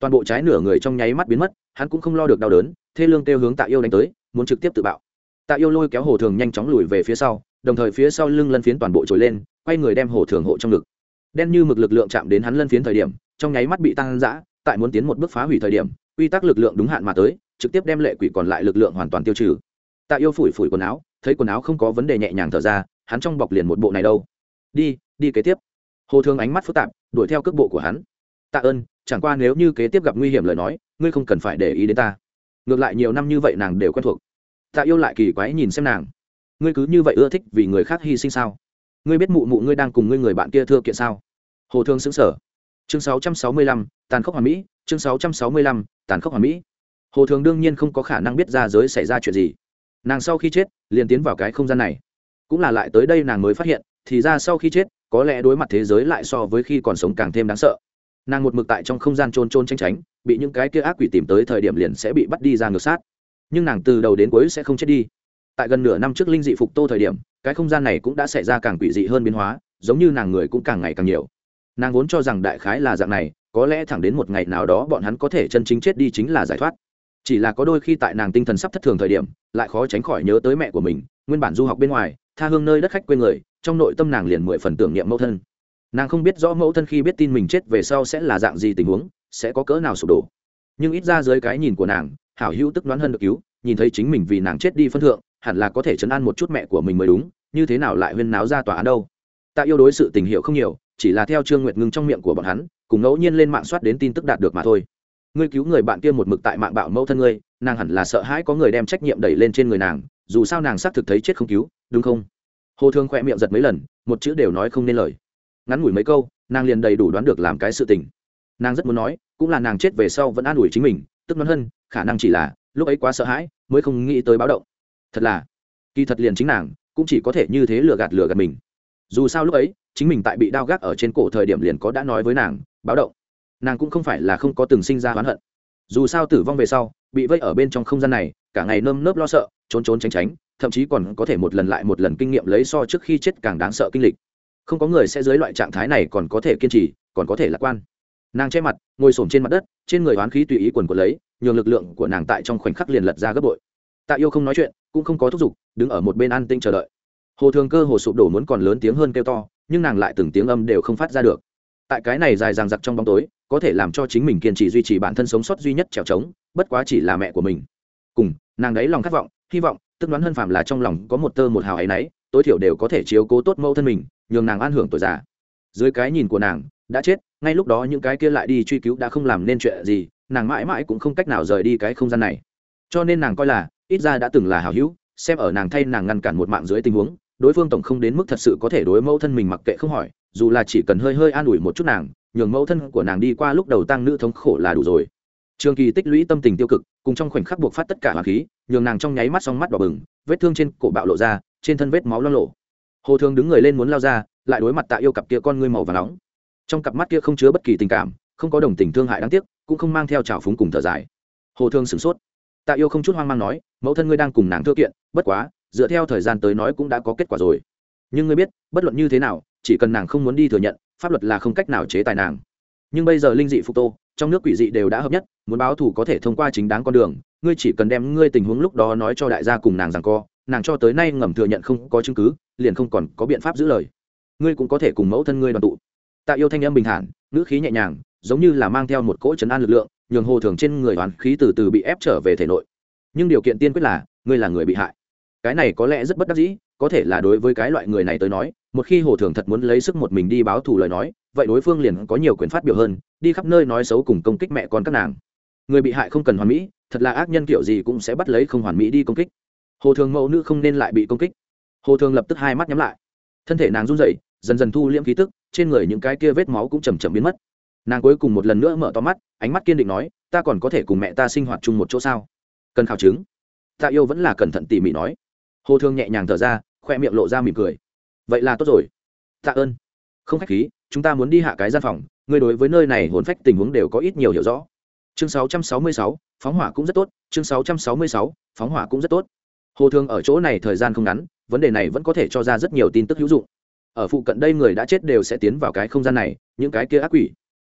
Toàn bộ trái nửa người trong nháy mắt biến mất, hắn cũng không lo được đau đớn, thê lương kêu hướng tạ yêu đánh tới, muốn trực tiếp tự bạo. Tạ yêu lôi kéo hồ thường nhanh chóng lùi về phía sau, đồng thời phía sau lưng lân phiến toàn bộ trồi lên, quay người đem hồ thường hộ trong ngực. Đen như mực lực lượng chạm đến hắn lân phiến thời điểm, trong nháy mắt bị tăng giã tại muốn tiến một bước phá hủy thời điểm, quy tắc lực lượng đúng hạn mà tới trực tiếp đem lệ quỷ còn lại lực lượng hoàn toàn tiêu trừ. Tạ yêu phủi phủi quần áo thấy quần áo không có vấn đề nhẹ nhàng thở ra hắn trong bọc liền một bộ này đâu. Đi đi kế tiếp. Hồ thương ánh mắt phức tạp đuổi theo cước bộ của hắn. Tạ ơn chẳng qua nếu như kế tiếp gặp nguy hiểm lời nói ngươi không cần phải để ý đến ta. Ngược lại nhiều năm như vậy nàng đều quen thuộc. Tạ yêu lại kỳ quái nhìn xem nàng. Ngươi cứ như vậy ưa thích vì người khác hy sinh sao? Ngươi biết mụ mụ ngươi đang cùng ngươi người bạn kia thưa kiện sao? Hồ thương xứng sở chương 665, tàn khốc hoàn mỹ chương 665, tàn khốc hoàn mỹ hồ thường đương nhiên không có khả năng biết ra giới xảy ra chuyện gì. Nàng sau khi chết, liền tiến vào cái không gian này. Cũng là lại tới đây nàng mới phát hiện, thì ra sau khi chết, có lẽ đối mặt thế giới lại so với khi còn sống càng thêm đáng sợ. Nàng một mực tại trong không gian trôn trôn tranh tránh, bị những cái kia ác quỷ tìm tới thời điểm liền sẽ bị bắt đi ra ngược sát. Nhưng nàng từ đầu đến cuối sẽ không chết đi. Tại gần nửa năm trước linh dị phục tô thời điểm, cái không gian này cũng đã xảy ra càng quỷ dị hơn biến hóa, giống như nàng người cũng càng ngày càng nhiều. Nàng vốn cho rằng đại khái là dạng này, có lẽ thẳng đến một ngày nào đó bọn hắn có thể chân chính chết đi chính là giải thoát chỉ là có đôi khi tại nàng tinh thần sắp thất thường thời điểm, lại khó tránh khỏi nhớ tới mẹ của mình, nguyên bản du học bên ngoài, tha hương nơi đất khách quên người, trong nội tâm nàng liền mười phần tưởng niệm mẫu thân. Nàng không biết rõ mẫu thân khi biết tin mình chết về sau sẽ là dạng gì tình huống, sẽ có cỡ nào sụp đổ. Nhưng ít ra dưới cái nhìn của nàng, hảo hữu tức đoán hơn được cứu, nhìn thấy chính mình vì nàng chết đi phân thượng, hẳn là có thể chấn an một chút mẹ của mình mới đúng, như thế nào lại huyên náo ra tòa án đâu. Ta yêu đối sự tình hiệu không nhiều, chỉ là theo trương nguyệt ngưng trong miệng của bọn hắn, cùng ngẫu nhiên lên mạng soát đến tin tức đạt được mà thôi ngươi cứu người bạn kia một mực tại mạng bạo mẫu thân ngươi, nàng hẳn là sợ hãi có người đem trách nhiệm đẩy lên trên người nàng, dù sao nàng xác thực thấy chết không cứu, đúng không? Hồ thương khỏe miệng giật mấy lần, một chữ đều nói không nên lời. Ngắn ngủi mấy câu, nàng liền đầy đủ đoán được làm cái sự tình. Nàng rất muốn nói, cũng là nàng chết về sau vẫn an ủi chính mình, tức nói hơn, khả năng chỉ là, lúc ấy quá sợ hãi, mới không nghĩ tới báo động. Thật là, kỳ thật liền chính nàng, cũng chỉ có thể như thế lừa gạt lừa gạt mình. Dù sao lúc ấy, chính mình tại bị đao gác ở trên cổ thời điểm liền có đã nói với nàng, báo động nàng cũng không phải là không có từng sinh ra oán hận. Dù sao tử vong về sau, bị vây ở bên trong không gian này, cả ngày nơm nớp lo sợ, trốn trốn tránh tránh, thậm chí còn có thể một lần lại một lần kinh nghiệm lấy so trước khi chết càng đáng sợ kinh lịch. Không có người sẽ dưới loại trạng thái này còn có thể kiên trì, còn có thể lạc quan. Nàng che mặt, ngồi s trên mặt đất, trên người oán khí tùy ý quần của lấy, nhường lực lượng của nàng tại trong khoảnh khắc liền lật ra gấp bội. Tạ yêu không nói chuyện, cũng không có thúc giục, đứng ở một bên an tinh chờ đợi. Hồ thường cơ hồ sụp đổ muốn còn lớn tiếng hơn kêu to, nhưng nàng lại từng tiếng âm đều không phát ra được. Tại cái này dài dằng dặc trong bóng tối có thể làm cho chính mình kiên trì duy trì bản thân sống sót duy nhất trèo trống, bất quá chỉ là mẹ của mình. Cùng, nàng đấy lòng khát vọng, hy vọng, tức đoán hơn phàm là trong lòng có một tơ một hào ấy nấy, tối thiểu đều có thể chiếu cố tốt mẫu thân mình, nhường nàng an hưởng tuổi già. Dưới cái nhìn của nàng, đã chết, ngay lúc đó những cái kia lại đi truy cứu đã không làm nên chuyện gì, nàng mãi mãi cũng không cách nào rời đi cái không gian này. Cho nên nàng coi là, ít ra đã từng là hào hữu, xem ở nàng thay nàng ngăn cản một mạng dưới tình huống, đối phương tổng không đến mức thật sự có thể đối mẫu thân mình mặc kệ không hỏi, dù là chỉ cần hơi hơi an ủi một chút nàng nhường mẫu thân của nàng đi qua lúc đầu tăng nữ thống khổ là đủ rồi. Trường kỳ tích lũy tâm tình tiêu cực, cùng trong khoảnh khắc buộc phát tất cả hoàng khí, nhường nàng trong nháy mắt song mắt đỏ bừng, vết thương trên cổ bạo lộ ra, trên thân vết máu lo lộ hồ thường đứng người lên muốn lao ra, lại đối mặt tạ yêu cặp kia con ngươi màu và nóng. Trong cặp mắt kia không chứa bất kỳ tình cảm, không có đồng tình thương hại đáng tiếc, cũng không mang theo trào phúng cùng thở dài. Hồ thương sửng sốt. Tạ yêu không chút hoang mang nói, mẫu thân ngươi đang cùng nàng thưa kiện, bất quá, dựa theo thời gian tới nói cũng đã có kết quả rồi. Nhưng ngươi biết, bất luận như thế nào, chỉ cần nàng không muốn đi thừa nhận pháp luật là không cách nào chế tài nàng. Nhưng bây giờ linh dị phục tô, trong nước quỷ dị đều đã hợp nhất, muốn báo thù có thể thông qua chính đáng con đường, ngươi chỉ cần đem ngươi tình huống lúc đó nói cho đại gia cùng nàng rằng co, nàng cho tới nay ngầm thừa nhận không có chứng cứ, liền không còn có biện pháp giữ lời. Ngươi cũng có thể cùng mẫu thân ngươi đoàn tụ. Tạ yêu thanh âm bình thản, ngữ khí nhẹ nhàng, giống như là mang theo một cỗ trấn an lực lượng, nhường hồ thường trên người hoàn khí từ từ bị ép trở về thể nội. Nhưng điều kiện tiên quyết là, ngươi là người bị hại. Cái này có lẽ rất bất đắc dĩ, có thể là đối với cái loại người này tới nói một khi hồ thường thật muốn lấy sức một mình đi báo thù lời nói, vậy đối phương liền có nhiều quyền phát biểu hơn, đi khắp nơi nói xấu cùng công kích mẹ con các nàng. Người bị hại không cần hoàn mỹ, thật là ác nhân kiểu gì cũng sẽ bắt lấy không hoàn mỹ đi công kích. Hồ thường mẫu nữ không nên lại bị công kích. Hồ thường lập tức hai mắt nhắm lại. Thân thể nàng run rẩy, dần dần thu liễm khí tức, trên người những cái kia vết máu cũng chầm chậm biến mất. Nàng cuối cùng một lần nữa mở to mắt, ánh mắt kiên định nói, ta còn có thể cùng mẹ ta sinh hoạt chung một chỗ sao? Cần khảo chứng. Tạ yêu vẫn là cẩn thận tỉ mỉ nói. Hồ thương nhẹ nhàng thở ra, khoe miệng lộ ra mỉm cười vậy là tốt rồi. Tạ ơn. Không khách khí chúng ta muốn đi hạ cái gian phòng. Người đối với nơi này hồn phách tình huống đều có ít nhiều hiểu rõ. Chương 666, phóng hỏa cũng rất tốt. Chương 666, phóng hỏa cũng rất tốt. Hồ thương ở chỗ này thời gian không ngắn vấn đề này vẫn có thể cho ra rất nhiều tin tức hữu dụng. Ở phụ cận đây người đã chết đều sẽ tiến vào cái không gian này những cái kia ác quỷ.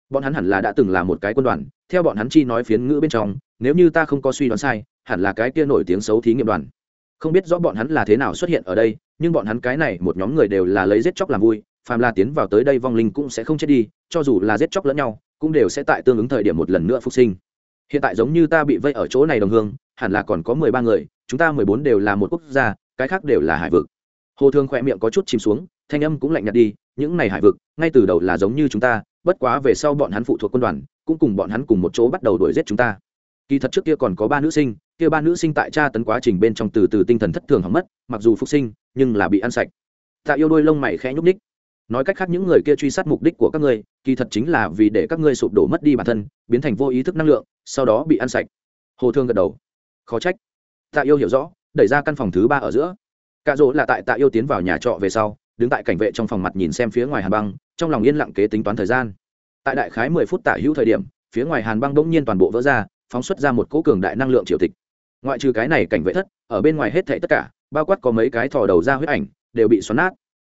Bọn hắn hẳn là đã từng là một cái quân đoàn theo bọn hắn chi nói phiến ngữ bên trong nếu như ta không có suy đoán sai hẳn là cái kia nổi tiếng xấu thí nghiệm đoàn. Không biết rõ bọn hắn là thế nào xuất hiện ở đây nhưng bọn hắn cái này một nhóm người đều là lấy giết chóc làm vui, phàm là tiến vào tới đây vong linh cũng sẽ không chết đi, cho dù là giết chóc lẫn nhau, cũng đều sẽ tại tương ứng thời điểm một lần nữa phục sinh. Hiện tại giống như ta bị vây ở chỗ này đồng hương, hẳn là còn có mười ba người, chúng ta mười bốn đều là một quốc gia, cái khác đều là hải vực. Hồ thương khỏe miệng có chút chìm xuống, thanh âm cũng lạnh nhạt đi, những này hải vực, ngay từ đầu là giống như chúng ta, bất quá về sau bọn hắn phụ thuộc quân đoàn, cũng cùng bọn hắn cùng một chỗ bắt đầu đuổi giết chúng ta. Kỳ thật trước kia còn có ba nữ sinh, kia ba nữ sinh tại tra tấn quá trình bên trong từ từ tinh thần thất thường hỏng mất, mặc dù phục sinh nhưng là bị ăn sạch. Tạ yêu đôi lông mày khẽ nhúc ních nói cách khác, những người kia truy sát mục đích của các ngươi, kỳ thật chính là vì để các ngươi sụp đổ mất đi bản thân, biến thành vô ý thức năng lượng, sau đó bị ăn sạch. Hồ thương gật đầu. Khó trách. Tạ yêu hiểu rõ, đẩy ra căn phòng thứ ba ở giữa. Cạ rỗ là tại tạ yêu tiến vào nhà trọ về sau, đứng tại cảnh vệ trong phòng mặt nhìn xem phía ngoài hàn băng, trong lòng yên lặng kế tính toán thời gian. Tại đại khái mười phút tả hữu thời điểm, phía ngoài hàn băng bỗng nhiên toàn bộ vỡ ra, phóng xuất ra một cỗ cường đại năng lượng triều tịch. Ngoại trừ cái này cảnh vệ thất, ở bên ngoài hết thảy tất cả bao quát có mấy cái thò đầu ra huyết ảnh, đều bị xoắn nát.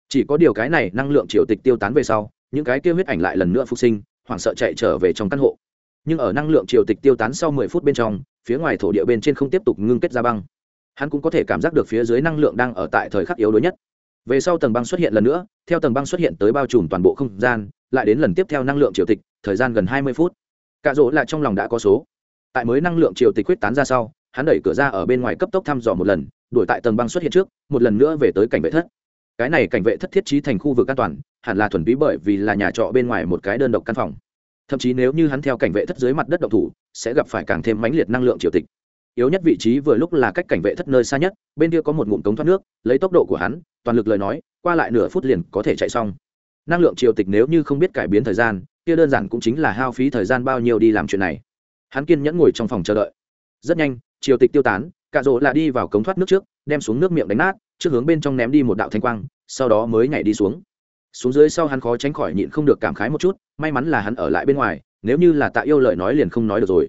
Chỉ có điều cái này năng lượng triều tịch tiêu tán về sau, những cái kia huyết ảnh lại lần nữa phục sinh, hoảng sợ chạy trở về trong căn hộ. Nhưng ở năng lượng triều tịch tiêu tán sau mười phút bên trong, phía ngoài thổ địa bên trên không tiếp tục ngưng kết ra băng. Hắn cũng có thể cảm giác được phía dưới năng lượng đang ở tại thời khắc yếu đuối nhất. Về sau tầng băng xuất hiện lần nữa, theo tầng băng xuất hiện tới bao trùm toàn bộ không gian, lại đến lần tiếp theo năng lượng triều tịch, thời gian gần hai mươi phút. Cạ rỗ lại trong lòng đã có số. Tại mới năng lượng triều tịch quyết tán ra sau, hắn đẩy cửa ra ở bên ngoài cấp tốc thăm dò một lần đuổi tại tầng băng xuất hiện trước, một lần nữa về tới cảnh vệ thất. Cái này cảnh vệ thất thiết trí thành khu vực an toàn, hẳn là thuần túy bởi vì là nhà trọ bên ngoài một cái đơn độc căn phòng. Thậm chí nếu như hắn theo cảnh vệ thất dưới mặt đất độc thủ, sẽ gặp phải càng thêm mãnh liệt năng lượng triều tịch. Yếu nhất vị trí vừa lúc là cách cảnh vệ thất nơi xa nhất, bên kia có một ngụm cống thoát nước, lấy tốc độ của hắn, toàn lực lời nói, qua lại nửa phút liền có thể chạy xong. Năng lượng triều tịch nếu như không biết cải biến thời gian, kia đơn giản cũng chính là hao phí thời gian bao nhiêu đi làm chuyện này. Hắn kiên nhẫn ngồi trong phòng chờ đợi. Rất nhanh, triều tịch tiêu tán cạ rỗ là đi vào cống thoát nước trước, đem xuống nước miệng đánh nát, trước hướng bên trong ném đi một đạo thanh quang, sau đó mới nhảy đi xuống. Xuống dưới sau hắn khó tránh khỏi nhịn không được cảm khái một chút, may mắn là hắn ở lại bên ngoài, nếu như là tạ yêu lời nói liền không nói được rồi.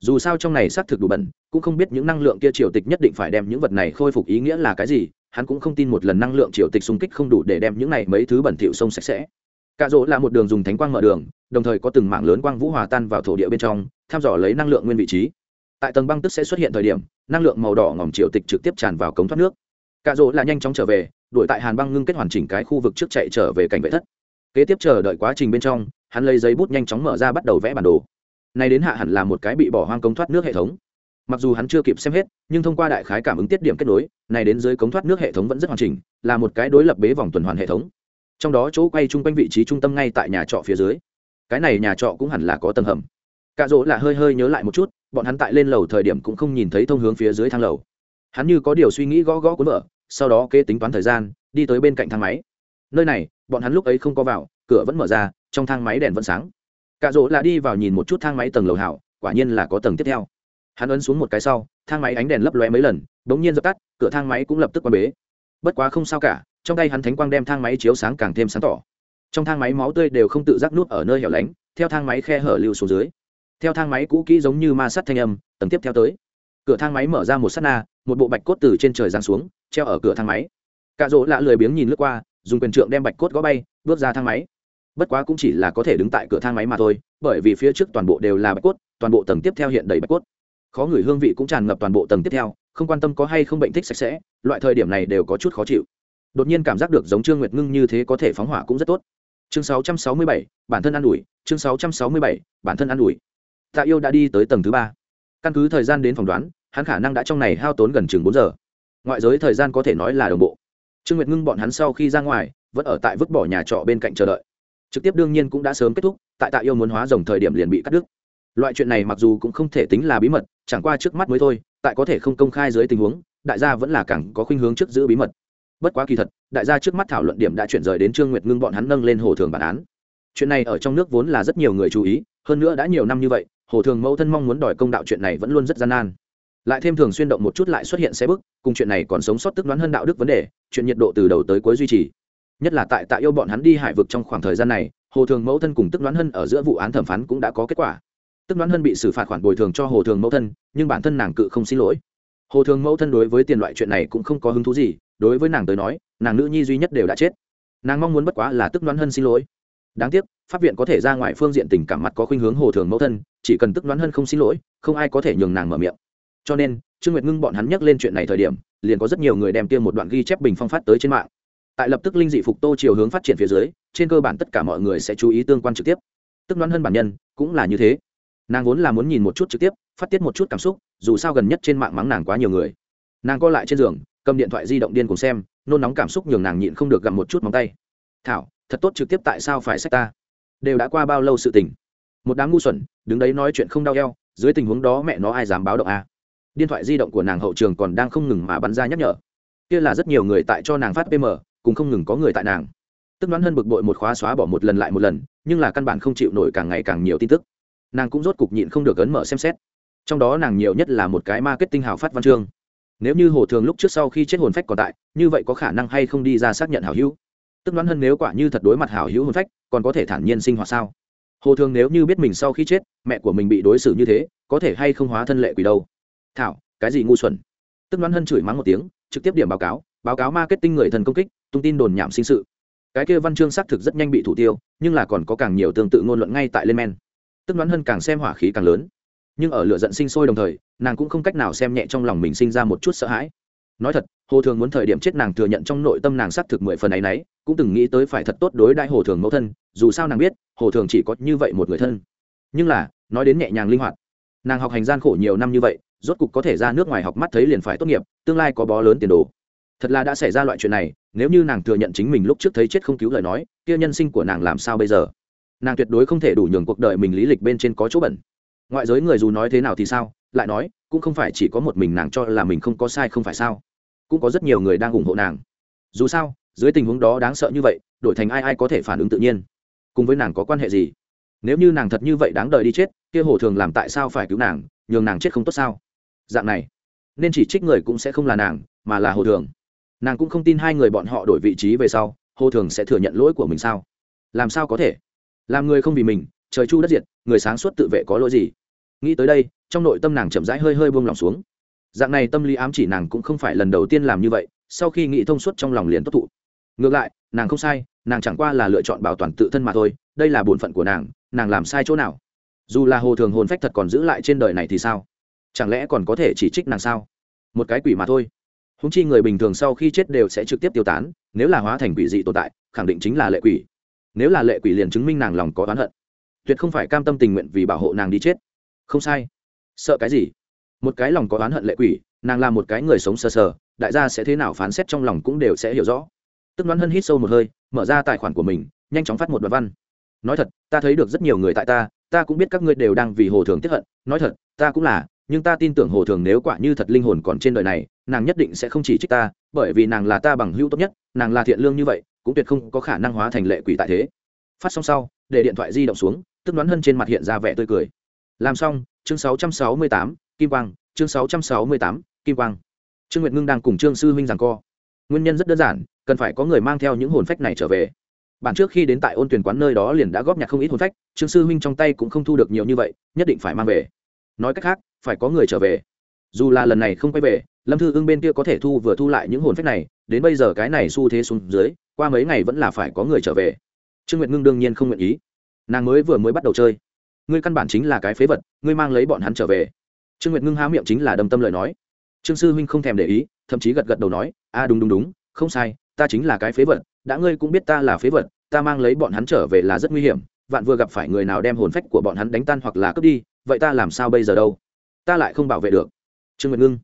Dù sao trong này xác thực đủ bẩn, cũng không biết những năng lượng kia triều tịch nhất định phải đem những vật này khôi phục ý nghĩa là cái gì, hắn cũng không tin một lần năng lượng triều tịch xung kích không đủ để đem những này mấy thứ bẩn thỉu sông sạch sẽ. Cạ rỗ là một đường dùng thánh quang mở đường, đồng thời có từng mảng lớn quang vũ hòa tan vào thổ địa bên trong, thăm dò lấy năng lượng nguyên vị trí. Tại tầng băng tức sẽ xuất hiện thời điểm năng lượng màu đỏ ngòm triều tịch trực tiếp tràn vào cống thoát nước. Cạ rỗ là nhanh chóng trở về, đuổi tại hàn băng ngưng kết hoàn chỉnh cái khu vực trước chạy trở về cảnh vệ thất. Kế tiếp chờ đợi quá trình bên trong, hắn lấy giấy bút nhanh chóng mở ra bắt đầu vẽ bản đồ. Này đến hạ hẳn là một cái bị bỏ hoang cống thoát nước hệ thống. Mặc dù hắn chưa kịp xem hết, nhưng thông qua đại khái cảm ứng tiết điểm kết nối, này đến dưới cống thoát nước hệ thống vẫn rất hoàn chỉnh, là một cái đối lập bế vòng tuần hoàn hệ thống. Trong đó chỗ quay chung quanh vị trí trung tâm ngay tại nhà trọ phía dưới. Cái này nhà trọ cũng hẳn là có tầng hầm. Cạ rỗ là hơi hơi nhớ lại một chút bọn hắn tại lên lầu thời điểm cũng không nhìn thấy thông hướng phía dưới thang lầu. Hắn như có điều suy nghĩ gõ gõ cuốn vợ, sau đó kế tính toán thời gian, đi tới bên cạnh thang máy. Nơi này, bọn hắn lúc ấy không có vào, cửa vẫn mở ra, trong thang máy đèn vẫn sáng. Cạ rỗ là đi vào nhìn một chút thang máy tầng lầu hảo, quả nhiên là có tầng tiếp theo. Hắn ấn xuống một cái sau, thang máy ánh đèn lấp lóe mấy lần đ ố n g nhiên dập tắt, cửa thang máy cũng lập tức quan bế. Bất quá không sao cả, trong tay hắn thánh quang đem thang máy chiếu sáng càng thêm sáng tỏ. Trong thang máy máu tươi đều không tự giác nút ở nơi hẻo lánh, theo thang máy khe hở lưu xuống dưới theo thang máy cũ kỹ giống như ma sắt thanh âm tầng tiếp theo tới. Cửa thang máy mở ra một s á t na một bộ bạch cốt từ trên trời giáng xuống treo ở cửa thang máy. Cạ rỗ lạ lười biếng nhìn lướt qua dùng quyền trượng đem bạch cốt gõ bay bước ra thang máy. Bất quá cũng chỉ là có thể đứng tại cửa thang máy mà thôi bởi vì phía trước toàn bộ đều là bạch cốt toàn bộ tầng tiếp theo hiện đầy bạch cốt. Khó ngửi hương vị cũng tràn ngập toàn bộ tầng tiếp theo không quan tâm có hay không bệnh thích sạch sẽ loại thời điểm này đều có chút khó chịu. Đột nhiên cảm giác được giống trương nguyệt ngưng như thế có thể phóng hỏa cũng rất tốt. Chương 667, bản thân an ủi chương 667, bản thân an ủi tạ yêu đã đi tới tầng thứ ba. Căn cứ thời gian đến phỏng đoán, hắn khả năng đã trong này hao tốn gần chừng bốn giờ. Ngoại giới thời gian có thể nói là đồng bộ. Trương nguyệt ngưng bọn hắn sau khi ra ngoài, vẫn ở tại vứt bỏ nhà trọ bên cạnh chờ đợi. Trực tiếp đương nhiên cũng đã sớm kết thúc, tại tạ yêu muốn hóa rồng thời điểm liền bị cắt đứt. Loại chuyện này mặc dù cũng không thể tính là bí mật, chẳng qua trước mắt mới thôi, tại có thể không công khai dưới tình huống, đại gia vẫn là càng có khuynh hướng trước giữ bí mật. Bất quá kỳ thật, đại gia trước mắt thảo luận điểm đã chuyển rời đến trương nguyệt ngưng bọn hắn nâng lên hồ thường bản án. Chuyện này ở trong nước vốn là rất nhiều người chú ý, hơn nữa đã nhiều năm như vậy hồ thường mẫu thân mong muốn đòi công đạo chuyện này vẫn luôn rất gian nan. Lại thêm thường xuyên động một chút lại xuất hiện xe bức, cùng chuyện này còn sống sót tức đoán hơn đạo đức vấn đề, chuyện nhiệt độ từ đầu tới cuối duy trì. Nhất là tại tạ yêu bọn hắn đi hải vực trong khoảng thời gian này, hồ thường mẫu thân cùng tức đoán hơn ở giữa vụ án thẩm phán cũng đã có kết quả. Tức đoán hơn bị xử phạt khoản bồi thường cho hồ thường mẫu thân, nhưng bản thân nàng cự không xin lỗi. Hồ thường mẫu thân đối với tiền loại chuyện này cũng không có hứng thú gì, đối với nàng tới nói, nàng nữ nhi duy nhất đều đã chết. Nàng mong muốn bất quá là tức đoán hơn xin lỗi. Đáng tiếc pháp viện có thể ra ngoài phương diện tình cảm mặt có khuynh hướng hồ thường mẫu thân, chỉ cần tức đoán hơn không xin lỗi, không ai có thể nhường nàng mở miệng. Cho nên, trương nguyệt ngưng bọn hắn nhắc lên chuyện này thời điểm, liền có rất nhiều người đem tiêm một đoạn ghi chép bình phong phát tới trên mạng. Tại lập tức linh dị phục tô chiều hướng phát triển phía dưới, trên cơ bản tất cả mọi người sẽ chú ý tương quan trực tiếp. Tức đoán hơn bản nhân, cũng là như thế. Nàng vốn là muốn nhìn một chút trực tiếp, phát tiết một chút cảm xúc, dù sao gần nhất trên mạng mắng nàng quá nhiều người. Nàng co lại trên giường, cầm điện thoại di động điên cùng xem, nôn nóng cảm xúc nhường nàng nhịn không được gặm một chút móng tay. Thảo, thật tốt trực tiếp tại sao phải sách ta? Đều đã qua bao lâu sự tình. Một đám ngu xuẩn, đứng đấy nói chuyện không đau eo, dưới tình huống đó mẹ nó ai dám báo động à. điện thoại di động của nàng hậu trường còn đang không ngừng mà bắn ra nhắc nhở. Kia là rất nhiều người tại cho nàng phát pm cùng không ngừng có người tại nàng. Tức đoán hơn bực bội một khóa xóa bỏ một lần lại một lần, nhưng là căn bản không chịu nổi càng ngày càng nhiều tin tức. Nàng cũng rốt cục nhịn không được ấn mở xem xét. Trong đó nàng nhiều nhất là một cái marketing hào phát văn chương. Nếu như hồ thường lúc trước sau khi chết hồn phách còn tại, như vậy có khả năng hay không đi ra xác nhận hảo hữu? Tức đoán hơn nếu quả như thật đối mặt hảo hữu hồn phách, còn có thể thản nhiên sinh hoạt sao? Hồ thường nếu như biết mình sau khi chết, mẹ của mình bị đối xử như thế, có thể hay không hóa thân lệ quỷ đâu? Thảo, cái gì ngu xuẩn? Tức đoán hân chửi mắng một tiếng, trực tiếp điểm báo cáo báo cáo marketing người thần công kích, tung tin đồn nhảm sinh sự. Cái kia văn chương xác thực rất nhanh bị thủ tiêu, nhưng là còn có càng nhiều tương tự ngôn luận ngay tại lên men. Tức đoán hơn càng xem hỏa khí càng lớn. Nhưng ở lửa giận sinh sôi đồng thời, nàng cũng không cách nào xem nhẹ trong lòng mình sinh ra một chút sợ hãi nói thật, hồ thường muốn thời điểm chết nàng thừa nhận trong nội tâm nàng xác thực mười phần ấ y n ấ y cũng từng nghĩ tới phải thật tốt đối đại hồ thường mẫu thân, dù sao nàng biết, hồ thường chỉ có như vậy một người thân. Nhưng là, nói đến nhẹ nhàng linh hoạt, nàng học hành gian khổ nhiều năm như vậy, rốt cục có thể ra nước ngoài học mắt thấy liền phải tốt nghiệp, tương lai có bó lớn tiền đồ. Thật là đã xảy ra loại chuyện này, nếu như nàng thừa nhận chính mình lúc trước thấy chết không cứu lời nói, kia nhân sinh của nàng làm sao bây giờ? Nàng tuyệt đối không thể đủ nhường cuộc đời mình lý lịch bên trên có chỗ bẩn. Ngoại giới người dù nói thế nào thì sao, lại nói, cũng không phải chỉ có một mình nàng cho là mình không có sai không phải sao cũng có rất nhiều người đang ủng hộ nàng. Dù sao, dưới tình huống đó đáng sợ như vậy, đổi thành ai ai có thể phản ứng tự nhiên? Cùng với nàng có quan hệ gì? Nếu như nàng thật như vậy đáng đời đi chết, kia hồ thường làm tại sao phải cứu nàng, nhường nàng chết không tốt sao? Dạng này, nên chỉ trích người cũng sẽ không là nàng, mà là hồ thường. Nàng cũng không tin hai người bọn họ đổi vị trí về sau, hồ thường sẽ thừa nhận lỗi của mình sao? Làm sao có thể? Làm người không vì mình, trời chu đất diệt, người sáng suốt tự vệ có lỗi gì? Nghĩ tới đây, trong nội tâm nàng chậm rãi hơi hơi buông lòng xuống dạng này tâm lý ám chỉ nàng cũng không phải lần đầu tiên làm như vậy, sau khi nghĩ thông suốt trong lòng liền tốt thụ. Ngược lại, nàng không sai, nàng chẳng qua là lựa chọn bảo toàn tự thân mà thôi, đây là bổn phận của nàng nàng làm sai chỗ nào? Dù là hồ thường hồn phách thật còn giữ lại trên đời này thì sao? Chẳng lẽ còn có thể chỉ trích nàng sao? Một cái quỷ mà thôi. Húng chi người bình thường sau khi chết đều sẽ trực tiếp tiêu tán, nếu là hóa thành quỷ dị tồn tại, khẳng định chính là lệ quỷ. Nếu là lệ quỷ liền chứng minh nàng lòng có oán hận. Tuyệt không phải cam tâm tình nguyện vì bảo hộ nàng đi chết. Không sai. Sợ cái gì? Một cái lòng có oán hận lệ quỷ nàng là một cái người sống sờ sờ đại gia sẽ thế nào phán xét trong lòng cũng đều sẽ hiểu rõ. Tức đoán hân hít sâu một hơi mở ra tài khoản của mình nhanh chóng phát một đoạn văn. Nói thật ta thấy được rất nhiều người tại ta ta cũng biết các ngươi đều đang vì hồ thường tiếp hận. Nói thật ta cũng là nhưng ta tin tưởng hồ thường nếu quả như thật linh hồn còn trên đời này nàng nhất định sẽ không chỉ trích ta bởi vì nàng là ta bằng hữu tốt nhất nàng là thiện lương như vậy cũng tuyệt không có khả năng hóa thành lệ quỷ tại thế. Phát xong sau để điện thoại di động xuống tức đoán hân trên mặt hiện ra vẻ tươi cười. Làm xong chương 668, kim quang chương 668, kim quang. Trương nguyệt ngưng đang cùng trương sư huynh rằng co. Nguyên nhân rất đơn giản cần phải có người mang theo những hồn phách này trở về. Bản trước khi đến tại ôn tuyển quán nơi đó liền đã góp nhặt không ít hồn phách trương sư huynh trong tay cũng không thu được nhiều như vậy nhất định phải mang về. Nói cách khác phải có người trở về. Dù là lần này không quay về lâm thư ưng bên kia có thể thu vừa thu lại những hồn phách này đến bây giờ cái này xu thế xuống dưới qua mấy ngày vẫn là phải có người trở về. Trương nguyệt ngưng đương nhiên không nguyện ý. Nàng mới vừa mới bắt đầu chơi. Ngươi căn bản chính là cái phế vật ngươi mang lấy bọn hắn trở về trương nguyệt ngưng há miệng chính là đâm tâm lời nói. Trương sư huynh không thèm để ý, thậm chí gật gật đầu nói, a, đúng đúng đúng, không sai, ta chính là cái phế vật, đã ngươi cũng biết ta là phế vật, ta mang lấy bọn hắn trở về là rất nguy hiểm, vạn vừa gặp phải người nào đem hồn phách của bọn hắn đánh tan hoặc là cướp đi, vậy ta làm sao bây giờ đâu? Ta lại không bảo vệ được. Trương nguyệt ngưng,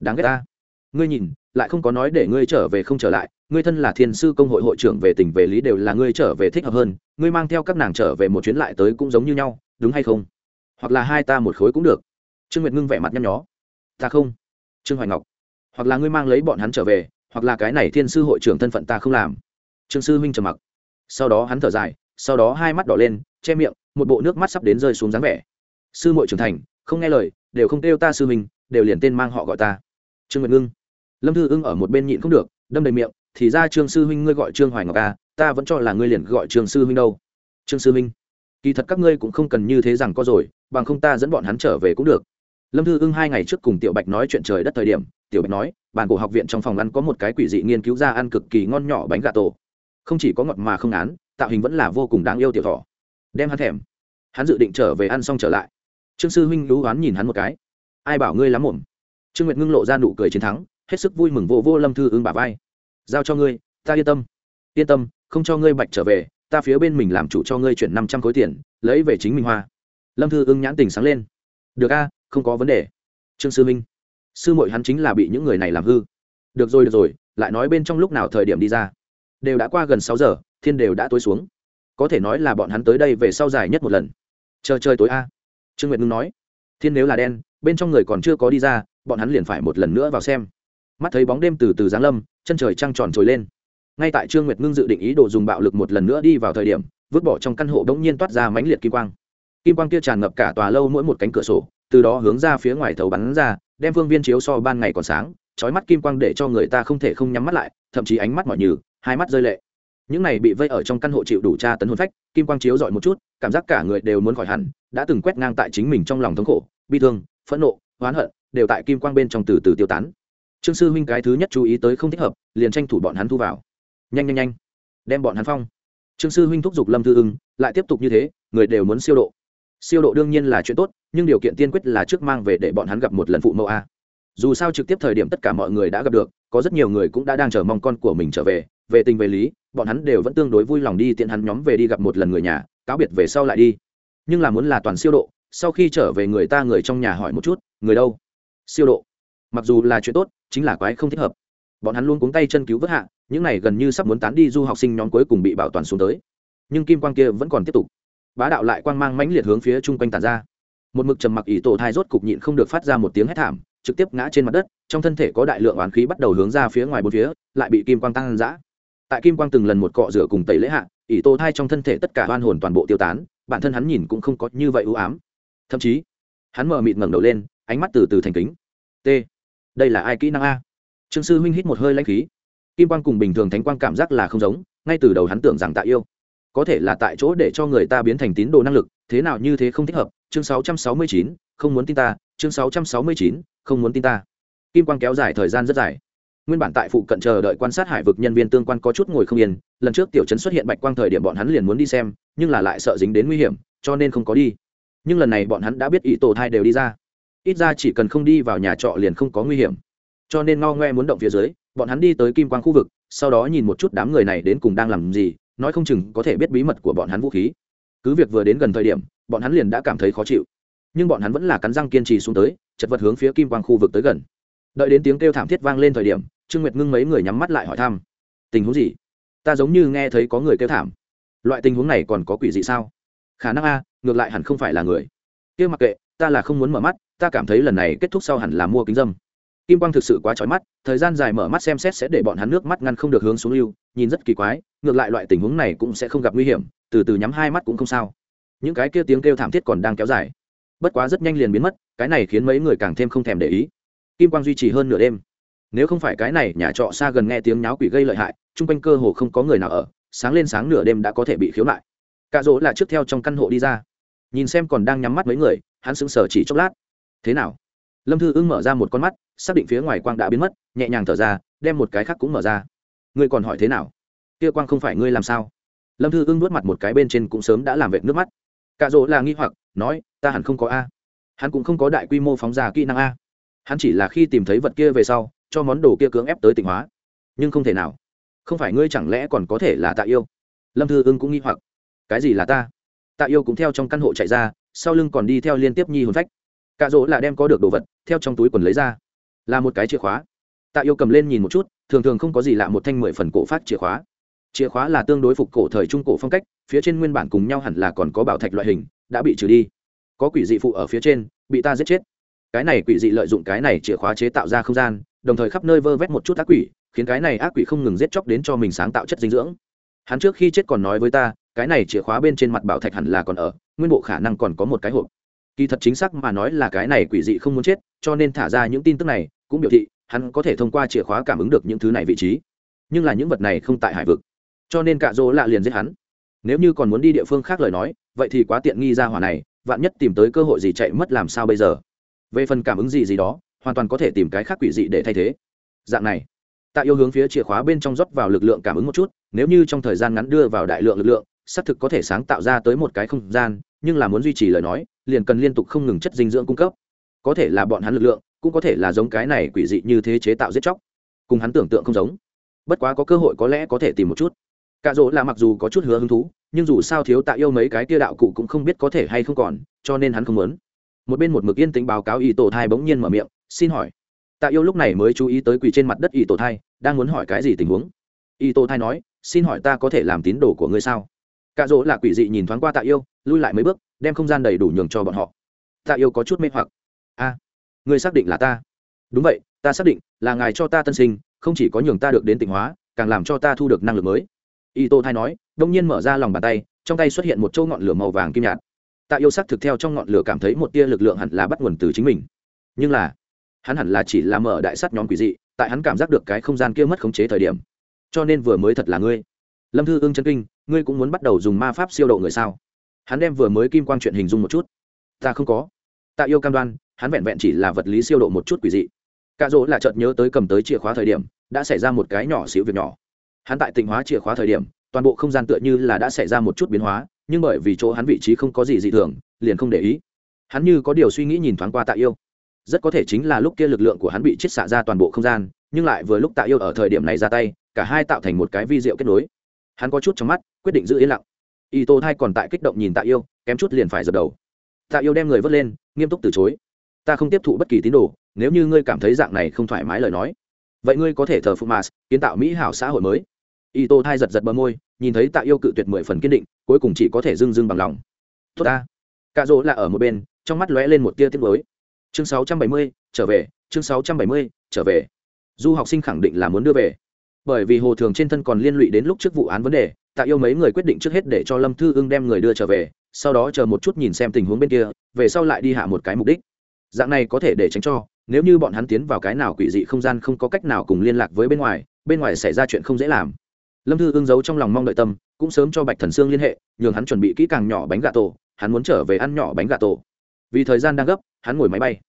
đáng ghét ta. Ngươi nhìn, lại không có nói để ngươi trở về không trở lại, ngươi thân là thiên sư công hội hội trưởng về tỉnh về lý đều là ngươi trở về thích hợp hơn, ngươi mang theo các nàng trở về một chuyến lại tới cũng giống như nhau, đúng hay không? Hoặc là hai ta một khối cũng được trương nguyệt ngưng vẻ mặt nhăn nhó. Ta không trương hoài ngọc. Hoặc là ngươi mang lấy bọn hắn trở về hoặc là cái này thiên sư hội trưởng thân phận ta không làm. Trương sư huynh trầm mặc. Sau đó hắn thở dài sau đó hai mắt đỏ lên che miệng một bộ nước mắt sắp đến rơi xuống dáng vẻ. Sư muội trưởng thành không nghe lời đều không kêu ta sư huynh đều liền tên mang họ gọi ta. Trương nguyệt ngưng. Lâm thư ưng ở một bên nhịn không được đâm đầy miệng thì ra trương sư huynh ngươi gọi trương hoài ngọc a à, ta vẫn cho là ngươi liền gọi trương sư huynh đâu. Trương sư huynh kỳ thật các ngươi cũng không cần như thế rằng có rồi bằng không ta dẫn bọn hắn trở về cũng được lâm thư ưng hai ngày trước cùng tiểu bạch nói chuyện trời đất thời điểm, tiểu bạch nói, bàn cổ học viện trong phòng ăn có một cái quỷ dị nghiên cứu ra ăn cực kỳ ngon nhỏ bánh gà tổ. Không chỉ có ngọt mà không án tạo hình vẫn là vô cùng đáng yêu tiểu thỏ. Đem hắn thèm. Hắn dự định trở về ăn xong trở lại. Trương sư huynh lú oán nhìn hắn một cái. Ai bảo ngươi lắm mồm? Trương nguyệt ngưng lộ ra nụ cười chiến thắng, hết sức vui mừng vô vô lâm thư ưng bà vai. Giao cho ngươi, ta yên tâm. Yên tâm, không cho ngươi bạch trở về, ta phía bên mình làm chủ cho ngươi chuyển năm trăm khối tiền, lấy về chính mình hoa. Lâm thư ưng nhãn tình sáng lên. Được a không có vấn đề. Trương sư minh, sư mội hắn chính là bị những người này làm hư. Được rồi được rồi, lại nói bên trong lúc nào thời điểm đi ra. Đều đã qua gần sáu giờ, thiên đều đã tối xuống. Có thể nói là bọn hắn tới đây về sau dài nhất một lần. Chờ chơi tối a. Trương nguyệt ngưng nói, thiên nếu là đen, bên trong người còn chưa có đi ra, bọn hắn liền phải một lần nữa vào xem. Mắt thấy bóng đêm từ từ giáng lâm, chân trời trăng tròn trồi lên. Ngay tại trương nguyệt ngưng dự định ý đồ dùng bạo lực một lần nữa đi vào thời điểm, vứt bỏ trong căn hộ đ ỗ n g nhiên toát ra mãnh liệt kỳ quang kim quang kia tràn ngập cả tòa lâu mỗi một cánh cửa sổ, từ đó hướng ra phía ngoài thầu bắn ra, đem phương viên chiếu so ban ngày còn sáng trói mắt kim quang để cho người ta không thể không nhắm mắt lại, thậm chí ánh mắt mọi nhừ, hai mắt rơi lệ. Những này bị vây ở trong căn hộ chịu đủ tra tấn hồn phách, kim quang chiếu dọi một chút, cảm giác cả người đều muốn khỏi hẳn, đã từng quét ngang tại chính mình trong lòng thống khổ, bi thương, phẫn nộ, oán hận, đều tại kim quang bên trong từ từ tiêu tán. Trương sư huynh cái thứ nhất chú ý tới không thích hợp, liền tranh thủ bọn hắn thu vào. Nhanh nhanh nhanh, đem bọn hắn phong. Trương sư huynh thúc giục lâm thư ưng, lại tiếp tục như thế, người đều muốn siêu độ siêu độ đương nhiên là chuyện tốt, nhưng điều kiện tiên quyết là trước mang về để bọn hắn gặp một lần phụ mẫu a. Dù sao trực tiếp thời điểm tất cả mọi người đã gặp được, có rất nhiều người cũng đã đang chờ mong con của mình trở về. Về tình về lý, bọn hắn đều vẫn tương đối vui lòng đi tiện hắn nhóm về đi gặp một lần người nhà, cáo biệt về sau lại đi. Nhưng là muốn là toàn siêu độ, sau khi trở về người ta người trong nhà hỏi một chút, người đâu? Siêu độ. Mặc dù là chuyện tốt, chính là quái không thích hợp. Bọn hắn luôn cuống tay chân cứu vớt hạ, những này gần như sắp muốn tán đi du học sinh nhóm cuối cùng bị bảo toàn xuống tới. Nhưng kim quang kia vẫn còn tiếp tục bá đạo lại quang mang mãnh liệt hướng phía chung quanh tàn ra. Một mực trầm mặc ỷ tổ thai rốt cục nhịn không được phát ra một tiếng hét thảm, trực tiếp ngã trên mặt đất, trong thân thể có đại lượng oán khí bắt đầu hướng ra phía ngoài bốn phía, lại bị kim quang tăng giã tại kim quang từng lần một cọ rửa cùng tẩy lễ hạ, ỷ tổ thai trong thân thể tất cả oan hồn toàn bộ tiêu tán, bản thân hắn nhìn cũng không có như vậy ưu ám. Thậm chí, hắn mờ mịt ngẩng đầu lên, ánh mắt từ từ thành kính. T, đây là ai kỹ năng a? Trương sư huynh hít một hơi lãnh khí. Kim quang cùng bình thường thánh quang cảm giác là không giống, ngay từ đầu hắn tưởng rằng tạ yêu có thể là tại chỗ để cho người ta biến thành tín đồ năng lực thế nào như thế không thích hợp chương 669, không muốn tin ta chương 669, không muốn tin ta. Kim quang kéo dài thời gian rất dài. Nguyên bản tại phụ cận chờ đợi quan sát hải vực nhân viên tương quan có chút ngồi không yên lần trước tiểu trấn xuất hiện bạch quang thời điểm bọn hắn liền muốn đi xem nhưng là lại sợ dính đến nguy hiểm cho nên không có đi. Nhưng lần này bọn hắn đã biết ý tổ thai đều đi ra. Ít ra chỉ cần không đi vào nhà trọ liền không có nguy hiểm. Cho nên ngao ngoe muốn động phía dưới bọn hắn đi tới kim quang khu vực sau đó nhìn một chút đám người này đến cùng đang làm gì nói không chừng có thể biết bí mật của bọn hắn vũ khí. Cứ việc vừa đến gần thời điểm, bọn hắn liền đã cảm thấy khó chịu. Nhưng bọn hắn vẫn là cắn răng kiên trì xuống tới, chật vật hướng phía kim quang khu vực tới gần. Đợi đến tiếng kêu thảm thiết vang lên thời điểm, trương nguyệt ngưng mấy người nhắm mắt lại hỏi thăm. Tình huống gì? Ta giống như nghe thấy có người kêu thảm. Loại tình huống này còn có quỷ gì sao? Khả năng a, ngược lại hẳn không phải là người. Kia mặc kệ, ta là không muốn mở mắt, ta cảm thấy lần này kết thúc sau hẳn là mua kính dâm kim quang thực sự quá trói mắt, thời gian dài mở mắt xem xét sẽ để bọn hắn nước mắt ngăn không được hướng xuống lưu, nhìn rất kỳ quái, ngược lại loại tình huống này cũng sẽ không gặp nguy hiểm, từ từ nhắm hai mắt cũng không sao. Những cái kia tiếng kêu thảm thiết còn đang kéo dài. Bất quá rất nhanh liền biến mất, cái này khiến mấy người càng thêm không thèm để ý. Kim quang duy trì hơn nửa đêm. Nếu không phải cái này nhà trọ xa gần nghe tiếng nháo quỷ gây lợi hại, chung quanh cơ hồ không có người nào ở, sáng lên sáng nửa đêm đã có thể bị khiếu lại cạ rỗ là trước theo trong căn hộ đi ra. Nhìn xem còn đang nhắm mắt mấy người, hắn sững sờ chỉ chốc lát. Thế nào? Lâm thư ưng mở ra một con mắt, xác định phía ngoài quang đã biến mất, nhẹ nhàng thở ra, đem một cái khác cũng mở ra. Ngươi còn hỏi thế nào? Kia quang không phải ngươi làm sao? Lâm thư ưng nuốt mặt một cái bên trên cũng sớm đã làm vệt nước mắt. Cạ rỗ là nghi hoặc, nói, ta hẳn không có a. Hắn cũng không có đại quy mô phóng ra kỹ năng a. Hắn chỉ là khi tìm thấy vật kia về sau, cho món đồ kia cưỡng ép tới tỉnh hóa. Nhưng không thể nào. Không phải ngươi chẳng lẽ còn có thể là tạ yêu? Lâm thư ưng cũng nghi hoặc. Cái gì là ta? Tạ yêu cũng theo trong căn hộ chạy ra, sau lưng còn đi theo liên tiếp nhi hồn phách cạ rỗ là đem có được đồ vật, theo trong túi quần lấy ra. Là một cái chìa khóa. Tạ yêu cầm lên nhìn một chút, thường thường không có gì lạ một thanh mười phần cổ phát chìa khóa. Chìa khóa là tương đối phục cổ thời trung cổ phong cách, phía trên nguyên bản cùng nhau hẳn là còn có bảo thạch loại hình, đã bị trừ đi. Có quỷ dị phụ ở phía trên, bị ta giết chết. Cái này quỷ dị lợi dụng cái này chìa khóa chế tạo ra không gian, đồng thời khắp nơi vơ vét một chút ác quỷ, khiến cái này ác quỷ không ngừng giết chóc đến cho mình sáng tạo chất dinh dưỡng. Hắn trước khi chết còn nói với ta, cái này chìa khóa bên trên mặt bảo thạch hẳn là còn ở, nguyên bộ khả năng còn có một cái hộp kỳ thật chính xác mà nói là cái này quỷ dị không muốn chết, cho nên thả ra những tin tức này, cũng biểu thị, hắn có thể thông qua chìa khóa cảm ứng được những thứ này vị trí. Nhưng là những vật này không tại hải vực. Cho nên cạ dỗ lạ liền giết hắn. Nếu như còn muốn đi địa phương khác lời nói, vậy thì quá tiện nghi ra hỏa này, vạn nhất tìm tới cơ hội gì chạy mất làm sao bây giờ? Về phần cảm ứng gì gì đó, hoàn toàn có thể tìm cái khác quỷ dị để thay thế. Dạng này, tạ yêu hướng phía chìa khóa bên trong rót vào lực lượng cảm ứng một chút, nếu như trong thời gian ngắn đưa vào đại lượng lực lượng, xác thực có thể sáng tạo ra tới một cái không gian, nhưng là muốn duy trì lời nói liền cần liên tục không ngừng chất dinh dưỡng cung cấp. Có thể là bọn hắn lực lượng, cũng có thể là giống cái này quỷ dị như thế chế tạo giết chóc. Cùng hắn tưởng tượng không giống. Bất quá có cơ hội có lẽ có thể tìm một chút. Cạ rỗ là mặc dù có chút hứa hứng thú, nhưng dù sao thiếu tạ yêu mấy cái tia đạo cụ cũng không biết có thể hay không còn, cho nên hắn không muốn. Một bên một mực yên tĩnh báo cáo ý tổ thai bỗng nhiên mở miệng, xin hỏi. Tạ yêu lúc này mới chú ý tới quỷ trên mặt đất ý tổ thai, đang muốn hỏi cái gì tình huống. Ý tổ thai nói, xin hỏi ta có thể làm tín đồ của ngươi sao? Cạ rỗ là quỷ dị nhìn thoáng qua tạ yêu, lui lại mấy bước đem không gian đầy đủ nhường cho bọn họ. Tạ yêu có chút mê hoặc. A, ngươi xác định là ta? Đúng vậy, ta xác định là ngài cho ta tân sinh, không chỉ có nhường ta được đến tỉnh hóa, càng làm cho ta thu được năng lực mới. Y tô thai nói, đông nhiên mở ra lòng bàn tay, trong tay xuất hiện một châu ngọn lửa màu vàng kim nhạt. Tạ yêu sắc thực theo trong ngọn lửa cảm thấy một tia lực lượng hẳn là bắt nguồn từ chính mình. Nhưng là, hắn hẳn là chỉ là mở đại sắt nhóm quỷ dị, tại hắn cảm giác được cái không gian kia mất khống chế thời điểm. Cho nên vừa mới thật là ngươi. Lâm thư ưng chân kinh, ngươi cũng muốn bắt đầu dùng ma pháp siêu độ người sao? Hắn đem vừa mới kim quang chuyện hình dung một chút. Ta không có. Tạ yêu cam đoan, hắn vẹn vẹn chỉ là vật lý siêu độ một chút quỷ dị. Cạ dỗ là chợt nhớ tới cầm tới chìa khóa thời điểm, đã xảy ra một cái nhỏ xíu việc nhỏ. Hắn tại tịnh hóa chìa khóa thời điểm, toàn bộ không gian tựa như là đã xảy ra một chút biến hóa, nhưng bởi vì chỗ hắn vị trí không có gì dị thường, liền không để ý. Hắn như có điều suy nghĩ nhìn thoáng qua tạ yêu. Rất có thể chính là lúc kia lực lượng của hắn bị chiết xạ ra toàn bộ không gian, nhưng lại vừa lúc tạ yêu ở thời điểm này ra tay, cả hai tạo thành một cái vi diệu kết nối. Hắn có chút trong mắt, quyết định giữ yên lặng y tô thai còn tại kích động nhìn tạ yêu, kém chút liền phải dập đầu. Tạ yêu đem người vớt lên, nghiêm túc từ chối. Ta không tiếp thụ bất kỳ tín đồ, nếu như ngươi cảm thấy dạng này không thoải mái lời nói, vậy ngươi có thể thờ phụ mars, kiến tạo mỹ hảo xã hội mới. Y tô thai giật giật bờ môi, nhìn thấy tạ yêu cự tuyệt mười phần kiên định, cuối cùng chỉ có thể dưng dưng bằng lòng. Tốt ta. Cạ rỗ là ở một bên, trong mắt lóe lên một tia tiết mới chương sáu trăm bảy mươi, trở về, chương sáu trăm bảy mươi, trở về. Du học sinh khẳng định là muốn đưa về. Bởi vì hồ thường trên thân còn liên lụy đến lúc trước vụ án vấn đề tạ yêu mấy người quyết định trước hết để cho lâm thư ưng đem người đưa trở về, sau đó chờ một chút nhìn xem tình huống bên kia, về sau lại đi hạ một cái mục đích. Dạng này có thể để tránh cho, nếu như bọn hắn tiến vào cái nào quỷ dị không gian không có cách nào cùng liên lạc với bên ngoài bên ngoài xảy ra chuyện không dễ làm. Lâm thư ương giấu trong lòng mong đợi tâm, cũng sớm cho bạch thần sương liên hệ, nhường hắn chuẩn bị kỹ càng nhỏ bánh gà tổ, hắn muốn trở về ăn nhỏ bánh gà tổ. Vì thời gian đang gấp, hắn ngồi máy bay.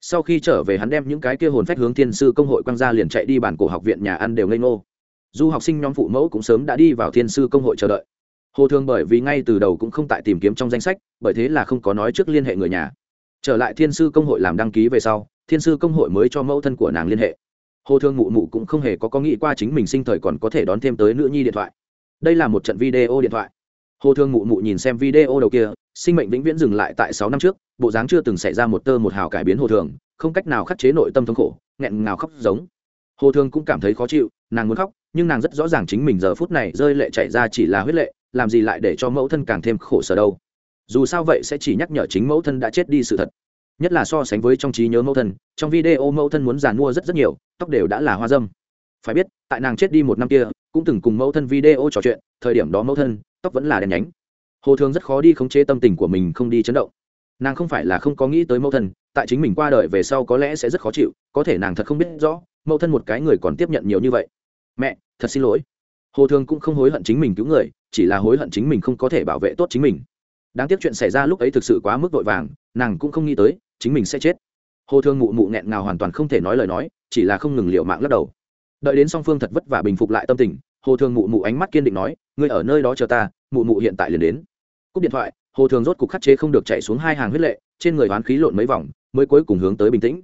Sau khi trở về hắn đem những cái kia hồn phách hướng thiên sư công hội quang gia liền chạy đi bản cổ học viện nhà ăn đều ngây ngô du học sinh nhóm phụ mẫu cũng sớm đã đi vào thiên sư công hội chờ đợi. Hồ thường bởi vì ngay từ đầu cũng không tại tìm kiếm trong danh sách, bởi thế là không có nói trước liên hệ người nhà. Trở lại thiên sư công hội làm đăng ký về sau, thiên sư công hội mới cho mẫu thân của nàng liên hệ. Hồ thương mụ mụ cũng không hề có có nghĩ qua chính mình sinh thời còn có thể đón thêm tới nữ nhi điện thoại. Đây là một trận video điện thoại. Hồ thương mụ mụ nhìn xem video đầu kia, sinh mệnh vĩnh viễn dừng lại tại sáu năm trước, bộ dáng chưa từng xảy ra một tơ một hào cải biến hồ thường, không cách nào khắc chế nội tâm thống khổ, nghẹn ngào khóc giống. Hồ Thương cũng cảm thấy khó chịu, nàng muốn khóc nhưng nàng rất rõ ràng chính mình giờ phút này rơi lệ chảy ra chỉ là huyết lệ, làm gì lại để cho mẫu thân càng thêm khổ sở đâu. Dù sao vậy sẽ chỉ nhắc nhở chính mẫu thân đã chết đi sự thật. Nhất là so sánh với trong trí nhớ mẫu thân, trong video mẫu thân muốn giàn mua rất rất nhiều, tóc đều đã là hoa dâm. Phải biết, tại nàng chết đi một năm kia, cũng từng cùng mẫu thân video trò chuyện, thời điểm đó mẫu thân, tóc vẫn là đen nhánh. Hồ thường rất khó đi khống chế tâm tình của mình không đi chấn động. Nàng không phải là không có nghĩ tới mẫu thân, tại chính mình qua đời về sau có lẽ sẽ rất khó chịu, có thể nàng thật không biết rõ, mẫu thân một cái người còn tiếp nhận nhiều như vậy mẹ, thật xin lỗi. Hồ thường cũng không hối hận chính mình cứu người, chỉ là hối hận chính mình không có thể bảo vệ tốt chính mình. Đáng tiếc chuyện xảy ra lúc ấy thực sự quá mức vội vàng, nàng cũng không nghĩ tới, chính mình sẽ chết. Hồ thương mụ mụ nghẹn ngào hoàn toàn không thể nói lời nói, chỉ là không ngừng liệu mạng lắc đầu. Đợi đến song phương thật vất vả bình phục lại tâm tình, hồ thương mụ mụ ánh mắt kiên định nói, ngươi ở nơi đó chờ ta, mụ mụ hiện tại liền đến. Cúp điện thoại, hồ thường rốt cục khắc chế không được chạy xuống hai hàng huyết lệ, trên người oán khí lộn mấy vòng, mới cuối cùng hướng tới bình tĩnh.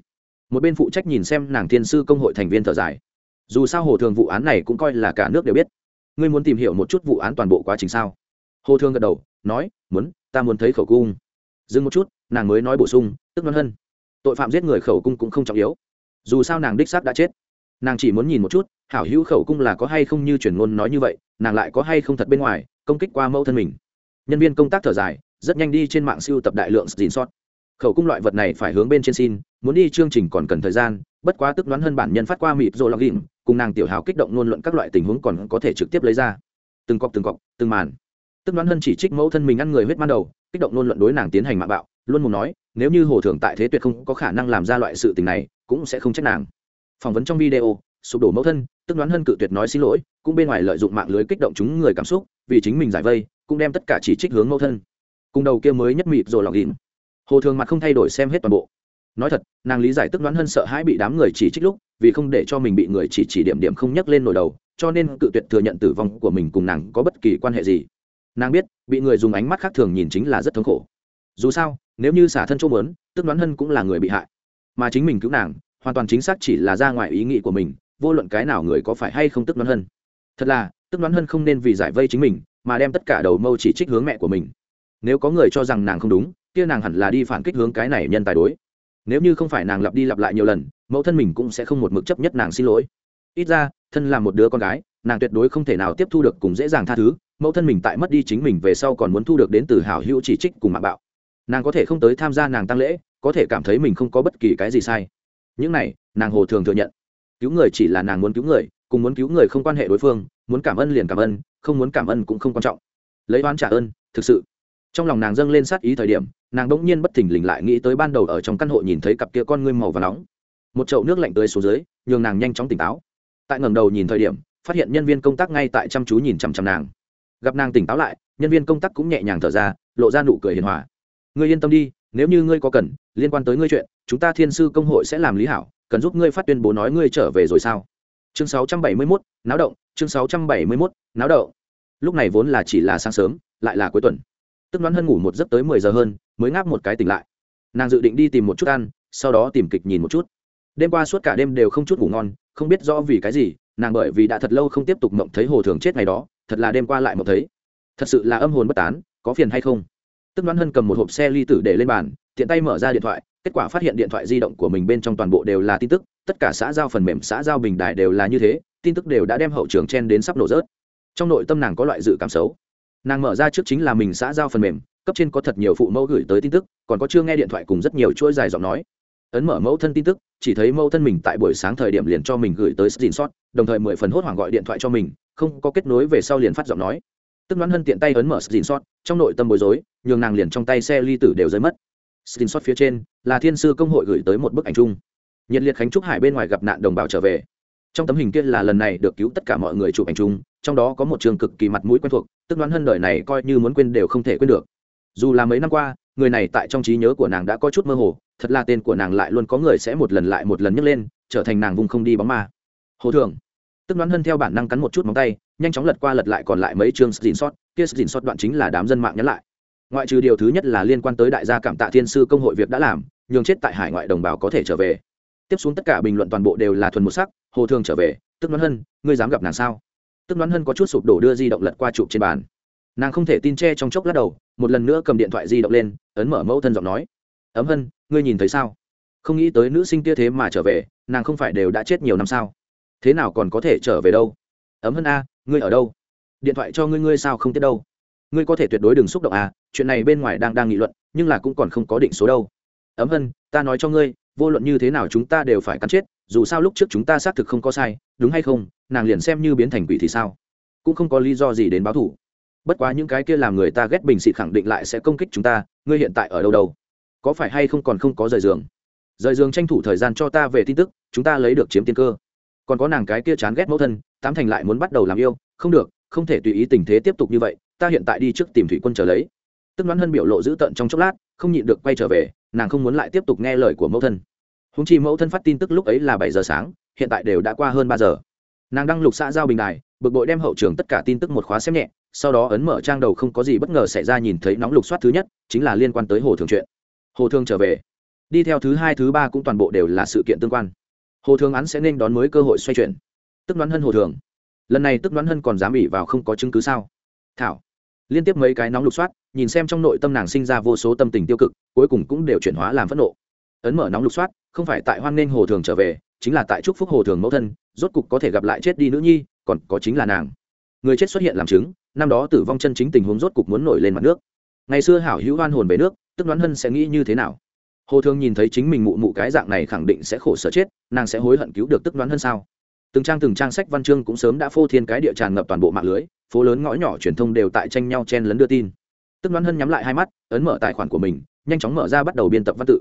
Một bên phụ trách nhìn xem nàng thiên sư công hội thành viên thở dài dù sao hồ thường vụ án này cũng coi là cả nước đều biết. Ngươi muốn tìm hiểu một chút vụ án toàn bộ quá trình sao? Hồ thương gật đầu, nói, muốn, ta muốn thấy khẩu cung. Dừng một chút, nàng mới nói bổ sung, tức đoán hơn tội phạm giết người khẩu cung cũng không trọng yếu. Dù sao nàng đích xác đã chết. Nàng chỉ muốn nhìn một chút, hảo hữu khẩu cung là có hay không như chuyển ngôn nói như vậy, nàng lại có hay không thật bên ngoài, công kích qua mẫu thân mình. Nhân viên công tác thở dài, rất nhanh đi trên mạng siêu tập đại lượng dìn sót khẩu cung loại vật này phải hướng bên trên xin, muốn đi chương trình còn cần thời gian, bất quá tức đoán hơn bản nhân phát qua mịp rồi lọc ghìm cùng nàng tiểu hào kích động ngôn luận các loại tình huống còn có thể trực tiếp lấy ra. Từng cọc từng cọc, từng màn. Tức đoán hơn chỉ trích mẫu thân mình ăn người huyết ban đầu, kích động ngôn luận đối nàng tiến hành mạng bạo, luôn muốn nói, nếu như hồ thường tại thế tuyệt không có khả năng làm ra loại sự tình này, cũng sẽ không trách nàng. Phỏng vấn trong video, sụp đổ mẫu thân, tức đoán hơn cự tuyệt nói xin lỗi, cũng bên ngoài lợi dụng mạng lưới kích động chúng người cảm xúc, vì chính mình giải vây, cũng đem tất cả chỉ trích hướng mẫu thân. Cùng đầu kia mới nhất mịp rồi lọc ghìm hồ thường mặt không thay đổi xem hết toàn bộ. Nói thật, nàng lý giải tức đoán hơn sợ hãi bị đám người chỉ trích lúc, vì không để cho mình bị người chỉ chỉ điểm điểm không nhắc lên nổi đầu, cho nên cự tuyệt thừa nhận tử vong của mình cùng nàng có bất kỳ quan hệ gì. Nàng biết, bị người dùng ánh mắt khác thường nhìn chính là rất thống khổ. Dù sao, nếu như xả thân chỗ mớn tức đoán hân cũng là người bị hại. Mà chính mình cứu nàng, hoàn toàn chính xác chỉ là ra ngoài ý nghĩ của mình, vô luận cái nào người có phải hay không tức đoán hân. Thật là, tức đoán hân không nên vì giải vây chính mình, mà đem tất cả đầu mâu chỉ trích hướng mẹ của mình. Nếu có người cho rằng nàng không đúng kia nàng hẳn là đi phản kích hướng cái này nhân tài đối. Nếu như không phải nàng lặp đi lặp lại nhiều lần, mẫu thân mình cũng sẽ không một mực chấp nhất nàng xin lỗi. Ít ra, thân là một đứa con gái, nàng tuyệt đối không thể nào tiếp thu được cùng dễ dàng tha thứ, mẫu thân mình tại mất đi chính mình về sau còn muốn thu được đến từ hảo hữu chỉ trích cùng mạng bạo. Nàng có thể không tới tham gia nàng tăng lễ, có thể cảm thấy mình không có bất kỳ cái gì sai. Những này, nàng hồ thường thừa nhận. Cứu người chỉ là nàng muốn cứu người, cùng muốn cứu người không quan hệ đối phương, muốn cảm ơn liền cảm ơn, không muốn cảm ơn cũng không quan trọng. Lấy oán trả ơn, thực sự. Trong lòng nàng dâng lên sát ý thời điểm nàng đỗng nhiên bất thình lình lại nghĩ tới ban đầu ở trong căn hộ nhìn thấy cặp kia con ngươi màu và nóng. Một chậu nước lạnh tới xuống dưới nhường nàng nhanh chóng tỉnh táo. Tại ngầm đầu nhìn thời điểm phát hiện nhân viên công tác ngay tại chăm chú nhìn chằm chằm nàng. Gặp nàng tỉnh táo lại nhân viên công tác cũng nhẹ nhàng thở ra lộ ra nụ cười hiền hòa. Ngươi yên tâm đi nếu như ngươi có cần liên quan tới ngươi chuyện chúng ta thiên sư công hội sẽ làm lý hảo cần giúp ngươi phát tuyên bố nói ngươi trở về rồi sao? Chương 671, náo động chương 671, náo động. Lúc này vốn là chỉ là sáng sớm lại là cuối tuần. Tức đoán hân ngủ một giấc tới mười giờ hơn mới ngáp một cái tỉnh lại. Nàng dự định đi tìm một chút ăn, sau đó tìm kịch nhìn một chút. Đêm qua suốt cả đêm đều không chút ngủ ngon, không biết rõ vì cái gì, nàng bởi vì đã thật lâu không tiếp tục mộng thấy hồ thường chết ngày đó, thật là đêm qua lại mộng thấy. Thật sự là âm hồn bất tán, có phiền hay không? Tức đoán hân cầm một hộp xe ly tử để lên bàn, tiện tay mở ra điện thoại, kết quả phát hiện điện thoại di động của mình bên trong toàn bộ đều là tin tức, tất cả xã giao phần mềm, xã giao bình đài đều là như thế, tin tức đều đã đem hậu trường chen đến sắp nổ rớt. Trong nội tâm nàng có loại dự cảm xấu. Nàng mở ra trước chính là mình xã giao phần mềm cấp trên có thật nhiều phụ mẫu gửi tới tin tức, còn có chưa nghe điện thoại cùng rất nhiều chuỗi dài giọng nói. Ấn mở mẫu thân tin tức, chỉ thấy mẫu thân mình tại buổi sáng thời điểm liền cho mình gửi tới xin sót, đồng thời mười phần hốt hoảng gọi điện thoại cho mình, không có kết nối về sau liền phát giọng nói. Tức đoán hân tiện tay ấn mở xin sót, trong nội tâm bối rối, nhường nàng liền trong tay xe ly tử đều rơi mất. Xin sót phía trên, là thiên sư công hội gửi tới một bức ảnh chung. Nhiệt liệt khánh trúc hải bên ngoài gặp nạn đồng bào trở về. Trong tấm hình kia là lần này được cứu tất cả mọi người chụp ảnh chung, trong đó có một trường cực kỳ mặt mũi quen thuộc, tức đoán hơn đời này coi như muốn quên đều không thể quên được dù là mấy năm qua, người này tại trong trí nhớ của nàng đã có chút mơ hồ, thật là tên của nàng lại luôn có người sẽ một lần lại một lần nhấc lên, trở thành nàng vùng không đi bóng ma. Hồ thường. Tức đoán hơn theo bản năng cắn một chút móng tay, nhanh chóng lật qua lật lại còn lại mấy chương dìn sót kia dìn sót đoạn chính là đám dân mạng nhắn lại. Ngoại trừ điều thứ nhất là liên quan tới đại gia cảm tạ thiên sư công hội việc đã làm, nhường chết tại hải ngoại đồng bào có thể trở về. Tiếp xuống tất cả bình luận toàn bộ đều là thuần một sắc, hồ thường trở về, tức đoán hân, ngươi dám gặp nàng sao? Tức đoán hân có chút sụp đổ đưa di động lật qua chụp trên bàn nàng không thể tin che trong chốc lát đầu, một lần nữa cầm điện thoại di động lên, ấn mở mẫu thân giọng nói. Ấm hân, ngươi nhìn thấy sao? Không nghĩ tới nữ sinh kia thế mà trở về, nàng không phải đều đã chết nhiều năm sao? Thế nào còn có thể trở về đâu? Ấm hân a, ngươi ở đâu? Điện thoại cho ngươi ngươi sao không tiết đâu? Ngươi có thể tuyệt đối đừng xúc động à chuyện này bên ngoài đang đang nghị luận, nhưng là cũng còn không có định số đâu. Ấm hân, ta nói cho ngươi, vô luận như thế nào chúng ta đều phải cắn chết, dù sao lúc trước chúng ta xác thực không có sai, đúng hay không? Nàng liền xem như biến thành quỷ thì sao? Cũng không có lý do gì đến báo thủ bất quá những cái kia làm người ta ghét bình xịt khẳng định lại sẽ công kích chúng ta, ngươi hiện tại ở đâu đâu? Có phải hay không còn không có rời giường? Rời giường tranh thủ thời gian cho ta về tin tức, chúng ta lấy được chiếm tiên cơ. Còn có nàng cái kia chán ghét mẫu thân, tám thành lại muốn bắt đầu làm yêu, không được, không thể tùy ý tình thế tiếp tục như vậy, ta hiện tại đi trước tìm thủy quân trở lấy. Tức đoán hân biểu lộ dữ tợn trong chốc lát, không nhịn được quay trở về, nàng không muốn lại tiếp tục nghe lời của mẫu thân. Húng chi mẫu thân phát tin tức lúc ấy là bảy giờ sáng, hiện tại đều đã qua hơn ba giờ. Nàng đang lục xã giao bình đài, bực bội đem hậu trường tất cả tin tức một khóa xem nhẹ sau đó ấn mở trang đầu không có gì bất ngờ xảy ra nhìn thấy nóng lục soát thứ nhất, chính là liên quan tới hồ thường chuyện. Hồ thường trở về. Đi theo thứ hai, thứ ba cũng toàn bộ đều là sự kiện tương quan. Hồ thường án sẽ nên đón mới cơ hội xoay chuyển. Tức đoán hân hồ thường. Lần này tức đoán hân còn dám ỉ vào không có chứng cứ sao? Thảo. Liên tiếp mấy cái nóng lục soát, nhìn xem trong nội tâm nàng sinh ra vô số tâm tình tiêu cực, cuối cùng cũng đều chuyển hóa làm phẫn nộ. Ấn mở nóng lục soát, không phải tại hoan nghênh hồ thường trở về, chính là tại chúc phúc hồ thường mẫu thân, rốt cục có thể gặp lại chết đi nữ nhi, còn có chính là nàng người chết xuất hiện làm chứng, năm đó tử vong chân chính tình huống rốt cục muốn nổi lên mặt nước. Ngày xưa hảo hữu hoan hồn về nước, tức đoán hân sẽ nghĩ như thế nào? Hồ Thương nhìn thấy chính mình mụ mụ cái dạng này khẳng định sẽ khổ sở chết, nàng sẽ hối hận cứu được tức đoán hân sao? Từng trang từng trang sách văn chương cũng sớm đã phô thiên cái địa tràn ngập toàn bộ mạng lưới, phố lớn ngõ nhỏ truyền thông đều tại tranh nhau chen lấn đưa tin. Tức đoán hân nhắm lại hai mắt, ấn mở tài khoản của mình, nhanh chóng mở ra bắt đầu biên tập văn tự.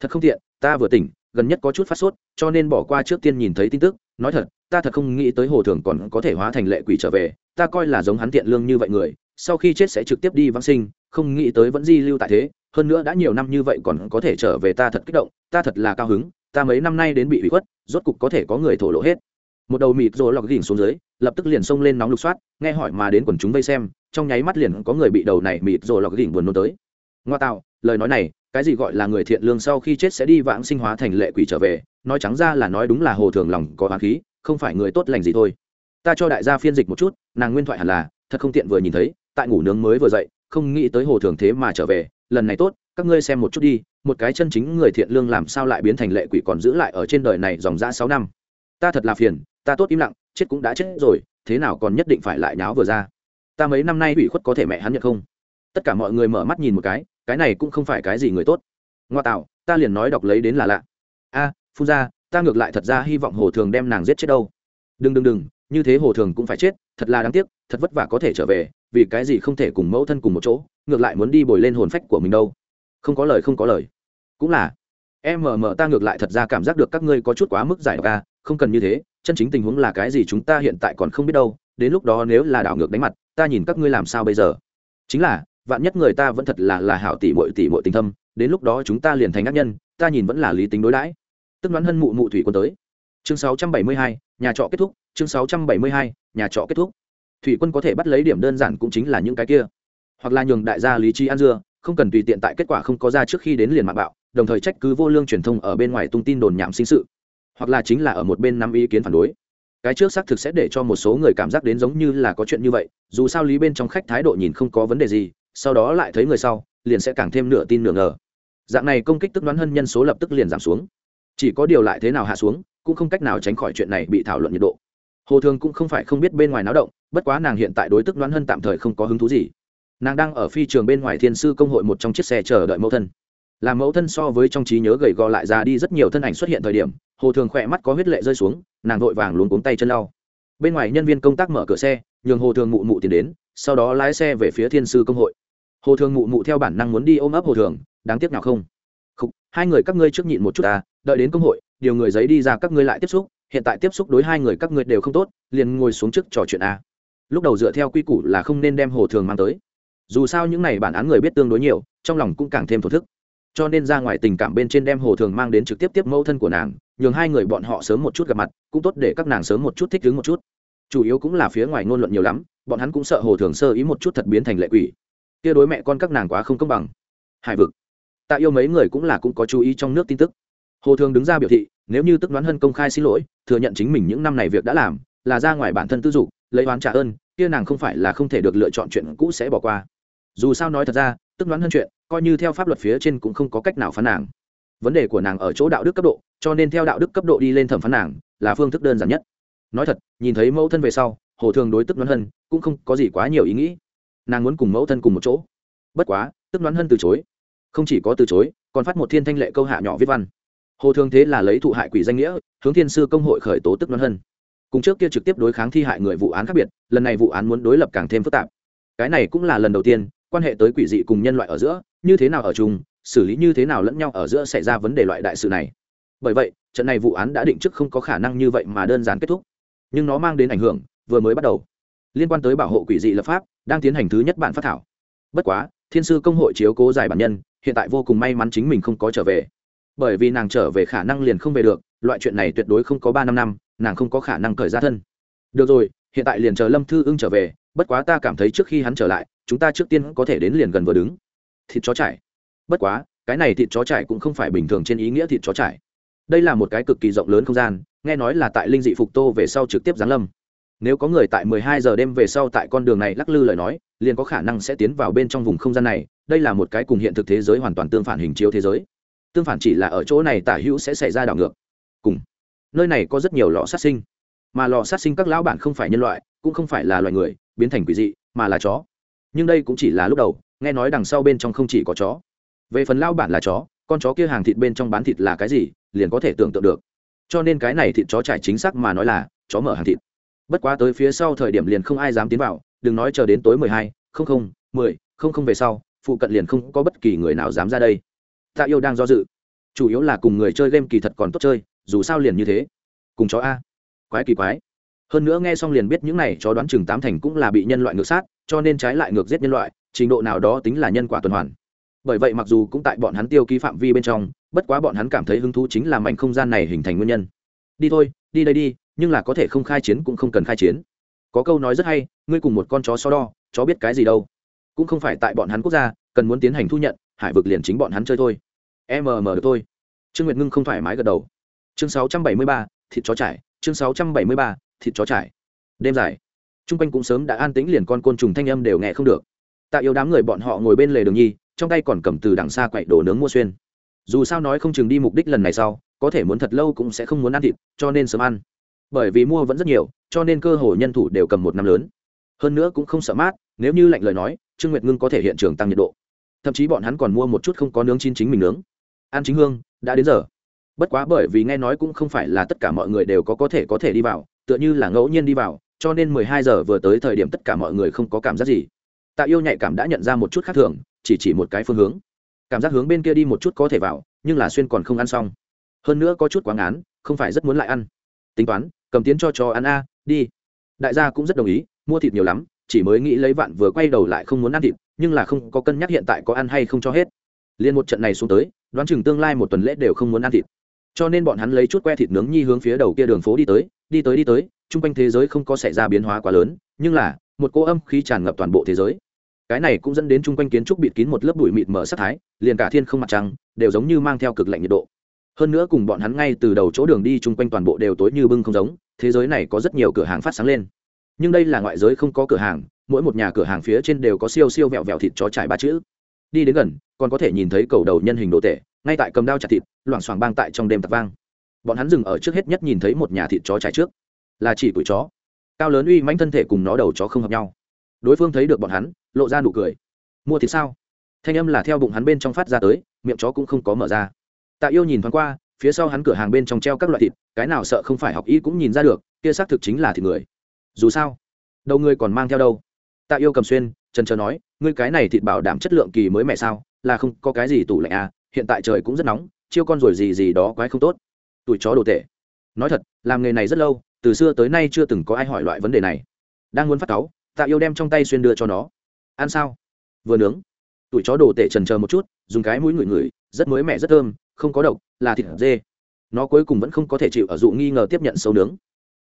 Thật không tiện, ta vừa tỉnh, gần nhất có chút phát sốt, cho nên bỏ qua trước tiên nhìn thấy tin tức nói thật, ta thật không nghĩ tới hồ thường còn có thể hóa thành lệ quỷ trở về, ta coi là giống hắn tiện lương như vậy người, sau khi chết sẽ trực tiếp đi vãng sinh, không nghĩ tới vẫn di lưu tại thế, hơn nữa đã nhiều năm như vậy còn có thể trở về ta thật kích động, ta thật là cao hứng, ta mấy năm nay đến bị hủy khuất, rốt cục có thể có người thổ lộ hết. Một đầu mịt rồi lọc gỉnh xuống dưới, lập tức liền xông lên nóng lục soát, nghe hỏi mà đến quần chúng vây xem, trong nháy mắt liền có người bị đầu này mịt rồi lọc gỉnh buồn nôn tới. Ngoa tạo, lời nói này cái gì gọi là người thiện lương sau khi chết sẽ đi vãng sinh hóa thành lệ quỷ trở về, nói trắng ra là nói đúng là hồ thường lòng có hoàng khí, không phải người tốt lành gì thôi. Ta cho đại gia phiên dịch một chút, nàng nguyên thoại hẳn là, thật không tiện vừa nhìn thấy, tại ngủ nướng mới vừa dậy, không nghĩ tới hồ thường thế mà trở về, lần này tốt, các ngươi xem một chút đi, một cái chân chính người thiện lương làm sao lại biến thành lệ quỷ còn giữ lại ở trên đời này dòng ra sáu năm. Ta thật là phiền, ta tốt im lặng, chết cũng đã chết rồi, thế nào còn nhất định phải lại nháo vừa ra. Ta mấy năm nay ủy khuất có thể mẹ hắn nhận không? Tất cả mọi người mở mắt nhìn một cái cái này cũng không phải cái gì người tốt. Ngoa tạo, ta liền nói đọc lấy đến là lạ. A, phun ra, ta ngược lại thật ra hy vọng hồ thường đem nàng giết chết đâu. Đừng đừng đừng, như thế hồ thường cũng phải chết, thật là đáng tiếc, thật vất vả có thể trở về, vì cái gì không thể cùng mẫu thân cùng một chỗ, ngược lại muốn đi bồi lên hồn phách của mình đâu. Không có lời, không có lời. Cũng là. Em mờ mờ, ta ngược lại thật ra cảm giác được các ngươi có chút quá mức giải độc a, không cần như thế, chân chính tình huống là cái gì chúng ta hiện tại còn không biết đâu, đến lúc đó nếu là đảo ngược đánh mặt, ta nhìn các ngươi làm sao bây giờ. Chính là vạn nhất người ta vẫn thật là là hảo tỷ muội tỷ muội tình thâm đến lúc đó chúng ta liền thành ác nhân ta nhìn vẫn là lý tính đối đãi. Tức đoán hân mụ mụ thủy quân tới. Chương 672, nhà trọ kết thúc chương 672, nhà trọ kết thúc. Thủy quân có thể bắt lấy điểm đơn giản cũng chính là những cái kia. Hoặc là nhường đại gia lý trí ăn dưa không cần tùy tiện tại kết quả không có ra trước khi đến liền mạng bạo đồng thời trách cứ vô lương truyền thông ở bên ngoài tung tin đồn nhảm sinh sự. Hoặc là chính là ở một bên nắm ý kiến phản đối. Cái trước xác thực sẽ để cho một số người cảm giác đến giống như là có chuyện như vậy dù sao lý bên trong khách thái độ nhìn không có vấn đề gì sau đó lại thấy người sau, liền sẽ càng thêm nửa tin nửa ngờ. Dạng này công kích tức đoán hơn nhân số lập tức liền giảm xuống. Chỉ có điều lại thế nào hạ xuống, cũng không cách nào tránh khỏi chuyện này bị thảo luận nhiệt độ. Hồ thường cũng không phải không biết bên ngoài náo động, bất quá nàng hiện tại đối tức đoán hơn tạm thời không có hứng thú gì. Nàng đang ở phi trường bên ngoài thiên sư công hội một trong chiếc xe chờ đợi mẫu thân. Làm mẫu thân so với trong trí nhớ gầy gò lại ra đi rất nhiều thân ảnh xuất hiện thời điểm, hồ thường khỏe mắt có huyết lệ rơi xuống, nàng vội vàng luống cuống tay chân lau. Bên ngoài nhân viên công tác mở cửa xe, nhường hồ thường mụ mụ tiền đến, sau đó lái xe về phía thiên sư công hội hồ thường mụ mụ theo bản năng muốn đi ôm ấp hồ thường đáng tiếc nào không? Khúc, hai người các ngươi trước nhịn một chút ta đợi đến công hội điều người giấy đi ra các ngươi lại tiếp xúc hiện tại tiếp xúc đối hai người các ngươi đều không tốt liền ngồi xuống trước trò chuyện a. Lúc đầu dựa theo quy củ là không nên đem hồ thường mang tới. Dù sao những n à y bản án người biết tương đối nhiều trong lòng cũng càng thêm thổ thức. Cho nên ra ngoài tình cảm bên trên đem hồ thường mang đến trực tiếp tiếp mẫu thân của nàng nhường hai người bọn họ sớm một chút gặp mặt cũng tốt để các nàng sớm một chút thích ứng một chút. Chủ yếu cũng là phía ngoài ngôn luận nhiều lắm bọn hắn cũng sợ hồ thường sơ ý một chút thật biến thành lệ quỷ kia đối mẹ con các nàng quá không công bằng. Hải vực. Tạ yêu mấy người cũng là cũng có chú ý trong nước tin tức. Hồ thường đứng ra biểu thị, nếu như tức đoán hân công khai xin lỗi, thừa nhận chính mình những năm này việc đã làm, là ra ngoài bản thân tư dục, lấy oán trả ơn, kia nàng không phải là không thể được lựa chọn chuyện cũ sẽ bỏ qua. Dù sao nói thật ra, tức đoán hơn chuyện, coi như theo pháp luật phía trên cũng không có cách nào phán nàng. Vấn đề của nàng ở chỗ đạo đức cấp độ, cho nên theo đạo đức cấp độ đi lên thẩm phán nàng, là phương thức đơn giản nhất. Nói thật, nhìn thấy mẫu thân về sau, hồ thường đối tức đoán hân cũng không có gì quá nhiều ý nghĩ nàng muốn cùng mẫu thân cùng một chỗ. Bất quá, tức đoán hân từ chối. Không chỉ có từ chối, còn phát một thiên thanh lệ câu hạ nhỏ viết văn. Hồ thường thế là lấy thụ hại quỷ danh nghĩa, hướng thiên sư công hội khởi tố tức đoán hân. Cùng trước kia trực tiếp đối kháng thi hại người vụ án khác biệt, lần này vụ án muốn đối lập càng thêm phức tạp. Cái này cũng là lần đầu tiên, quan hệ tới quỷ dị cùng nhân loại ở giữa, như thế nào ở chung, xử lý như thế nào lẫn nhau ở giữa xảy ra vấn đề loại đại sự này. Bởi vậy, trận này vụ án đã định trước không có khả năng như vậy mà đơn giản kết thúc. Nhưng nó mang đến ảnh hưởng, vừa mới bắt đầu liên quan tới bảo hộ quỷ dị lập pháp, đang tiến hành thứ nhất bản phát thảo. Bất quá, thiên sư công hội chiếu cố giải bản nhân, hiện tại vô cùng may mắn chính mình không có trở về. Bởi vì nàng trở về khả năng liền không về được, loại chuyện này tuyệt đối không có ba năm năm, nàng không có khả năng cởi ra thân. Được rồi, hiện tại liền chờ lâm thư ưng trở về, bất quá ta cảm thấy trước khi hắn trở lại, chúng ta trước tiên có thể đến liền gần vừa đứng. Thịt chó trải. Bất quá, cái này thịt chó trải cũng không phải bình thường trên ý nghĩa thịt chó trải. Đây là một cái cực kỳ rộng lớn không gian, nghe nói là tại linh dị phục tô về sau trực tiếp giáng lâm nếu có người tại 12 giờ đêm về sau tại con đường này lắc lư lời nói, liền có khả năng sẽ tiến vào bên trong vùng không gian này. Đây là một cái cùng hiện thực thế giới hoàn toàn tương phản hình chiếu thế giới. Tương phản chỉ là ở chỗ này tả hữu sẽ xảy ra đảo ngược. Cùng. Nơi này có rất nhiều lò sát sinh. Mà lò sát sinh các lão bản không phải nhân loại, cũng không phải là loài người, biến thành quỷ dị, mà là chó. Nhưng đây cũng chỉ là lúc đầu, nghe nói đằng sau bên trong không chỉ có chó. Về phần lao bản là chó, con chó kia hàng thịt bên trong bán thịt là cái gì, liền có thể tưởng tượng được. Cho nên cái này thịt chó trải chính xác mà nói là, chó mở hàng thịt bất quá tới phía sau thời điểm liền không ai dám tiến vào, đừng nói chờ đến tối mười hai, không không, mười, không không về sau, phụ cận liền không có bất kỳ người nào dám ra đây. Tạ yêu đang do dự. Chủ yếu là cùng người chơi game kỳ thật còn tốt chơi, dù sao liền như thế. Cùng chó a. Quái kỳ quái. Hơn nữa nghe xong liền biết những này chó đoán chừng tám thành cũng là bị nhân loại ngược sát, cho nên trái lại ngược giết nhân loại, trình độ nào đó tính là nhân quả tuần hoàn. Bởi vậy mặc dù cũng tại bọn hắn tiêu ký phạm vi bên trong, bất quá bọn hắn cảm thấy hứng thú chính là mảnh không gian này hình thành nguyên nhân. Đi thôi, đi đây đi nhưng là có thể không khai chiến cũng không cần khai chiến. Có câu nói rất hay ngươi cùng một con chó so đo chó biết cái gì đâu. Cũng không phải tại bọn hắn quốc gia cần muốn tiến hành thu nhận hải vực liền chính bọn hắn chơi thôi. Mm được thôi. Trương nguyệt ngưng không thoải mái gật đầu. Chương 673, thịt chó trải chương 673, thịt chó trải. Đêm dài. Trung quanh cũng sớm đã an tĩnh liền con côn trùng thanh âm đều nghe không được. Tạ yêu đám người bọn họ ngồi bên lề đường nhi trong tay còn cầm từ đằng xa quậy đồ nướng mua xuyên. Dù sao nói không chừng đi mục đích lần này sau có thể muốn thật lâu cũng sẽ không muốn ăn thịt cho nên sớm ăn bởi vì mua vẫn rất nhiều, cho nên cơ hội nhân thủ đều cầm một năm lớn. Hơn nữa cũng không sợ mát, nếu như lạnh lời nói, trương nguyệt ngưng có thể hiện trường tăng nhiệt độ. Thậm chí bọn hắn còn mua một chút không có nướng chín chính mình nướng. Ăn chính hương, đã đến giờ. Bất quá bởi vì nghe nói cũng không phải là tất cả mọi người đều có có thể có thể đi vào, tựa như là ngẫu nhiên đi vào, cho nên mười hai giờ vừa tới thời điểm tất cả mọi người không có cảm giác gì. Tạ yêu nhạy cảm đã nhận ra một chút khác thường, chỉ chỉ một cái phương hướng. Cảm giác hướng bên kia đi một chút có thể vào, nhưng là xuyên còn không ăn xong. Hơn nữa có chút quá ngán, không phải rất muốn lại ăn. Tính toán cầm tiến cho cho ăn a, đi. Đại gia cũng rất đồng ý, mua thịt nhiều lắm, chỉ mới nghĩ lấy vạn vừa quay đầu lại không muốn ăn thịt, nhưng là không có cân nhắc hiện tại có ăn hay không cho hết. Liên một trận này xuống tới, đoán chừng tương lai một tuần lễ đều không muốn ăn thịt. Cho nên bọn hắn lấy chút que thịt nướng nhi hướng phía đầu kia đường phố đi tới đi tới đi tới, chung quanh thế giới không có xảy ra biến hóa quá lớn, nhưng là, một cô âm khí tràn ngập toàn bộ thế giới. Cái này cũng dẫn đến chung quanh kiến trúc bịt kín một lớp bụi mịt mở sắc thái, liền cả thiên không mặt trăng, đều giống như mang theo cực lạnh nhiệt độ. Hơn nữa cùng bọn hắn ngay từ đầu chỗ đường đi chung quanh toàn bộ đều tối như bưng không giống thế giới này có rất nhiều cửa hàng phát sáng lên. Nhưng đây là ngoại giới không có cửa hàng, mỗi một nhà cửa hàng phía trên đều có siêu siêu vẹo vẹo thịt chó trải ba chữ. Đi đến gần, còn có thể nhìn thấy cầu đầu nhân hình đồ tệ ngay tại cầm đao chặt thịt, loảng xoảng bang tại trong đêm tạc vang. Bọn hắn dừng ở trước hết nhất nhìn thấy một nhà thịt chó trải trước. Là chỉ tuổi chó. Cao lớn uy mãnh thân thể cùng nó đầu chó không hợp nhau. Đối phương thấy được bọn hắn, lộ ra nụ cười. Mua thịt sao? Thanh âm là theo bụng hắn bên trong phát ra tới, miệng chó cũng không có mở ra. Tạ yêu nhìn thoáng qua phía sau hắn cửa hàng bên trong treo các loại thịt, cái nào sợ không phải học y cũng nhìn ra được, kia xác thực chính là thịt người. Dù sao, đầu người còn mang theo đâu? Tạ yêu cầm xuyên, trần trờ nói, ngươi cái này thịt bảo đảm chất lượng kỳ mới mẹ sao, là không có cái gì tủ lạnh à hiện tại trời cũng rất nóng, chiêu con rồi gì gì đó quái không tốt. Tuổi chó đồ tệ. Nói thật, làm nghề này rất lâu, từ xưa tới nay chưa từng có ai hỏi loại vấn đề này. Đang muốn phát cáu, tạ yêu đem trong tay xuyên đưa cho nó. Ăn sao? Vừa nướng. Tuổi chó đồ tệ trần chờ một chút, dùng cái mũi ngửi ngửi, rất mới mẻ rất thơm không có độc, là thịt dê. Nó cuối cùng vẫn không có thể chịu ở dụ nghi ngờ tiếp nhận sâu nướng.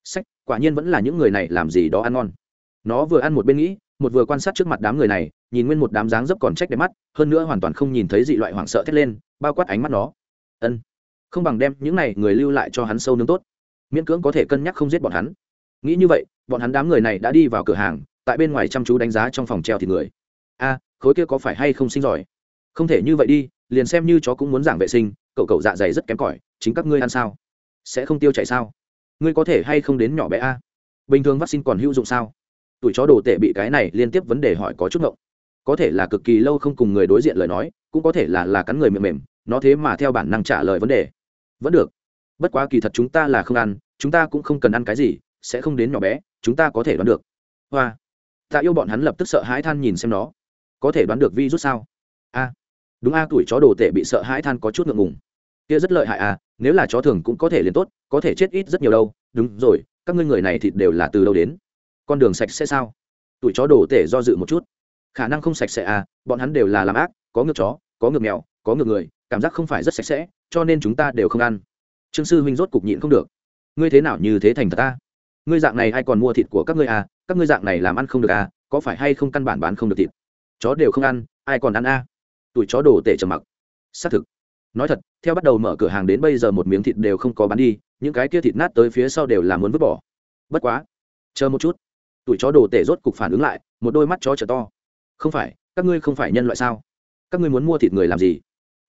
Sách, quả nhiên vẫn là những người này làm gì đó ăn ngon. Nó vừa ăn một bên nghĩ, một vừa quan sát trước mặt đám người này, nhìn nguyên một đám dáng dấp còn trách đẹp mắt, hơn nữa hoàn toàn không nhìn thấy dị loại hoảng sợ thét lên, bao quát ánh mắt nó. Ân. Không bằng đem những này người lưu lại cho hắn sâu nướng tốt. Miễn cưỡng có thể cân nhắc không giết bọn hắn. Nghĩ như vậy, bọn hắn đám người này đã đi vào cửa hàng, tại bên ngoài chăm chú đánh giá trong phòng treo thịt người. A, khối kia có phải hay không sinh giỏi? Không thể như vậy đi, liền xem như chó cũng muốn giảng vệ sinh cậu cậu dạ dày rất kém cỏi, chính các ngươi ăn sao? Sẽ không tiêu chảy sao? Ngươi có thể hay không đến nhỏ bé a? Bình thường vaccine còn hữu dụng sao? Tuổi chó đồ tệ bị cái này liên tiếp vấn đề hỏi có chút ngộng. Có thể là cực kỳ lâu không cùng người đối diện lời nói, cũng có thể là là cắn người mềm mềm, nó thế mà theo bản năng trả lời vấn đề. Vẫn được. Bất quá kỳ thật chúng ta là không ăn, chúng ta cũng không cần ăn cái gì, sẽ không đến nhỏ bé, chúng ta có thể đoán được. Hoa. Tạ yêu bọn hắn lập tức sợ hãi than nhìn xem nó. Có thể đoán được vi rút sao? A đúng a, tuổi chó đồ tể bị sợ hãi than có chút ngượng ngùng. Kia rất lợi hại à nếu là chó thường cũng có thể liền tốt, có thể chết ít rất nhiều đâu. Đúng rồi, các ngươi người này thịt đều là từ đâu đến? Con đường sạch sẽ sao? Tuổi chó đồ tể do dự một chút. Khả năng không sạch sẽ à bọn hắn đều là làm ác, có ngược chó, có ngược mèo, có ngược người, cảm giác không phải rất sạch sẽ, cho nên chúng ta đều không ăn. Trương sư huynh rốt cục nhịn không được. Ngươi thế nào như thế thành thật ta? Ngươi dạng này ai còn mua thịt của các ngươi à? Các ngươi dạng này làm ăn không được à? Có phải hay không căn bản bán không được thịt? Chó đều không ăn, ai còn ăn à tuổi chó đồ tể trầm mặc. Xác thực. Nói thật, theo bắt đầu mở cửa hàng đến bây giờ một miếng thịt đều không có bán đi, những cái kia thịt nát tới phía sau đều là muốn vứt bỏ. Bất quá, chờ một chút. Tuổi chó đồ tể rốt cục phản ứng lại, một đôi mắt chó trở to. Không phải, các ngươi không phải nhân loại sao? Các ngươi muốn mua thịt người làm gì?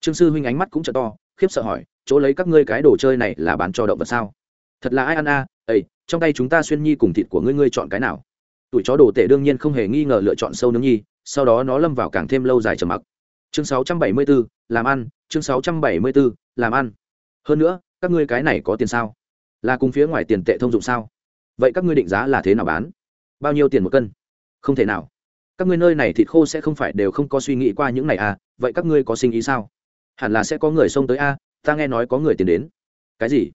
Trương sư huynh ánh mắt cũng trở to, khiếp sợ hỏi, chỗ lấy các ngươi cái đồ chơi này là bán cho động vật sao? Thật là ai ăn a? À? ây trong tay chúng ta xuyên nhi cùng thịt của ngươi ngươi chọn cái nào? Tuổi chó đồ tể đương nhiên không hề nghi ngờ lựa chọn sâu nướng nhi, sau đó nó lâm vào càng thêm lâu dài trầm mặc chương 674, làm ăn chương 674, làm ăn. Hơn nữa các ngươi cái này có tiền sao? Là cùng phía ngoài tiền tệ thông dụng sao? Vậy các ngươi định giá là thế nào bán? Bao nhiêu tiền một cân? Không thể nào. Các ngươi nơi này thịt khô sẽ không phải đều không có suy nghĩ qua những này à vậy các ngươi có sinh ý sao? Hẳn là sẽ có người xông tới a ta nghe nói có người tiền đến. Cái gì?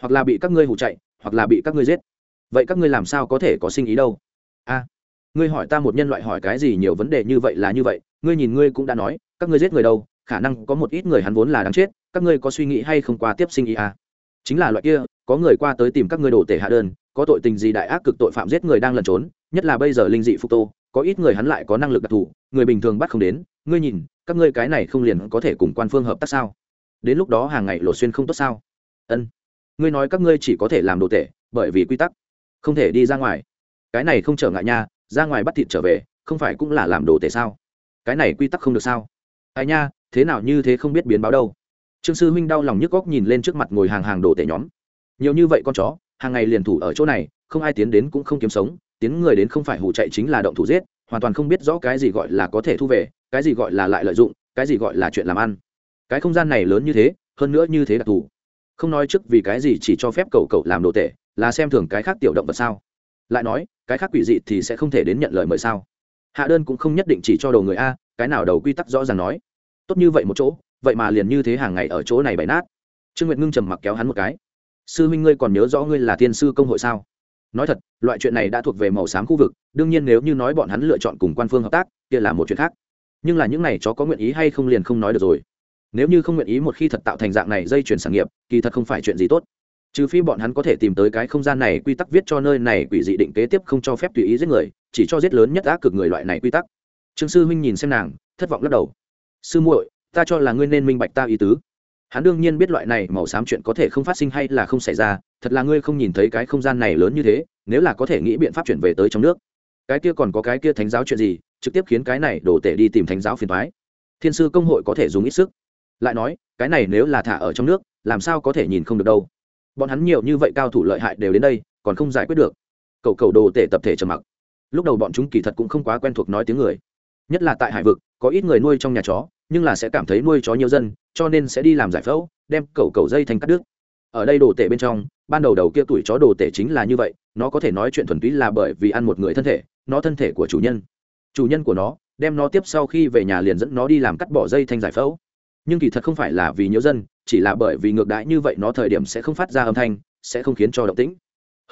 Hoặc là bị các ngươi hù chạy hoặc là bị các ngươi giết. Vậy các ngươi làm sao có thể có sinh ý đâu? A ngươi hỏi ta một nhân loại hỏi cái gì nhiều vấn đề như vậy là như vậy, ngươi nhìn ngươi cũng đã nói, các ngươi giết người đâu, khả năng có một ít người hắn vốn là đáng chết, các ngươi có suy nghĩ hay không qua tiếp sinh ý à? chính là loại kia, có người qua tới tìm các ngươi đổ tể hạ đơn, có tội tình gì đại ác cực tội phạm giết người đang lẩn trốn, nhất là bây giờ linh dị phục tô, có ít người hắn lại có năng lực đặc thù, người bình thường bắt không đến, ngươi nhìn, các ngươi cái này không liền có thể cùng quan phương hợp tác sao? Đến lúc đó hàng ngày lộ xuyên không tốt sao? Ân. Ngươi nói các ngươi chỉ có thể làm đồ tể, bởi vì quy tắc, không thể đi ra ngoài. Cái này không trở ngại nha ra ngoài bắt thịt trở về, không phải cũng là làm đồ tể sao? Cái này quy tắc không được sao? Ai nha, thế nào như thế không biết biến báo đâu. Trương sư huynh đau lòng nhức góc nhìn lên trước mặt ngồi hàng hàng đồ tể nhóm. Nhiều như vậy con chó, hàng ngày liền thủ ở chỗ này, không ai tiến đến cũng không kiếm sống, tiến người đến không phải hủ chạy chính là động thủ giết, hoàn toàn không biết rõ cái gì gọi là có thể thu về, cái gì gọi là lại lợi dụng, cái gì gọi là chuyện làm ăn. Cái không gian này lớn như thế, hơn nữa như thế đặc thù. Không nói trước vì cái gì chỉ cho phép cậu cậu làm đồ tể, là xem thường cái khác tiểu động vật sao? Lại nói cái khác quỷ dị thì sẽ không thể đến nhận lời mời sao? Hạ đơn cũng không nhất định chỉ cho đầu người a, cái nào đầu quy tắc rõ ràng nói. Tốt như vậy một chỗ, vậy mà liền như thế hàng ngày ở chỗ này bày nát. Trương nguyệt ngưng trầm mặc kéo hắn một cái. Sư huynh ngươi còn nhớ rõ ngươi là thiên sư công hội sao? Nói thật, loại chuyện này đã thuộc về màu xám khu vực, đương nhiên nếu như nói bọn hắn lựa chọn cùng quan phương hợp tác, kia là một chuyện khác. Nhưng là những này chó có nguyện ý hay không liền không nói được rồi. Nếu như không nguyện ý một khi thật tạo thành dạng này dây chuyển sản nghiệp, kỳ thật không phải chuyện gì tốt trừ phi bọn hắn có thể tìm tới cái không gian này quy tắc viết cho nơi này quỷ dị định kế tiếp không cho phép tùy ý giết người, chỉ cho giết lớn nhất ác cực người loại này quy tắc. Trương sư huynh nhìn xem nàng, thất vọng lắc đầu. Sư muội, ta cho là ngươi nên minh bạch ta ý tứ. Hắn đương nhiên biết loại này màu xám chuyện có thể không phát sinh hay là không xảy ra, thật là ngươi không nhìn thấy cái không gian này lớn như thế, nếu là có thể nghĩ biện pháp chuyển về tới trong nước. Cái kia còn có cái kia thánh giáo chuyện gì, trực tiếp khiến cái này đổ tể đi tìm thánh giáo phiền thoái thiên sư công hội có thể dùng ít sức. Lại nói, cái này nếu là thả ở trong nước, làm sao có thể nhìn không được đâu? Bọn hắn nhiều như vậy cao thủ lợi hại đều đến đây, còn không giải quyết được. Cậu cầu đồ tể tập thể trầm mặc. Lúc đầu bọn chúng kỳ thật cũng không quá quen thuộc nói tiếng người. Nhất là tại hải vực, có ít người nuôi trong nhà chó, nhưng là sẽ cảm thấy nuôi chó nhiều dân, cho nên sẽ đi làm giải phẫu, đem cầu cầu dây thành cắt đứt. Ở đây đồ tể bên trong, ban đầu đầu kia tuổi chó đồ tể chính là như vậy, nó có thể nói chuyện thuần túy là bởi vì ăn một người thân thể, nó thân thể của chủ nhân. Chủ nhân của nó, đem nó tiếp sau khi về nhà liền dẫn nó đi làm cắt bỏ dây thanh giải phẫu. Nhưng kỳ thật không phải là vì nhiễu dân chỉ là bởi vì ngược đãi như vậy nó thời điểm sẽ không phát ra âm thanh, sẽ không khiến cho động tĩnh.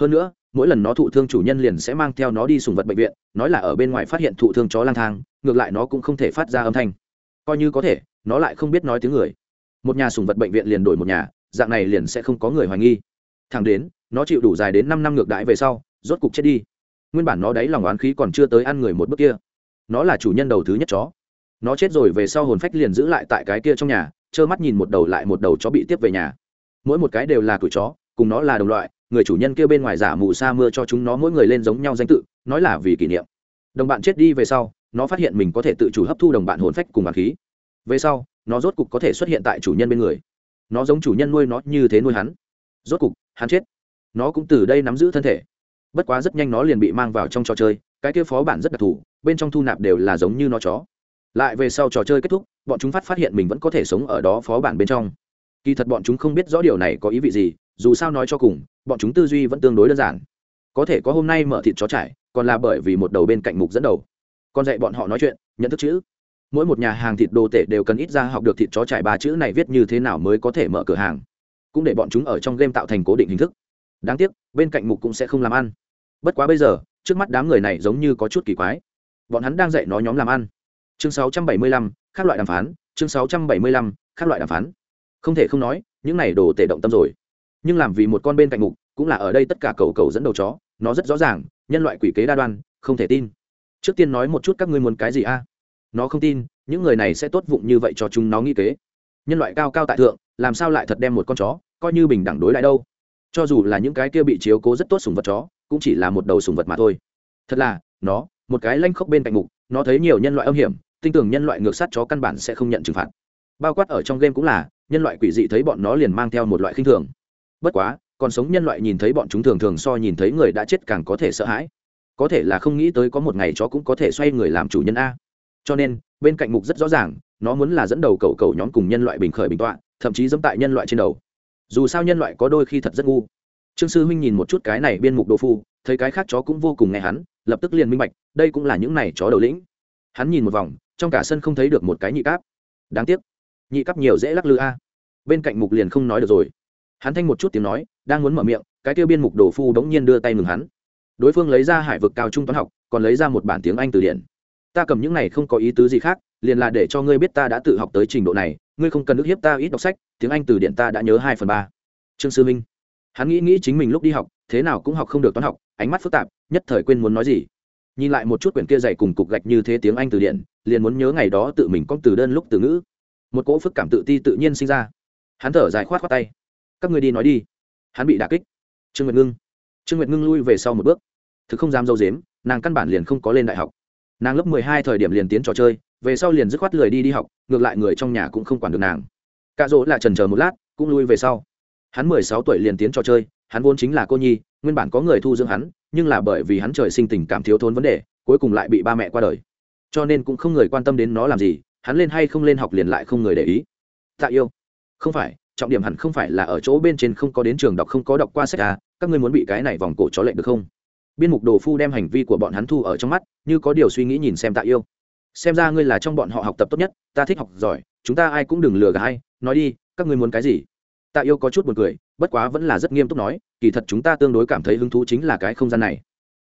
Hơn nữa, mỗi lần nó thụ thương chủ nhân liền sẽ mang theo nó đi sùng vật bệnh viện, nói là ở bên ngoài phát hiện thụ thương chó lang thang, ngược lại nó cũng không thể phát ra âm thanh. Coi như có thể, nó lại không biết nói tiếng người. Một nhà sùng vật bệnh viện liền đổi một nhà, dạng này liền sẽ không có người hoài nghi. Thẳng đến, nó chịu đủ dài đến năm năm ngược đãi về sau, rốt cục chết đi. Nguyên bản nó đáy lòng oán khí còn chưa tới ăn người một bước kia. Nó là chủ nhân đầu thứ nhất chó. Nó chết rồi về sau hồn phách liền giữ lại tại cái kia trong nhà trơ mắt nhìn một đầu lại một đầu chó bị tiếp về nhà. Mỗi một cái đều là tuổi chó, cùng nó là đồng loại, người chủ nhân kêu bên ngoài giả mù sa mưa cho chúng nó mỗi người lên giống nhau danh tự, nói là vì kỷ niệm. Đồng bạn chết đi về sau, nó phát hiện mình có thể tự chủ hấp thu đồng bạn hồn phách cùng bàn khí. Về sau, nó rốt cục có thể xuất hiện tại chủ nhân bên người. Nó giống chủ nhân nuôi nó như thế nuôi hắn. Rốt cục, hắn chết. Nó cũng từ đây nắm giữ thân thể. Bất quá rất nhanh nó liền bị mang vào trong trò chơi, cái kia phó bản rất đặc thù, bên trong thu nạp đều là giống như nó chó lại về sau trò chơi kết thúc, bọn chúng phát phát hiện mình vẫn có thể sống ở đó phó bản bên trong. Kỳ thật bọn chúng không biết rõ điều này có ý vị gì, dù sao nói cho cùng, bọn chúng tư duy vẫn tương đối đơn giản. Có thể có hôm nay mở thịt chó trải còn là bởi vì một đầu bên cạnh mục dẫn đầu. Còn dạy bọn họ nói chuyện, nhận thức chữ. Mỗi một nhà hàng thịt đồ tể đều cần ít ra học được thịt chó trải ba chữ này viết như thế nào mới có thể mở cửa hàng. Cũng để bọn chúng ở trong game tạo thành cố định hình thức. Đáng tiếc, bên cạnh mục cũng sẽ không làm ăn. Bất quá bây giờ, trước mắt đám người này giống như có chút kỳ quái. Bọn hắn đang dạy nó nhóm làm ăn chương 675, các loại đàm phán chương 675, các loại đàm phán. Không thể không nói những này đồ tể động tâm rồi. Nhưng làm vì một con bên cạnh mục cũng là ở đây tất cả cầu cầu dẫn đầu chó nó rất rõ ràng nhân loại quỷ kế đa đoan không thể tin. Trước tiên nói một chút các ngươi muốn cái gì a? Nó không tin những người này sẽ tốt vụng như vậy cho chúng nó nghĩ kế. Nhân loại cao cao tại thượng làm sao lại thật đem một con chó coi như bình đẳng đối lại đâu? Cho dù là những cái kia bị chiếu cố rất tốt sùng vật chó cũng chỉ là một đầu sùng vật mà thôi. Thật là nó một cái lanh khốc bên cạnh mục nó thấy nhiều nhân loại âm hiểm tin tưởng nhân loại ngược sát chó căn bản sẽ không nhận trừng phạt. Bao quát ở trong game cũng là, nhân loại quỷ dị thấy bọn nó liền mang theo một loại khinh thường. Bất quá, còn sống nhân loại nhìn thấy bọn chúng thường thường so nhìn thấy người đã chết càng có thể sợ hãi. Có thể là không nghĩ tới có một ngày chó cũng có thể xoay người làm chủ nhân a. Cho nên, bên cạnh mục rất rõ ràng, nó muốn là dẫn đầu cầu cầu nhóm cùng nhân loại bình khởi bình tọa, thậm chí dẫm tại nhân loại trên đầu. Dù sao nhân loại có đôi khi thật rất ngu. Trương sư huynh nhìn một chút cái này biên mục đồ phu, thấy cái khác chó cũng vô cùng nghe hắn, lập tức liền minh bạch, đây cũng là những này chó đầu lĩnh. Hắn nhìn một vòng trong cả sân không thấy được một cái nhị cáp. Đáng tiếc, nhị cáp nhiều dễ lắc lư a. Bên cạnh mục liền không nói được rồi. Hắn thanh một chút tiếng nói, đang muốn mở miệng, cái tiêu biên mục đồ phu đống nhiên đưa tay ngừng hắn. Đối phương lấy ra hải vực cao trung toán học, còn lấy ra một bản tiếng anh từ điển. Ta cầm những này không có ý tứ gì khác, liền là để cho ngươi biết ta đã tự học tới trình độ này, ngươi không cần ức hiếp ta ít đọc sách, tiếng anh từ điển ta đã nhớ hai phần ba. Trương sư minh. Hắn nghĩ nghĩ chính mình lúc đi học, thế nào cũng học không được toán học, ánh mắt phức tạp, nhất thời quên muốn nói gì nhìn lại một chút quyển kia dày cùng cục gạch như thế tiếng anh từ điển, liền muốn nhớ ngày đó tự mình có từ đơn lúc từ ngữ. Một cỗ phức cảm tự ti tự nhiên sinh ra. Hắn thở dài khoát khoát tay. Các người đi nói đi. Hắn bị đà kích. Trương nguyệt ngưng. Trương nguyệt ngưng lui về sau một bước. Thực không dám dâu dếm, nàng căn bản liền không có lên đại học. Nàng lớp mười hai thời điểm liền tiến trò chơi, về sau liền dứt khoát lười đi đi học, ngược lại người trong nhà cũng không quản được nàng. Cạ dỗ là trần chờ một lát, cũng lui về sau. Hắn mười sáu tuổi liền tiến trò chơi, hắn vốn chính là cô nhi nguyên bản có người thu dưỡng hắn, nhưng là bởi vì hắn trời sinh tình cảm thiếu thốn vấn đề, cuối cùng lại bị ba mẹ qua đời. Cho nên cũng không người quan tâm đến nó làm gì, hắn lên hay không lên học liền lại không người để ý. Tạ yêu. Không phải, trọng điểm hẳn không phải là ở chỗ bên trên không có đến trường đọc, không có đọc qua sách à các ngươi muốn bị cái này vòng cổ chó lệnh được không? Biên mục đồ phu đem hành vi của bọn hắn thu ở trong mắt, như có điều suy nghĩ nhìn xem tạ yêu. Xem ra ngươi là trong bọn họ học tập tốt nhất, ta thích học giỏi, chúng ta ai cũng đừng lừa gà hay nói đi, các ngươi muốn cái gì? Tạ yêu có chút b u ồ n cười bất quá vẫn là rất nghiêm túc nói, kỳ thật chúng ta tương đối cảm thấy hứng thú chính là cái không gian này.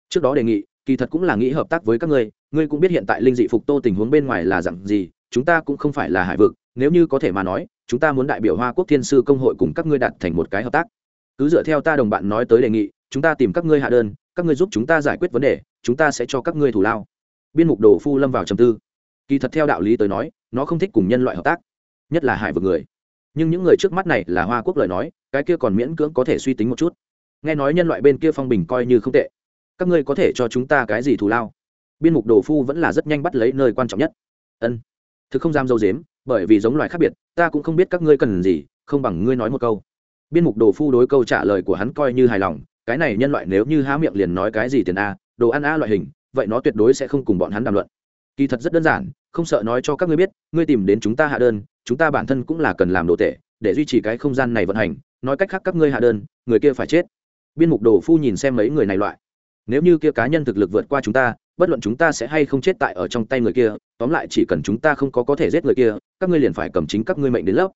Trước đó đề nghị, kỳ thật cũng là nghĩ hợp tác với các ngươi ngươi cũng biết hiện tại linh dị phục tô tình huống bên ngoài là dặn gì, chúng ta cũng không phải là hải vực, nếu như có thể mà nói, chúng ta muốn đại biểu hoa quốc thiên sư công hội cùng các ngươi đạt thành một cái hợp tác. Cứ dựa theo ta đồng bạn nói tới đề nghị, chúng ta tìm các ngươi hạ đơn, các ngươi giúp chúng ta giải quyết vấn đề, chúng ta sẽ cho các ngươi thủ lao. Biên mục đồ phu lâm vào trầm tư. Kỳ thật theo đạo lý tới nói, nó không thích cùng nhân loại hợp tác, nhất là hải vực người nhưng những người trước mắt này là hoa quốc lời nói, cái kia còn miễn cưỡng có thể suy tính một chút. Nghe nói nhân loại bên kia phong bình coi như không tệ. Các ngươi có thể cho chúng ta cái gì thù lao? Biên mục đồ phu vẫn là rất nhanh bắt lấy nơi quan trọng nhất. Ân. Thực không dám dâu dếm, bởi vì giống loài khác biệt, ta cũng không biết các ngươi cần gì, không bằng ngươi nói một câu. Biên mục đồ phu đối câu trả lời của hắn coi như hài lòng, cái này nhân loại nếu như há miệng liền nói cái gì tiền a, đồ ăn a loại hình, vậy nó tuyệt đối sẽ không cùng bọn hắn đàm luận. Kỳ thật rất đơn giản, không sợ nói cho các ngươi biết, ngươi tìm đến chúng ta hạ đơn chúng ta bản thân cũng là cần làm đồ tệ để duy trì cái không gian này vận hành, nói cách khác các ngươi hạ đơn, người kia phải chết. Biên mục đồ phu nhìn xem mấy người này loại. Nếu như kia cá nhân thực lực vượt qua chúng ta, bất luận chúng ta sẽ hay không chết tại ở trong tay người kia, tóm lại chỉ cần chúng ta không có có thể giết người kia, các ngươi liền phải cầm chính các ngươi mệnh đến lớp.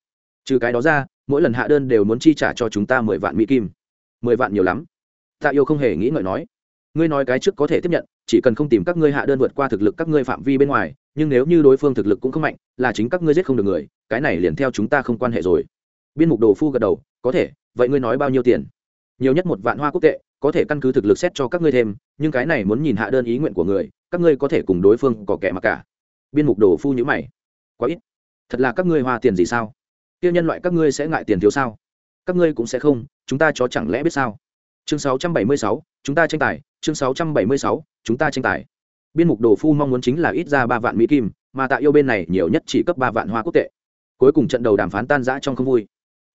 Trừ cái đó ra, mỗi lần hạ đơn đều muốn chi trả cho chúng ta mười vạn mỹ kim. Mười vạn nhiều lắm. Tạ yêu không hề nghĩ ngợi nói. Ngươi nói cái trước có thể tiếp nhận, chỉ cần không tìm các ngươi hạ đơn vượt qua thực lực các ngươi phạm vi bên ngoài, nhưng nếu như đối phương thực lực cũng không mạnh, là chính các ngươi giết không được người cái này liền theo chúng ta không quan hệ rồi. Biên mục đồ phu gật đầu có thể vậy ngươi nói bao nhiêu tiền? Nhiều nhất một vạn hoa quốc tệ có thể căn cứ thực lực xét cho các ngươi thêm nhưng cái này muốn nhìn hạ đơn ý nguyện của người các ngươi có thể cùng đối phương có kẻ mặc cả. Biên mục đồ phu nhữ mày. Quá ít. Thật là các ngươi hoa tiền gì sao? Tiêu nhân loại các ngươi sẽ ngại tiền thiếu sao? Các ngươi cũng sẽ không chúng ta chó chẳng lẽ biết sao? Chương 676, chúng ta tranh tài chương 676, chúng ta tranh tài. Biên mục đồ phu mong muốn chính là ít ra ba vạn mỹ kim mà tại yêu bên này nhiều nhất chỉ cấp ba vạn hoa quốc tệ cuối cùng trận đầu đàm phán tan rã trong không vui.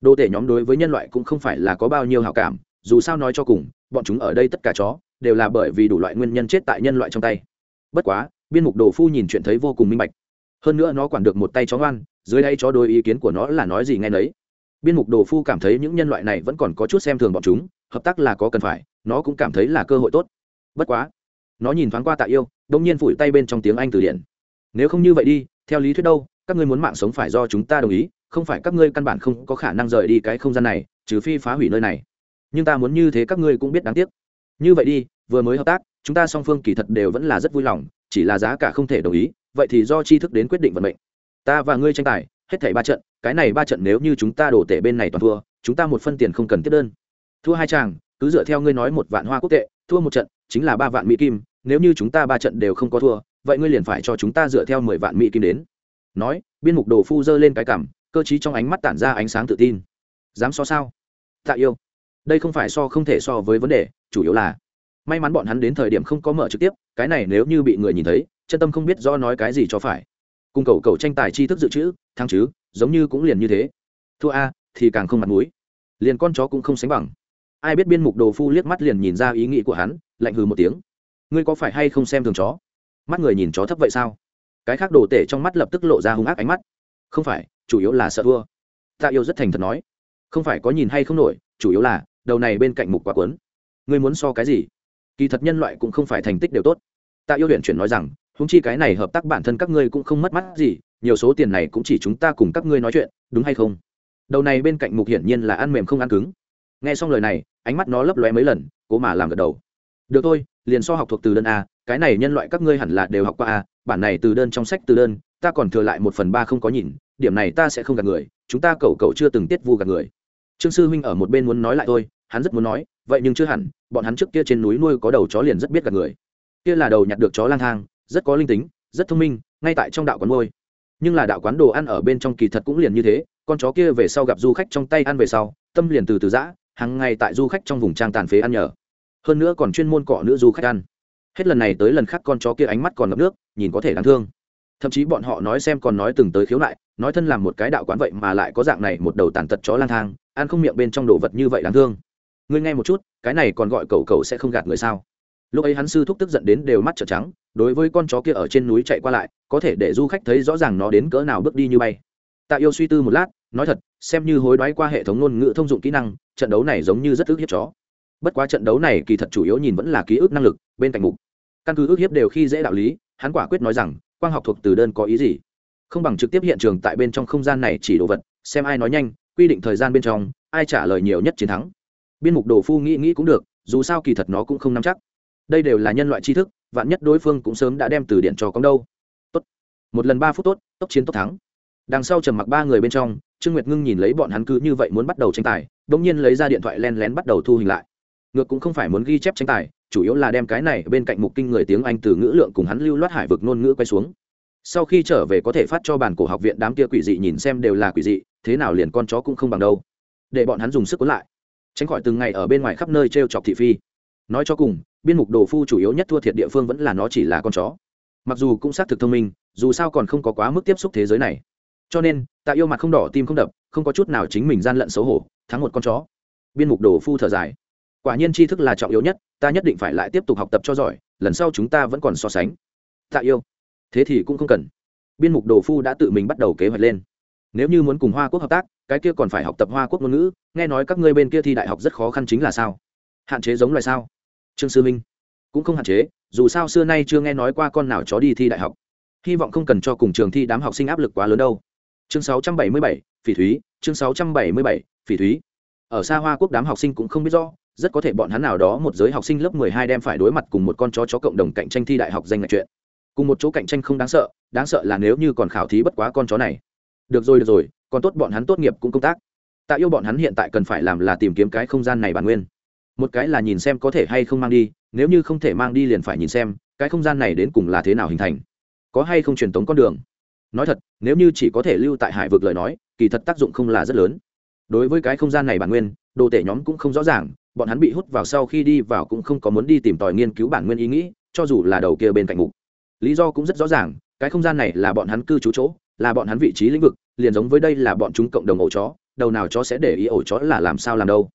Đô tể nhóm đối với nhân loại cũng không phải là có bao nhiêu hảo cảm, dù sao nói cho cùng, bọn chúng ở đây tất cả chó, đều là bởi vì đủ loại nguyên nhân chết tại nhân loại trong tay. Bất quá, biên mục đồ phu nhìn chuyện thấy vô cùng minh bạch. Hơn nữa nó quản được một tay chó ngoan, dưới đây chó đôi ý kiến của nó là nói gì nghe nấy. Biên mục đồ phu cảm thấy những nhân loại này vẫn còn có chút xem thường bọn chúng, hợp tác là có cần phải, nó cũng cảm thấy là cơ hội tốt. Bất quá, nó nhìn thoáng qua tạ yêu đông nhiên phủi tay bên trong tiếng anh từ điển. Nếu không như vậy đi, theo lý thuyết đâu các ngươi muốn mạng sống phải do chúng ta đồng ý, không phải các ngươi căn bản không có khả năng rời đi cái không gian này, trừ phi phá hủy nơi này. Nhưng ta muốn như thế các ngươi cũng biết đáng tiếc. Như vậy đi, vừa mới hợp tác, chúng ta song phương kỳ thật đều vẫn là rất vui lòng, chỉ là giá cả không thể đồng ý, vậy thì do tri thức đến quyết định vận mệnh. Ta và ngươi tranh tài, hết thảy ba trận, cái này ba trận nếu như chúng ta đổ tể bên này toàn thua, chúng ta một phân tiền không cần tiếp đơn. Thua hai chàng, cứ dựa theo ngươi nói một vạn hoa quốc tệ, thua một trận, chính là ba vạn mỹ kim, nếu như chúng ta ba trận đều không có thua, vậy ngươi liền phải cho chúng ta dựa theo mười vạn mỹ kim đến nói, biên mục đồ phu dơ lên cái cảm, cơ chí trong ánh mắt tản ra ánh sáng tự tin. Dám so sao? Tạ yêu. Đây không phải so không thể so với vấn đề, chủ yếu là, may mắn bọn hắn đến thời điểm không có mở trực tiếp, cái này nếu như bị người nhìn thấy, chân tâm không biết do nói cái gì cho phải. Cùng cầu cầu tranh tài tri thức dự trữ thăng chứ, giống như cũng liền như thế. Thua a, thì càng không mặt mũi. Liền con chó cũng không sánh bằng. Ai biết biên mục đồ phu liếc mắt liền nhìn ra ý nghĩ của hắn, lạnh hừ một tiếng. Ngươi có phải hay không xem thường chó? Mắt người nhìn chó thấp vậy sao? Cái khác đồ tể trong mắt lập tức lộ ra hung ác ánh mắt. Không phải, chủ yếu là sợ thua. Tạ yêu rất thành thật nói. Không phải có nhìn hay không nổi, chủ yếu là, đầu này bên cạnh mục quá quấn ngươi muốn so cái gì? Kỳ thật nhân loại cũng không phải thành tích đều tốt. Tạ yêu luyện chuyển nói rằng húng chi cái này hợp tác bản thân các ngươi cũng không mất mắt gì, nhiều số tiền này cũng chỉ chúng ta cùng các ngươi nói chuyện, đúng hay không? Đầu này bên cạnh mục hiển nhiên là ăn mềm không ăn cứng. Nghe xong lời này, ánh mắt nó lấp lóe mấy lần, cố mà làm gật đầu. Được thôi, liền so học thuộc từ đơn a, cái này nhân loại các ngươi hẳn là đều học qua a bản này từ đơn trong sách từ đơn, ta còn thừa lại một phần ba không có nhìn, điểm này ta sẽ không gạt người, chúng ta cầu cầu chưa từng tiết vu gạt người. Trương sư huynh ở một bên muốn nói lại thôi, hắn rất muốn nói, vậy nhưng chưa hẳn, bọn hắn trước kia trên núi nuôi có đầu chó liền rất biết gạt người. Kia là đầu nhặt được chó lang thang, rất có linh tính, rất thông minh, ngay tại trong đạo quán nuôi. Nhưng là đạo quán đồ ăn ở bên trong kỳ thật cũng liền như thế, con chó kia về sau gặp du khách trong tay ăn về sau, tâm liền từ từ giã hàng ngày tại du khách trong vùng trang tàn phế ăn nhờ. Hơn nữa còn chuyên môn cọ nữ du khách ăn hết lần này tới lần khác con chó kia ánh mắt còn ngập nước, nhìn có thể đáng thương. Thậm chí bọn họ nói xem còn nói từng tới khiếu nại, nói thân làm một cái đạo quán vậy mà lại có dạng này một đầu tàn tật chó lang thang, ăn không miệng bên trong đồ vật như vậy đáng thương. Ngươi nghe một chút, cái này còn gọi cậu cậu sẽ không gạt người sao? Lúc ấy hắn sư thúc tức giận đến đều mắt trợn trắng, đối với con chó kia ở trên núi chạy qua lại, có thể để du khách thấy rõ ràng nó đến cỡ nào bước đi như bay. Tạ yêu suy tư một lát, nói thật, xem như hối đoái qua hệ thống ngôn ngữ thông dụng kỹ năng, trận đấu này giống như rất ức hiếp chó. Bất quá trận đấu này kỳ thật chủ yếu nhìn vẫn là ký ức năng lực, bên cạnh mục căn cứ ước hiếp đều khi dễ đạo lý, hắn quả quyết nói rằng, quang học thuộc từ đơn có ý gì? Không bằng trực tiếp hiện trường tại bên trong không gian này chỉ đồ vật, xem ai nói nhanh, quy định thời gian bên trong, ai trả lời nhiều nhất chiến thắng. Biên mục đồ phu nghĩ nghĩ cũng được, dù sao kỳ thật nó cũng không nắm chắc. Đây đều là nhân loại tri thức, vạn nhất đối phương cũng sớm đã đem từ điện cho công đâu. Tốt. Một lần ba phút tốt, tốc chiến tốc thắng. Đằng sau trầm mặc ba người bên trong, trương nguyệt ngưng nhìn lấy bọn hắn cứ như vậy muốn bắt đầu tranh tài đ ỗ n g nhiên lấy ra điện thoại len lén bắt đầu thu hình lại ngược cũng không phải muốn ghi chép tranh tài, chủ yếu là đem cái này bên cạnh mục kinh người tiếng anh từ ngữ lượng cùng hắn lưu loát hải vực ngôn ngữ quay xuống. Sau khi trở về có thể phát cho bản cổ học viện đám kia quỷ dị nhìn xem đều là quỷ dị, thế nào liền con chó cũng không bằng đâu. Để bọn hắn dùng sức cuốn lại. Tránh khỏi từng ngày ở bên ngoài khắp nơi t r e o chọc thị phi. Nói cho cùng, biên mục đồ phu chủ yếu nhất thua thiệt địa phương vẫn là nó chỉ là con chó. Mặc dù cũng xác thực thông minh, dù sao còn không có quá mức tiếp xúc thế giới này. Cho nên, tạ yêu mặt không đỏ, tim không đập, không có chút nào chính mình gian lận xấu hổ, thắng một con chó. Biên mục đồ phu thở dài quả nhiên tri thức là trọng yếu nhất ta nhất định phải lại tiếp tục học tập cho giỏi lần sau chúng ta vẫn còn so sánh. Tạ yêu. Thế thì cũng không cần. Biên mục đồ phu đã tự mình bắt đầu kế hoạch lên. Nếu như muốn cùng hoa quốc hợp tác cái kia còn phải học tập hoa quốc ngôn ngữ nghe nói các ngươi bên kia thi đại học rất khó khăn chính là sao? Hạn chế giống loài sao? Trương sư minh. Cũng không hạn chế dù sao xưa nay chưa nghe nói qua con nào chó đi thi đại học. Hy vọng không cần cho cùng trường thi đám học sinh áp lực quá lớn đâu. Chương 677, phỉ thúy. Chương sáu trăm bảy mươi bảy phỉ thúy. Ở xa hoa quốc đám học sinh cũng không biết rõ rất có thể bọn hắn nào đó một giới học sinh lớp mười hai đem phải đối mặt cùng một con chó chó cộng đồng cạnh tranh thi đại học danh ngạch chuyện. Cùng một chỗ cạnh tranh không đáng sợ đáng sợ là nếu như còn khảo thí bất quá con chó này. Được rồi được rồi, còn tốt bọn hắn tốt nghiệp cũng công tác. Tạ yêu bọn hắn hiện tại cần phải làm là tìm kiếm cái không gian này bản nguyên. Một cái là nhìn xem có thể hay không mang đi, nếu như không thể mang đi liền phải nhìn xem, cái không gian này đến cùng là thế nào hình thành. Có hay không truyền tống con đường? Nói thật, nếu như chỉ có thể lưu tại hải vực lời nói, kỳ thật tác dụng không là rất lớn. Đối với cái không gian này bản nguyên, đồ tể nhóm cũng không rõ ràng bọn hắn bị hút vào sau khi đi vào cũng không có muốn đi tìm tòi nghiên cứu bản nguyên ý nghĩ, cho dù là đầu kia bên cạnh mục. Lý do cũng rất rõ ràng, cái không gian này là bọn hắn cư trú chỗ, là bọn hắn vị trí lĩnh vực, liền giống với đây là bọn chúng cộng đồng ổ chó, đầu nào chó sẽ để ý ổ chó là làm sao làm đâu.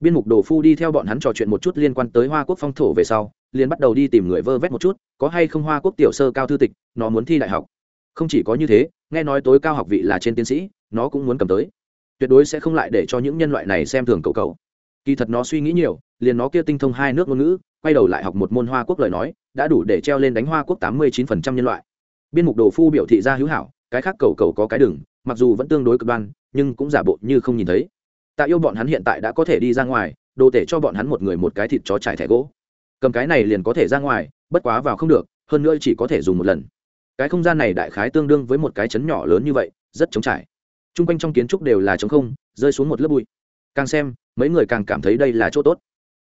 Biên mục đồ phu đi theo bọn hắn trò chuyện một chút liên quan tới hoa quốc phong thổ về sau, liền bắt đầu đi tìm người vơ vét một chút, có hay không hoa quốc tiểu sơ cao thư tịch, nó muốn thi đại học. Không chỉ có như thế, nghe nói tối cao học vị là trên tiến sĩ, nó cũng muốn cầm tới. Tuyệt đối sẽ không lại để cho những nhân loại này xem thường cậu cậu kỳ thật nó suy nghĩ nhiều, liền nó kia tinh thông hai nước ngôn ngữ, quay đầu lại học một môn hoa quốc lời nói, đã đủ để treo lên đánh hoa quốc tám mươi chín phần trăm nhân loại. Biên mục đồ phu biểu thị ra hữu hảo, cái khác cầu cầu có cái đừng mặc dù vẫn tương đối cực đoan, nhưng cũng giả bộ như không nhìn thấy. Tạ yêu bọn hắn hiện tại đã có thể đi ra ngoài, đồ tể cho bọn hắn một người một cái thịt chó trải thẻ gỗ. Cầm cái này liền có thể ra ngoài, bất quá vào không được, hơn nữa chỉ có thể dùng một lần. Cái không gian này đại khái tương đương với một cái chấn nhỏ lớn như vậy, rất trống trải. T r u n g quanh trong kiến trúc đều là trống không, rơi xuống một lớp bụi. Càng xem mấy người càng cảm thấy đây là chỗ tốt.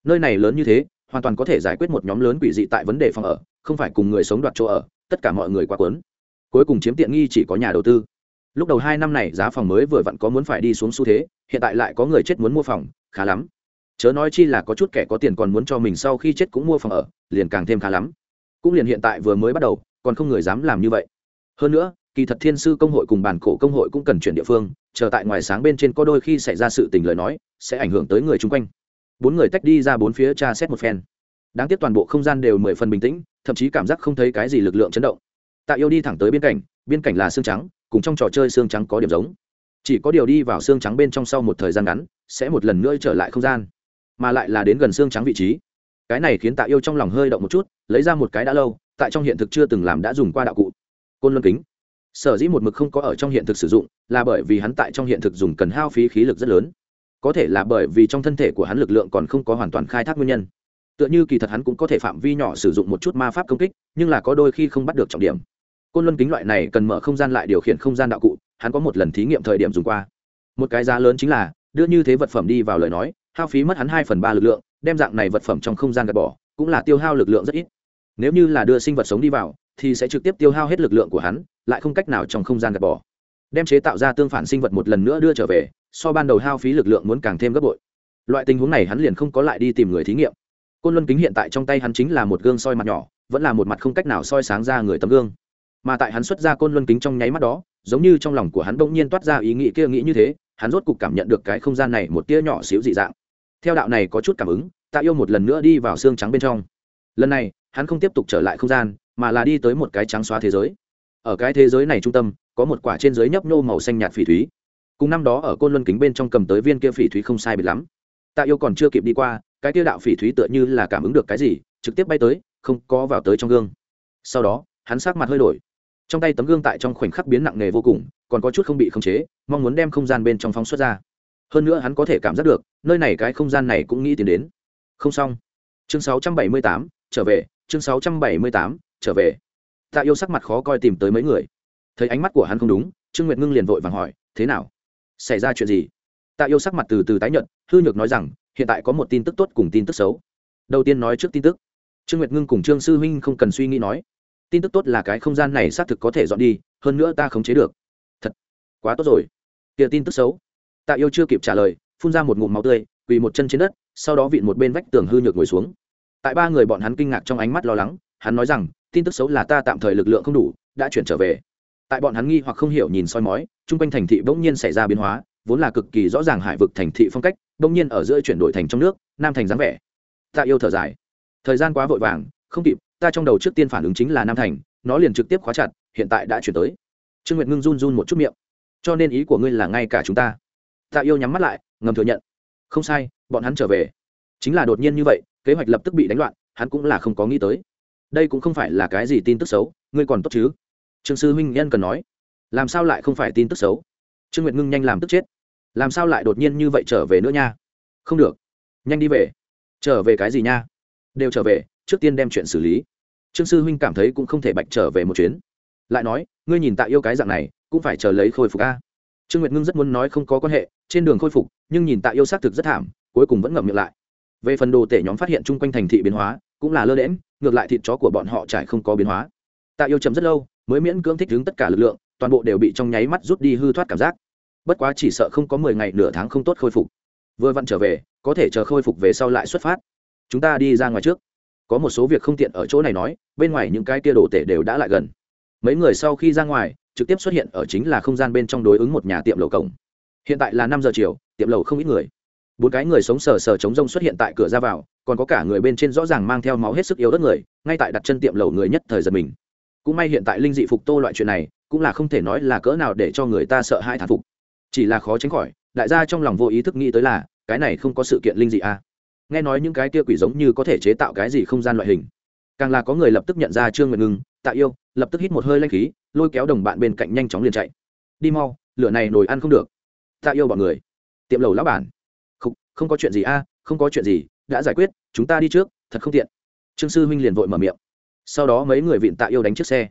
Nơi này lớn như thế, hoàn toàn có thể giải quyết một nhóm lớn quỷ dị tại vấn đề phòng ở, không phải cùng người sống đoạt chỗ ở, tất cả mọi người quá quấn cuối cùng chiếm tiện nghi chỉ có nhà đầu tư. Lúc đầu hai năm này giá phòng mới vừa vặn có muốn phải đi xuống xu thế, hiện tại lại có người chết muốn mua phòng, khá lắm. Chớ nói chi là có chút kẻ có tiền còn muốn cho mình sau khi chết cũng mua phòng ở, liền càng thêm khá lắm. Cũng liền hiện tại vừa mới bắt đầu, còn không người dám làm như vậy. Hơn nữa kỳ thật thiên sư công hội cùng bản cổ công hội cũng cần chuyển địa phương, chờ tại ngoài sáng bên trên có đôi khi xảy ra sự tình lời nói, sẽ ảnh hưởng tới người chung quanh. Bốn người tách đi ra bốn phía tra xét một phen. Đáng tiếc toàn bộ không gian đều mười phần bình tĩnh, thậm chí cảm giác không thấy cái gì lực lượng chấn động. Tạ yêu đi thẳng tới biên cảnh biên cảnh là xương trắng, cùng trong trò chơi xương trắng có điểm giống. Chỉ có điều đi vào xương trắng bên trong sau một thời gian ngắn, sẽ một lần nữa trở lại không gian, mà lại là đến gần xương trắng vị trí. Cái này khiến tạ yêu trong lòng hơi động một chút, lấy ra một cái đã lâu, tại trong hiện thực chưa từng làm đã dùng qua đạo cụ. Côn luân kính sở dĩ một mực không có ở trong hiện thực sử dụng, là bởi vì hắn tại trong hiện thực dùng cần hao phí khí lực rất lớn. Có thể là bởi vì trong thân thể của hắn lực lượng còn không có hoàn toàn khai thác nguyên nhân. Tựa như kỳ thật hắn cũng có thể phạm vi nhỏ sử dụng một chút ma pháp công kích, nhưng là có đôi khi không bắt được trọng điểm. Côn luân kính loại này cần mở không gian lại điều khiển không gian đạo cụ, hắn có một lần thí nghiệm thời điểm dùng qua. Một cái giá lớn chính là, đưa như thế vật phẩm đi vào lời nói, hao phí mất hắn hai phần ba lực lượng, đem dạng này vật phẩm trong không gian gạt bỏ, cũng là tiêu hao lực lượng rất ít. Nếu như là đưa sinh vật sống đi vào, thì sẽ trực tiếp tiêu hao hết lực lượng của hắn lại không cách nào trong không gian gạt bỏ. Đem chế tạo ra tương phản sinh vật một lần nữa đưa trở về, so ban đầu hao phí lực lượng muốn càng thêm gấp bội. Loại tình huống này hắn liền không có lại đi tìm người thí nghiệm. Côn luân kính hiện tại trong tay hắn chính là một gương soi mặt nhỏ, vẫn là một mặt không cách nào soi sáng ra người tấm gương. Mà tại hắn xuất ra côn luân kính trong nháy mắt đó, giống như trong lòng của hắn bỗng nhiên toát ra ý nghĩ kia nghĩ như thế, hắn rốt cục cảm nhận được cái không gian này một tia nhỏ xíu dị dạng. Theo đạo này có chút cảm ứng tạ yêu một lần nữa đi vào xương trắng bên trong. Lần này, hắn không tiếp tục trở lại không gian, mà là đi tới một cái trắng xóa thế giới ở cái thế giới này trung tâm có một quả trên dưới nhấp nhô màu xanh nhạt phỉ thúy. Cùng năm đó ở côn luân kính bên trong cầm tới viên kia phỉ thúy không sai biệt lắm. Tạ yêu còn chưa kịp đi qua cái kia đạo phỉ thúy tựa như là cảm ứng được cái gì trực tiếp bay tới không có vào tới trong gương. Sau đó hắn sát mặt hơi đổi. Trong tay tấm gương tại trong khoảnh khắc biến nặng nề vô cùng còn có chút không bị khống chế mong muốn đem không gian bên trong phóng xuất ra. Hơn nữa hắn có thể cảm giác được nơi này cái không gian này cũng nghĩ tiến đến. Không xong. Chương 678, trở về chương 678, trở về tạ yêu sắc mặt khó coi tìm tới mấy người. Thấy ánh mắt của hắn không đúng, trương nguyệt ngưng liền vội vàng hỏi, thế nào? Xảy ra chuyện gì? Tạ yêu sắc mặt từ từ tái nhận hư nhược nói rằng, hiện tại có một tin tức tốt cùng tin tức xấu. Đầu tiên nói trước tin tức. Trương nguyệt ngưng cùng trương sư huynh không cần suy nghĩ nói, tin tức tốt là cái không gian này xác thực có thể dọn đi, hơn nữa ta khống chế được. Thật? Quá tốt rồi. Kia tin tức xấu. Tạ yêu chưa kịp trả lời, phun ra một ngụm máu tươi, quỳ một chân trên đất, sau đó vịn một bên vách tường hư nhược ngồi xuống. Tại ba người bọn hắn kinh ngạc trong ánh mắt lo lắng, hắn nói rằng tin tức xấu là ta tạm thời lực lượng không đủ, đã chuyển trở về. Tại bọn hắn nghi hoặc không hiểu nhìn soi mói, chung quanh thành thị bỗng nhiên xảy ra biến hóa, vốn là cực kỳ rõ ràng hải vực thành thị phong cách, bỗng nhiên ở giữa chuyển đổi thành trong nước, nam thành dáng vẻ. Tạ yêu thở dài. Thời gian quá vội vàng, không kịp, ta trong đầu trước tiên phản ứng chính là nam thành, nó liền trực tiếp khóa chặt, hiện tại đã chuyển tới. Trương nguyệt ngưng run run một chút miệng. Cho nên ý của ngươi là ngay cả chúng ta. Tạ yêu nhắm mắt lại, ngầm thừa nhận. Không sai, bọn hắn trở về. Chính là đột nhiên như vậy, kế hoạch lập tức bị đánh loạn, hắn cũng là không có nghĩ tới đây cũng không phải là cái gì tin tức xấu, ngươi còn tốt chứ? Trương sư huynh nhân cần nói. Làm sao lại không phải tin tức xấu? Trương nguyệt ngưng nhanh làm tức chết. Làm sao lại đột nhiên như vậy trở về nữa nha? Không được. Nhanh đi về. Trở về cái gì nha? Đều trở về, trước tiên đem chuyện xử lý. Trương sư huynh cảm thấy cũng không thể bạch trở về một chuyến. Lại nói, ngươi nhìn tạ yêu cái dạng này, cũng phải chờ lấy khôi phục a. Trương nguyệt ngưng rất muốn nói không có quan hệ, trên đường khôi phục, nhưng nhìn tạ yêu xác thực rất thảm, cuối cùng vẫn ngậm miệng lại. Về phần đồ tể nhóm phát hiện chung quanh thành thị biến hóa cũng là lơ đễm ngược lại thịt chó của bọn họ trải không có biến hóa. Tạ yêu chậm rất lâu mới miễn cưỡng thích ứng tất cả lực lượng, toàn bộ đều bị trong nháy mắt rút đi hư thoát cảm giác. Bất quá chỉ sợ không có mười ngày nửa tháng không tốt khôi phục. Vừa vặn trở về, có thể chờ khôi phục về sau lại xuất phát. Chúng ta đi ra ngoài trước. Có một số việc không tiện ở chỗ này nói, bên ngoài những cái tia đồ tể đều đã lại gần. Mấy người sau khi ra ngoài, trực tiếp xuất hiện ở chính là không gian bên trong đối ứng một nhà tiệm lầu cổng. Hiện tại là năm giờ chiều, tiệm lầu không ít người bốn cái người sống sờ sờ chống rông xuất hiện tại cửa ra vào, còn có cả người bên trên rõ ràng mang theo máu hết sức yếu đất người, ngay tại đặt chân tiệm lầu người nhất thời giật mình. Cũng may hiện tại linh dị phục tô loại chuyện này, cũng là không thể nói là cỡ nào để cho người ta sợ hai thán phục. Chỉ là khó tránh khỏi, đại gia trong lòng vô ý thức nghĩ tới là, cái này không có sự kiện linh dị a à. nghe nói những cái kia quỷ giống như có thể chế tạo cái gì không gian loại hình. Càng là có người lập tức nhận ra trương nguyện ngưng, tạ yêu, lập tức hít một hơi lanh khí, lôi kéo đồng bạn bên cạnh nhanh chóng liền chạy. Đi mau, lửa này nồi ăn không được. Tạ yêu bọn người. Tiệm lầu lão bản không, có chuyện gì a không có chuyện gì đã giải quyết chúng ta đi trước thật không tiện. Trương sư huynh liền vội mở miệng. Sau đó mấy người vịn tạ yêu đánh chiếc xe.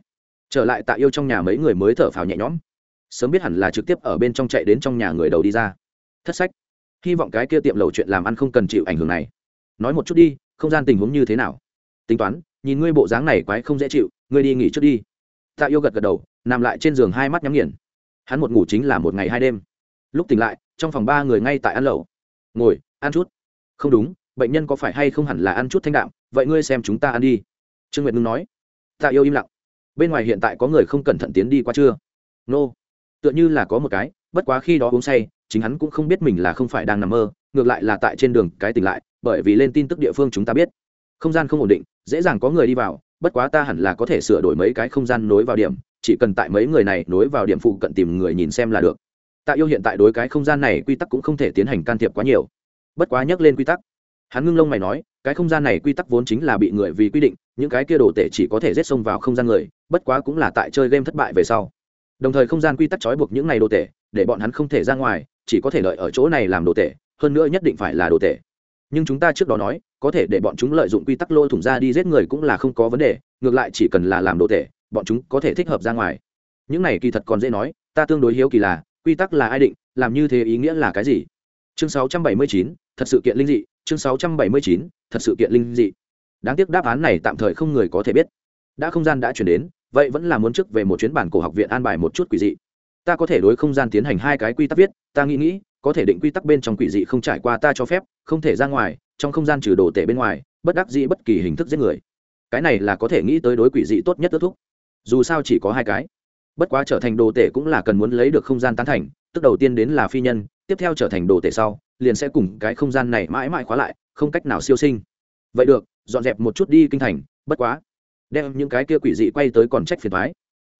Trở lại tạ yêu trong nhà mấy người mới thở phào nhẹ nhõm. Sớm biết hẳn là trực tiếp ở bên trong chạy đến trong nhà người đầu đi ra. Thất sách. Hy vọng cái kia tiệm lầu chuyện làm ăn không cần chịu ảnh hưởng này. Nói một chút đi không gian tình huống như thế nào? Tính toán nhìn ngươi bộ dáng này quái không dễ chịu ngươi đi nghỉ trước đi. Tạ yêu gật gật đầu nằm lại trên giường hai mắt nhắm nghiền. Hắn một ngủ chính là một ngày hai đêm. Lúc tỉnh lại trong phòng ba người ngay tại ăn lẩu ngồi, ăn chút. Không đúng, bệnh nhân có phải hay không hẳn là ăn chút thanh đạm, vậy ngươi xem chúng ta ăn đi. Trương nguyệt ngưng nói. Tạ yêu im lặng. Bên ngoài hiện tại có người không cẩn thận tiến đi qua chưa? Nô. Tựa như là có một cái, bất quá khi đó uống say, chính hắn cũng không biết mình là không phải đang nằm mơ, ngược lại là tại trên đường cái tỉnh lại, bởi vì lên tin tức địa phương chúng ta biết. Không gian không ổn định, dễ dàng có người đi vào, bất quá ta hẳn là có thể sửa đổi mấy cái không gian nối vào điểm, chỉ cần tại mấy người này nối vào điểm phụ cận tìm người nhìn xem là được tạ yêu hiện tại đối cái không gian này quy tắc cũng không thể tiến hành can thiệp quá nhiều. Bất quá nhắc lên quy tắc, hắn ngưng lông mày nói, cái không gian này quy tắc vốn chính là bị người vì quy định, những cái kia đồ tể chỉ có thể rết xông vào không gian người, bất quá cũng là tại chơi game thất bại về sau. Đồng thời không gian quy tắc trói buộc những này đồ tể, để bọn hắn không thể ra ngoài, chỉ có thể lợi ở chỗ này làm đồ tể, hơn nữa nhất định phải là đồ tể. Nhưng chúng ta trước đó nói, có thể để bọn chúng lợi dụng quy tắc lôi thủng ra đi giết người cũng là không có vấn đề, ngược lại chỉ cần là làm đồ tể, bọn chúng có thể thích hợp ra ngoài. Những này kỳ thật còn dễ nói, ta tương đối hiếu kỳ là quy tắc là ai định làm như thế ý nghĩa là cái gì? Chương 679, thật sự kiện linh dị. Chương 679, thật sự kiện linh dị. Đáng tiếc đáp án này tạm thời không người có thể biết. Đã không gian đã chuyển đến vậy vẫn là muốn trước về một chuyến bản cổ học viện an bài một chút quỷ dị. Ta có thể đối không gian tiến hành hai cái quy tắc viết ta nghĩ nghĩ có thể định quy tắc bên trong quỷ dị không trải qua ta cho phép không thể ra ngoài trong không gian trừ đồ tể bên ngoài bất đắc dĩ bất kỳ hình thức giết người. Cái này là có thể nghĩ tới đối quỷ dị tốt nhất kết thúc. Dù sao chỉ có hai cái bất quá trở thành đồ tể cũng là cần muốn lấy được không gian tán thành, tức đầu tiên đến là phi nhân, tiếp theo trở thành đồ tể sau, liền sẽ cùng cái không gian này mãi mãi khóa lại, không cách nào siêu sinh. Vậy được, dọn dẹp một chút đi kinh thành, bất quá. Đem những cái kia quỷ dị quay tới còn trách phiền thoái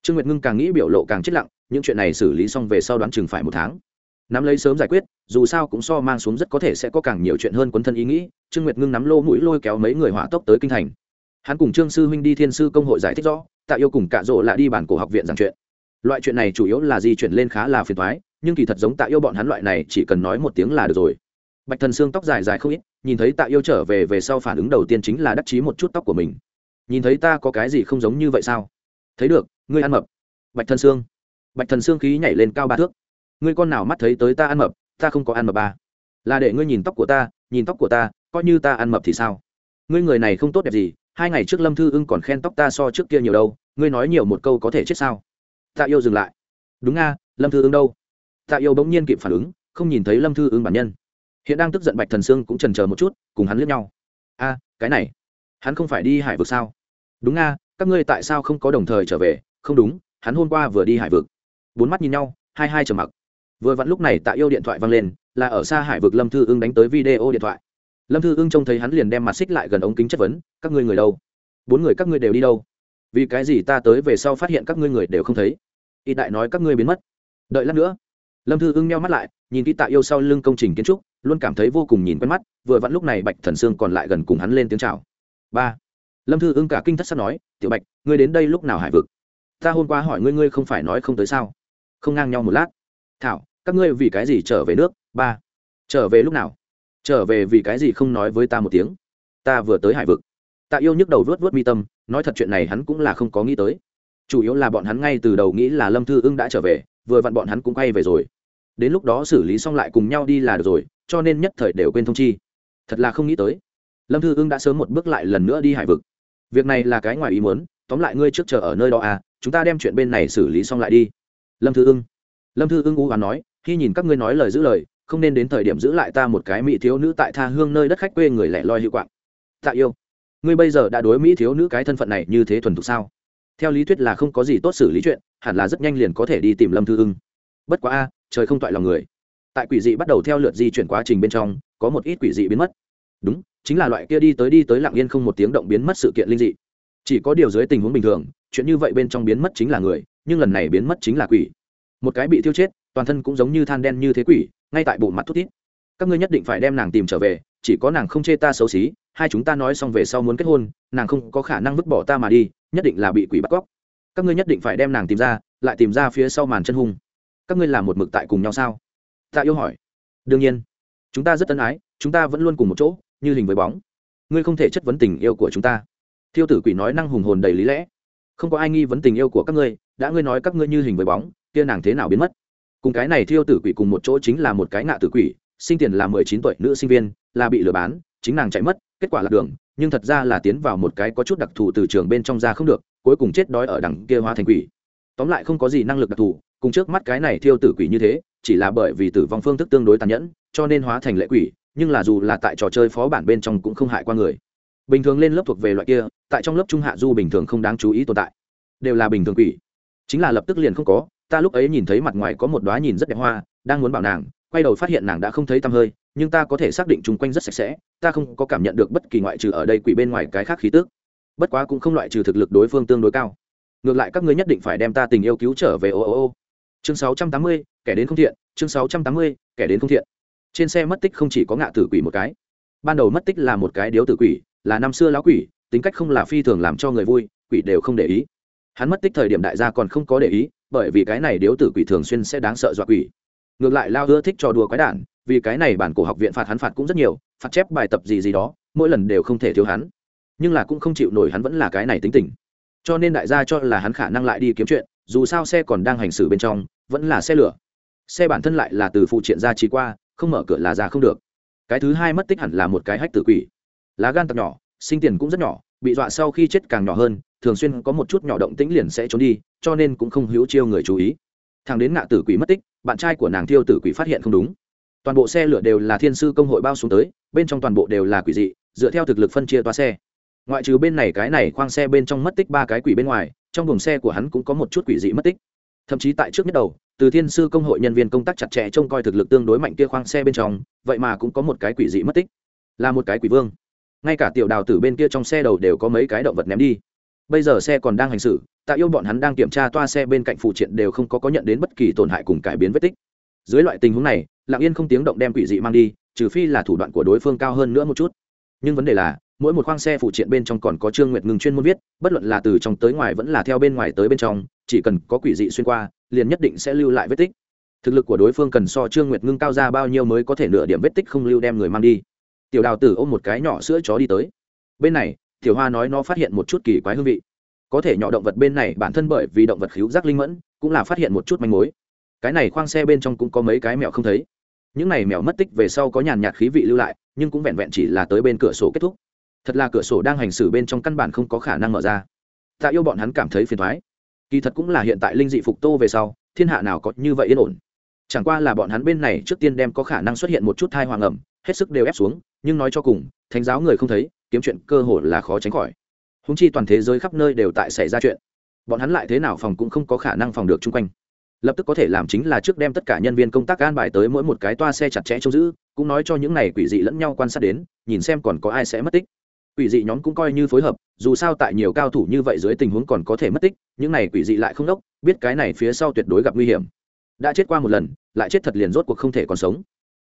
trương nguyệt ngưng càng nghĩ biểu lộ càng chết lặng, những chuyện này xử lý xong về sau đoán chừng phải một tháng. Nắm lấy sớm giải quyết, dù sao cũng so mang xuống rất có thể sẽ có càng nhiều chuyện hơn quấn thân ý nghĩ, trương nguyệt ngưng nắm lô mũi lôi kéo mấy người hỏa tốc tới kinh thành. Hắn cùng trương sư huynh đi thiên sư công hội giải thích rõ, tạ yêu cùng cạ rỗ lại đi bản cổ học viện giảng chuyện loại chuyện này chủ yếu là di chuyển lên khá là phiền thoái nhưng kỳ thật giống tạ yêu bọn hắn loại này, chỉ cần nói một tiếng là được rồi. Bạch thần xương tóc dài dài không ít, nhìn thấy tạ yêu trở về về sau phản ứng đầu tiên chính là đắc chí một chút tóc của mình. Nhìn thấy ta có cái gì không giống như vậy sao? Thấy được, ngươi ăn mập. Bạch thần xương bạch thần xương khí nhảy lên cao ba thước. Ngươi con nào mắt thấy tới ta ăn mập, ta không có ăn mập ba. Là để ngươi nhìn tóc của ta, nhìn tóc của ta, coi như ta ăn mập thì sao? Ngươi người này không tốt đẹp gì, hai ngày trước lâm thư ưng còn khen tóc ta so trước kia nhiều đâu, ngươi nói nhiều một câu có thể chết sao? Tạ yêu dừng lại. Đúng nga, lâm thư ứng đâu? Tạ yêu bỗng nhiên kịp phản ứng, không nhìn thấy lâm thư ứng bản nhân. Hiện đang tức giận bạch thần sương cũng trần chờ một chút, cùng hắn lướt nhau. A, cái này, hắn không phải đi hải vực sao? Đúng nga, các ngươi tại sao không có đồng thời trở về? Không đúng, hắn hôm qua vừa đi hải vực. Bốn mắt nhìn nhau, hai hai trầm mặc. Vừa vặn lúc này tạ yêu điện thoại văng lên, là ở xa hải vực lâm thư ưng đánh tới video điện thoại. Lâm thư ưng trông thấy hắn liền đem mặt xích lại gần ống kính chất vấn, các ngươi người đâu? Bốn người các ngươi đều đi đâu? Vì cái gì ta tới về sau phát hiện các ngươi người đều không thấy? Y đại nói các ngươi biến mất. Đợi lát nữa. Lâm thư ưng meo mắt lại, nhìn kỹ tạ yêu sau lưng công trình kiến trúc, luôn cảm thấy vô cùng nhìn quen mắt, vừa vặn lúc này bạch thần sương còn lại gần cùng hắn lên tiếng chào. Ba. Lâm thư ưng cả kinh thất sắc nói, tiểu bạch, ngươi đến đây lúc nào hải vực? Ta hôm qua hỏi ngươi ngươi không phải nói không tới sao? Không ngang nhau một lát. Thảo, các ngươi vì cái gì trở về nước? Ba. Trở về lúc nào? Trở về vì cái gì không nói với ta một tiếng? Ta vừa tới hải vực. Tạ yêu nhức đầu vớt vớt mi tâm nói thật chuyện này hắn cũng là không có nghĩ tới. Chủ yếu là bọn hắn ngay từ đầu nghĩ là lâm thư ưng đã trở về, vừa vặn bọn hắn cũng quay về rồi. Đến lúc đó xử lý xong lại cùng nhau đi là được rồi, cho nên nhất thời đều quên thông chi. Thật là không nghĩ tới. Lâm thư ưng đã sớm một bước lại lần nữa đi hải vực. Việc này là cái ngoài ý muốn, tóm lại ngươi trước chờ ở nơi đó à chúng ta đem chuyện bên này xử lý xong lại đi. Lâm thư ưng. Lâm thư ưng u hoán nói, khi nhìn các ngươi nói lời giữ lời, không nên đến thời điểm giữ lại ta một cái mỹ thiếu nữ tại tha hương nơi đất khách quê người lẻ loi hữu quạng. Tạ yêu ngươi bây giờ đã đối mỹ thiếu nữ cái thân phận này như thế thuần thục sao? Theo lý thuyết là không có gì tốt xử lý chuyện, hẳn là rất nhanh liền có thể đi tìm lâm thư ưng. Bất quá a, trời không toại lòng người. Tại quỷ dị bắt đầu theo lượt di chuyển quá trình bên trong, có một ít quỷ dị biến mất. Đúng, chính là loại kia đi tới đi tới lặng yên không một tiếng động biến mất sự kiện linh dị. Chỉ có điều dưới tình huống bình thường, chuyện như vậy bên trong biến mất chính là người, nhưng lần này biến mất chính là quỷ. Một cái bị thiêu chết, toàn thân cũng giống như than đen như thế quỷ, ngay tại bộ mặt thút thít. Các ngươi nhất định phải đem nàng tìm trở về, chỉ có nàng không chê ta xấu xí hai chúng ta nói xong về sau muốn kết hôn, nàng không có khả năng vứt bỏ ta mà đi, nhất định là bị quỷ bắt cóc. Các ngươi nhất định phải đem nàng tìm ra, lại tìm ra phía sau màn chân hung. Các ngươi làm một mực tại cùng nhau sao? Tạ yêu hỏi. Đương nhiên. Chúng ta rất tân ái, chúng ta vẫn luôn cùng một chỗ, như hình với bóng. Ngươi không thể chất vấn tình yêu của chúng ta. Thiêu tử quỷ nói năng hùng hồn đầy lý lẽ. Không có ai nghi vấn tình yêu của các ngươi, đã ngươi nói các ngươi như hình với bóng, kia nàng thế nào biến mất? Cùng cái này thiêu tử quỷ cùng một chỗ chính là một cái ngạ tử quỷ, sinh tiền là mười chín tuổi nữ sinh viên, là bị lừa bán chính nàng chạy mất, kết quả là đường, nhưng thật ra là tiến vào một cái có chút đặc thù từ trường bên trong ra không được, cuối cùng chết đói ở đằng kia hoa thành quỷ. Tóm lại không có gì năng lực đặc thù, cùng trước mắt cái này thiêu tử quỷ như thế, chỉ là bởi vì tử vong phương thức tương đối tàn nhẫn, cho nên hóa thành lệ quỷ, nhưng là dù là tại trò chơi phó bản bên trong cũng không hại qua người. Bình thường lên lớp thuộc về loại kia, tại trong lớp trung hạ du bình thường không đáng chú ý tồn tại. Đều là bình thường quỷ. Chính là lập tức liền không có, ta lúc ấy nhìn thấy mặt ngoài có một đoá nhìn rất đẹp hoa, đang muốn bảo nàng, quay đầu phát hiện nàng đã không thấy tăm hơi, nhưng ta có thể xác định chung quanh rất sạch sẽ ta không có cảm nhận được bất kỳ ngoại trừ ở đây quỷ bên ngoài cái khác khí tức, bất quá cũng không loại trừ thực lực đối phương tương đối cao. Ngược lại các ngươi nhất định phải đem ta tình yêu cứu trở về ô ô ô. Chương 680, kẻ đến không thiện. Chương 680, kẻ đến không thiện. Trên xe mất tích không chỉ có ngạ tử quỷ một cái. Ban đầu mất tích là một cái điếu tử quỷ là năm xưa lão quỷ tính cách không là phi thường làm cho người vui quỷ đều không để ý. Hắn mất tích thời điểm đại gia còn không có để ý bởi vì cái này điếu tử quỷ thường xuyên sẽ đáng sợ dọa quỷ ngược lại lao ưa thích trò đùa quái đản, vì cái này bản cổ học viện phạt hắn phạt cũng rất nhiều, phạt chép bài tập gì gì đó, mỗi lần đều không thể thiếu hắn. Nhưng là cũng không chịu nổi hắn vẫn là cái này tính tình. Cho nên đại gia cho là hắn khả năng lại đi kiếm chuyện, dù sao xe còn đang hành xử bên trong, vẫn là xe lửa. Xe bản thân lại là từ phụ triện ra trí qua, không mở cửa là ra không được. Cái thứ hai mất tích hẳn là một cái hách tử quỷ. Lá gan tặc nhỏ, sinh tiền cũng rất nhỏ, bị dọa sau khi chết càng nhỏ hơn, thường xuyên có một chút nhỏ động tĩnh liền sẽ trốn đi, cho nên cũng không hữu chiêu người chú ý thằng đến ngạ tử quỷ mất tích, bạn trai của nàng thiêu tử quỷ phát hiện không đúng. Toàn bộ xe lửa đều là thiên sư công hội bao xuống tới, bên trong toàn bộ đều là quỷ dị, dựa theo thực lực phân chia toa xe. Ngoại trừ bên này cái này khoang xe bên trong mất tích ba cái quỷ bên ngoài, trong buồng xe của hắn cũng có một chút quỷ dị mất tích. Thậm chí tại trước nhất đầu, từ thiên sư công hội nhân viên công tác chặt chẽ trông coi thực lực tương đối mạnh kia khoang xe bên trong, vậy mà cũng có một cái quỷ dị mất tích. Là một cái quỷ vương. Ngay cả tiểu đào tử bên kia trong xe đầu đều có mấy cái động vật ném đi bây giờ xe còn đang hành xử, tạ yêu bọn hắn đang kiểm tra toa xe bên cạnh phụ triện đều không có có nhận đến bất kỳ tổn hại cùng cải biến vết tích. Dưới loại tình huống này, lặng yên không tiếng động đem quỷ dị mang đi, trừ phi là thủ đoạn của đối phương cao hơn nữa một chút. Nhưng vấn đề là, mỗi một khoang xe phụ triện bên trong còn có trương nguyệt ngừng chuyên môn viết, bất luận là từ trong tới ngoài vẫn là theo bên ngoài tới bên trong, chỉ cần có quỷ dị xuyên qua, liền nhất định sẽ lưu lại vết tích. Thực lực của đối phương cần so trương nguyệt ngưng cao ra bao nhiêu mới có thể nửa điểm vết tích không lưu đem người mang đi. Tiểu đào tử ôm một cái nhỏ sữa chó đi tới. Bên này tiểu hoa nói nó phát hiện một chút kỳ quái hương vị. Có thể nhỏ động vật bên này bản thân bởi vì động vật khíu giác linh mẫn, cũng là phát hiện một chút manh mối. Cái này khoang xe bên trong cũng có mấy cái mèo không thấy. Những này mèo mất tích về sau có nhàn nhạt khí vị lưu lại, nhưng cũng vẹn vẹn chỉ là tới bên cửa sổ kết thúc. Thật là cửa sổ đang hành xử bên trong căn bản không có khả năng mở ra. Tạ yêu bọn hắn cảm thấy phiền thoái kỳ thật cũng là hiện tại linh dị phục tô về sau, thiên hạ nào có như vậy yên ổn. Chẳng qua là bọn hắn bên này trước tiên đem có khả năng xuất hiện một chút thai hoàng ẩm, hết sức đều ép xuống, nhưng nói cho cùng, thánh giáo người không thấy kiếm chuyện cơ hội là khó tránh khỏi. Húng chi toàn thế giới khắp nơi đều tại xảy ra chuyện. Bọn hắn lại thế nào phòng cũng không có khả năng phòng được chung quanh. Lập tức có thể làm chính là trước đem tất cả nhân viên công tác an bài tới mỗi một cái toa xe chặt chẽ trông giữ, cũng nói cho những này quỷ dị lẫn nhau quan sát đến, nhìn xem còn có ai sẽ mất tích. Quỷ dị nhóm cũng coi như phối hợp, dù sao tại nhiều cao thủ như vậy dưới tình huống còn có thể mất tích, những này quỷ dị lại không đốc, biết cái này phía sau tuyệt đối gặp nguy hiểm. Đã chết qua một lần, lại chết thật liền rốt cuộc không thể còn sống.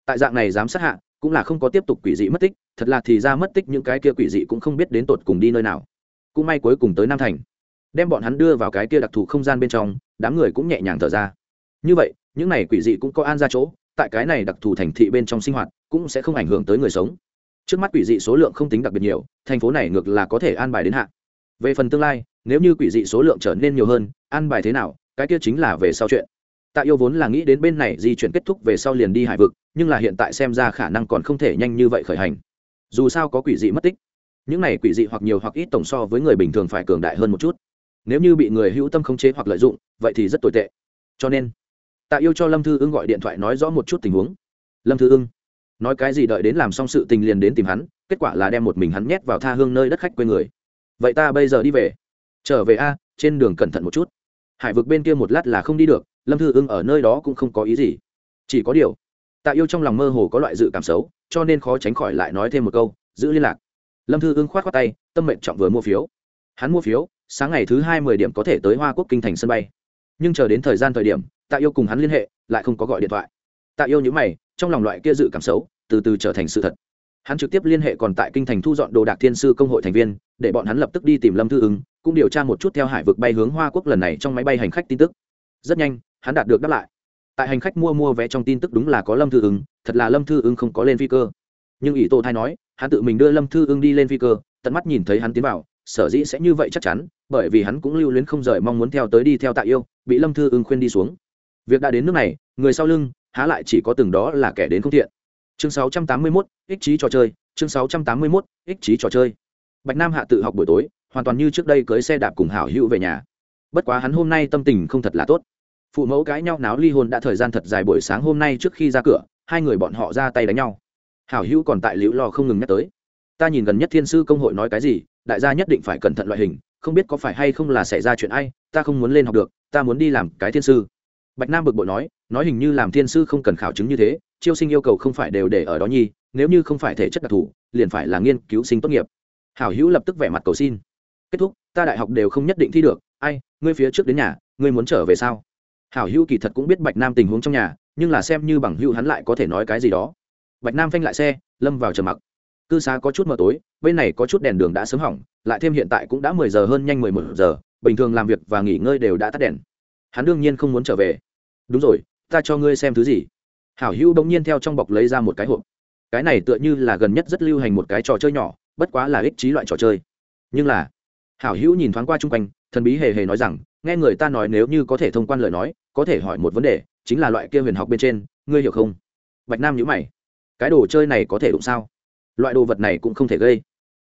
Tại dạng này dám sát hạ cũng là không có tiếp tục quỷ dị mất tích, thật là thì ra mất tích những cái kia quỷ dị cũng không biết đến tột cùng đi nơi nào. Cũng may cuối cùng tới nam thành, đem bọn hắn đưa vào cái kia đặc thù không gian bên trong, đám người cũng nhẹ nhàng thở ra. Như vậy, những này quỷ dị cũng có an ra chỗ, tại cái này đặc thù thành thị bên trong sinh hoạt cũng sẽ không ảnh hưởng tới người sống. Trước mắt quỷ dị số lượng không tính đặc biệt nhiều, thành phố này ngược là có thể an bài đến hạn về phần tương lai, nếu như quỷ dị số lượng trở nên nhiều hơn, an bài thế nào, cái kia chính là về sau chuyện tạ yêu vốn là nghĩ đến bên này di chuyển kết thúc về sau liền đi hải vực, nhưng là hiện tại xem ra khả năng còn không thể nhanh như vậy khởi hành. Dù sao có quỷ dị mất tích. Những này quỷ dị hoặc nhiều hoặc ít tổng so với người bình thường phải cường đại hơn một chút. Nếu như bị người hữu tâm khống chế hoặc lợi dụng, vậy thì rất tồi tệ. Cho nên, tạ yêu cho lâm thư ưng gọi điện thoại nói rõ một chút tình huống. Lâm thư ưng, nói cái gì đợi đến làm xong sự tình liền đến tìm hắn, kết quả là đem một mình hắn nhét vào tha hương nơi đất khách quê người. Vậy ta bây giờ đi về. Trở về a, trên đường cẩn thận một chút. Hải vực bên kia một lát là không đi được lâm thư ưng ở nơi đó cũng không có ý gì. Chỉ có điều, tạ yêu trong lòng mơ hồ có loại dự cảm xấu, cho nên khó tránh khỏi lại nói thêm một câu, giữ liên lạc. Lâm thư ưng k h o á t khoác tay, tâm mệnh trọng vừa mua phiếu. Hắn mua phiếu, sáng ngày thứ hai mười điểm có thể tới hoa quốc kinh thành sân bay. Nhưng chờ đến thời gian thời điểm, tạ yêu cùng hắn liên hệ, lại không có gọi điện thoại. Tạ yêu nhữ mày, trong lòng loại kia dự cảm xấu, từ từ trở thành sự thật. Hắn trực tiếp liên hệ còn tại kinh thành thu dọn đồ đạc thiên sư công hội thành viên, để bọn hắn lập tức đi tìm lâm thư ưng, cũng điều tra một chút theo hải vực bay hướng hoa quốc lần này trong máy bay hành khách tin tức rất nhanh hắn đạt được đáp lại. Tại hành khách mua mua vé trong tin tức đúng là có lâm thư ứng thật là lâm thư ứng không có lên phi cơ. Nhưng ỷ tô thai nói hắn tự mình đưa lâm thư ứng đi lên phi cơ tận mắt nhìn thấy hắn tiến vào sở dĩ sẽ như vậy chắc chắn bởi vì hắn cũng lưu luyến không rời mong muốn theo tới đi theo tạ yêu bị lâm thư ưng khuyên đi xuống. Việc đã đến nước này người sau lưng há lại chỉ có từng đó là kẻ đến không thiện. Chương 681, ích trí trò chơi chương 681, ích trí trò chơi. Bạch nam hạ tự học buổi tối hoàn toàn như trước đây cưới xe đạp cùng hảo hữu về nhà. Bất quá hắn hôm nay tâm tình không thật là tốt phụ mẫu cãi nhau náo ly hôn đã thời gian thật dài buổi sáng hôm nay trước khi ra cửa, hai người bọn họ ra tay đánh nhau. Hảo hữu còn tại liễu lo không ngừng nhắc tới. Ta nhìn gần nhất thiên sư công hội nói cái gì, đại gia nhất định phải cẩn thận loại hình, không biết có phải hay không là xảy ra chuyện ai, ta không muốn lên học được, ta muốn đi làm cái thiên sư. Bạch nam bực bội nói nói hình như làm thiên sư không cần khảo chứng như thế, chiêu sinh yêu cầu không phải đều để ở đó nhi, nếu như không phải thể chất đặc thù, liền phải là nghiên cứu sinh tốt nghiệp. Hảo hữu lập tức vẻ mặt cầu xin. Kết thúc, ta đại học đều không nhất định thi được, ai, ngươi phía trước đến nhà, ngươi muốn trở về sao? Hảo hữu kỳ thật cũng biết bạch nam tình huống trong nhà, nhưng là xem như bằng hữu hắn lại có thể nói cái gì đó. Bạch nam phanh lại xe, lâm vào trầm mặc. Cư xá có chút mờ tối, bên này có chút đèn đường đã sớm hỏng, lại thêm hiện tại cũng đã mười giờ hơn nhanh mười một giờ, bình thường làm việc và nghỉ ngơi đều đã tắt đèn. Hắn đương nhiên không muốn trở về. Đúng rồi, ta cho ngươi xem thứ gì. Hảo hữu bỗng nhiên theo trong bọc lấy ra một cái hộp. Cái này tựa như là gần nhất rất lưu hành một cái trò chơi nhỏ, bất quá là ích trí loại trò chơi. Nhưng là, hảo hữu nhìn thoáng qua chung quanh, thần bí hề hề nói rằng nghe người ta nói nếu như có thể thông quan lời nói, có thể hỏi một vấn đề, chính là loại kia huyền học bên trên, ngươi hiểu không? Bạch nam nhữ mày. Cái đồ chơi này có thể đụng sao? Loại đồ vật này cũng không thể gây.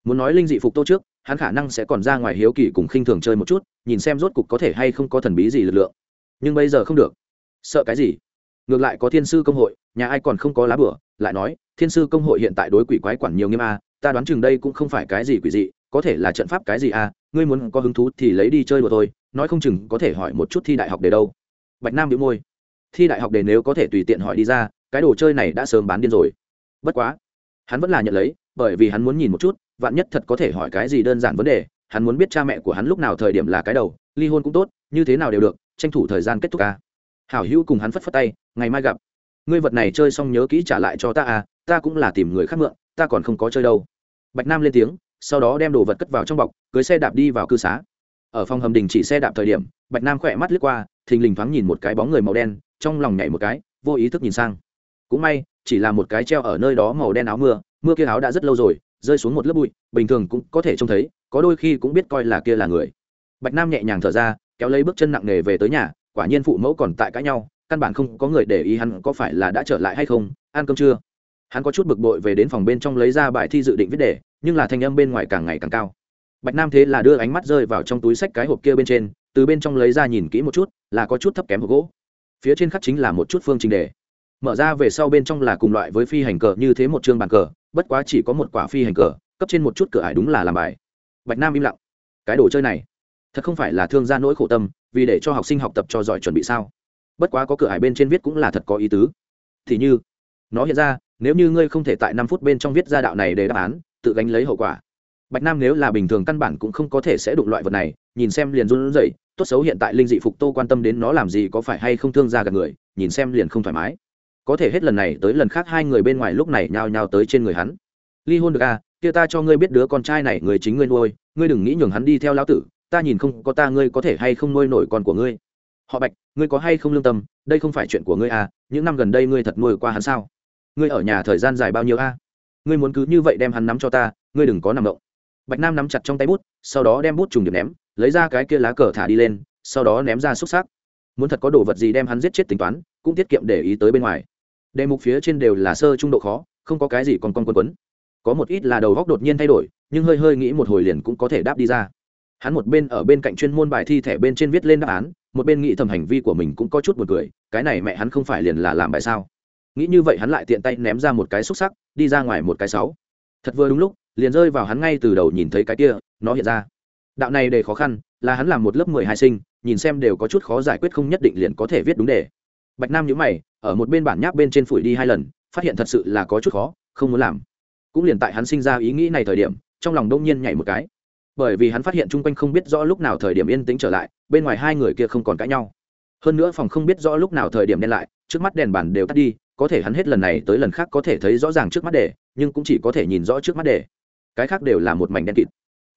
Muốn nói linh dị phục tô trước, hắn khả năng sẽ còn ra ngoài hiếu kỳ cùng khinh thường chơi một chút, nhìn xem rốt cục có thể hay không có thần bí gì lực lượng. Nhưng bây giờ không được. Sợ cái gì? Ngược lại có thiên sư công hội, nhà ai còn không có lá bửa, lại nói, thiên sư công hội hiện tại đối quỷ quái quản nhiều nghiêm a, ta đoán chừng đây cũng không phải cái gì quỷ dị, có thể là trận pháp cái gì a ngươi muốn có hứng thú thì lấy đi chơi đùa thôi, nói không chừng có thể hỏi một chút thi đại học để đâu. Bạch nam bị môi. Thi đại học để nếu có thể tùy tiện hỏi đi ra, cái đồ chơi này đã sớm bán điên rồi. Bất quá, hắn vẫn là nhận lấy, bởi vì hắn muốn nhìn một chút, vạn nhất thật có thể hỏi cái gì đơn giản vấn đề, hắn muốn biết cha mẹ của hắn lúc nào thời điểm là cái đầu, ly hôn cũng tốt, như thế nào đều được, tranh thủ thời gian kết thúc ca. Hảo hữu cùng hắn phất phất tay, ngày mai gặp. Ngươi vật này chơi xong nhớ kỹ trả lại cho ta à ta cũng là tìm người khác mượn, ta còn không có chơi đâu. Bạch nam lên tiếng sau đó đem đồ vật cất vào trong bọc, cưới xe đạp đi vào cư xá. Ở phòng hầm đình chỉ xe đạp thời điểm, bạch nam khỏe mắt lướt qua, thình lình thoáng nhìn một cái bóng người màu đen, trong lòng nhảy một cái, vô ý thức nhìn sang. Cũng may, chỉ là một cái treo ở nơi đó màu đen áo mưa mưa kia áo đã rất lâu rồi, rơi xuống một lớp bụi, bình thường cũng có thể trông thấy, có đôi khi cũng biết coi là kia là người. Bạch nam nhẹ nhàng thở ra, kéo lấy bước chân nặng nề về tới nhà, quả nhiên phụ mẫu còn tại cãi nhau, căn bản không có người để ý hắn có phải là đã trở lại hay không, ăn cơm chưa. Hắn có chút bực bội về đến phòng bên trong lấy ra bài thi dự định viết đề nhưng là thanh âm bên ngoài càng ngày càng cao. Bạch nam thế là đưa ánh mắt rơi vào trong túi sách cái hộp kia bên trên, từ bên trong lấy ra nhìn kỹ một chút, là có chút thấp kém hộp gỗ. Phía trên khắc chính là một chút phương trình đề. Mở ra về sau bên trong là cùng loại với phi hành cờ như thế một chương bàn cờ, bất quá chỉ có một quả phi hành cờ, cấp trên một chút cửa ải đúng là làm bài. Bạch nam im lặng. Cái đồ chơi này, thật không phải là thương gia nỗi khổ tâm, vì để cho học sinh học tập cho giỏi chuẩn bị sao? Bất quá có cửa ải bên trên viết cũng là thật có ý tứ. Thì như, nó hiện ra, nếu như ngươi không thể tại năm phút bên trong viết ra đạo này để đáp án tự gánh lấy hậu quả. Bạch nam nếu là bình thường căn bản cũng không có thể sẽ đụng loại vật này, nhìn xem liền run rẩy, tốt xấu hiện tại linh dị phục tô quan tâm đến nó làm gì có phải hay không thương ra gần người, nhìn xem liền không thoải mái. Có thể hết lần này tới lần khác hai người bên ngoài lúc này nhao nhao tới trên người hắn. Ly hôn được à kia ta cho ngươi biết đứa con trai này người chính ngươi nuôi, ngươi đừng nghĩ nhường hắn đi theo lão tử, ta nhìn không có ta ngươi có thể hay không nuôi nổi con của ngươi. Họ bạch, ngươi có hay không lương tâm, đây không phải chuyện của ngươi à những năm gần đây ngươi thật nuôi qua hắn sao? Ngươi ở nhà thời gian dài bao nhiêu a ngươi muốn cứ như vậy đem hắn nắm cho ta, ngươi đừng có nằm động. Bạch nam nắm chặt trong tay bút, sau đó đem bút trùng điểm ném, lấy ra cái kia lá cờ thả đi lên, sau đó ném ra xúc xác. Muốn thật có đồ vật gì đem hắn giết chết tính toán, cũng tiết kiệm để ý tới bên ngoài. Đề mục phía trên đều là sơ trung độ khó, không có cái gì còn con quân quấn. Có một ít là đầu góc đột nhiên thay đổi, nhưng hơi hơi nghĩ một hồi liền cũng có thể đáp đi ra. Hắn một bên ở bên cạnh chuyên môn bài thi thẻ bên trên viết lên đáp án, một bên nghĩ thầm hành vi của mình cũng có chút b u ồ n cười, cái này mẹ hắn không phải liền là làm bài sao? Nghĩ như vậy hắn lại tiện tay ném ra một cái xúc sắc, đi ra ngoài một cái sáu. Thật vừa đúng lúc, liền rơi vào hắn ngay từ đầu nhìn thấy cái kia, nó hiện ra. Đạo này để khó khăn, là hắn làm một lớp mười hai sinh, nhìn xem đều có chút khó giải quyết không nhất định liền có thể viết đúng đề. Bạch nam nhữ mày, ở một bên bản nháp bên trên phủi đi hai lần, phát hiện thật sự là có chút khó, không muốn làm. Cũng liền tại hắn sinh ra ý nghĩ này thời điểm, trong lòng đông nhiên nhảy một cái. Bởi vì hắn phát hiện chung quanh không biết rõ lúc nào thời điểm yên tĩnh trở lại, bên ngoài hai người kia không còn cãi nhau hơn nữa phòng không biết rõ lúc nào thời điểm đen lại, trước mắt đèn bàn đều tắt đi, có thể hắn hết lần này tới lần khác có thể thấy rõ ràng trước mắt để, nhưng cũng chỉ có thể nhìn rõ trước mắt để. Cái khác đều là một mảnh đen kịt.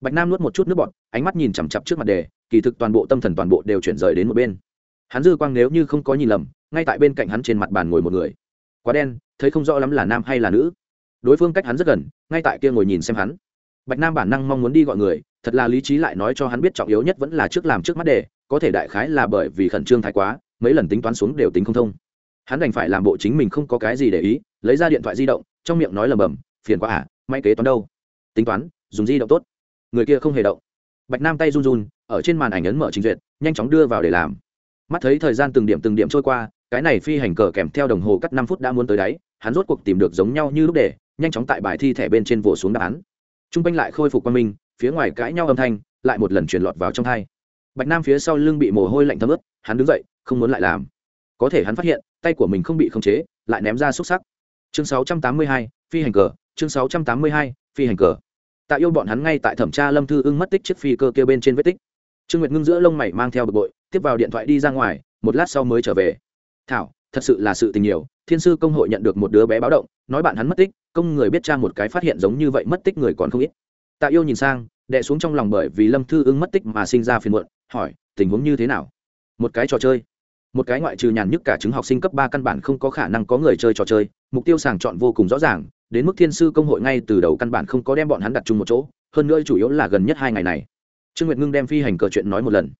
Bạch nam nuốt một chút nước bọt, ánh mắt nhìn chằm chặp trước mặt đề kỳ thực toàn bộ tâm thần toàn bộ đều chuyển rời đến một bên. Hắn dư quang nếu như không có nhìn lầm, ngay tại bên cạnh hắn trên mặt bàn ngồi một người. Quá đen, thấy không rõ lắm là nam hay là nữ. Đối phương cách hắn rất gần, ngay tại kia ngồi nhìn xem hắn. Bạch nam bản năng mong muốn đi gọi người, thật là lý trí lại nói cho hắn biết trọng yếu nhất vẫn là trước làm trước mắt đề có thể đại khái là bởi vì khẩn trương thái quá, mấy lần tính toán xuống đều tính không thông. Hắn đành phải làm bộ chính mình không có cái gì để ý, lấy ra điện thoại di động, trong miệng nói lầm bầm, phiền quá à may kế toán đâu? Tính toán, dùng di động tốt. Người kia không hề động. Bạch nam tay run run, ở trên màn ảnh ấn mở trình duyệt, nhanh chóng đưa vào để làm. Mắt thấy thời gian từng điểm từng điểm trôi qua, cái này phi hành cờ kèm theo đồng hồ cắt năm phút đã muốn tới đáy, hắn rốt cuộc tìm được giống nhau như lúc để, nhanh chóng tại bài thi thẻ bên trên vỗ xuống đáp án. T r u n g quanh lại khôi phục quan minh, phía ngoài cãi nhau âm thanh, lại một lần truyền lọt vào trong hai bạch nam phía sau lưng bị mồ hôi lạnh thấm ướt hắn đứng dậy không muốn lại làm. Có thể hắn phát hiện tay của mình không bị khống chế lại ném ra xúc sắc. Chương 682, phi hành cờ chương 682, phi hành cờ. Tạ yêu bọn hắn ngay tại thẩm tra lâm thư ưng mất tích chiếc phi cơ kia bên trên vết tích. Trương nguyệt ngưng giữa lông mày mang theo bực bội tiếp vào điện thoại đi ra ngoài một lát sau mới trở về. Thảo thật sự là sự tình nhiều thiên sư công hội nhận được một đứa bé báo động nói bạn hắn mất tích công người biết cha một cái phát hiện giống như vậy mất tích người còn không ít. Tạ yêu nhìn sang đè xuống trong lòng bởi vì lâm thư ưng mất tích mà sinh ra phiền muộn hỏi, tình huống như thế nào? Một cái trò chơi. Một cái ngoại trừ nhàn nhức cả chứng học sinh cấp ba căn bản không có khả năng có người chơi trò chơi, mục tiêu sàng chọn vô cùng rõ ràng, đến mức thiên sư công hội ngay từ đầu căn bản không có đem bọn hắn đặt chung một chỗ, hơn nữa chủ yếu là gần nhất hai ngày này. Trương nguyệt ngưng đem phi hành cờ chuyện nói một lần.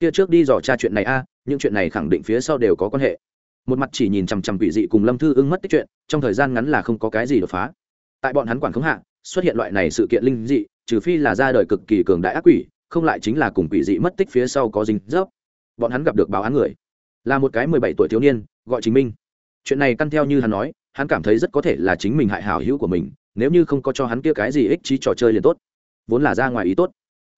Kia trước đi dò tra chuyện này a, những chuyện này khẳng định phía sau đều có quan hệ. Một mặt chỉ nhìn chằm chằm quỷ dị cùng lâm thư ưng mất tích chuyện, trong thời gian ngắn là không có cái gì đột phá. Tại bọn hắn quản khống hạ, xuất hiện loại này sự kiện linh dị, trừ phi là ra đời cực kỳ cường đại ác quỷ không lại chính là cùng quỷ dị mất tích phía sau có dính dấp. Bọn hắn gặp được báo án người, là một cái mười bảy tuổi thiếu niên, gọi chính minh. Chuyện này căn theo như hắn nói, hắn cảm thấy rất có thể là chính mình hại hảo hữu của mình, nếu như không có cho hắn kia cái gì ích trí trò chơi liền tốt. Vốn là ra ngoài ý tốt.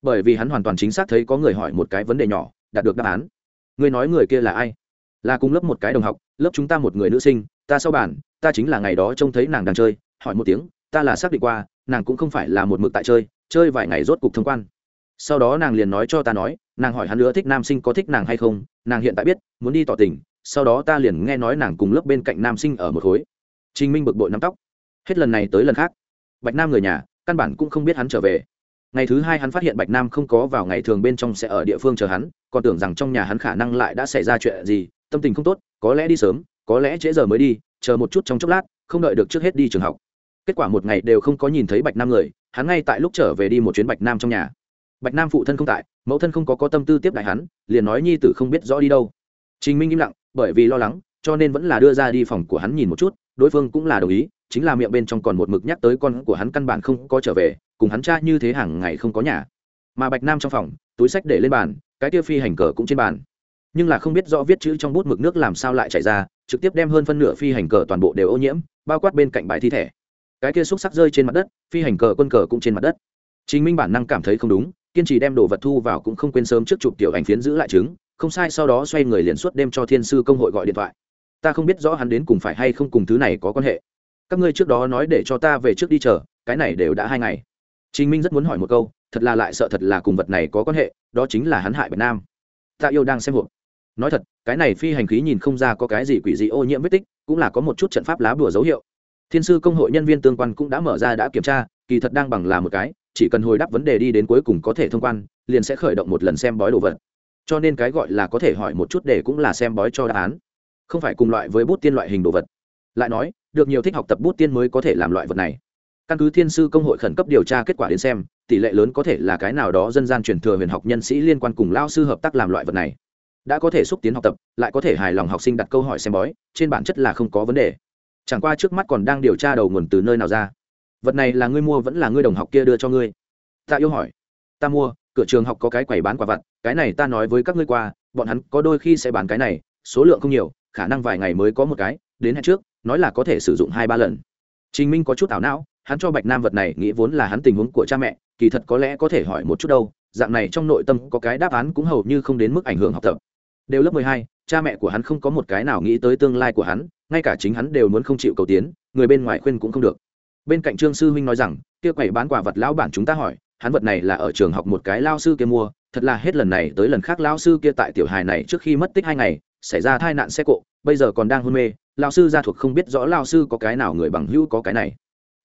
Bởi vì hắn hoàn toàn chính xác thấy có người hỏi một cái vấn đề nhỏ, đạt được đáp án. Người nói người kia là ai? Là cùng lớp một cái đồng học, lớp chúng ta một người nữ sinh, ta sau bản ta chính là ngày đó trông thấy nàng đang chơi, hỏi một tiếng, ta là xác định qua, nàng cũng không phải là một mực tại chơi chơi vài ngày rốt cục thông quan sau đó nàng liền nói cho ta nói, nàng hỏi hắn nữa thích nam sinh có thích nàng hay không, nàng hiện tại biết, muốn đi tỏ tình, sau đó ta liền nghe nói nàng cùng lớp bên cạnh nam sinh ở một khối. Trình minh bực bội nắm tóc. Hết lần này tới lần khác. Bạch nam người nhà, căn bản cũng không biết hắn trở về. Ngày thứ hai hắn phát hiện bạch nam không có vào, ngày thường bên trong sẽ ở địa phương chờ hắn, còn tưởng rằng trong nhà hắn khả năng lại đã xảy ra chuyện gì, tâm tình không tốt, có lẽ đi sớm, có lẽ trễ giờ mới đi, chờ một chút trong chốc lát, không đợi được trước hết đi trường học. Kết quả một ngày đều không có nhìn thấy bạch nam người, hắn ngay tại lúc trở về đi một chuyến bạch nam trong nhà bạch nam phụ thân không tại, mẫu thân không có có tâm tư tiếp đại hắn, liền nói nhi tử không biết rõ đi đâu. Trình minh im lặng, bởi vì lo lắng, cho nên vẫn là đưa ra đi phòng của hắn nhìn một chút, đối phương cũng là đồng ý, chính là miệng bên trong còn một mực nhắc tới con của hắn căn bản không có trở về, cùng hắn cha như thế hàng ngày không có nhà. Mà bạch nam trong phòng, túi sách để lên bàn, cái tia phi hành cờ cũng trên bàn. Nhưng là không biết rõ viết chữ trong bút mực nước làm sao lại chảy ra, trực tiếp đem hơn phân nửa phi hành cờ toàn bộ đều ô nhiễm, bao quát bên cạnh bài thi thể cái kia xúc sắc rơi trên mặt đất, phi hành cờ quân cờ cũng trên mặt đất. Chính minh bản năng cảm thấy không đúng kiên trì đem đồ vật thu vào cũng không quên sớm trước chụp tiểu ảnh phiến giữ lại chứng không sai sau đó xoay người liền suốt đêm cho thiên sư công hội gọi điện thoại. Ta không biết rõ hắn đến cùng phải hay không cùng thứ này có quan hệ. Các ngươi trước đó nói để cho ta về trước đi chờ, cái này đều đã hai ngày. Chính minh rất muốn hỏi một câu, thật là lại sợ thật là cùng vật này có quan hệ, đó chính là hắn hại bạch nam. Ta yêu đang xem hộp. Nói thật, cái này phi hành khí nhìn không ra có cái gì quỷ dị ô nhiễm vết tích, cũng là có một chút trận pháp lá bùa dấu hiệu. Thiên sư công hội nhân viên tương quan cũng đã mở ra đã kiểm tra, kỳ thật đang bằng là một cái chỉ cần hồi đáp vấn đề đi đến cuối cùng có thể thông quan, liền sẽ khởi động một lần xem bói đồ vật. Cho nên cái gọi là có thể hỏi một chút để cũng là xem bói cho đáp án, không phải cùng loại với bút tiên loại hình đồ vật. Lại nói, được nhiều thích học tập bút tiên mới có thể làm loại vật này. Căn cứ thiên sư công hội khẩn cấp điều tra kết quả đến xem, tỷ lệ lớn có thể là cái nào đó dân gian truyền thừa huyền học nhân sĩ liên quan cùng lao sư hợp tác làm loại vật này. Đã có thể xúc tiến học tập, lại có thể hài lòng học sinh đặt câu hỏi xem bói, trên bản chất là không có vấn đề. Chẳng qua trước mắt còn đang điều tra đầu nguồn từ nơi nào ra vật này là ngươi mua vẫn là ngươi đồng học kia đưa cho ngươi? Ta yêu hỏi. Ta mua, cửa trường học có cái quầy bán quả vặt, cái này ta nói với các ngươi qua, bọn hắn có đôi khi sẽ bán cái này, số lượng không nhiều, khả năng vài ngày mới có một cái, đến hẹn trước, nói là có thể sử dụng hai ba lần. Trình minh có chút ảo não, hắn cho bạch nam vật này nghĩ vốn là hắn tình huống của cha mẹ, kỳ thật có lẽ có thể hỏi một chút đâu, dạng này trong nội tâm có cái đáp án cũng hầu như không đến mức ảnh hưởng học tập. Đều lớp mười hai, cha mẹ của hắn không có một cái nào nghĩ tới tương lai của hắn, ngay cả chính hắn đều muốn không chịu cầu tiến, người bên ngoài khuyên cũng không được bên cạnh trương sư huynh nói rằng, kia quầy bán quả vật lão bản chúng ta hỏi, hắn vật này là ở trường học một cái lao sư kia mua, thật là hết lần này tới lần khác lao sư kia tại tiểu hài này trước khi mất tích hai ngày, xảy ra tai nạn xe cộ, bây giờ còn đang hôn mê lao sư gia thuộc không biết rõ lao sư có cái nào người bằng hữu có cái này.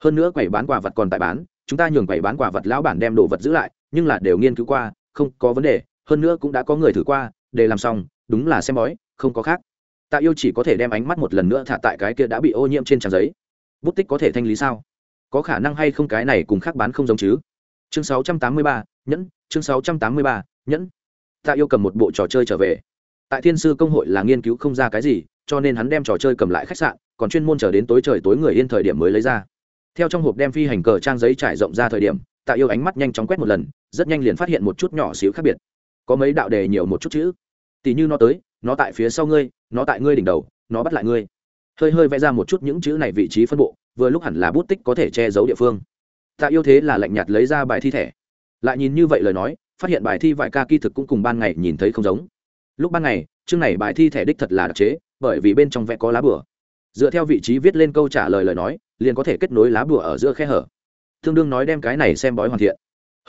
Hơn nữa quầy bán quả vật còn tại bán, chúng ta nhường quầy bán quả vật lão bản đem đồ vật giữ lại, nhưng là đều nghiên cứu qua, không có vấn đề, hơn nữa cũng đã có người thử qua, để làm xong, đúng là xem bói, không có khác. Tạ yêu chỉ có thể đem ánh mắt một lần nữa thả tại cái kia đã bị ô nhiễm trên trang giấy bút tích có thể thanh lý sao? Có khả năng hay không cái này cùng khác bán không giống chứ? Chương 683, nhẫn chương 683, nhẫn. Tạ yêu cầm một bộ trò chơi trở về. Tại thiên sư công hội là nghiên cứu không ra cái gì cho nên hắn đem trò chơi cầm lại khách sạn còn chuyên môn chờ đến tối trời tối người yên thời điểm mới lấy ra. Theo trong hộp đem phi hành cờ trang giấy trải rộng ra thời điểm tạ yêu ánh mắt nhanh chóng quét một lần rất nhanh liền phát hiện một chút nhỏ xíu khác biệt. Có mấy đạo đề nhiều một chút chữ tỉ như nó tới nó tại phía sau ngươi nó tại ngươi đỉnh đầu nó bắt lại ngươi hơi hơi vẽ ra một chút những chữ này vị trí phân bộ, vừa lúc hẳn là bút tích có thể che giấu địa phương. Tạ yêu thế là lạnh nhạt lấy ra bài thi thẻ. Lại nhìn như vậy lời nói, phát hiện bài thi vải ca kỳ thực cũng cùng ban ngày nhìn thấy không giống. Lúc ban ngày, chương này bài thi thẻ đích thật là đặc chế, bởi vì bên trong vẽ có lá bửa dựa theo vị trí viết lên câu trả lời lời nói, liền có thể kết nối lá bửa ở giữa khe hở. Tương đương nói đem cái này xem bói hoàn thiện.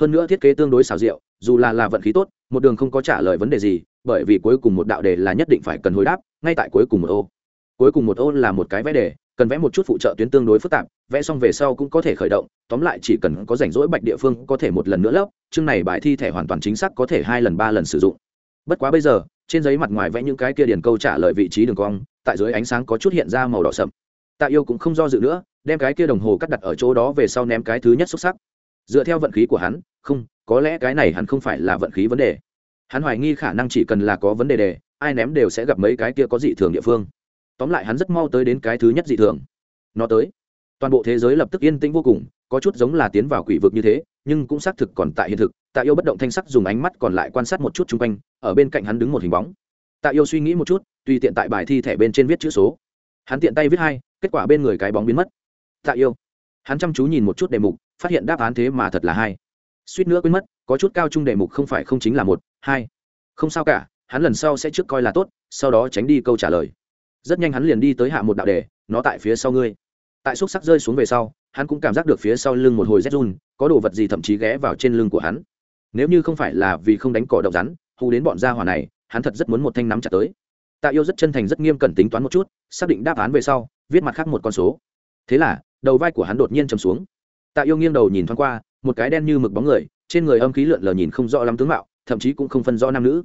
Hơn nữa thiết kế tương đối xảo diệu, dù là là vận khí tốt, một đường không có trả lời vấn đề gì, bởi vì cuối cùng một đạo đề là nhất định phải cần hồi đáp, ngay tại cuối cùng một ô cuối cùng một ô là một cái vẽ đề, cần vẽ một chút phụ trợ tuyến tương đối phức tạp, vẽ xong về sau cũng có thể khởi động, tóm lại chỉ cần có rảnh rỗi bạch địa phương có thể một lần nữa lớp chương này bài thi thẻ hoàn toàn chính xác có thể hai lần ba lần sử dụng. Bất quá bây giờ, trên giấy mặt ngoài vẽ những cái kia điền câu trả lời vị trí đường cong, tại dưới ánh sáng có chút hiện ra màu đỏ sậm. Tạ yêu cũng không do dự nữa, đem cái kia đồng hồ cắt đặt ở chỗ đó về sau ném cái thứ nhất xuất sắc. Dựa theo vận khí của hắn, không, có lẽ cái này hắn không phải là vận khí vấn đề. Hắn hoài nghi khả năng chỉ cần là có vấn đề đề, ai ném đều sẽ gặp mấy cái kia có dị thường địa phương tóm lại hắn rất mau tới đến cái thứ nhất dị thường. Nó tới. Toàn bộ thế giới lập tức yên tĩnh vô cùng, có chút giống là tiến vào quỷ vực như thế, nhưng cũng xác thực còn tại hiện thực. Tạ yêu bất động thanh sắc dùng ánh mắt còn lại quan sát một chút chung quanh, ở bên cạnh hắn đứng một hình bóng. Tạ yêu suy nghĩ một chút, tùy tiện tại bài thi thẻ bên trên viết chữ số. Hắn tiện tay viết hai, kết quả bên người cái bóng biến mất. Tạ yêu. Hắn chăm chú nhìn một chút đề mục, phát hiện đáp án thế mà thật là hai. Suýt nữa quên mất, có chút cao trung đề mục không phải không chính là một, hai. Không sao cả, hắn lần sau sẽ trước coi là tốt, sau đó tránh đi câu trả lời rất nhanh hắn liền đi tới hạ một đạo đề, nó tại phía sau ngươi. Tại xúc sắc rơi xuống về sau, hắn cũng cảm giác được phía sau lưng một hồi rét run, có đồ vật gì thậm chí ghé vào trên lưng của hắn. Nếu như không phải là vì không đánh cỏ độc rắn, hù đến bọn gia hỏa này, hắn thật rất muốn một thanh nắm chặt tới. Tạ yêu rất chân thành rất nghiêm cẩn tính toán một chút, xác định đáp án về sau, viết mặt khác một con số. Thế là, đầu vai của hắn đột nhiên chầm xuống. Tạ yêu nghiêng đầu nhìn thoáng qua, một cái đen như mực bóng người, trên người âm khí lượn lờ nhìn không rõ lắm tướng mạo, thậm chí cũng không phân rõ nam nữ.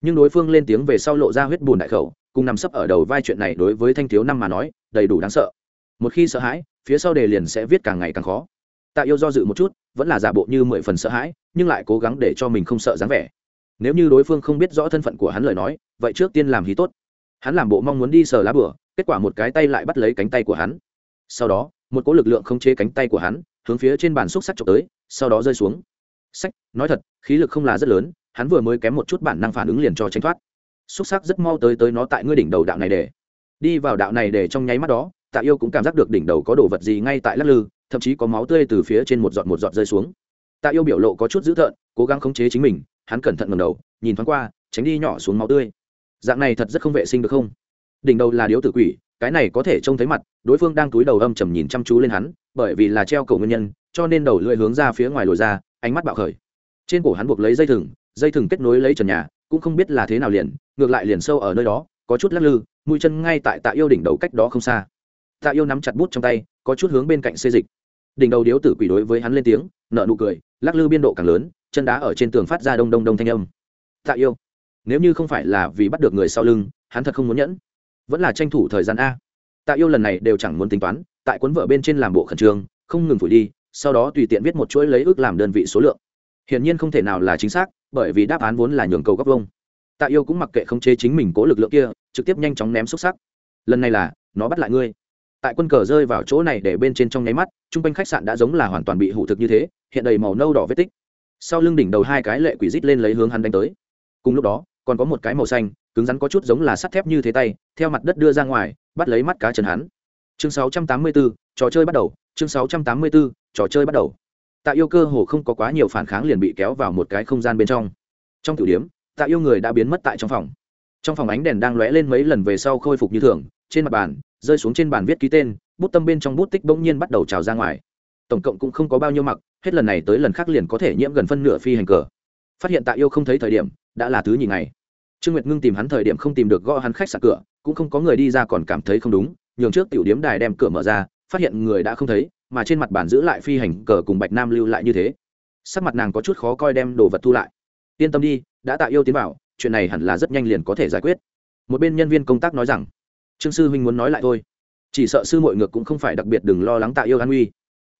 Nhưng đối phương lên tiếng về sau lộ ra huyết bùn đại khẩu cùng nằm sấp ở đầu vai chuyện này đối với thanh thiếu năm mà nói, đầy đủ đáng sợ. Một khi sợ hãi, phía sau đề liền sẽ viết càng ngày càng khó. Tạ yêu do dự một chút, vẫn là giả bộ như mười phần sợ hãi, nhưng lại cố gắng để cho mình không sợ dáng vẻ. Nếu như đối phương không biết rõ thân phận của hắn lời nói, vậy trước tiên làm hí tốt. Hắn làm bộ mong muốn đi sờ lá bửa, kết quả một cái tay lại bắt lấy cánh tay của hắn. Sau đó, một cỗ lực lượng không chế cánh tay của hắn, hướng phía trên bàn xúc sắc trộm tới, sau đó rơi xuống. Sách nói thật, khí lực không là rất lớn, hắn vừa mới kém một chút bản năng phản ứng liền cho tránh thoát xúc sắc rất mau tới tới nó tại ngươi đỉnh đầu đạo này để. Đi vào đạo này để trong nháy mắt đó, tạ yêu cũng cảm giác được đỉnh đầu có đồ vật gì ngay tại lắc lư, thậm chí có máu tươi từ phía trên một giọt một giọt rơi xuống. Tạ yêu biểu lộ có chút dữ tợn, cố gắng khống chế chính mình, hắn cẩn thận ngầm đầu, nhìn thoáng qua, tránh đi nhỏ xuống máu tươi. Dạng này thật rất không vệ sinh được không? Đỉnh đầu là điếu tử quỷ, cái này có thể trông thấy mặt, đối phương đang túi đầu âm trầm nhìn chăm chú lên hắn, bởi vì là treo cầu nguyên nhân, cho nên đầu lưỡi hướng ra phía ngoài lồi ra, ánh mắt bạo khởi. Trên cổ hắn buộc lấy dây thừng dây thừng kết nối lấy trần nhà, cũng không biết là thế nào liền ngược lại liền sâu ở nơi đó, có chút lắc lư, mũi chân ngay tại tạ yêu đỉnh đầu cách đó không xa. Tạ yêu nắm chặt bút trong tay, có chút hướng bên cạnh xê dịch. Đỉnh đầu điếu tử quỷ đối với hắn lên tiếng nợ nụ cười, lắc lư biên độ càng lớn, chân đá ở trên tường phát ra đông đông đông thanh âm. Tạ yêu, nếu như không phải là vì bắt được người sau lưng, hắn thật không muốn nhẫn. Vẫn là tranh thủ thời gian a. Tạ yêu lần này đều chẳng muốn tính toán, tại cuốn vợ bên trên làm bộ khẩn trương, không ngừng phủi đi, sau đó tùy tiện viết một chuỗi lấy ước làm đơn vị số lượng. Hiển nhiên không thể nào là chính xác, bởi vì đáp án vốn là nhường cầu góc vông tạ yêu cũng mặc kệ không chế chính mình cố lực lượng kia trực tiếp nhanh chóng ném xúc sắc. Lần này là nó bắt lại ngươi. Tại quân cờ rơi vào chỗ này để bên trên trong nháy mắt t r u n g quanh khách sạn đã giống là hoàn toàn bị hủ thực như thế hiện đầy màu nâu đỏ vết tích. Sau lưng đỉnh đầu hai cái lệ quỷ rít lên lấy hướng hắn đánh tới. Cùng lúc đó còn có một cái màu xanh cứng rắn có chút giống là sắt thép như thế tay theo mặt đất đưa ra ngoài bắt lấy mắt cá chân hắn. Chương 684, trò chơi bắt đầu chương 684, trò chơi bắt đầu. Tạ yêu cơ hồ không có quá nhiều phản kháng liền bị kéo vào một cái không gian bên trong. Trong tiểu điểm tạ yêu người đã biến mất tại trong phòng. Trong phòng ánh đèn đang lóe lên mấy lần về sau khôi phục như thường, trên mặt bàn, rơi xuống trên bàn viết ký tên, bút tâm bên trong bút tích bỗng nhiên bắt đầu trào ra ngoài. Tổng cộng cũng không có bao nhiêu mặc, hết lần này tới lần khác liền có thể nhiễm gần phân nửa phi hành cờ. Phát hiện tạ yêu không thấy thời điểm, đã là thứ nhì ngày. Trương nguyệt ngưng tìm hắn thời điểm không tìm được gõ hắn khách sạn cửa, cũng không có người đi ra còn cảm thấy không đúng, nhường trước tiểu điếm đài đem cửa mở ra, phát hiện người đã không thấy, mà trên mặt bàn giữ lại phi hành cờ cùng bạch nam lưu lại như thế. Sắc mặt nàng có chút khó coi đem đồ vật thu lại. Yên tâm đi đã tạ yêu tiến vào, chuyện này hẳn là rất nhanh liền có thể giải quyết. Một bên nhân viên công tác nói rằng trương sư huynh muốn nói lại thôi. Chỉ sợ sư mội ngược cũng không phải đặc biệt đừng lo lắng tạ yêu an uy.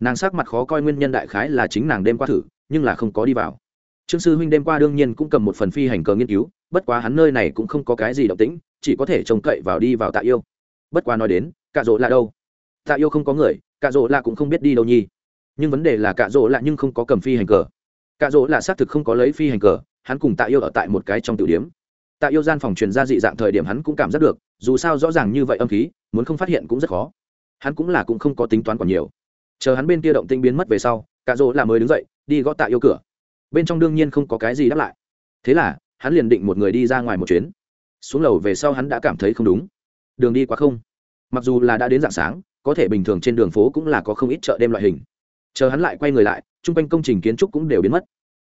Nàng sắc mặt khó coi nguyên nhân đại khái là chính nàng đêm qua thử nhưng là không có đi vào. Trương sư huynh đêm qua đương nhiên cũng cầm một phần phi hành cờ nghiên cứu bất quá hắn nơi này cũng không có cái gì động tĩnh chỉ có thể trông cậy vào đi vào tạ yêu. Bất quá nói đến cạ rỗ là đâu? Tạ yêu không có người cạ rỗ là cũng không biết đi đâu nhi nhưng vấn đề là cạ rỗ là nhưng không có cầm phi hành cờ. Cạ rỗ là xác thực không có lấy phi hành cờ hắn cùng tạ yêu ở tại một cái trong tiểu điếm. Tạ yêu gian phòng truyền ra dị dạng thời điểm hắn cũng cảm giác được, dù sao rõ ràng như vậy âm khí, muốn không phát hiện cũng rất khó. Hắn cũng là cũng không có tính toán còn nhiều. Chờ hắn bên kia động tinh biến mất về sau, cạ rỗ là mới đứng dậy, đi gõ tạ yêu cửa. Bên trong đương nhiên không có cái gì đáp lại. Thế là, hắn liền định một người đi ra ngoài một chuyến. Xuống lầu về sau hắn đã cảm thấy không đúng. Đường đi quá không. Mặc dù là đã đến dạng sáng, có thể bình thường trên đường phố cũng là có không ít chợ đêm loại hình. Chờ hắn lại quay người lại, chung quanh công trình kiến trúc cũng đều biến mất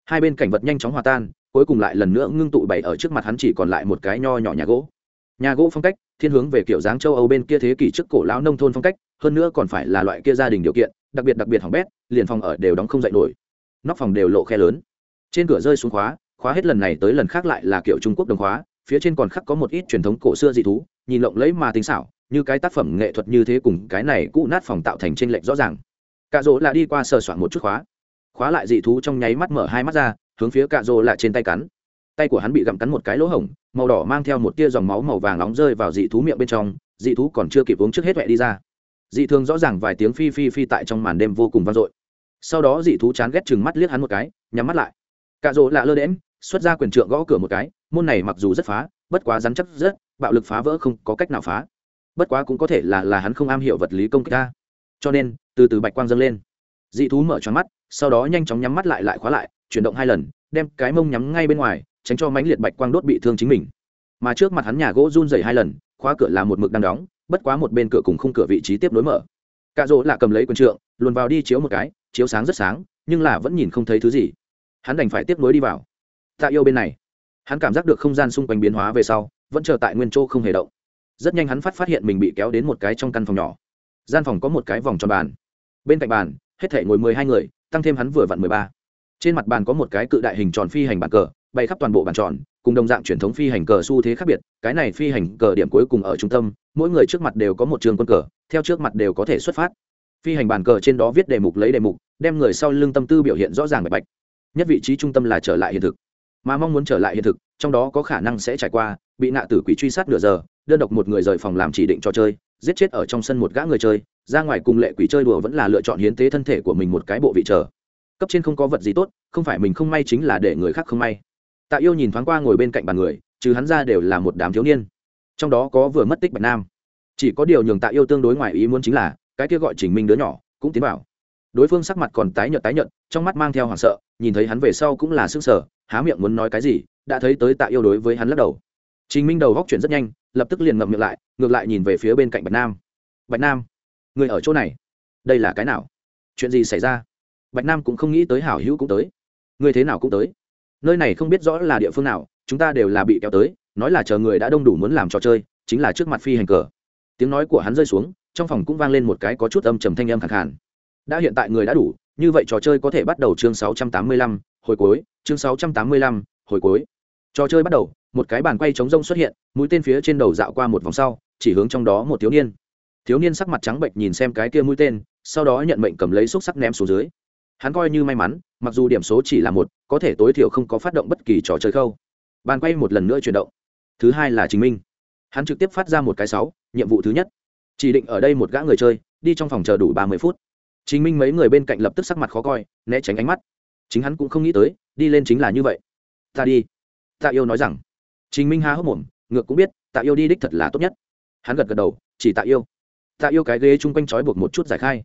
hai bên cảnh vật nhanh chóng hòa tan, cuối cùng lại lần nữa ngưng tụ bày ở trước mặt hắn chỉ còn lại một cái nho nhỏ nhà gỗ. Nhà gỗ phong cách, thiên hướng về kiểu dáng châu âu bên kia thế kỷ trước cổ lão nông thôn phong cách, hơn nữa còn phải là loại kia gia đình điều kiện, đặc biệt đặc biệt hỏng bét, liền phòng ở đều đóng không dậy nổi. Nóc phòng đều lộ khe lớn. Trên cửa rơi xuống khóa khóa hết lần này tới lần khác lại là kiểu trung quốc đồng khóa, phía trên còn khắc có một ít truyền thống cổ xưa dị thú, nhìn lộng lẫy mà tính xảo, như cái tác phẩm nghệ thuật như thế cùng cái này cũ nát phòng tạo thành t r ê n lệch rõ ràng. Cạ rỗ là đi qua sờ soạn một chút khóa khóa lại dị thú trong nháy mắt mở hai mắt ra, hướng phía cạ rô lạ trên tay cắn. Tay của hắn bị gặm cắn một cái lỗ hổng, màu đỏ mang theo một tia dòng máu màu vàng nóng rơi vào dị thú miệng bên trong, dị thú còn chưa kịp uống trước hết huệ đi ra. Dị thường rõ ràng vài tiếng phi phi phi tại trong màn đêm vô cùng vang dội. Sau đó dị thú chán ghét chừng mắt liếc hắn một cái, nhắm mắt lại. Cạ rỗ lạ lơ đễm xuất ra quyền trượng gõ cửa một cái, môn này mặc dù rất phá, bất quá rắn chắc rất, bạo lực phá vỡ không có cách nào phá. Bất quá cũng có thể là là hắn không am hiểu vật lý công kích ta. Cho nên, từ từ bạch quang dâng lên. Dị thú mở tròn mắt sau đó nhanh chóng nhắm mắt lại lại khóa lại, chuyển động hai lần, đem cái mông nhắm ngay bên ngoài, tránh cho mánh liệt bạch quang đốt bị thương chính mình. Mà trước mặt hắn nhà gỗ run rẩy hai lần, khóa cửa là một mực đang đóng, bất quá một bên cửa cùng khung cửa vị trí tiếp đối mở. Cạ rỗ là cầm lấy quần trượng, luồn vào đi chiếu một cái, chiếu sáng rất sáng, nhưng là vẫn nhìn không thấy thứ gì. Hắn đành phải tiếp nối đi vào. Tạ yêu bên này. Hắn cảm giác được không gian xung quanh biến hóa về sau, vẫn chờ tại nguyên chỗ không hề động. Rất nhanh hắn phát phát hiện mình bị kéo đến một cái trong căn phòng nhỏ. Gian phòng có một cái vòng tròn bàn. Bên cạnh bàn hết thể ngồi mười hai người, tăng thêm hắn vừa vặn mười ba. Trên mặt bàn có một cái cự đại hình tròn phi hành bàn cờ, bay khắp toàn bộ bàn tròn, cùng đồng dạng truyền thống phi hành cờ xu thế khác biệt, cái này phi hành cờ điểm cuối cùng ở trung tâm, mỗi người trước mặt đều có một trường quân cờ, theo trước mặt đều có thể xuất phát. Phi hành bàn cờ trên đó viết đề mục lấy đề mục, đem người sau lưng tâm tư biểu hiện rõ ràng bạch bạch. Nhất vị trí trung tâm là trở lại hiện thực. Mà mong muốn trở lại hiện thực, trong đó có khả năng sẽ trải qua, bị nạ tử quỷ truy sát nửa giờ, đơn độc một người rời phòng làm chỉ định cho chơi, giết chết ở trong sân một gã người chơi ra ngoài cùng lệ quỷ chơi đùa vẫn là lựa chọn hiến tế thân thể của mình một cái bộ vị chờ. Cấp trên không có vật gì tốt, không phải mình không may chính là để người khác không may. Tạ yêu nhìn thoáng qua ngồi bên cạnh bàn người, trừ hắn ra đều là một đám thiếu niên. Trong đó có vừa mất tích bạch nam. Chỉ có điều nhường tạ yêu tương đối ngoài ý muốn chính là, cái kia gọi trình minh đứa nhỏ, cũng tiến vào. Đối phương sắc mặt còn tái nhợt tái nhợt, trong mắt mang theo hoảng sợ, nhìn thấy hắn về sau cũng là sức sở há miệng muốn nói cái gì, đã thấy tới tạ yêu đối với hắn lắc đầu. Trình minh đầu góc chuyển rất nhanh, lập tức liền ngậm miệng lại, ngược lại nhìn về phía bên cạnh bạch nam. Bạch nam người ở chỗ này đây là cái nào? Chuyện gì xảy ra? Bạch nam cũng không nghĩ tới hảo hữu cũng tới. Người thế nào cũng tới. Nơi này không biết rõ là địa phương nào chúng ta đều là bị kéo tới nói là chờ người đã đông đủ muốn làm trò chơi chính là trước mặt phi hành cờ. Tiếng nói của hắn rơi xuống trong phòng cũng vang lên một cái có chút âm trầm thanh âm khẳng khàn. Đã hiện tại người đã đủ như vậy trò chơi có thể bắt đầu chương 685, hồi cuối chương 685, hồi cuối. Trò chơi bắt đầu một cái bàn quay chống rông xuất hiện mũi tên phía trên đầu dạo qua một vòng sau chỉ hướng trong đó một thiếu niên thiếu niên sắc mặt trắng bệnh nhìn xem cái kia mũi tên, sau đó nhận mệnh cầm lấy xúc sắc ném xuống dưới. Hắn coi như may mắn, mặc dù điểm số chỉ là một, có thể tối thiểu không có phát động bất kỳ trò chơi khâu. Bàn quay một lần nữa chuyển động. Thứ hai là chính minh. Hắn trực tiếp phát ra một cái sáu, nhiệm vụ thứ nhất. Chỉ định ở đây một gã người chơi, đi trong phòng chờ đủ ba mươi phút. Chính minh mấy người bên cạnh lập tức sắc mặt khó coi, né tránh ánh mắt. Chính hắn cũng không nghĩ tới, đi lên chính là như vậy. Ta đi. Tạ yêu nói rằng. Chính minh há hốc mồm, ngược cũng biết tạ yêu đi đích thật là tốt nhất. Hắn gật gật đầu, chỉ tạ yêu tạ yêu cái ghế chung quanh trói buộc một chút giải khai.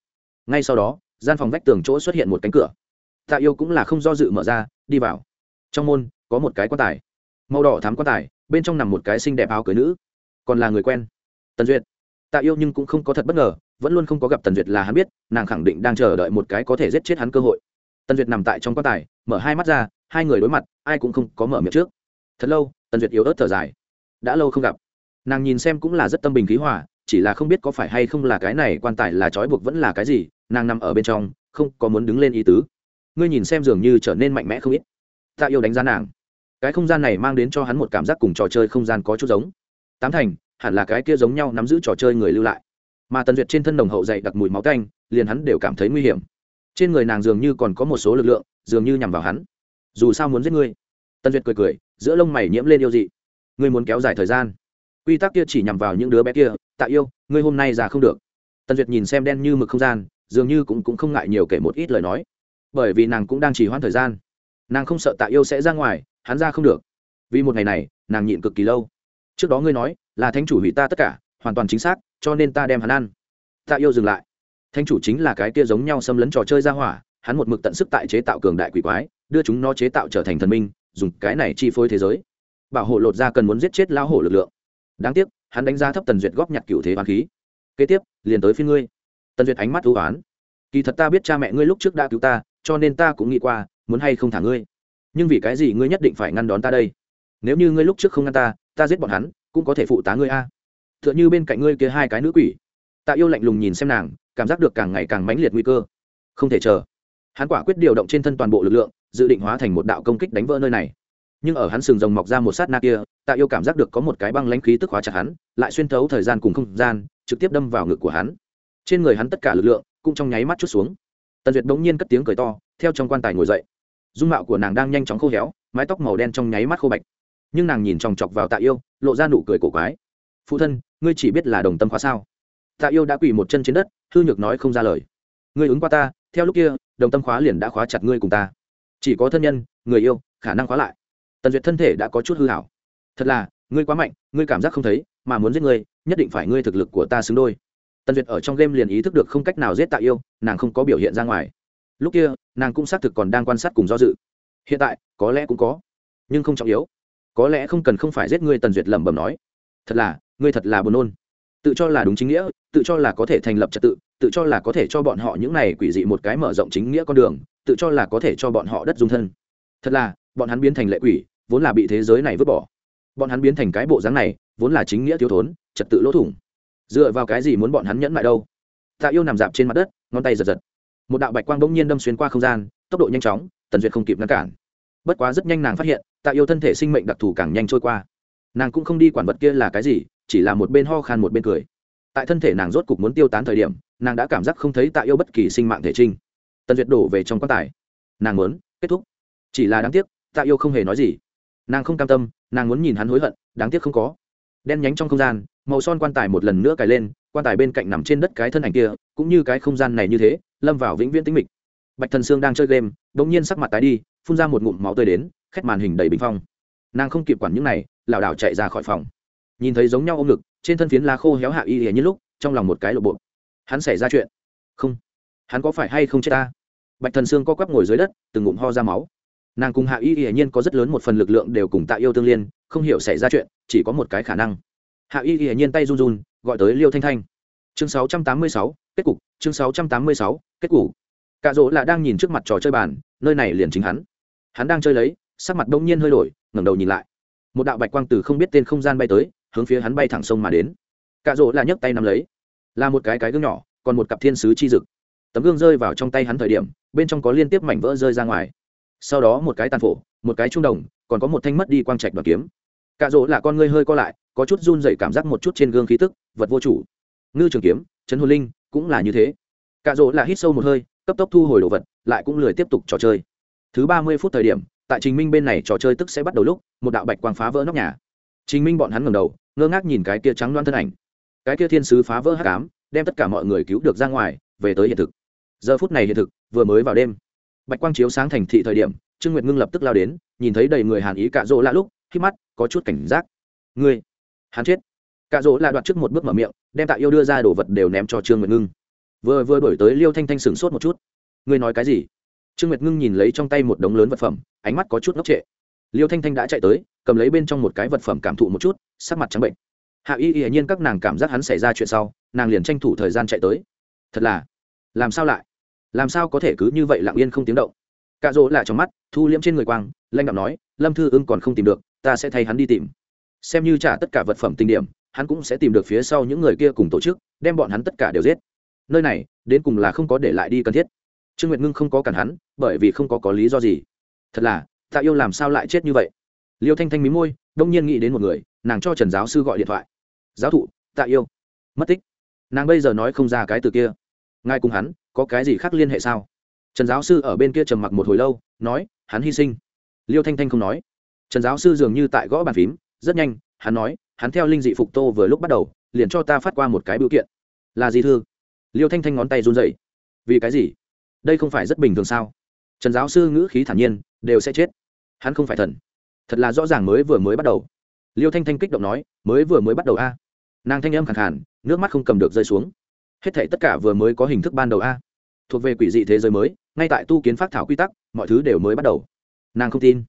Ngay sau đó, gian phòng vách tường chỗ xuất hiện một cánh cửa. Tạ yêu cũng là không do dự mở ra, đi vào. Trong môn, có một cái quan tài. Màu đỏ thám quan tài, bên trong nằm một cái xinh đẹp áo cưới nữ. Còn là người quen. Tần duyệt. Tạ yêu nhưng cũng không có thật bất ngờ, vẫn luôn không có gặp tần duyệt là hắn biết, nàng khẳng định đang chờ đợi một cái có thể giết chết hắn cơ hội. Tần duyệt nằm tại trong quan tài, mở hai mắt ra, hai người đối mặt, ai cũng không có mở miệng trước. Thật lâu, tần duyệt yếu ớt thở dài. Đã lâu không gặp. Nàng nhìn xem cũng là rất tâm bình khí hòa chỉ là không biết có phải hay không là cái này quan tài là trói buộc vẫn là cái gì, nàng nằm ở bên trong, không có muốn đứng lên ý tứ. Ngươi nhìn xem dường như trở nên mạnh mẽ không ít. Tạ yêu đánh giá nàng. Cái không gian này mang đến cho hắn một cảm giác cùng trò chơi không gian có chút giống. Tám thành, hẳn là cái kia giống nhau nắm giữ trò chơi người lưu lại. Mà tần duyệt trên thân đồng hậu dậy đặc mùi máu canh liền hắn đều cảm thấy nguy hiểm. Trên người nàng dường như còn có một số lực lượng, dường như nhằm vào hắn. Dù sao muốn giết ngươi. Tần duyệt cười cười, giữa lông mày nhiễm lên yêu dị. Ngươi muốn kéo dài thời gian quy tắc kia chỉ nhằm vào những đứa bé kia tạ yêu ngươi hôm nay già không được. Tần duyệt nhìn xem đen như mực không gian dường như cũng, cũng không ngại nhiều kể một ít lời nói. Bởi vì nàng cũng đang chỉ hoãn thời gian. Nàng không sợ tạ yêu sẽ ra ngoài hắn ra không được. Vì một ngày này nàng nhịn cực kỳ lâu. Trước đó ngươi nói là thánh chủ hủy ta tất cả hoàn toàn chính xác cho nên ta đem hắn ăn. Tạ yêu dừng lại. Thánh chủ chính là cái kia giống nhau xâm lấn trò chơi ra hỏa hắn một mực tận sức tại chế tạo cường đại quỷ quái đưa chúng nó chế tạo trở thành thần minh dùng cái này chi phối thế giới. Bảo hộ lột ra cần muốn giết chết lão hổ lực lượng đáng tiếc, hắn đánh giá thấp tần duyệt góp nhặt cựu thế hoàng khí. Kế tiếp, liền tới phía ngươi. Tần duyệt ánh mắt ưu oán. Kỳ thật ta biết cha mẹ ngươi lúc trước đã cứu ta, cho nên ta cũng nghĩ qua, muốn hay không thả ngươi. Nhưng vì cái gì ngươi nhất định phải ngăn đón ta đây? Nếu như ngươi lúc trước không ngăn ta ta giết bọn hắn, cũng có thể phụ tá ngươi a. T h ư ợ n h ư bên cạnh ngươi kia hai cái nữ quỷ. Tạ yêu lạnh lùng nhìn xem nàng, cảm giác được càng ngày càng mãnh liệt nguy cơ. Không thể chờ. Hắn quả quyết điều động trên thân toàn bộ lực lượng, dự định hóa thành một đạo công kích đánh vỡ nơi này. Nhưng ở hắn sừng rồng mọc ra một sát na kia tạ yêu cảm giác được có một cái băng lãnh khí tức hóa chặt hắn, lại xuyên thấu thời gian cùng không gian, trực tiếp đâm vào ngực của hắn. Trên người hắn tất cả lực lượng cũng trong nháy mắt chút xuống. Tần duyệt bỗng nhiên cất tiếng cười to, theo trong quan tài ngồi dậy. Dung mạo của nàng đang nhanh chóng khô héo, mái tóc màu đen trong nháy mắt khô bạch. Nhưng nàng nhìn chòng chọc vào tạ yêu, lộ ra nụ cười cổ quái. Phụ thân, ngươi chỉ biết là đồng tâm khóa sao? Tạ yêu đã quỳ một chân trên đất, hư nhược nói không ra lời. Ngươi ứng qua ta, theo lúc kia, đồng tâm khóa liền đã khóa chặt ngươi cùng ta. Chỉ có thân nhân, người yêu, khả năng khóa lại. Tần duyệt thân thể đã có chút hư hảo thật là, ngươi quá mạnh, ngươi cảm giác không thấy, mà muốn giết ngươi, nhất định phải ngươi thực lực của ta xứng đôi. Tần duyệt ở trong game liền ý thức được không cách nào giết tạ yêu, nàng không có biểu hiện ra ngoài. Lúc kia, nàng cũng xác thực còn đang quan sát cùng do dự. Hiện tại, có lẽ cũng có, nhưng không trọng yếu. Có lẽ không cần không phải giết ngươi, tần duyệt lẩm bẩm nói. Thật là, ngươi thật là buồn nôn. Tự cho là đúng chính nghĩa, tự cho là có thể thành lập trật tự tự cho là có thể cho bọn họ những này quỷ dị một cái mở rộng chính nghĩa con đường, tự cho là có thể cho bọn họ đất dung thân. Thật là, bọn hắn biến thành lệ quỷ, vốn là bị thế giới này vứt bỏ bọn hắn biến thành cái bộ dáng này, vốn là chính nghĩa thiếu thốn, trật tự lỗ thủng. Dựa vào cái gì muốn bọn hắn nhẫn lại đâu? Tạ yêu nằm dạp trên mặt đất, ngón tay giật giật. Một đạo bạch quang bỗng nhiên đâm xuyên qua không gian, tốc độ nhanh chóng, tần duyệt không kịp ngăn cản. Bất quá rất nhanh nàng phát hiện, tạ yêu thân thể sinh mệnh đặc thù càng nhanh trôi qua. Nàng cũng không đi quản vật kia là cái gì, chỉ là một bên ho khan một bên cười. Tại thân thể nàng rốt cục muốn tiêu tán thời điểm, nàng đã cảm giác không thấy tạ yêu bất kỳ sinh mạng thể trinh. Tần duyệt đổ về trong quan tài. Nàng muốn kết thúc. Chỉ là đáng tiếc, tạ yêu không hề nói gì. Nàng không cam tâm nàng muốn nhìn hắn hối hận, đáng tiếc không có. Đen nhánh trong không gian, màu son quan tài một lần nữa cài lên, quan tài bên cạnh nằm trên đất cái thân ảnh kia, cũng như cái không gian này như thế, lâm vào vĩnh viễn tĩnh mịch. Bạch thần sương đang chơi game đ ỗ n g nhiên sắc mặt tái đi, phun ra một ngụm máu tươi đến, khét màn hình đầy bình phong. Nàng không kịp quản những này, lảo đảo chạy ra khỏi phòng. Nhìn thấy giống nhau ôm ngực, trên thân phiến lá khô héo hạ y hề như lúc, trong lòng một cái lộ bộ. Hắn xảy ra chuyện. Không. Hắn có phải hay không chết ta? Bạch thần sương co quắp ngồi dưới đất, từng ngụm ho ra máu nàng cùng hạ y hiển nhiên có rất lớn một phần lực lượng đều cùng tạ yêu tương liên không hiểu xảy ra chuyện chỉ có một cái khả năng. Hạ y hiển nhiên tay run run gọi tới liêu thanh thanh. Chương 686, kết cục chương 686, kết cục. Cạ rỗ là đang nhìn trước mặt trò chơi bàn nơi này liền chính hắn. Hắn đang chơi lấy sắc mặt đông nhiên hơi đổi ngẩng đầu nhìn lại. Một đạo bạch quang từ không biết tên không gian bay tới hướng phía hắn bay thẳng sông mà đến. Cạ rỗ là nhấc tay nắm lấy. Là một cái cái gương nhỏ còn một cặp thiên sứ chi dực. Tấm gương rơi vào trong tay hắn thời điểm bên trong có liên tiếp mảnh vỡ rơi ra ngoài sau đó một cái tàn phổ, một cái trung đồng, còn có một thanh mất đi quang trạch đoàn kiếm. Cạ rỗ là con ngươi hơi co lại, có chút run dậy cảm giác một chút trên gương khí tức, vật vô chủ. Ngư trường kiếm, trấn hồn linh, cũng là như thế. Cạ rỗ là hít sâu một hơi, cấp tốc thu hồi đồ vật, lại cũng lười tiếp tục trò chơi. Thứ ba mươi phút thời điểm, tại trình minh bên này trò chơi tức sẽ bắt đầu lúc, một đạo bạch quang phá vỡ nóc nhà. Trình minh bọn hắn ngầm đầu, ngơ ngác nhìn cái kia trắng loan thân ảnh. Cái kia thiên sứ phá vỡ hát cám đem tất cả mọi người cứu được ra ngoài, về tới hiện thực. Giờ phút này hiện thực, vừa mới vào đêm bạch quang chiếu sáng thành thị thời điểm, trương nguyệt ngưng lập tức lao đến, nhìn thấy đầy người hàn ý cạ rỗ lạ lúc, khi mắt có chút cảnh giác. Ngươi, hắn chết. Cạ rỗ lạ đoạt trước một bước mở miệng, đem tạ yêu đưa ra đồ vật đều ném cho trương nguyệt ngưng. Vừa vừa đổi tới liêu thanh thanh sửng sốt một chút. Ngươi nói cái gì? Trương nguyệt ngưng nhìn lấy trong tay một đống lớn vật phẩm, ánh mắt có chút ngốc trệ. Liêu thanh thanh đã chạy tới, cầm lấy bên trong một cái vật phẩm cảm thụ một chút, sắc mặt trắng bệnh. Hạ y y nhiên các nàng cảm giác hắn xảy ra chuyện sau, nàng liền tranh thủ thời gian chạy tới. Thật là, làm sao lại? Làm sao có thể cứ như vậy lặng yên không tiếng động? Cạ rỗ lại trong mắt, thu liễm trên người quang, lanh đạo nói, lâm thư ưng còn không tìm được, ta sẽ thay hắn đi tìm. Xem như trả tất cả vật phẩm tình điểm, hắn cũng sẽ tìm được phía sau những người kia cùng tổ chức, đem bọn hắn tất cả đều giết. Nơi này, đến cùng là không có để lại đi cần thiết. Trương nguyệt ngưng không có cản hắn, bởi vì không có có lý do gì. Thật là tạ yêu làm sao lại chết như vậy? Liêu thanh thanh mí môi, đông nhiên nghĩ đến một người, nàng cho trần giáo sư gọi điện thoại. Giáo thụ tạ yêu. Mất tích. Nàng bây giờ nói không ra cái từ kia ngài cùng hắn, có cái gì khác liên hệ sao? Trần giáo sư ở bên kia trầm mặc một hồi lâu, nói, hắn hy sinh. Liêu thanh thanh không nói. Trần giáo sư dường như tại gõ bàn phím, rất nhanh, hắn nói, hắn theo linh dị phục tô vừa lúc bắt đầu, liền cho ta phát qua một cái biểu kiện. Là gì thư liêu thanh thanh ngón tay run dậy vì cái gì? Đây không phải rất bình thường sao? Trần giáo sư ngữ khí thản nhiên, đều sẽ chết. Hắn không phải thần. Thật là rõ ràng mới vừa mới bắt đầu. Liêu thanh thanh kích động nói, mới vừa mới bắt đầu a. Nàng thanh âm khẳng khản nước mắt không cầm được rơi xuống hết thể tất cả vừa mới có hình thức ban đầu a. Thuộc về quỷ dị thế giới mới, ngay tại tu kiến phát thảo quy tắc, mọi thứ đều mới bắt đầu. Nàng không tin.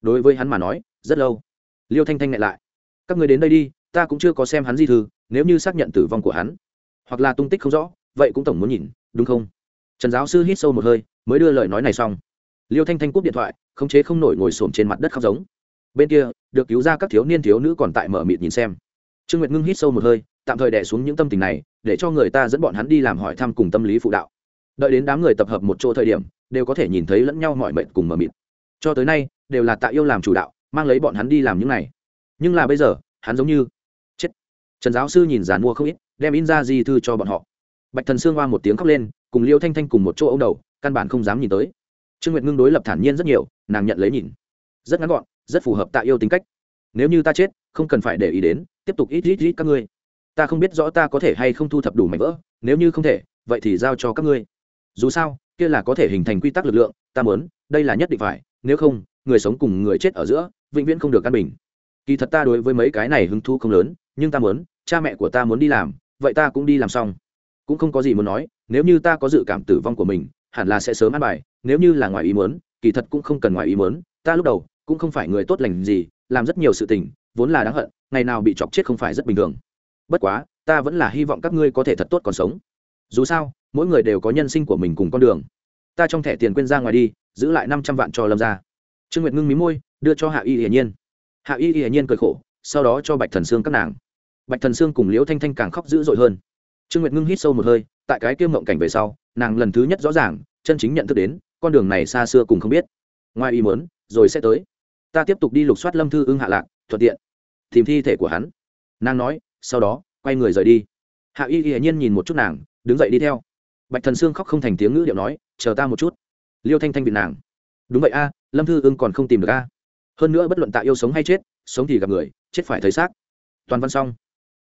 Đối với hắn mà nói, rất lâu. Liêu thanh thanh ngại lại. Các người đến đây đi, ta cũng chưa có xem hắn di thư, nếu như xác nhận tử vong của hắn, hoặc là tung tích không rõ, vậy cũng tổng muốn nhìn, đúng không? Trần giáo sư hít sâu một hơi, mới đưa lời nói này xong. Liêu thanh thanh cúp điện thoại, khống chế không nổi ngồi xổm trên mặt đất khóc giống. Bên kia, được cứu ra các thiếu niên thiếu nữ còn tại mở mịt nhìn xem. Trương nguyệt ngưng hít sâu một hơi tạm thời đẻ xuống những tâm tình này, để cho người ta dẫn bọn hắn đi làm hỏi thăm cùng tâm lý phụ đạo. Đợi đến đám người tập hợp một chỗ thời điểm, đều có thể nhìn thấy lẫn nhau mọi mệnh cùng mờ mịt. Cho tới nay, đều là tạ yêu làm chủ đạo, mang lấy bọn hắn đi làm những này. Nhưng là bây giờ, hắn giống như chết. Trần giáo sư nhìn giàn mua không ít, đem in ra di thư cho bọn họ. Bạch thần sương hoa một tiếng khóc lên, cùng liêu thanh thanh cùng một chỗ âu đầu, căn bản không dám nhìn tới. Trương nguyệt ngưng đối lập thản nhiên rất nhiều, nàng nhận lấy nhìn. Rất ngắn gọn, rất phù hợp tạ yêu tính cách. Nếu như ta chết, không cần phải để ý đến, tiếp tục ít ít ít các ngươi ta không biết rõ ta có thể hay không thu thập đủ mảnh vỡ, nếu như không thể, vậy thì giao cho các ngươi. Dù sao, kia là có thể hình thành quy tắc lực lượng, ta muốn, đây là nhất định phải, nếu không, người sống cùng người chết ở giữa, vĩnh viễn không được căn bình. Kỳ thật ta đối với mấy cái này hứng thú không lớn, nhưng ta muốn, cha mẹ của ta muốn đi làm, vậy ta cũng đi làm xong. Cũng không có gì muốn nói, nếu như ta có dự cảm tử vong của mình, hẳn là sẽ sớm ăn bài, nếu như là ngoài ý muốn, kỳ thật cũng không cần ngoài ý muốn, ta lúc đầu cũng không phải người tốt lành gì, làm rất nhiều sự tình, vốn là đáng hận, ngày nào bị chọc chết không phải rất bình thường bất quá, ta vẫn là hy vọng các ngươi có thể thật tốt còn sống. Dù sao, mỗi người đều có nhân sinh của mình cùng con đường. Ta trong thẻ tiền quên ra ngoài đi, giữ lại năm trăm vạn cho lâm ra trương nguyệt ngưng mí môi, đưa cho hạ y hiển nhiên. Hạ y hiển nhiên cười khổ, sau đó cho bạch thần sương các nàng. Bạch thần sương cùng liễu thanh thanh càng khóc dữ dội hơn. Trương nguyệt ngưng hít sâu một hơi, tại cái kiêm mộng cảnh về sau, nàng lần thứ nhất rõ ràng, chân chính nhận thức đến, con đường này xa xưa cùng không biết. Ngoài ý muốn, rồi sẽ tới. Ta tiếp tục đi lục soát lâm thư ưng hạ lạc, thuận tiện tìm thi thể của hắn. Nàng nói sau đó, quay người rời đi. Hạ y hiển nhiên nhìn một chút nàng, đứng dậy đi theo. Bạch thần sương khóc không thành tiếng ngữ điệu nói, chờ ta một chút. Liêu thanh thanh bị nàng. Đúng vậy a, lâm thư ưng còn không tìm được a. Hơn nữa bất luận tạ yêu sống hay chết, sống thì gặp người, chết phải thấy xác. Toàn văn xong.